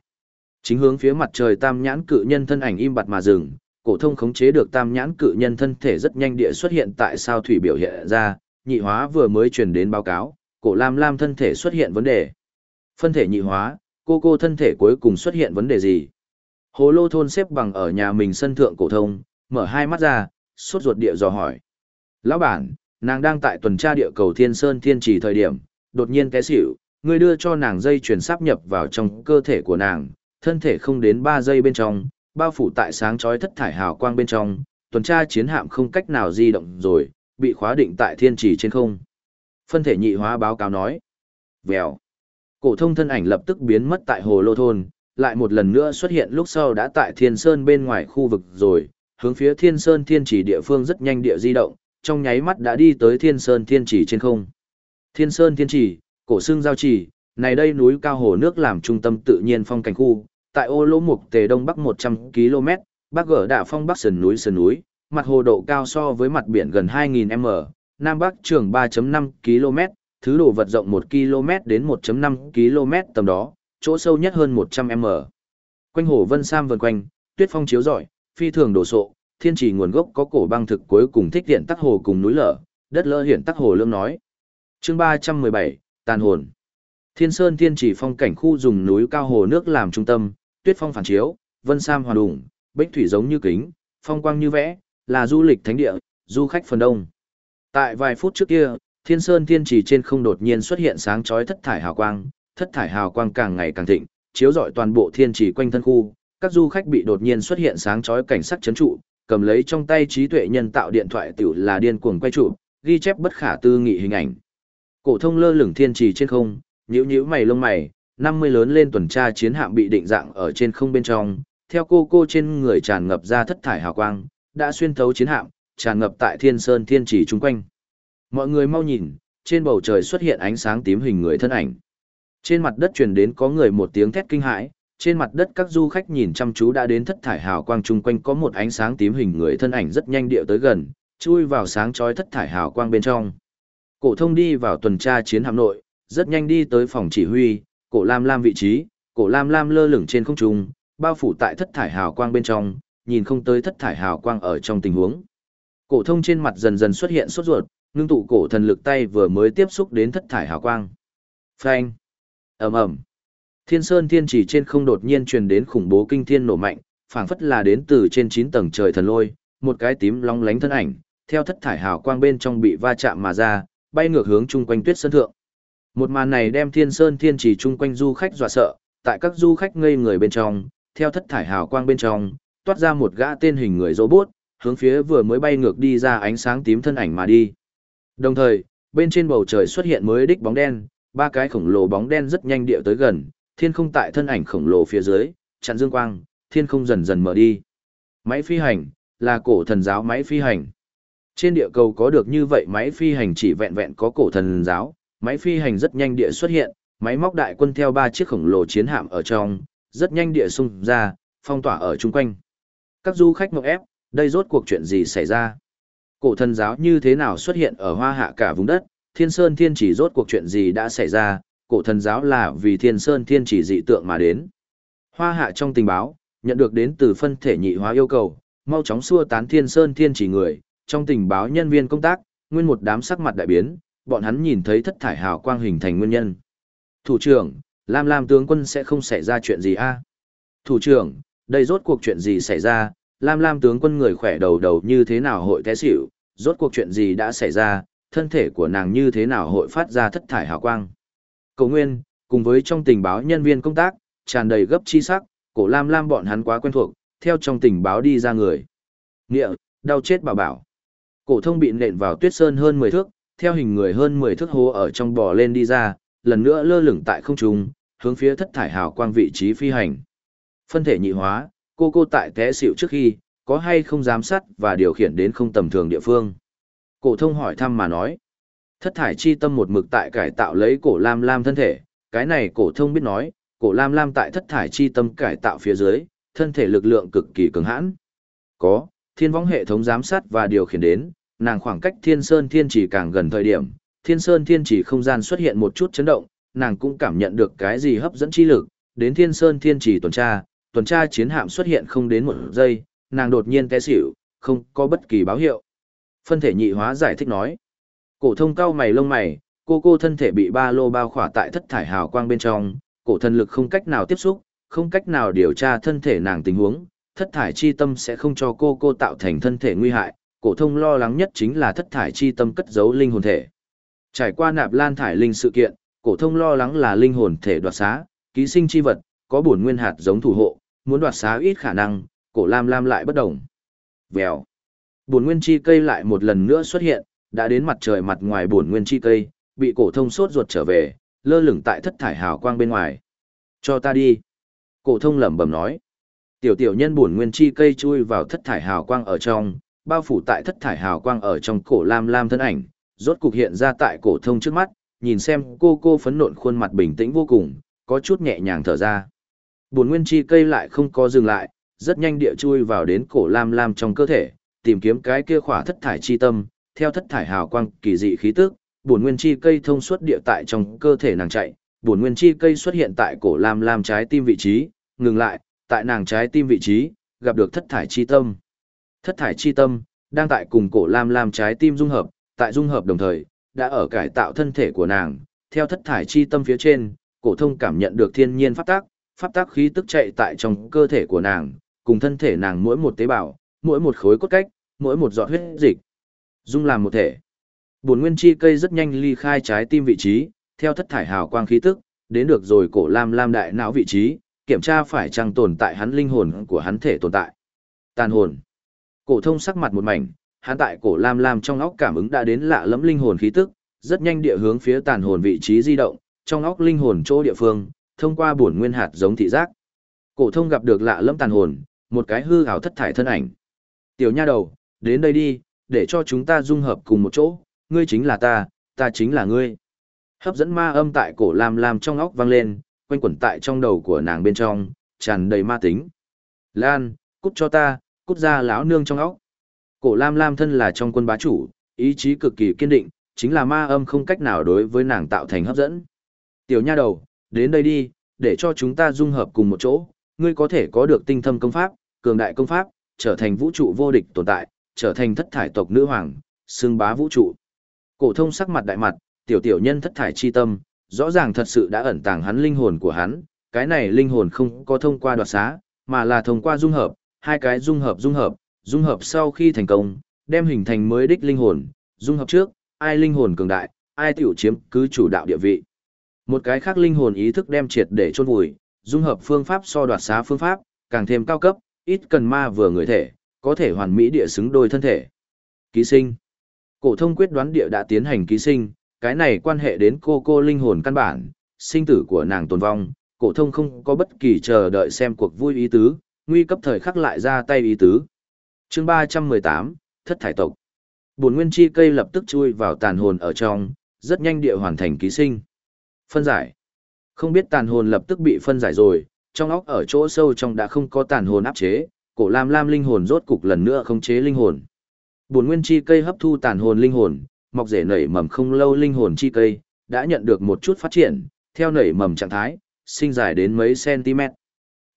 Chính hướng phía mặt trời tam nhãn cự nhân thân ảnh im bặt mà dừng, cổ thông khống chế được tam nhãn cự nhân thân thể rất nhanh địa xuất hiện tại sao thủy biểu hiện ra, nhị hóa vừa mới truyền đến báo cáo, cổ lam lam thân thể xuất hiện vấn đề. Phân thể nhị hóa, cô cô thân thể cuối cùng xuất hiện vấn đề gì? Hồ lô thôn xếp bằng ở nhà mình sân thượng cổ thông, mở hai mắt ra, sốt ruột địa dò hỏi. Lão bản, nàng đang tại tuần tra địa cầu Thiên Sơn Thiên Trì thời điểm, đột nhiên té xỉu, người đưa cho nàng dây chuyển sáp nhập vào trong cơ thể của nàng, thân thể không đến ba giây bên trong, bao phủ tại sáng chói thất thải hào quang bên trong, tuần tra chiến hạm không cách nào di động rồi, bị khóa định tại thiên trì trên không. Phân thể nhị hóa báo cáo nói. Vèo. Cổ thông thân ảnh lập tức biến mất tại hồ lô thôn, lại một lần nữa xuất hiện lúc sau đã tại thiên sơn bên ngoài khu vực rồi, hướng phía thiên sơn thiên Chỉ địa phương rất nhanh địa di động, trong nháy mắt đã đi tới thiên sơn thiên Chỉ trên không. Thiên sơn thiên Chỉ, cổ xương giao chỉ, này đây núi cao hồ nước làm trung tâm tự nhiên phong cảnh khu, tại ô lỗ mục tề đông bắc 100 km, bắc gở đạ phong bắc sườn núi sườn núi, mặt hồ độ cao so với mặt biển gần 2.000 m, nam bắc trường 3.5 km, thứ đồ vật rộng 1 km đến 1.5 km tầm đó, chỗ sâu nhất hơn 100 m. Quanh hồ Vân Sam vần quanh, tuyết phong chiếu rọi, phi thường đổ sộ, thiên trì nguồn gốc có cổ băng thực cuối cùng thích hiện tắc hồ cùng núi lở, đất lỡ hiện tắc hồ lương nói. Chương 317, Tàn hồn. Thiên Sơn Thiên Chỉ phong cảnh khu dùng núi cao hồ nước làm trung tâm, tuyết phong phản chiếu, vân sam hòa đủng, bích thủy giống như kính, phong quang như vẽ, là du lịch thánh địa, du khách phần đông. Tại vài phút trước kia, Thiên Sơn Thiên Chỉ trên không đột nhiên xuất hiện sáng chói thất thải hào quang, thất thải hào quang càng ngày càng thịnh, chiếu rọi toàn bộ thiên chỉ quanh thân khu, các du khách bị đột nhiên xuất hiện sáng chói cảnh sắc chấn trụ, cầm lấy trong tay trí tuệ nhân tạo điện thoại tiểu là điên cuồng quay chụp, ghi chép bất khả tư nghị hình ảnh. Cổ thông lơ lửng thiên trì trên không, nhíu nhíu mày lông mày, 50 lớn lên tuần tra chiến hạm bị định dạng ở trên không bên trong, theo cô cô trên người tràn ngập ra thất thải hào quang, đã xuyên thấu chiến hạm, tràn ngập tại Thiên Sơn Thiên Chỉ chung quanh. Mọi người mau nhìn, trên bầu trời xuất hiện ánh sáng tím hình người thân ảnh. Trên mặt đất truyền đến có người một tiếng thét kinh hãi, trên mặt đất các du khách nhìn chăm chú đã đến thất thải hào quang chung quanh có một ánh sáng tím hình người thân ảnh rất nhanh điệu tới gần, chui vào sáng chói thất thải hào quang bên trong. Cổ thông đi vào tuần tra chiến hạm nội, rất nhanh đi tới phòng chỉ huy, cổ lam lam vị trí, cổ lam lam lơ lửng trên không trung, bao phủ tại thất thải hào quang bên trong, nhìn không tới thất thải hào quang ở trong tình huống. Cổ thông trên mặt dần dần xuất hiện sốt ruột, ngưng tụ cổ thần lực tay vừa mới tiếp xúc đến thất thải hào quang. Phanh! ầm ầm thiên sơn thiên chỉ trên không đột nhiên truyền đến khủng bố kinh thiên nổ mạnh, phảng phất là đến từ trên chín tầng trời thần lôi, một cái tím long lánh thân ảnh, theo thất thải hào quang bên trong bị va chạm mà ra, bay ngược hướng chung quanh tuyết sơn thượng một màn này đem thiên sơn thiên chỉ chung quanh du khách dọa sợ, tại các du khách ngây người bên trong, theo thất thải hào quang bên trong, toát ra một gã tên hình người robot, hướng phía vừa mới bay ngược đi ra ánh sáng tím thân ảnh mà đi đồng thời bên trên bầu trời xuất hiện mới đích bóng đen ba cái khổng lồ bóng đen rất nhanh điệu tới gần, thiên không tại thân ảnh khổng lồ phía dưới, chặn dương quang, thiên không dần dần mở đi. Máy phi hành, là cổ thần giáo máy phi hành. Trên địa cầu có được như vậy máy phi hành chỉ vẹn vẹn có cổ thần giáo, máy phi hành rất nhanh địa xuất hiện, máy móc đại quân theo ba chiếc khổng lồ chiến hạm ở trong, rất nhanh địa xung ra, phong tỏa ở chung quanh. Các du khách ngọc ép, đây rốt cuộc chuyện gì xảy ra? Cổ thần giáo như thế nào xuất hiện ở hoa hạ cả vùng đất, thiên sơn thiên chỉ rốt cuộc chuyện gì đã xảy ra, cổ thần giáo là vì thiên sơn thiên chỉ dị tượng mà đến. Hoa hạ trong tình báo, nhận được đến từ phân thể nhị hóa yêu cầu, mau chóng xua tán thiên sơn thiên chỉ người, trong tình báo nhân viên công tác, nguyên một đám sắc mặt đại biến, bọn hắn nhìn thấy thất thải hào quang hình thành nguyên nhân. Thủ trưởng, Lam Lam tướng quân sẽ không xảy ra chuyện gì a? Thủ trưởng, đây rốt cuộc chuyện gì xảy ra, Lam Lam tướng quân người khỏe đầu đầu như thế nào hội té xỉu, rốt cuộc chuyện gì đã xảy ra, thân thể của nàng như thế nào hội phát ra thất thải hào quang. Cầu nguyên, cùng với trong tình báo nhân viên công tác, tràn đầy gấp chi sắc, cổ lam lam bọn hắn quá quen thuộc, theo trong tình báo đi ra người. Nghĩa, đau chết bảo bảo. Cổ thông bị nện vào tuyết sơn hơn 10 thước, theo hình người hơn 10 thước hố ở trong bò lên đi ra, lần nữa lơ lửng tại không trung, hướng phía thất thải hào quang vị trí phi hành. Phân thể nhị hóa, cô cô tại té xịu trước khi, có hay không giám sát và điều khiển đến không tầm thường địa phương. Cổ thông hỏi thăm mà nói. Thất thải chi tâm một mực tại cải tạo lấy cổ lam lam thân thể, cái này cổ thông biết nói, cổ lam lam tại thất thải chi tâm cải tạo phía dưới, thân thể lực lượng cực kỳ cứng hãn. Có, thiên võng hệ thống giám sát và điều khiển đến, nàng khoảng cách thiên sơn thiên chỉ càng gần thời điểm, thiên sơn thiên chỉ không gian xuất hiện một chút chấn động, nàng cũng cảm nhận được cái gì hấp dẫn chi lực, đến thiên sơn thiên chỉ tuần tra, tuần tra chiến hạm xuất hiện không đến một giây, nàng đột nhiên té xỉu, không có bất kỳ báo hiệu. Phân thể nhị hóa giải thích nói. Cổ thông cao mày lông mày, cô cô thân thể bị ba lô bao khỏa tại thất thải hào quang bên trong, cổ thần lực không cách nào tiếp xúc, không cách nào điều tra thân thể nàng tình huống, thất thải chi tâm sẽ không cho cô cô tạo thành thân thể nguy hại, cổ thông lo lắng nhất chính là thất thải chi tâm cất giấu linh hồn thể. Trải qua nạp lan thải linh sự kiện, cổ thông lo lắng là linh hồn thể đoạt xá, ký sinh chi vật, có bổn nguyên hạt giống thủ hộ, muốn đoạt xá ít khả năng, cổ lam lam lại bất động. Vèo. Bổn nguyên chi cây lại một lần nữa xuất hiện, đã đến mặt trời mặt ngoài bổn nguyên chi cây, bị cổ thông sốt ruột trở về, lơ lửng tại thất thải hào quang bên ngoài. Cho ta đi. Cổ thông lẩm bẩm nói. Tiểu tiểu nhân bổn nguyên chi cây chui vào thất thải hào quang ở trong, bao phủ tại thất thải hào quang ở trong cổ lam lam thân ảnh, rốt cục hiện ra tại cổ thông trước mắt, nhìn xem cô cô phấn nộn khuôn mặt bình tĩnh vô cùng, có chút nhẹ nhàng thở ra. Bổn nguyên chi cây lại không có dừng lại, rất nhanh địa chui vào đến cổ lam lam trong cơ thể, tìm kiếm cái kia khỏa thất thải chi tâm, theo thất thải hào quang kỳ dị khí tức, bổn nguyên chi cây thông suốt địa tại trong cơ thể nàng chạy, bổn nguyên chi cây xuất hiện tại cổ lam lam trái tim vị trí, ngừng lại, tại nàng trái tim vị trí, gặp được thất thải chi tâm. Thất thải chi tâm, đang tại cùng cổ lam lam trái tim dung hợp, tại dung hợp đồng thời, đã ở cải tạo thân thể của nàng, theo thất thải chi tâm phía trên, cổ thông cảm nhận được thiên nhiên pháp tác, pháp tác khí tức chạy tại trong cơ thể của nàng, cùng thân thể nàng mỗi một tế bào, mỗi một khối cốt cách, mỗi một giọt huyết dịch, dung làm một thể. Bổn nguyên chi cây rất nhanh ly khai trái tim vị trí, theo thất thải hào quang khí tức, đến được rồi cổ lam lam đại não vị trí, kiểm tra phải chăng tồn tại hắn linh hồn của hắn thể tồn tại. Tàn hồn. Cổ thông sắc mặt một mảnh, hắn tại cổ lam lam trong óc cảm ứng đã đến lạ lẫm linh hồn khí tức, rất nhanh địa hướng phía tàn hồn vị trí di động, trong óc linh hồn chỗ địa phương, thông qua bổn nguyên hạt giống thị giác. Cổ thông gặp được lạ lẫm tàn hồn, một cái hư ảo thất thải thân ảnh. Tiểu nha đầu, đến đây đi, để cho chúng ta dung hợp cùng một chỗ, ngươi chính là ta, ta chính là ngươi. Hấp dẫn ma âm tại cổ lam lam trong óc vang lên, quanh quẩn tại trong đầu của nàng bên trong, tràn đầy ma tính. Lan, cút cho ta, cút ra lão nương trong óc. Cổ lam lam thân là trong quân bá chủ, ý chí cực kỳ kiên định, chính là ma âm không cách nào đối với nàng tạo thành hấp dẫn. Tiểu nha đầu, đến đây đi, để cho chúng ta dung hợp cùng một chỗ, ngươi có thể có được tinh thâm công pháp, cường đại công pháp, trở thành vũ trụ vô địch tồn tại, trở thành thất thải tộc nữ hoàng, xương bá vũ trụ. Cổ thông sắc mặt đại mặt, tiểu tiểu nhân thất thải chi tâm, rõ ràng thật sự đã ẩn tàng hắn linh hồn của hắn, cái này linh hồn không có thông qua đoạt xá, mà là thông qua dung hợp, hai cái dung hợp dung hợp, dung hợp sau khi thành công, đem hình thành mới đích linh hồn, dung hợp trước, ai linh hồn cường đại, ai tiểu chiếm cứ chủ đạo địa vị. Một cái khác linh hồn ý thức đem triệt để chôn vùi, dung hợp phương pháp so đoạt xá phương pháp, càng thêm cao cấp, ít cần ma vừa người thể, có thể hoàn mỹ địa xứng đôi thân thể. Ký sinh. Cổ thông quyết đoán địa đã tiến hành ký sinh, cái này quan hệ đến cô cô linh hồn căn bản, sinh tử của nàng tồn vong, cổ thông không có bất kỳ chờ đợi xem cuộc vui ý tứ, nguy cấp thời khắc lại ra tay ý tứ. Chương 318, Thất thải tộc. Bổn nguyên chi cây lập tức chui vào tàn hồn ở trong, rất nhanh địa hoàn thành ký sinh. Phân giải. Không biết tàn hồn lập tức bị phân giải rồi, trong óc ở chỗ sâu trong đã không có tàn hồn áp chế, cổ lam lam linh hồn rốt cục lần nữa không chế linh hồn. Bổn nguyên chi cây hấp thu tàn hồn linh hồn, mọc rễ nảy mầm không lâu linh hồn chi cây, đã nhận được một chút phát triển, theo nảy mầm trạng thái, sinh dài đến mấy cm.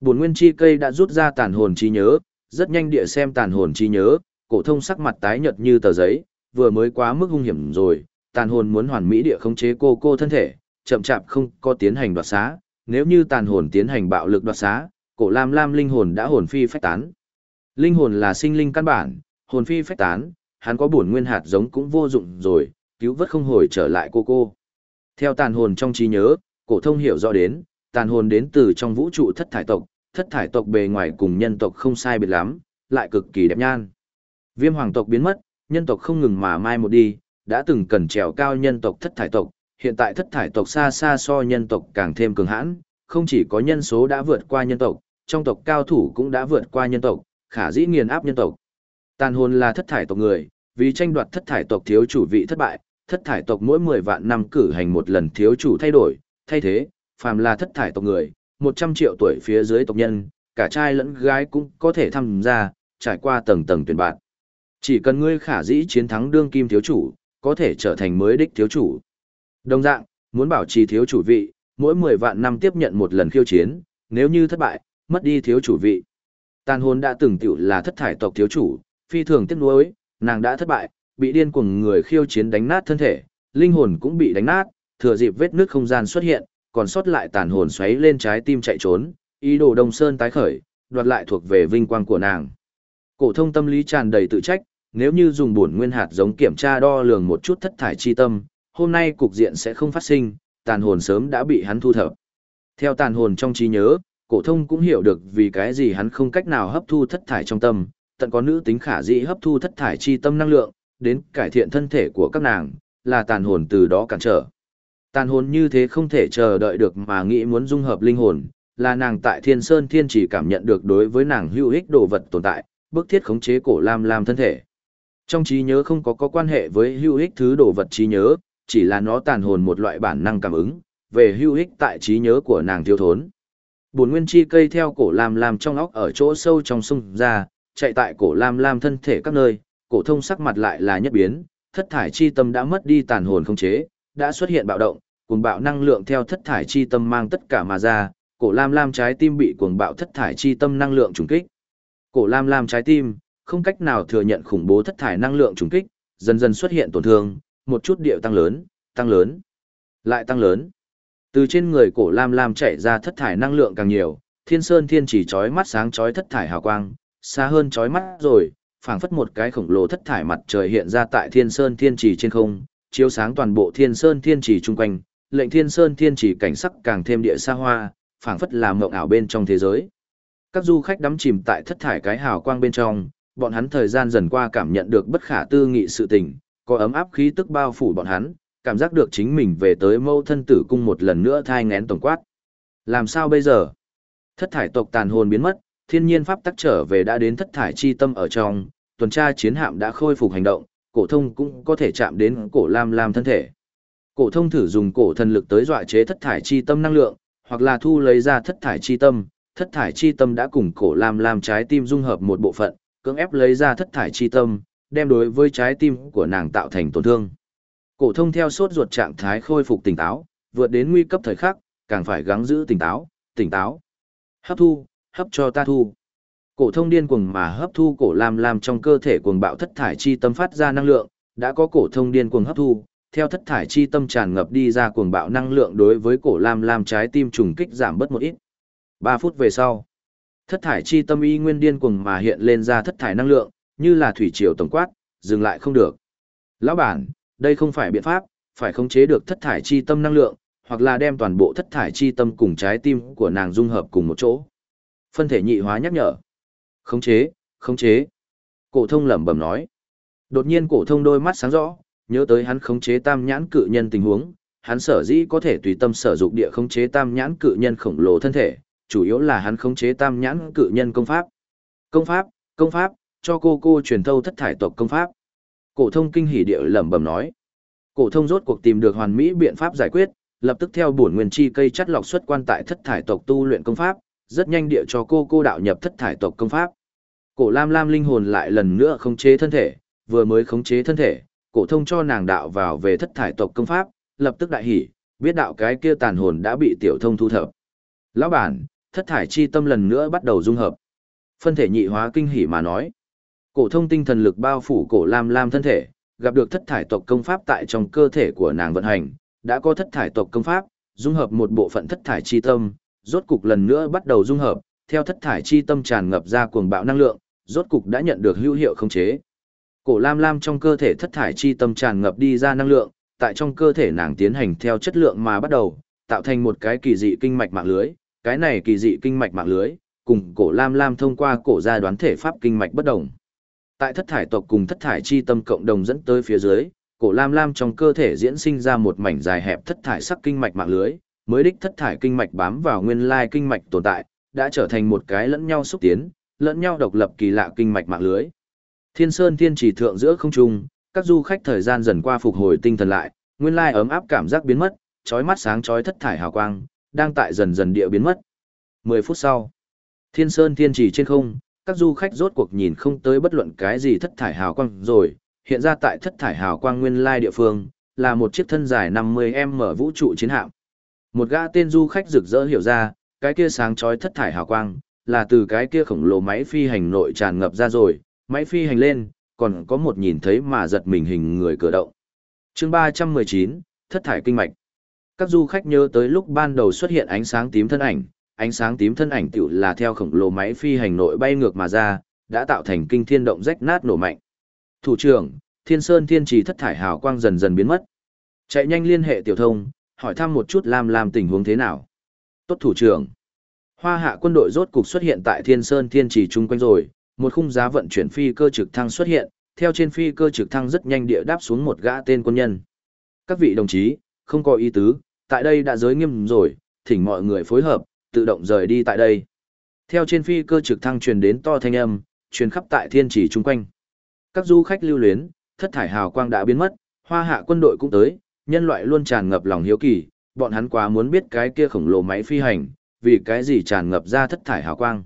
Bổn nguyên chi cây đã rút ra tàn hồn chi nhớ, rất nhanh địa xem tàn hồn chi nhớ, cổ thông sắc mặt tái nhợt như tờ giấy, vừa mới quá mức hung hiểm rồi, tàn hồn muốn hoàn mỹ địa khống chế cô cô thân thể, chậm chạp không có tiến hành đoạt xá, nếu như tàn hồn tiến hành bạo lực đoạt xá, cổ lam lam linh hồn đã hồn phi phách tán. Linh hồn là sinh linh căn bản, hồn phi phách tán, hắn có bổn nguyên hạt giống cũng vô dụng rồi, cứu vớt không hồi trở lại cô cô. Theo tàn hồn trong trí nhớ, cổ thông hiểu rõ đến, tàn hồn đến từ trong vũ trụ thất thải tộc, thất thải tộc bề ngoài cùng nhân tộc không sai biệt lắm, lại cực kỳ đẹp nhan. Viêm hoàng tộc biến mất, nhân tộc không ngừng mà mai một đi, đã từng cần trèo cao nhân tộc thất thải tộc, hiện tại thất thải tộc xa xa so nhân tộc càng thêm cường hãn, không chỉ có nhân số đã vượt qua nhân tộc, trong tộc cao thủ cũng đã vượt qua nhân tộc, khả dĩ nghiền áp nhân tộc. Tàn hồn là thất thải tộc người, vì tranh đoạt thất thải tộc thiếu chủ vị thất bại, thất thải tộc mỗi 10 vạn năm cử hành một lần thiếu chủ thay đổi, thay thế, phàm là thất thải tộc người, 100 triệu tuổi phía dưới tộc nhân, cả trai lẫn gái cũng có thể tham gia, trải qua tầng tầng tuyển bạn. Chỉ cần ngươi khả dĩ chiến thắng đương kim thiếu chủ, có thể trở thành mới đích thiếu chủ. Đồng dạng, muốn bảo trì thiếu chủ vị, mỗi 10 vạn năm tiếp nhận một lần khiêu chiến, nếu như thất bại, mất đi thiếu chủ vị. Tàn hồn đã từng tiểu là thất thải tộc thiếu chủ, phi thường tiếc nuối, nàng đã thất bại, bị điên cuồng người khiêu chiến đánh nát thân thể, linh hồn cũng bị đánh nát, thừa dịp vết nước không gian xuất hiện, còn sót lại tàn hồn xoáy lên trái tim chạy trốn, ý đồ Đông Sơn tái khởi, đoạt lại thuộc về vinh quang của nàng. Cổ thông tâm lý tràn đầy tự trách, nếu như dùng bổn nguyên hạt giống kiểm tra đo lường một chút thất thải chi tâm, hôm nay cục diện sẽ không phát sinh, tàn hồn sớm đã bị hắn thu thập. Theo tàn hồn trong trí nhớ, cổ thông cũng hiểu được vì cái gì hắn không cách nào hấp thu thất thải trong tâm, tận có nữ tính khả dĩ hấp thu thất thải chi tâm năng lượng, đến cải thiện thân thể của các nàng, là tàn hồn từ đó cản trở. Tàn hồn như thế không thể chờ đợi được mà nghĩ muốn dung hợp linh hồn, là nàng tại Thiên Sơn Thiên chỉ cảm nhận được đối với nàng hữu ích đồ vật tồn tại, bức thiết khống chế cổ Lam Lam thân thể. Trong trí nhớ không có có quan hệ với hữu ích thứ đồ vật trí nhớ, chỉ là nó tàn hồn một loại bản năng cảm ứng, về hưu ích tại trí nhớ của nàng thiếu thốn. Bồn nguyên chi cây theo cổ Lam Lam trong óc ở chỗ sâu trong sông ra, chạy tại cổ Lam Lam thân thể các nơi, cổ thông sắc mặt lại là nhất biến, thất thải chi tâm đã mất đi tàn hồn không chế, đã xuất hiện bạo động, cuồng bạo năng lượng theo thất thải chi tâm mang tất cả mà ra, cổ lam lam trái tim bị cuồng bạo thất thải chi tâm năng lượng trùng kích. Cổ lam lam trái tim không cách nào thừa nhận khủng bố thất thải năng lượng trùng kích, dần dần xuất hiện tổn thương, một chút điệu tăng lớn, tăng lớn, lại tăng lớn. Từ trên người cổ lam lam chạy ra thất thải năng lượng càng nhiều, thiên sơn thiên chỉ chói mắt sáng chói thất thải hào quang, xa hơn chói mắt rồi, phảng phất một cái khổng lồ thất thải mặt trời hiện ra tại thiên sơn thiên chỉ trên không, chiếu sáng toàn bộ thiên sơn thiên chỉ chung quanh, lệnh thiên sơn thiên chỉ cảnh sắc càng thêm địa xa hoa, phảng phất là mộng ảo bên trong thế giới. Các du khách đắm chìm tại thất thải cái hào quang bên trong, bọn hắn thời gian dần qua cảm nhận được bất khả tư nghị sự tình, có ấm áp khí tức bao phủ bọn hắn, cảm giác được chính mình về tới mâu thân tử cung một lần nữa thai ngén tổng quát. Làm sao bây giờ? Thất thải tộc tàn hồn biến mất, thiên nhiên pháp tắc trở về đã đến thất thải chi tâm ở trong, tuần tra chiến hạm đã khôi phục hành động, cổ thông cũng có thể chạm đến cổ lam lam thân thể. Cổ thông thử dùng cổ thần lực tới dọa chế thất thải chi tâm năng lượng, hoặc là thu lấy ra thất thải chi tâm, thất thải chi tâm đã cùng cổ lam lam trái tim dung hợp một bộ phận, cưỡng ép lấy ra thất thải chi tâm, đem đối với trái tim của nàng tạo thành tổn thương. Cổ thông theo sốt ruột trạng thái khôi phục tỉnh táo, vượt đến nguy cấp thời khắc, càng phải gắng giữ tỉnh táo, tỉnh táo. Hấp thu, hấp cho ta thu. Cổ thông điên cuồng mà hấp thu cổ lam lam trong cơ thể cuồng bạo thất thải chi tâm phát ra năng lượng, đã có cổ thông điên cuồng hấp thu, theo thất thải chi tâm tràn ngập đi ra cuồng bạo năng lượng đối với cổ lam lam trái tim trùng kích giảm bớt một ít. 3 phút về sau, thất thải chi tâm y nguyên điên cuồng mà hiện lên ra thất thải năng lượng, như là thủy triều tổng quát, dừng lại không được. Lão bản, đây không phải biện pháp, phải khống chế được thất thải chi tâm năng lượng, hoặc là đem toàn bộ thất thải chi tâm cùng trái tim của nàng dung hợp cùng một chỗ. Phân thể nhị hóa nhắc nhở. Khống chế, khống chế. Cổ thông lẩm bẩm nói. Đột nhiên cổ thông đôi mắt sáng rõ, nhớ tới hắn khống chế tam nhãn cự nhân tình huống, hắn sở dĩ có thể tùy tâm sở dụng địa khống chế tam nhãn cự nhân khổng lồ thân thể, chủ yếu là hắn khống chế tam nhãn cự nhân công pháp. Công pháp, công pháp, cho cô cô truyền thâu thất thải tộc công pháp. Cổ thông kinh hỉ địa lẩm bẩm nói. Cổ thông rốt cuộc tìm được hoàn mỹ biện pháp giải quyết, lập tức theo bổn nguyên chi cây chắt lọc xuất quan tại thất thải tộc tu luyện công pháp, rất nhanh địa cho cô cô đạo nhập thất thải tộc công pháp. Cổ Lam Lam linh hồn lại lần nữa khống chế thân thể, vừa mới khống chế thân thể, cổ thông cho nàng đạo vào về thất thải tộc công pháp, lập tức đại hỉ, biết đạo cái kia tàn hồn đã bị tiểu thông thu thập. Lão bản, thất thải chi tâm lần nữa bắt đầu dung hợp. Phân thể nhị hóa kinh hỉ mà nói. Cổ thông tinh thần lực bao phủ cổ Lam Lam thân thể, gặp được thất thải tộc công pháp tại trong cơ thể của nàng vận hành, đã có thất thải tộc công pháp, dung hợp một bộ phận thất thải chi tâm, rốt cục lần nữa bắt đầu dung hợp, theo thất thải chi tâm tràn ngập ra cuồng bạo năng lượng, rốt cục đã nhận được hữu hiệu khống chế. Cổ lam lam trong cơ thể thất thải chi tâm tràn ngập đi ra năng lượng, tại trong cơ thể nàng tiến hành theo chất lượng mà bắt đầu, tạo thành một cái kỳ dị kinh mạch mạng lưới, cái này kỳ dị kinh mạch mạng lưới, cùng cổ lam lam thông qua cổ gia đoán thể pháp kinh mạch bất đồng. Tại thất thải tộc cùng thất thải chi tâm cộng đồng dẫn tới phía dưới, cổ lam lam trong cơ thể diễn sinh ra một mảnh dài hẹp thất thải sắc kinh mạch mạng lưới, mới đích thất thải kinh mạch bám vào nguyên lai kinh mạch tồn tại, đã trở thành một cái lẫn nhau xúc tiến, lẫn nhau độc lập kỳ lạ kinh mạch mạng lưới. Thiên Sơn Thiên chỉ thượng giữa không trung, các du khách thời gian dần qua phục hồi tinh thần lại, nguyên lai ấm áp cảm giác biến mất, chói mắt sáng chói thất thải hào quang, đang tại dần dần địa biến mất. 10 phút sau, Thiên Sơn Thiên chỉ trên không, các du khách rốt cuộc nhìn không tới bất luận cái gì thất thải hào quang rồi, hiện ra tại thất thải hào quang nguyên lai địa phương, là một chiếc thân dài 50m vũ trụ chiến hạm. Một gã tên du khách rực rỡ hiểu ra, cái kia sáng chói thất thải hào quang, là từ cái kia khổng lồ máy phi hành nội tràn ngập ra rồi, máy phi hành lên, còn có một nhìn thấy mà giật mình hình người cử động. chương 319, thất thải kinh mạch. Các du khách nhớ tới lúc ban đầu xuất hiện ánh sáng tím thân ảnh, ánh sáng tím thân ảnh tựu là theo khổng lồ máy phi hành nội bay ngược mà ra, đã tạo thành kinh thiên động rách nát nổ mạnh. Thủ trưởng, Thiên Sơn Thiên Trì thất thải hào quang dần dần biến mất. Chạy nhanh liên hệ tiểu thông, hỏi thăm một chút Lam Lam tình huống thế nào. Tốt thủ trưởng. Hoa hạ quân đội rốt cục xuất hiện tại Thiên Sơn Thiên Trì chung quanh rồi, một khung giá vận chuyển phi cơ trực thăng xuất hiện, theo trên phi cơ trực thăng rất nhanh địa đáp xuống một gã tên quân nhân. Các vị đồng chí, không có ý tứ, tại đây đã giới nghiêm rồi, thỉnh mọi người phối hợp, tự động rời đi tại đây. Theo trên phi cơ trực thăng truyền đến to thanh âm, truyền khắp tại thiên trì chung quanh. Các du khách lưu luyến, thất thải hào quang đã biến mất, hoa hạ quân đội cũng tới, nhân loại luôn tràn ngập lòng hiếu kỳ, bọn hắn quá muốn biết cái kia khổng lồ máy phi hành, vì cái gì tràn ngập ra thất thải hào quang.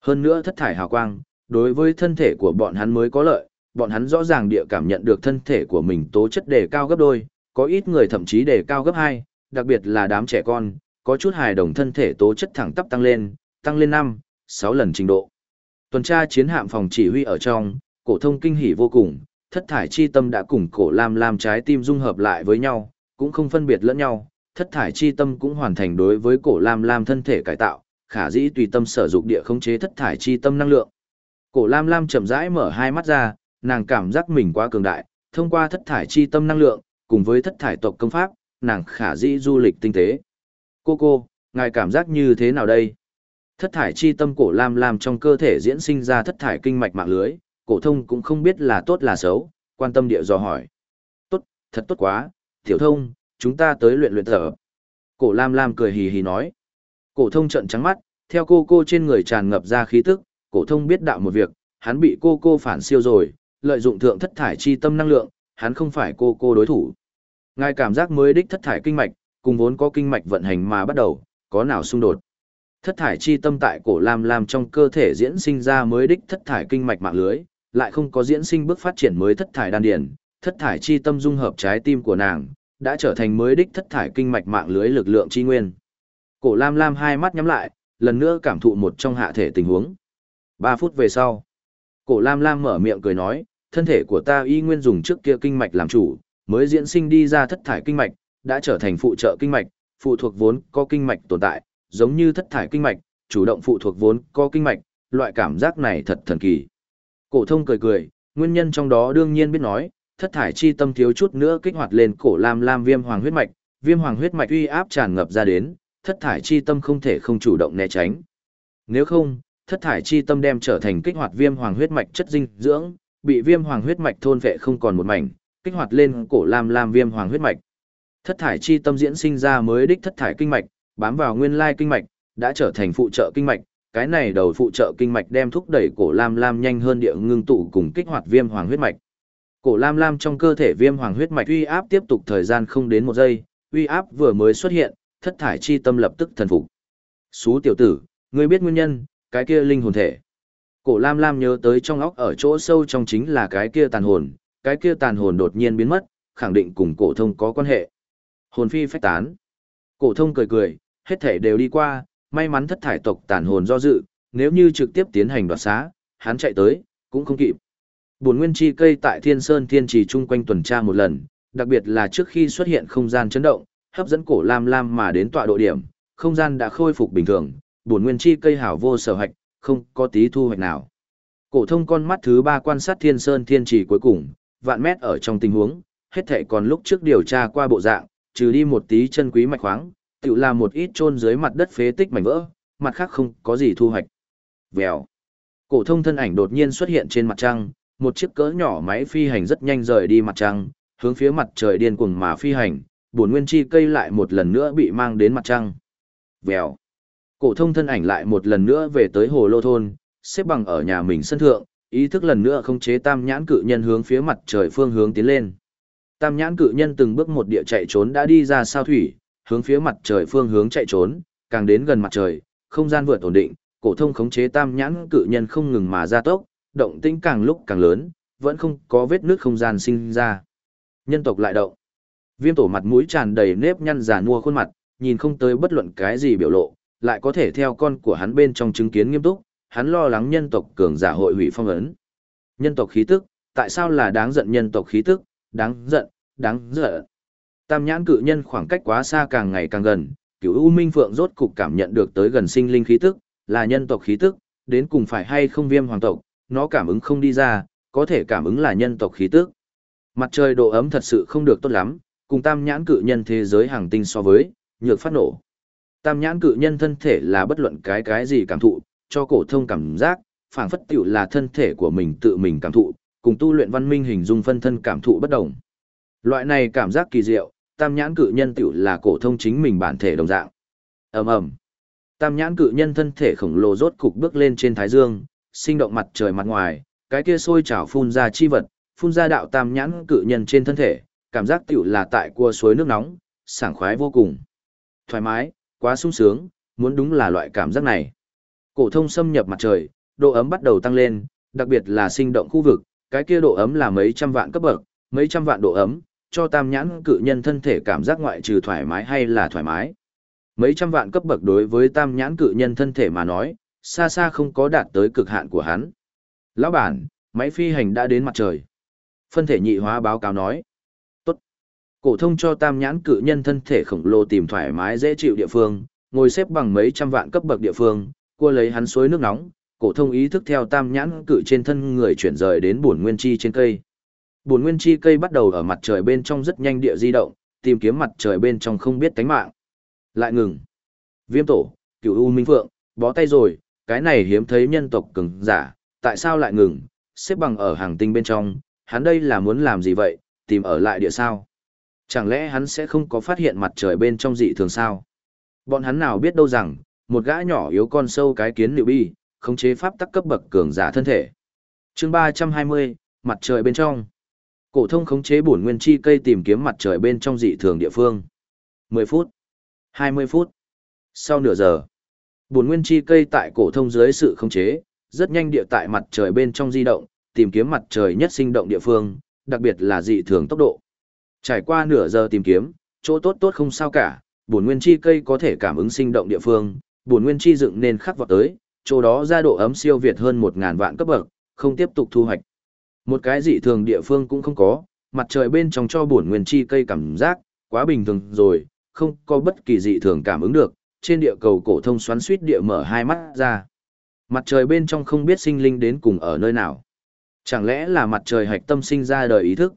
Hơn nữa thất thải hào quang, đối với thân thể của bọn hắn mới có lợi, bọn hắn rõ ràng địa cảm nhận được thân thể của mình tố chất đề cao gấp đôi, có ít người thậm chí đề cao gấp hai, đặc biệt là đám trẻ con, có chút hài đồng thân thể tố chất thẳng tắp tăng lên, tăng lên 5, 6 lần trình độ. Tuần tra chiến hạm phòng chỉ huy ở trong, cổ thông kinh hỉ vô cùng, thất thải chi tâm đã cùng cổ lam lam trái tim dung hợp lại với nhau, cũng không phân biệt lẫn nhau, thất thải chi tâm cũng hoàn thành đối với cổ lam lam thân thể cải tạo, khả dĩ tùy tâm sở dục địa khống chế thất thải chi tâm năng lượng. Cổ lam lam chậm rãi mở hai mắt ra, nàng cảm giác mình quá cường đại, thông qua thất thải chi tâm năng lượng, cùng với thất thải tộc công pháp, nàng khả dĩ du lịch tinh tế. Cô cô, ngài cảm giác như thế nào đây? Thất thải chi tâm cổ lam lam trong cơ thể diễn sinh ra thất thải kinh mạch mạng lưới, cổ thông cũng không biết là tốt là xấu, quan tâm địa dò hỏi. Tốt, thật tốt quá, tiểu thông, chúng ta tới luyện luyện thở. Cổ lam lam cười hì hì nói. Cổ thông trợn trắng mắt, theo cô cô trên người tràn ngập ra khí tức, cổ thông biết đạo một việc, hắn bị cô cô phản siêu rồi, lợi dụng thượng thất thải chi tâm năng lượng, hắn không phải cô cô đối thủ. Ngài cảm giác mới đích thất thải kinh mạch, cùng vốn có kinh mạch vận hành mà bắt đầu, có nào xung đột. Thất thải chi tâm tại cổ lam lam trong cơ thể diễn sinh ra mới đích thất thải kinh mạch mạng lưới, lại không có diễn sinh bước phát triển mới thất thải đan điển, thất thải chi tâm dung hợp trái tim của nàng, đã trở thành mới đích thất thải kinh mạch mạng lưới lực lượng chi nguyên. Cổ lam lam hai mắt nhắm lại, lần nữa cảm thụ một trong hạ thể tình huống. Ba phút về sau, cổ lam lam mở miệng cười nói, thân thể của ta y nguyên dùng trước kia kinh mạch làm chủ, mới diễn sinh đi ra thất thải kinh mạch, đã trở thành phụ trợ kinh mạch, phụ thuộc vốn có kinh mạch tồn tại, giống như thất thải kinh mạch, chủ động phụ thuộc vốn có kinh mạch, loại cảm giác này thật thần kỳ. Cổ thông cười cười, nguyên nhân trong đó đương nhiên biết nói, thất thải chi tâm thiếu chút nữa kích hoạt lên cổ lam lam viêm hoàng huyết mạch, viêm hoàng huyết mạch uy áp tràn ngập ra đến, thất thải chi tâm không thể không chủ động né tránh. Nếu không, thất thải chi tâm đem trở thành kích hoạt viêm hoàng huyết mạch chất dinh dưỡng, bị viêm hoàng huyết mạch thôn vệ không còn một mảnh, kích hoạt lên cổ lam lam viêm hoàng huyết mạch. Thất thải chi tâm diễn sinh ra mới đích thất thải kinh mạch, bám vào nguyên lai kinh mạch, đã trở thành phụ trợ kinh mạch, cái này đầu phụ trợ kinh mạch đem thúc đẩy cổ lam lam nhanh hơn địa ngưng tụ cùng kích hoạt viêm hoàng huyết mạch. Cổ lam lam trong cơ thể viêm hoàng huyết mạch uy áp tiếp tục thời gian không đến một giây, uy áp vừa mới xuất hiện, thất thải chi tâm lập tức thần phục. Xú tiểu tử, ngươi biết nguyên nhân, cái kia linh hồn thể. Cổ lam lam nhớ tới trong óc ở chỗ sâu trong chính là cái kia tàn hồn, cái kia tàn hồn đột nhiên biến mất, khẳng định cùng cổ thông có quan hệ. Hồn phi phách tán. Cổ thông cười cười, hết thể đều đi qua, may mắn thất thải tộc tàn hồn do dự, nếu như trực tiếp tiến hành đoạt xá, hắn chạy tới, cũng không kịp. Bổn nguyên chi cây tại Thiên Sơn Thiên Trì chung quanh tuần tra một lần, đặc biệt là trước khi xuất hiện không gian chấn động, hấp dẫn cổ lam lam mà đến tọa độ điểm, không gian đã khôi phục bình thường, bổn nguyên chi cây hảo vô sở hạch, không có tí thu hoạch nào. Cổ thông con mắt thứ ba quan sát Thiên Sơn Thiên Trì cuối cùng, vạn mét ở trong tình huống, hết thảy còn lúc trước điều tra qua bộ dạng, trừ đi một tí chân quý mạch khoáng, tự là một ít chôn dưới mặt đất phế tích mảnh vỡ, mặt khác không có gì thu hoạch. Vèo. Cổ thông thân ảnh đột nhiên xuất hiện trên mặt trăng, một chiếc cỡ nhỏ máy phi hành rất nhanh rời đi mặt trăng, hướng phía mặt trời điên cuồng mà phi hành, bổn nguyên chi cây lại một lần nữa bị mang đến mặt trăng. Vèo. Cổ thông thân ảnh lại một lần nữa về tới hồ lô thôn, xếp bằng ở nhà mình sân thượng, ý thức lần nữa không chế tam nhãn cự nhân hướng phía mặt trời phương hướng tiến lên. Tam nhãn cự nhân từng bước một địa chạy trốn đã đi ra sao thủy, hướng phía mặt trời phương hướng chạy trốn, càng đến gần mặt trời, không gian vượt ổn định, cổ thông khống chế tam nhãn cự nhân không ngừng mà gia tốc, động tĩnh càng lúc càng lớn, vẫn không có vết nứt không gian sinh ra. Nhân tộc lại động. Viêm tổ mặt mũi tràn đầy nếp nhăn già nua khuôn mặt, nhìn không tới bất luận cái gì biểu lộ, lại có thể theo con của hắn bên trong chứng kiến nghiêm túc, hắn lo lắng nhân tộc cường giả hội hủy phong ấn. Nhân tộc khí tức, tại sao là đáng giận nhân tộc khí tức, đáng giận, đáng giận. Tam nhãn cự nhân khoảng cách quá xa càng ngày càng gần, cửu U Minh Phượng rốt cục cảm nhận được tới gần sinh linh khí tức, là nhân tộc khí tức, đến cùng phải hay không viêm hoàng tộc, nó cảm ứng không đi ra, có thể cảm ứng là nhân tộc khí tức. Mặt trời độ ấm thật sự không được tốt lắm, cùng tam nhãn cự nhân thế giới hàng tinh so với, nhược phát nổ. Tam nhãn cự nhân thân thể là bất luận cái cái gì cảm thụ, cho cổ thông cảm giác, phảng phất tiểu là thân thể của mình tự mình cảm thụ, cùng tu luyện văn minh hình dung phân thân cảm thụ bất đồng. Loại này cảm giác kỳ diệu, tam nhãn cự nhân tiểu là cổ thông chính mình bản thể đồng dạng. Ầm ầm. Tam nhãn cự nhân thân thể khổng lồ rốt cục bước lên trên thái dương, sinh động mặt trời mặt ngoài, cái kia sôi trào phun ra chi vật, phun ra đạo tam nhãn cự nhân trên thân thể, cảm giác tiểu là tại cua suối nước nóng, sảng khoái vô cùng. Thoải mái, quá sung sướng, muốn đúng là loại cảm giác này. Cổ thông xâm nhập mặt trời, độ ấm bắt đầu tăng lên, đặc biệt là sinh động khu vực, cái kia độ ấm là mấy trăm vạn cấp bậc, mấy trăm vạn độ ấm, cho tam nhãn cự nhân thân thể cảm giác ngoại trừ thoải mái hay là thoải mái. Mấy trăm vạn cấp bậc đối với tam nhãn cự nhân thân thể mà nói, xa xa không có đạt tới cực hạn của hắn. Lão bản, máy phi hành đã đến mặt trời. Phân thể nhị hóa báo cáo nói. Tốt. Cổ thông cho tam nhãn cự nhân thân thể khổng lồ tìm thoải mái dễ chịu địa phương, ngồi xếp bằng mấy trăm vạn cấp bậc địa phương, cua lấy hắn suối nước nóng, cổ thông ý thức theo tam nhãn cự trên thân người chuyển rời đến bổn nguyên chi trên cây. Bổn nguyên chi cây bắt đầu ở mặt trời bên trong rất nhanh địa di động, tìm kiếm mặt trời bên trong không biết tánh mạng. Lại ngừng. Viêm tổ, cửu U Minh Phượng, bó tay rồi, cái này hiếm thấy nhân tộc cường giả, tại sao lại ngừng, xếp bằng ở hàng tinh bên trong, hắn đây là muốn làm gì vậy, tìm ở lại địa sao? Chẳng lẽ hắn sẽ không có phát hiện mặt trời bên trong dị thường sao? Bọn hắn nào biết đâu rằng, một gã nhỏ yếu con sâu cái kiến liệu bi, khống chế pháp tắc cấp bậc cường giả thân thể. Chương 320, mặt trời bên trong. Cổ thông khống chế bổn nguyên chi cây tìm kiếm mặt trời bên trong dị thường địa phương. 10 phút, 20 phút. Sau nửa giờ, bổn nguyên chi cây tại cổ thông dưới sự khống chế, rất nhanh địa tại mặt trời bên trong di động, tìm kiếm mặt trời nhất sinh động địa phương, đặc biệt là dị thường tốc độ. Trải qua nửa giờ tìm kiếm, chỗ tốt tốt không sao cả, bổn nguyên chi cây có thể cảm ứng sinh động địa phương, bổn nguyên chi dựng nên khắc vọt tới, chỗ đó ra độ ấm siêu việt hơn 1000 vạn cấp bậc, không tiếp tục thu hoạch. Một cái dị thường địa phương cũng không có, mặt trời bên trong cho bổn nguyên chi cây cảm giác, quá bình thường rồi, không có bất kỳ dị thường cảm ứng được, trên địa cầu cổ thông xoắn suýt địa mở hai mắt ra. Mặt trời bên trong không biết sinh linh đến cùng ở nơi nào. Chẳng lẽ là mặt trời hạch tâm sinh ra đời ý thức?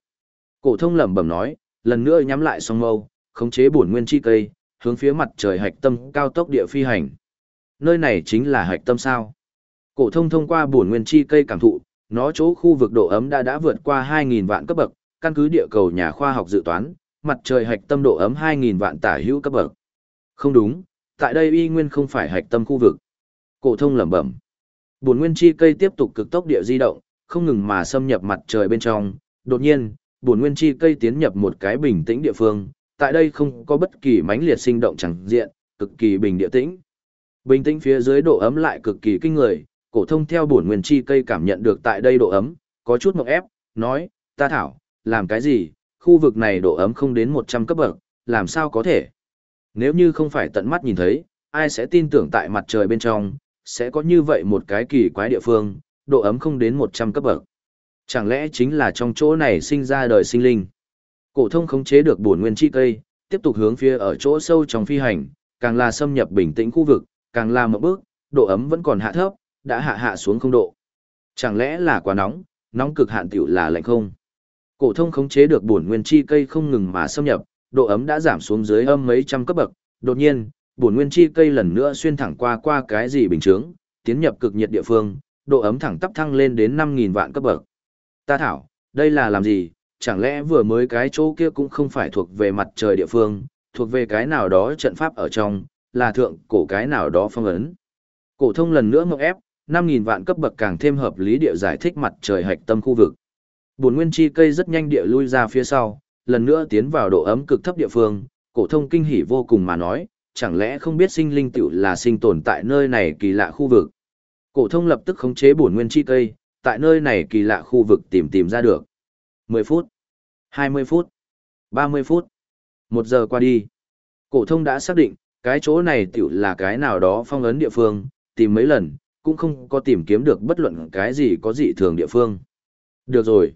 Cổ thông lẩm bẩm nói, lần nữa nhắm lại song mâu, khống chế bổn nguyên chi cây, hướng phía mặt trời hạch tâm cao tốc địa phi hành. Nơi này chính là hạch tâm sao? Cổ thông thông qua bổn nguyên chi cây cảm thụ, nó chỗ khu vực độ ấm đã đã vượt qua 2.000 vạn cấp bậc, căn cứ địa cầu nhà khoa học dự toán, mặt trời hạch tâm độ ấm 2.000 vạn tả hữu cấp bậc. Không đúng, tại đây y nguyên không phải hạch tâm khu vực. Cổ thông lẩm bẩm. Bổn nguyên chi cây tiếp tục cực tốc địa di động, không ngừng mà xâm nhập mặt trời bên trong. Đột nhiên, bổn nguyên chi cây tiến nhập một cái bình tĩnh địa phương, tại đây không có bất kỳ mãnh liệt sinh động chẳng diện, cực kỳ bình địa tĩnh. Bình tĩnh phía dưới độ ấm lại cực kỳ kinh người, cổ thông theo bổn nguyên chi cây cảm nhận được tại đây độ ấm, có chút ngộp ép, nói, ta thảo, làm cái gì, khu vực này độ ấm không đến 100 cấp bậc, làm sao có thể. Nếu như không phải tận mắt nhìn thấy, ai sẽ tin tưởng tại mặt trời bên trong, sẽ có như vậy một cái kỳ quái địa phương, độ ấm không đến 100 cấp bậc. Chẳng lẽ chính là trong chỗ này sinh ra đời sinh linh? Cổ thông khống chế được bổn nguyên chi cây, tiếp tục hướng phía ở chỗ sâu trong phi hành, càng là xâm nhập bình tĩnh khu vực, càng làm một bước, độ ấm vẫn còn hạ thấp, đã hạ hạ xuống không độ. Chẳng lẽ là quá nóng, nóng cực hạn tiểu là lạnh không? Cổ thông khống chế được bổn nguyên chi cây không ngừng mà xâm nhập, độ ấm đã giảm xuống dưới âm mấy trăm cấp bậc, đột nhiên, bổn nguyên chi cây lần nữa xuyên thẳng qua qua cái gì bình chứng, tiến nhập cực nhiệt địa phương, độ ấm thẳng tắp thăng lên đến 5000 vạn cấp bậc. Ta thảo, đây là làm gì? Chẳng lẽ vừa mới cái chỗ kia cũng không phải thuộc về mặt trời địa phương, thuộc về cái nào đó trận pháp ở trong, là thượng cổ cái nào đó phong ấn. Cổ thông lần nữa ngọc ép, 5000 vạn cấp bậc càng thêm hợp lý địa giải thích mặt trời hạch tâm khu vực. Bổn nguyên chi cây rất nhanh địa lui ra phía sau, lần nữa tiến vào độ ấm cực thấp địa phương, cổ thông kinh hỉ vô cùng mà nói, chẳng lẽ không biết sinh linh tiểu là sinh tồn tại nơi này kỳ lạ khu vực. Cổ thông lập tức khống chế bổn nguyên chi cây, tại nơi này kỳ lạ khu vực tìm tìm ra được. 10 phút, 20 phút, 30 phút, 1 giờ qua đi. Cổ thông đã xác định, cái chỗ này tiểu là cái nào đó phong ấn địa phương, tìm mấy lần, cũng không có tìm kiếm được bất luận cái gì có dị thường địa phương. Được rồi.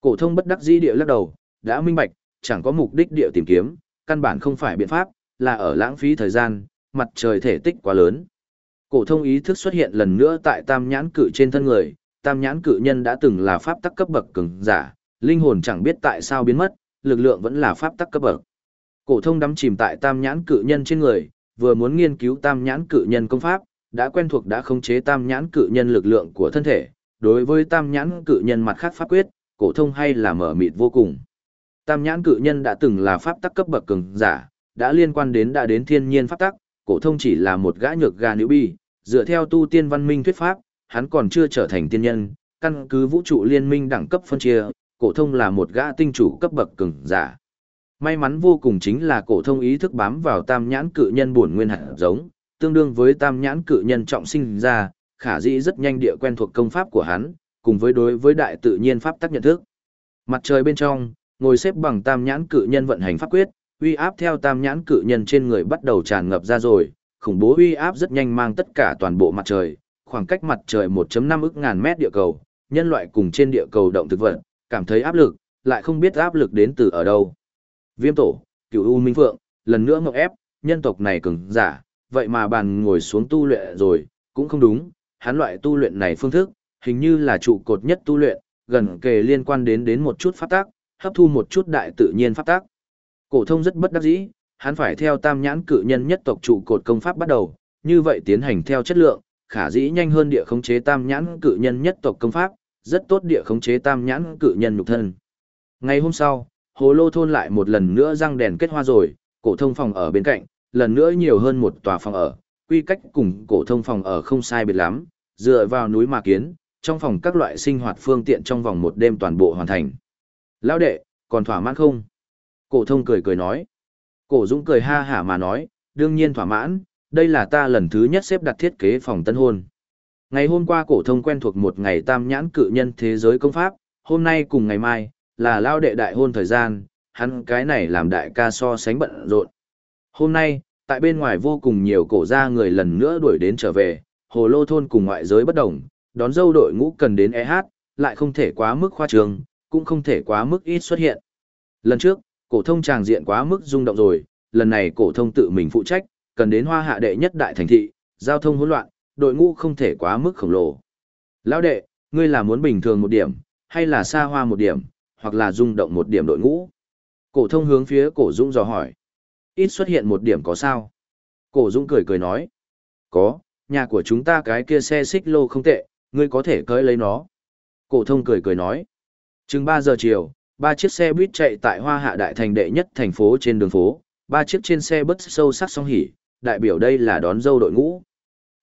Cổ thông bất đắc dĩ địa lắc đầu, đã minh bạch, chẳng có mục đích địa tìm kiếm, căn bản không phải biện pháp, là ở lãng phí thời gian, mặt trời thể tích quá lớn. Cổ thông ý thức xuất hiện lần nữa tại tam nhãn cự trên thân người, tam nhãn cự nhân đã từng là pháp tắc cấp bậc cường giả, linh hồn chẳng biết tại sao biến mất, lực lượng vẫn là pháp tắc cấp bậc. Cổ thông đắm chìm tại tam nhãn cự nhân trên người, vừa muốn nghiên cứu tam nhãn cự nhân công pháp, đã quen thuộc đã khống chế tam nhãn cự nhân lực lượng của thân thể, đối với tam nhãn cự nhân mặt khác pháp quyết, cổ thông hay là mở mịt vô cùng. Tam nhãn cự nhân đã từng là pháp tắc cấp bậc cường giả, đã liên quan đến đã đến thiên nhiên pháp tắc, cổ thông chỉ là một gã nhược gà nữ bi, dựa theo tu tiên văn minh thuyết pháp, hắn còn chưa trở thành tiên nhân, căn cứ vũ trụ liên minh đẳng cấp phân chia, cổ thông là một gã tinh chủ cấp bậc cường giả. May mắn vô cùng chính là cổ thông ý thức bám vào tam nhãn cự nhân bổn nguyên hạt giống, tương đương với tam nhãn cự nhân trọng sinh ra, khả dĩ rất nhanh địa quen thuộc công pháp của hắn, cùng với đối với đại tự nhiên pháp tắc nhận thức. Mặt trời bên trong, ngồi xếp bằng tam nhãn cự nhân vận hành pháp quyết, uy áp theo tam nhãn cự nhân trên người bắt đầu tràn ngập ra rồi, khủng bố uy áp rất nhanh mang tất cả toàn bộ mặt trời, khoảng cách mặt trời 1.5 ức ngàn mét địa cầu, nhân loại cùng trên địa cầu động thực vật, cảm thấy áp lực, lại không biết áp lực đến từ ở đâu. Viêm tổ, cửu U Minh Phượng, lần nữa ngọc ép, nhân tộc này cứng giả, vậy mà bàn ngồi xuống tu luyện rồi, cũng không đúng, hắn loại tu luyện này phương thức, hình như là trụ cột nhất tu luyện, gần kề liên quan đến đến một chút pháp tác, hấp thu một chút đại tự nhiên pháp tác. Cổ thông rất bất đắc dĩ, hắn phải theo tam nhãn cự nhân nhất tộc trụ cột công pháp bắt đầu, như vậy tiến hành theo chất lượng, khả dĩ nhanh hơn địa khống chế tam nhãn cự nhân nhất tộc công pháp, rất tốt địa khống chế tam nhãn cự nhân nhục thân. Ngày hôm sau, hồ lô thôn lại một lần nữa răng đèn kết hoa rồi, cổ thông phòng ở bên cạnh, lần nữa nhiều hơn một tòa phòng ở, quy cách cùng cổ thông phòng ở không sai biệt lắm, dựa vào núi mà kiến, trong phòng các loại sinh hoạt phương tiện trong vòng một đêm toàn bộ hoàn thành. Lão đệ, còn thỏa mãn không? Cổ thông cười cười nói. Cổ Dũng cười ha hả mà nói, đương nhiên thỏa mãn, đây là ta lần thứ nhất xếp đặt thiết kế phòng tân hôn. Ngày hôm qua cổ thông quen thuộc một ngày tam nhãn cự nhân thế giới công pháp, hôm nay cùng ngày mai, là lao đệ đại hôn thời gian, hắn cái này làm đại ca so sánh bận rộn. Hôm nay, tại bên ngoài vô cùng nhiều cổ gia người lần nữa đuổi đến trở về, hồ lô thôn cùng ngoại giới bất đồng, đón dâu đội ngũ cần đến EH, lại không thể quá mức khoa trương, cũng không thể quá mức ít xuất hiện. Lần trước, cổ thông tràng diện quá mức rung động rồi, lần này cổ thông tự mình phụ trách, cần đến hoa hạ đệ nhất đại thành thị, giao thông hỗn loạn, đội ngũ không thể quá mức khổng lồ. Lão đệ, ngươi là muốn bình thường một điểm, hay là xa hoa một điểm, hoặc là rung động một điểm đội ngũ? Cổ thông hướng phía cổ Dũng dò hỏi. Ít xuất hiện một điểm có sao? Cổ Dũng cười cười nói. Có, nhà của chúng ta cái kia xe xích lô không tệ, ngươi có thể cưới lấy nó. Cổ thông cười cười nói. Chừng 3 giờ chiều, ba chiếc xe buýt chạy tại Hoa Hạ Đại thành đệ nhất thành phố trên đường phố, ba chiếc trên xe bất sâu sắc song hỉ, đại biểu đây là đón dâu đội ngũ.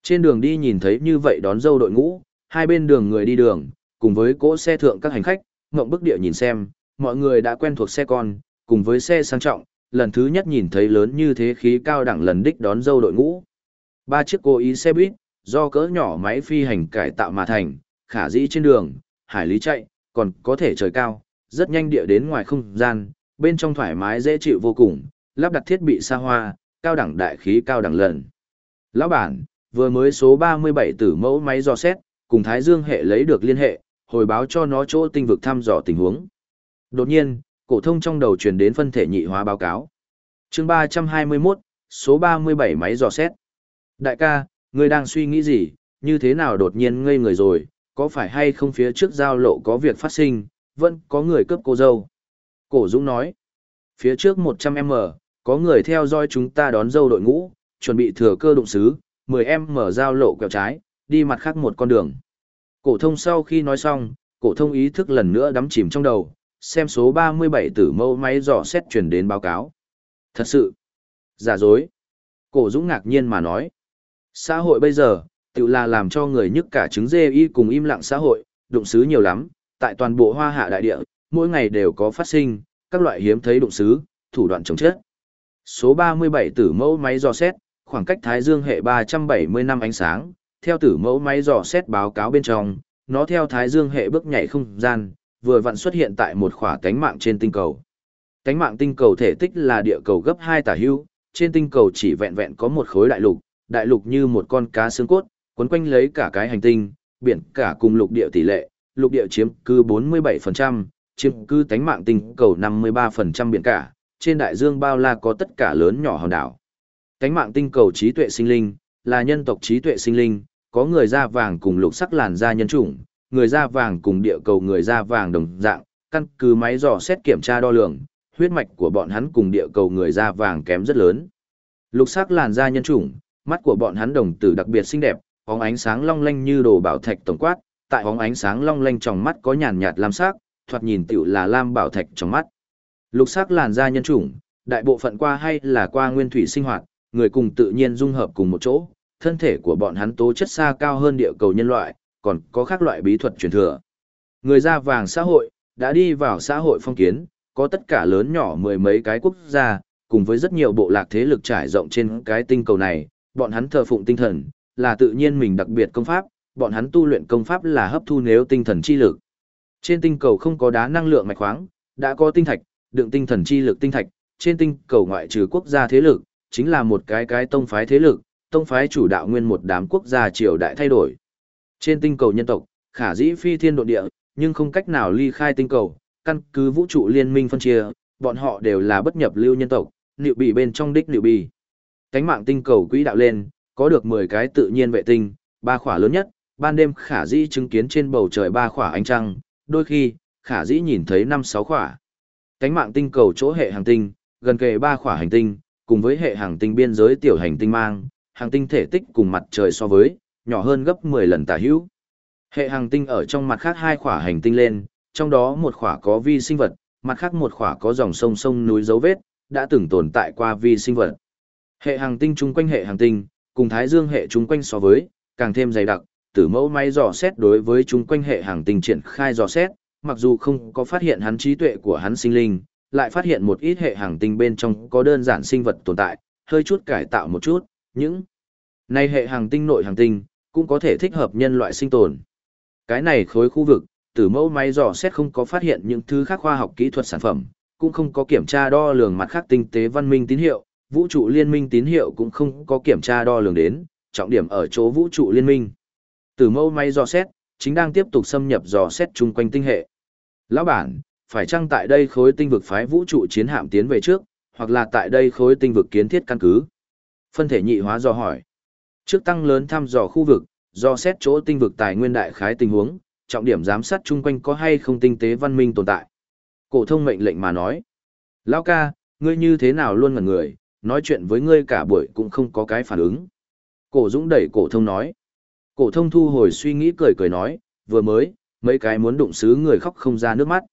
Trên đường đi nhìn thấy như vậy đón dâu đội ngũ, hai bên đường người đi đường, cùng với cỗ xe thượng các hành khách, ngậm bức địa nhìn xem, mọi người đã quen thuộc xe con, cùng với xe sang trọng, lần thứ nhất nhìn thấy lớn như thế khí cao đẳng lần đích đón dâu đội ngũ. Ba chiếc cố ý xe buýt, do cỡ nhỏ máy phi hành cải tạo mà thành, khả dĩ trên đường, hải lý chạy, còn có thể trời cao, rất nhanh địa đến ngoài không gian, bên trong thoải mái dễ chịu vô cùng, lắp đặt thiết bị xa hoa, cao đẳng đại khí cao đẳng lần. Lão bản, vừa mới số 37 tử mẫu máy dò xét, cùng Thái Dương hệ lấy được liên hệ, hồi báo cho nó chỗ tinh vực thăm dò tình huống. Đột nhiên, cổ thông trong đầu truyền đến phân thể nhị hóa báo cáo. Chương 321, số 37 máy dò xét. Đại ca, ngươi đang suy nghĩ gì, như thế nào đột nhiên ngây người rồi, có phải hay không phía trước giao lộ có việc phát sinh, vẫn có người cướp cô dâu. Cổ Dũng nói, phía trước 100M, có người theo dõi chúng ta đón dâu đội ngũ, chuẩn bị thừa cơ đụng xứ, 10M mở giao lộ quẹo trái, đi mặt khác một con đường. Cổ thông sau khi nói xong, cổ thông ý thức lần nữa đắm chìm trong đầu, xem số 37 tử mẫu máy dò xét truyền đến báo cáo. Thật sự, giả dối. Cổ Dũng ngạc nhiên mà nói. Xã hội bây giờ, tự là làm cho người nhức cả trứng dê y cùng im lặng xã hội, đụng xứ nhiều lắm, tại toàn bộ hoa hạ đại địa, mỗi ngày đều có phát sinh, các loại hiếm thấy đụng xứ, thủ đoạn chống chết. Số 37 tử mẫu máy dò xét, khoảng cách Thái Dương hệ 370 năm ánh sáng, theo tử mẫu máy dò xét báo cáo bên trong, nó theo Thái Dương hệ bước nhảy không gian, vừa vặn xuất hiện tại một khỏa cánh mạng trên tinh cầu. Cánh mạng tinh cầu thể tích là địa cầu gấp 2 tả hưu, trên tinh cầu chỉ vẹn vẹn có một khối đại lục, đại lục như một con cá xương cốt, quấn quanh lấy cả cái hành tinh, biển cả cùng lục địa tỷ lệ, lục địa chiếm cư 47%, chiếm cư tánh mạng tinh cầu 53% biển cả, trên đại dương bao la có tất cả lớn nhỏ hòn đảo. Tánh mạng tinh cầu trí tuệ sinh linh, là nhân tộc trí tuệ sinh linh, có người da vàng cùng lục sắc làn da nhân chủng, người da vàng cùng địa cầu người da vàng đồng dạng, căn cứ máy dò xét kiểm tra đo lường, huyết mạch của bọn hắn cùng địa cầu người da vàng kém rất lớn. Lục sắc làn da nhân chủng, mắt của bọn hắn đồng tử đặc biệt xinh đẹp, bóng ánh sáng long lanh như đồ bảo thạch tổng quát, tại bóng ánh sáng long lanh trong mắt có nhàn nhạt lam sắc, thoạt nhìn tiểu là lam bảo thạch trong mắt. Lục sắc làn da nhân chủng, đại bộ phận qua hay là qua nguyên thủy sinh hoạt, người cùng tự nhiên dung hợp cùng một chỗ, thân thể của bọn hắn tố chất xa cao hơn địa cầu nhân loại, còn có các loại bí thuật truyền thừa. Người da vàng xã hội, đã đi vào xã hội phong kiến, có tất cả lớn nhỏ mười mấy cái quốc gia, cùng với rất nhiều bộ lạc thế lực trải rộng trên cái tinh cầu này, bọn hắn thờ phụng tinh thần, là tự nhiên mình đặc biệt công pháp, bọn hắn tu luyện công pháp là hấp thu nếu tinh thần chi lực. Trên tinh cầu không có đá năng lượng mạch khoáng, đã có tinh thạch, đựng tinh thần chi lực tinh thạch, trên tinh cầu ngoại trừ quốc gia thế lực, chính là một cái cái tông phái thế lực, tông phái chủ đạo nguyên một đám quốc gia triều đại thay đổi. Trên tinh cầu nhân tộc, khả dĩ phi thiên độ địa, nhưng không cách nào ly khai tinh cầu, căn cứ vũ trụ liên minh phân chia, bọn họ đều là bất nhập lưu nhân tộc, liệu bị bên trong đích liệu bị. Cánh mạng tinh cầu quỹ đạo lên, có được 10 cái tự nhiên vệ tinh, ba khỏa lớn nhất, ban đêm khả dĩ chứng kiến trên bầu trời ba khỏa ánh trăng, đôi khi, khả dĩ nhìn thấy 5-6 khỏa. Cánh mạng tinh cầu chỗ hệ hành tinh, gần kề ba khỏa hành tinh, cùng với hệ hành tinh biên giới tiểu hành tinh mang, Hàng tinh thể tích cùng mặt trời so với, nhỏ hơn gấp 10 lần tả hữu. Hệ hàng tinh ở trong mặt khác hai khỏa hành tinh lên, trong đó một khỏa có vi sinh vật, mặt khác một khỏa có dòng sông sông núi dấu vết, đã từng tồn tại qua vi sinh vật. Hệ hàng tinh chung quanh hệ hàng tinh, cùng Thái Dương hệ chung quanh so với, càng thêm dày đặc, tử mẫu máy dò xét đối với chung quanh hệ hàng tinh triển khai dò xét, mặc dù không có phát hiện hắn trí tuệ của hắn sinh linh, lại phát hiện một ít hệ hàng tinh bên trong có đơn giản sinh vật tồn tại, hơi chút cải tạo một chút, những này hệ hành tinh nội hành tinh cũng có thể thích hợp nhân loại sinh tồn. Cái này khối khu vực, tử mẫu máy dò xét không có phát hiện những thứ khác khoa học kỹ thuật sản phẩm, cũng không có kiểm tra đo lường mặt khác tinh tế văn minh tín hiệu, vũ trụ liên minh tín hiệu cũng không có kiểm tra đo lường đến, trọng điểm ở chỗ vũ trụ liên minh. Tử mẫu máy dò xét, chính đang tiếp tục xâm nhập dò xét chung quanh tinh hệ. Lão bản, phải chăng tại đây khối tinh vực phái vũ trụ chiến hạm tiến về trước, hoặc là tại đây khối tinh vực kiến thiết căn cứ? Phân thể nhị hóa do hỏi. Trước tăng lớn thăm dò khu vực, do xét chỗ tinh vực tài nguyên đại khái tình huống, trọng điểm giám sát chung quanh có hay không tinh tế văn minh tồn tại. Cổ thông mệnh lệnh mà nói. Lão ca, ngươi như thế nào luôn ngẩn người, nói chuyện với ngươi cả buổi cũng không có cái phản ứng. Cổ Dũng đẩy cổ thông nói. Cổ thông thu hồi suy nghĩ cười cười nói, vừa mới, mấy cái muốn đụng xứ người khóc không ra nước mắt.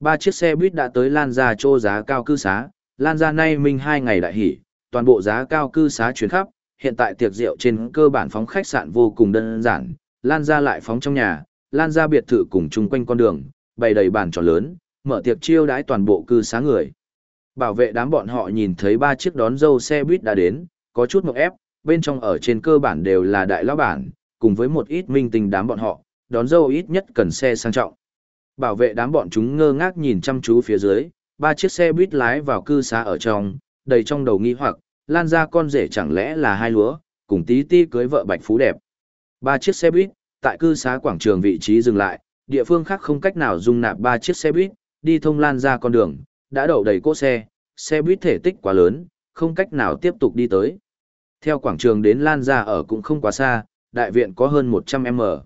Ba chiếc xe buýt đã tới Lan Gia Trô giá cao cư xá, Lan Gia nay minh hai ngày đại hỉ, toàn bộ giá cao cư xá chuyến khắp, hiện tại tiệc rượu trên cơ bản phóng khách sạn vô cùng đơn giản, Lan Gia lại phóng trong nhà, Lan Gia biệt thự cùng chung quanh con đường, bày đầy bàn tròn lớn, mở tiệc chiêu đãi toàn bộ cư xá người. Bảo vệ đám bọn họ nhìn thấy ba chiếc đón dâu xe buýt đã đến, có chút mộng ép, bên trong ở trên cơ bản đều là đại lão bản, cùng với một ít minh tình đám bọn họ, đón dâu ít nhất cần xe sang trọng. Bảo vệ đám bọn chúng ngơ ngác nhìn chăm chú phía dưới, ba chiếc xe buýt lái vào cư xá ở trong, đầy trong đầu nghi hoặc, lan ra con rể chẳng lẽ là hai lúa, cùng tí ti cưới vợ bạch phú đẹp. Ba chiếc xe buýt, tại cư xá quảng trường vị trí dừng lại, địa phương khác không cách nào dung nạp ba chiếc xe buýt, đi thông lan ra con đường, đã đậu đầy cỗ xe, xe buýt thể tích quá lớn, không cách nào tiếp tục đi tới. Theo quảng trường đến lan ra ở cũng không quá xa, đại viện có hơn 100m.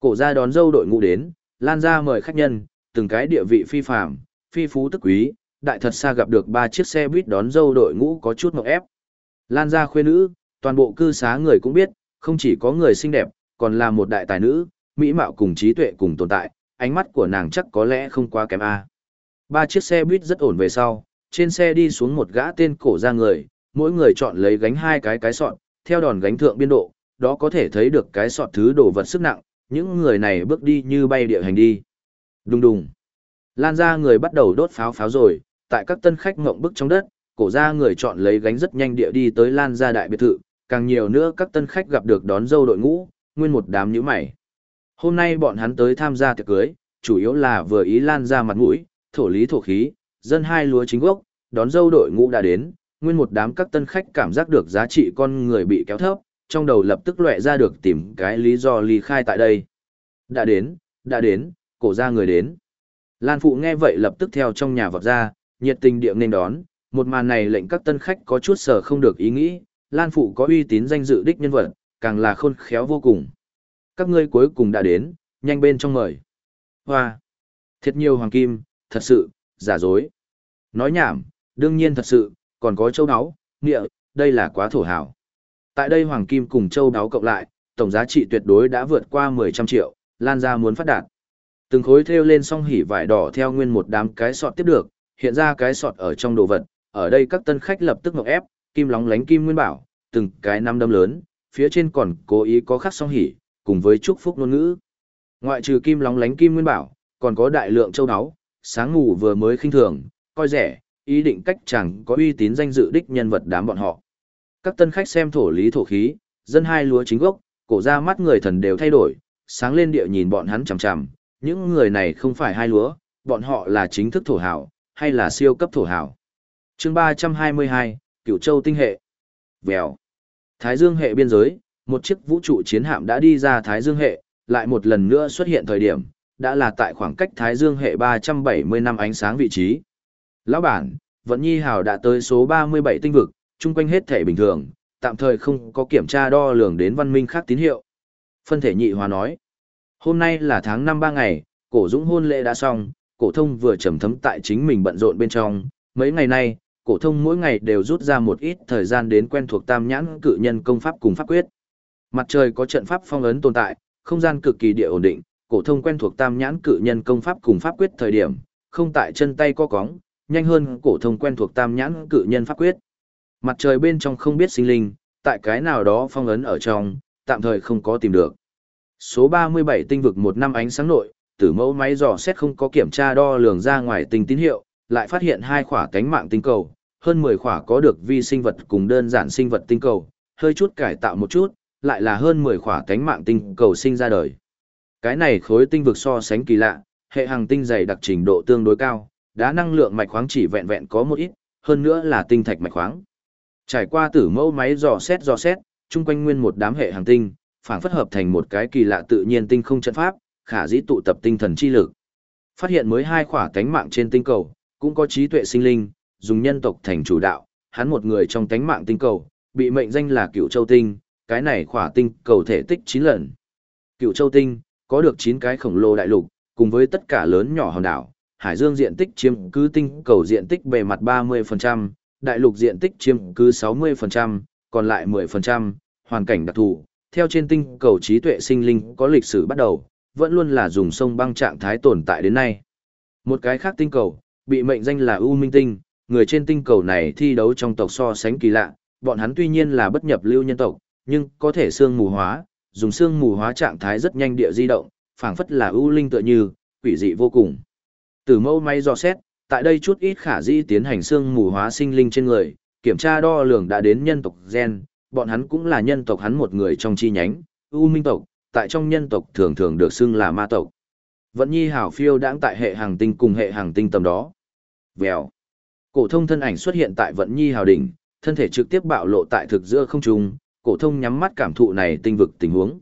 Cổ ra đón dâu đội ngũ đến, lan ra mời khách nhân, từng cái địa vị phi phàm, phi phú tức quý, đại thật xa gặp được ba chiếc xe buýt đón dâu đội ngũ có chút ngọc ép. Lan ra khuê nữ, toàn bộ cư xá người cũng biết, không chỉ có người xinh đẹp, còn là một đại tài nữ, mỹ mạo cùng trí tuệ cùng tồn tại, ánh mắt của nàng chắc có lẽ không quá kém a. Ba chiếc xe buýt rất ổn về sau, trên xe đi xuống một gã tên cổ ra người, mỗi người chọn lấy gánh hai cái cái sọt, theo đòn gánh thượng biên độ, đó có thể thấy được cái sọt thứ đồ vật sức nặng, những người này bước đi như bay địa hành đi. Đùng đùng. Lan ra người bắt đầu đốt pháo pháo rồi, tại các tân khách ngộng bức trong đất, cổ ra người chọn lấy gánh rất nhanh địa đi tới Lan ra đại biệt thự, càng nhiều nữa các tân khách gặp được đón dâu đội ngũ, nguyên một đám nhíu mày. Hôm nay bọn hắn tới tham gia tiệc cưới, chủ yếu là vừa ý Lan ra mặt mũi, thổ lý thổ khí, dân hai lúa chính gốc, đón dâu đội ngũ đã đến, nguyên một đám các tân khách cảm giác được giá trị con người bị kéo thấp, trong đầu lập tức lóe ra được tìm cái lý do ly khai tại đây. Đã đến, đã đến, cổ ra người đến. Lan Phụ nghe vậy lập tức theo trong nhà vọt ra, nhiệt tình địa nên đón, một màn này lệnh các tân khách có chút sở không được ý nghĩ, Lan Phụ có uy tín danh dự đích nhân vật, càng là khôn khéo vô cùng. Các ngươi cuối cùng đã đến, nhanh bên trong mời. Hoa! Thiệt nhiều hoàng kim, thật sự, giả dối. Nói nhảm, đương nhiên thật sự, còn có châu áo, nghĩa, đây là quá thổ hảo. Tại đây hoàng kim cùng châu đáo cộng lại, tổng giá trị tuyệt đối đã vượt qua 10 trăm triệu, Lan ra muốn phát đạt. Từng khối thêu lên song hỉ vải đỏ theo nguyên một đám cái sọt tiếp được, hiện ra cái sọt ở trong đồ vật, ở đây các tân khách lập tức ngọc ép, kim lóng lánh kim nguyên bảo, từng cái năm đâm lớn, phía trên còn cố ý có khắc song hỉ, cùng với chúc phúc ngôn ngữ. Ngoại trừ kim lóng lánh kim nguyên bảo, còn có đại lượng châu áo, sáng ngủ vừa mới khinh thường, coi rẻ, ý định cách chẳng có uy tín danh dự đích nhân vật đám bọn họ. Các tân khách xem thổ lý thổ khí, dân hai lúa chính gốc, cổ ra mắt người thần đều thay đổi, sáng lên địa nhìn bọn hắn chằm chằm, những người này không phải hai lúa, bọn họ là chính thức thổ hảo, hay là siêu cấp thổ hảo. chương 322, Cửu Châu tinh hệ. Vèo. Thái Dương hệ biên giới, một chiếc vũ trụ chiến hạm đã đi ra Thái Dương hệ, lại một lần nữa xuất hiện thời điểm, đã là tại khoảng cách Thái Dương hệ 370 năm ánh sáng vị trí. Lão bản, Vận Nhi Hào đã tới số 37 tinh vực, chung quanh hết thể bình thường, tạm thời không có kiểm tra đo lường đến văn minh khác tín hiệu. Phân thể nhị hòa nói, hôm nay là tháng năm ba ngày, cổ dũng hôn lễ đã xong, cổ thông vừa trầm thấm tại chính mình bận rộn bên trong, mấy ngày nay, cổ thông mỗi ngày đều rút ra một ít thời gian đến quen thuộc tam nhãn cự nhân công pháp cùng pháp quyết. Mặt trời có trận pháp phong ấn tồn tại, không gian cực kỳ địa ổn định, cổ thông quen thuộc tam nhãn cự nhân công pháp cùng pháp quyết thời điểm, không tại chân tay co cóng, nhanh hơn cổ thông quen thuộc tam nhãn cự nhân pháp quyết. Mặt trời bên trong không biết sinh linh, tại cái nào đó phong ấn ở trong, tạm thời không có tìm được. Số 37 tinh vực một năm ánh sáng nội, tử mẫu máy dò xét không có kiểm tra đo lường ra ngoài tinh tín hiệu, lại phát hiện hai khỏa cánh mạng tinh cầu, hơn 10 khỏa có được vi sinh vật cùng đơn giản sinh vật tinh cầu, hơi chút cải tạo một chút, lại là hơn 10 khỏa cánh mạng tinh cầu sinh ra đời. Cái này khối tinh vực so sánh kỳ lạ, hệ hành tinh dày đặc trình độ tương đối cao, đá năng lượng mạch khoáng chỉ vẹn vẹn có một ít, hơn nữa là tinh thạch mạch khoáng. Trải qua tử mẫu máy dò xét dò xét, chung quanh nguyên một đám hệ hành tinh, phản phất hợp thành một cái kỳ lạ tự nhiên tinh không trận pháp, khả dĩ tụ tập tinh thần chi lực. Phát hiện mới hai khỏa cánh mạng trên tinh cầu, cũng có trí tuệ sinh linh, dùng nhân tộc thành chủ đạo, hắn một người trong cánh mạng tinh cầu, bị mệnh danh là Cựu Châu Tinh, cái này khỏa tinh cầu thể tích 9 lần. Cựu Châu Tinh có được 9 cái khổng lồ đại lục, cùng với tất cả lớn nhỏ hòn đảo, hải dương diện tích chiếm cứ tinh cầu diện tích bề mặt 30%, đại lục diện tích chiếm cứ 60%, còn lại 10%, hoàn cảnh đặc thù. Theo trên tinh cầu trí tuệ sinh linh có lịch sử bắt đầu, vẫn luôn là dùng sông băng trạng thái tồn tại đến nay. Một cái khác tinh cầu, bị mệnh danh là U Minh Tinh, người trên tinh cầu này thi đấu trong tộc so sánh kỳ lạ, bọn hắn tuy nhiên là bất nhập lưu nhân tộc, nhưng có thể xương mù hóa, dùng xương mù hóa trạng thái rất nhanh địa di động, phảng phất là ưu linh tựa như, quỷ dị vô cùng. Từ mẫu máy dò xét, tại đây chút ít khả dĩ tiến hành xương mù hóa sinh linh trên người, kiểm tra đo lường đã đến nhân tộc gen, bọn hắn cũng là nhân tộc hắn một người trong chi nhánh, U minh tộc, tại trong nhân tộc thường thường được xưng là ma tộc. Vận nhi hảo phiêu đãng tại hệ hàng tinh cùng hệ hàng tinh tầm đó. Vèo. Cổ thông thân ảnh xuất hiện tại vận nhi hào đỉnh, thân thể trực tiếp bạo lộ tại thực giữa không trung, cổ thông nhắm mắt cảm thụ này tinh vực tình huống.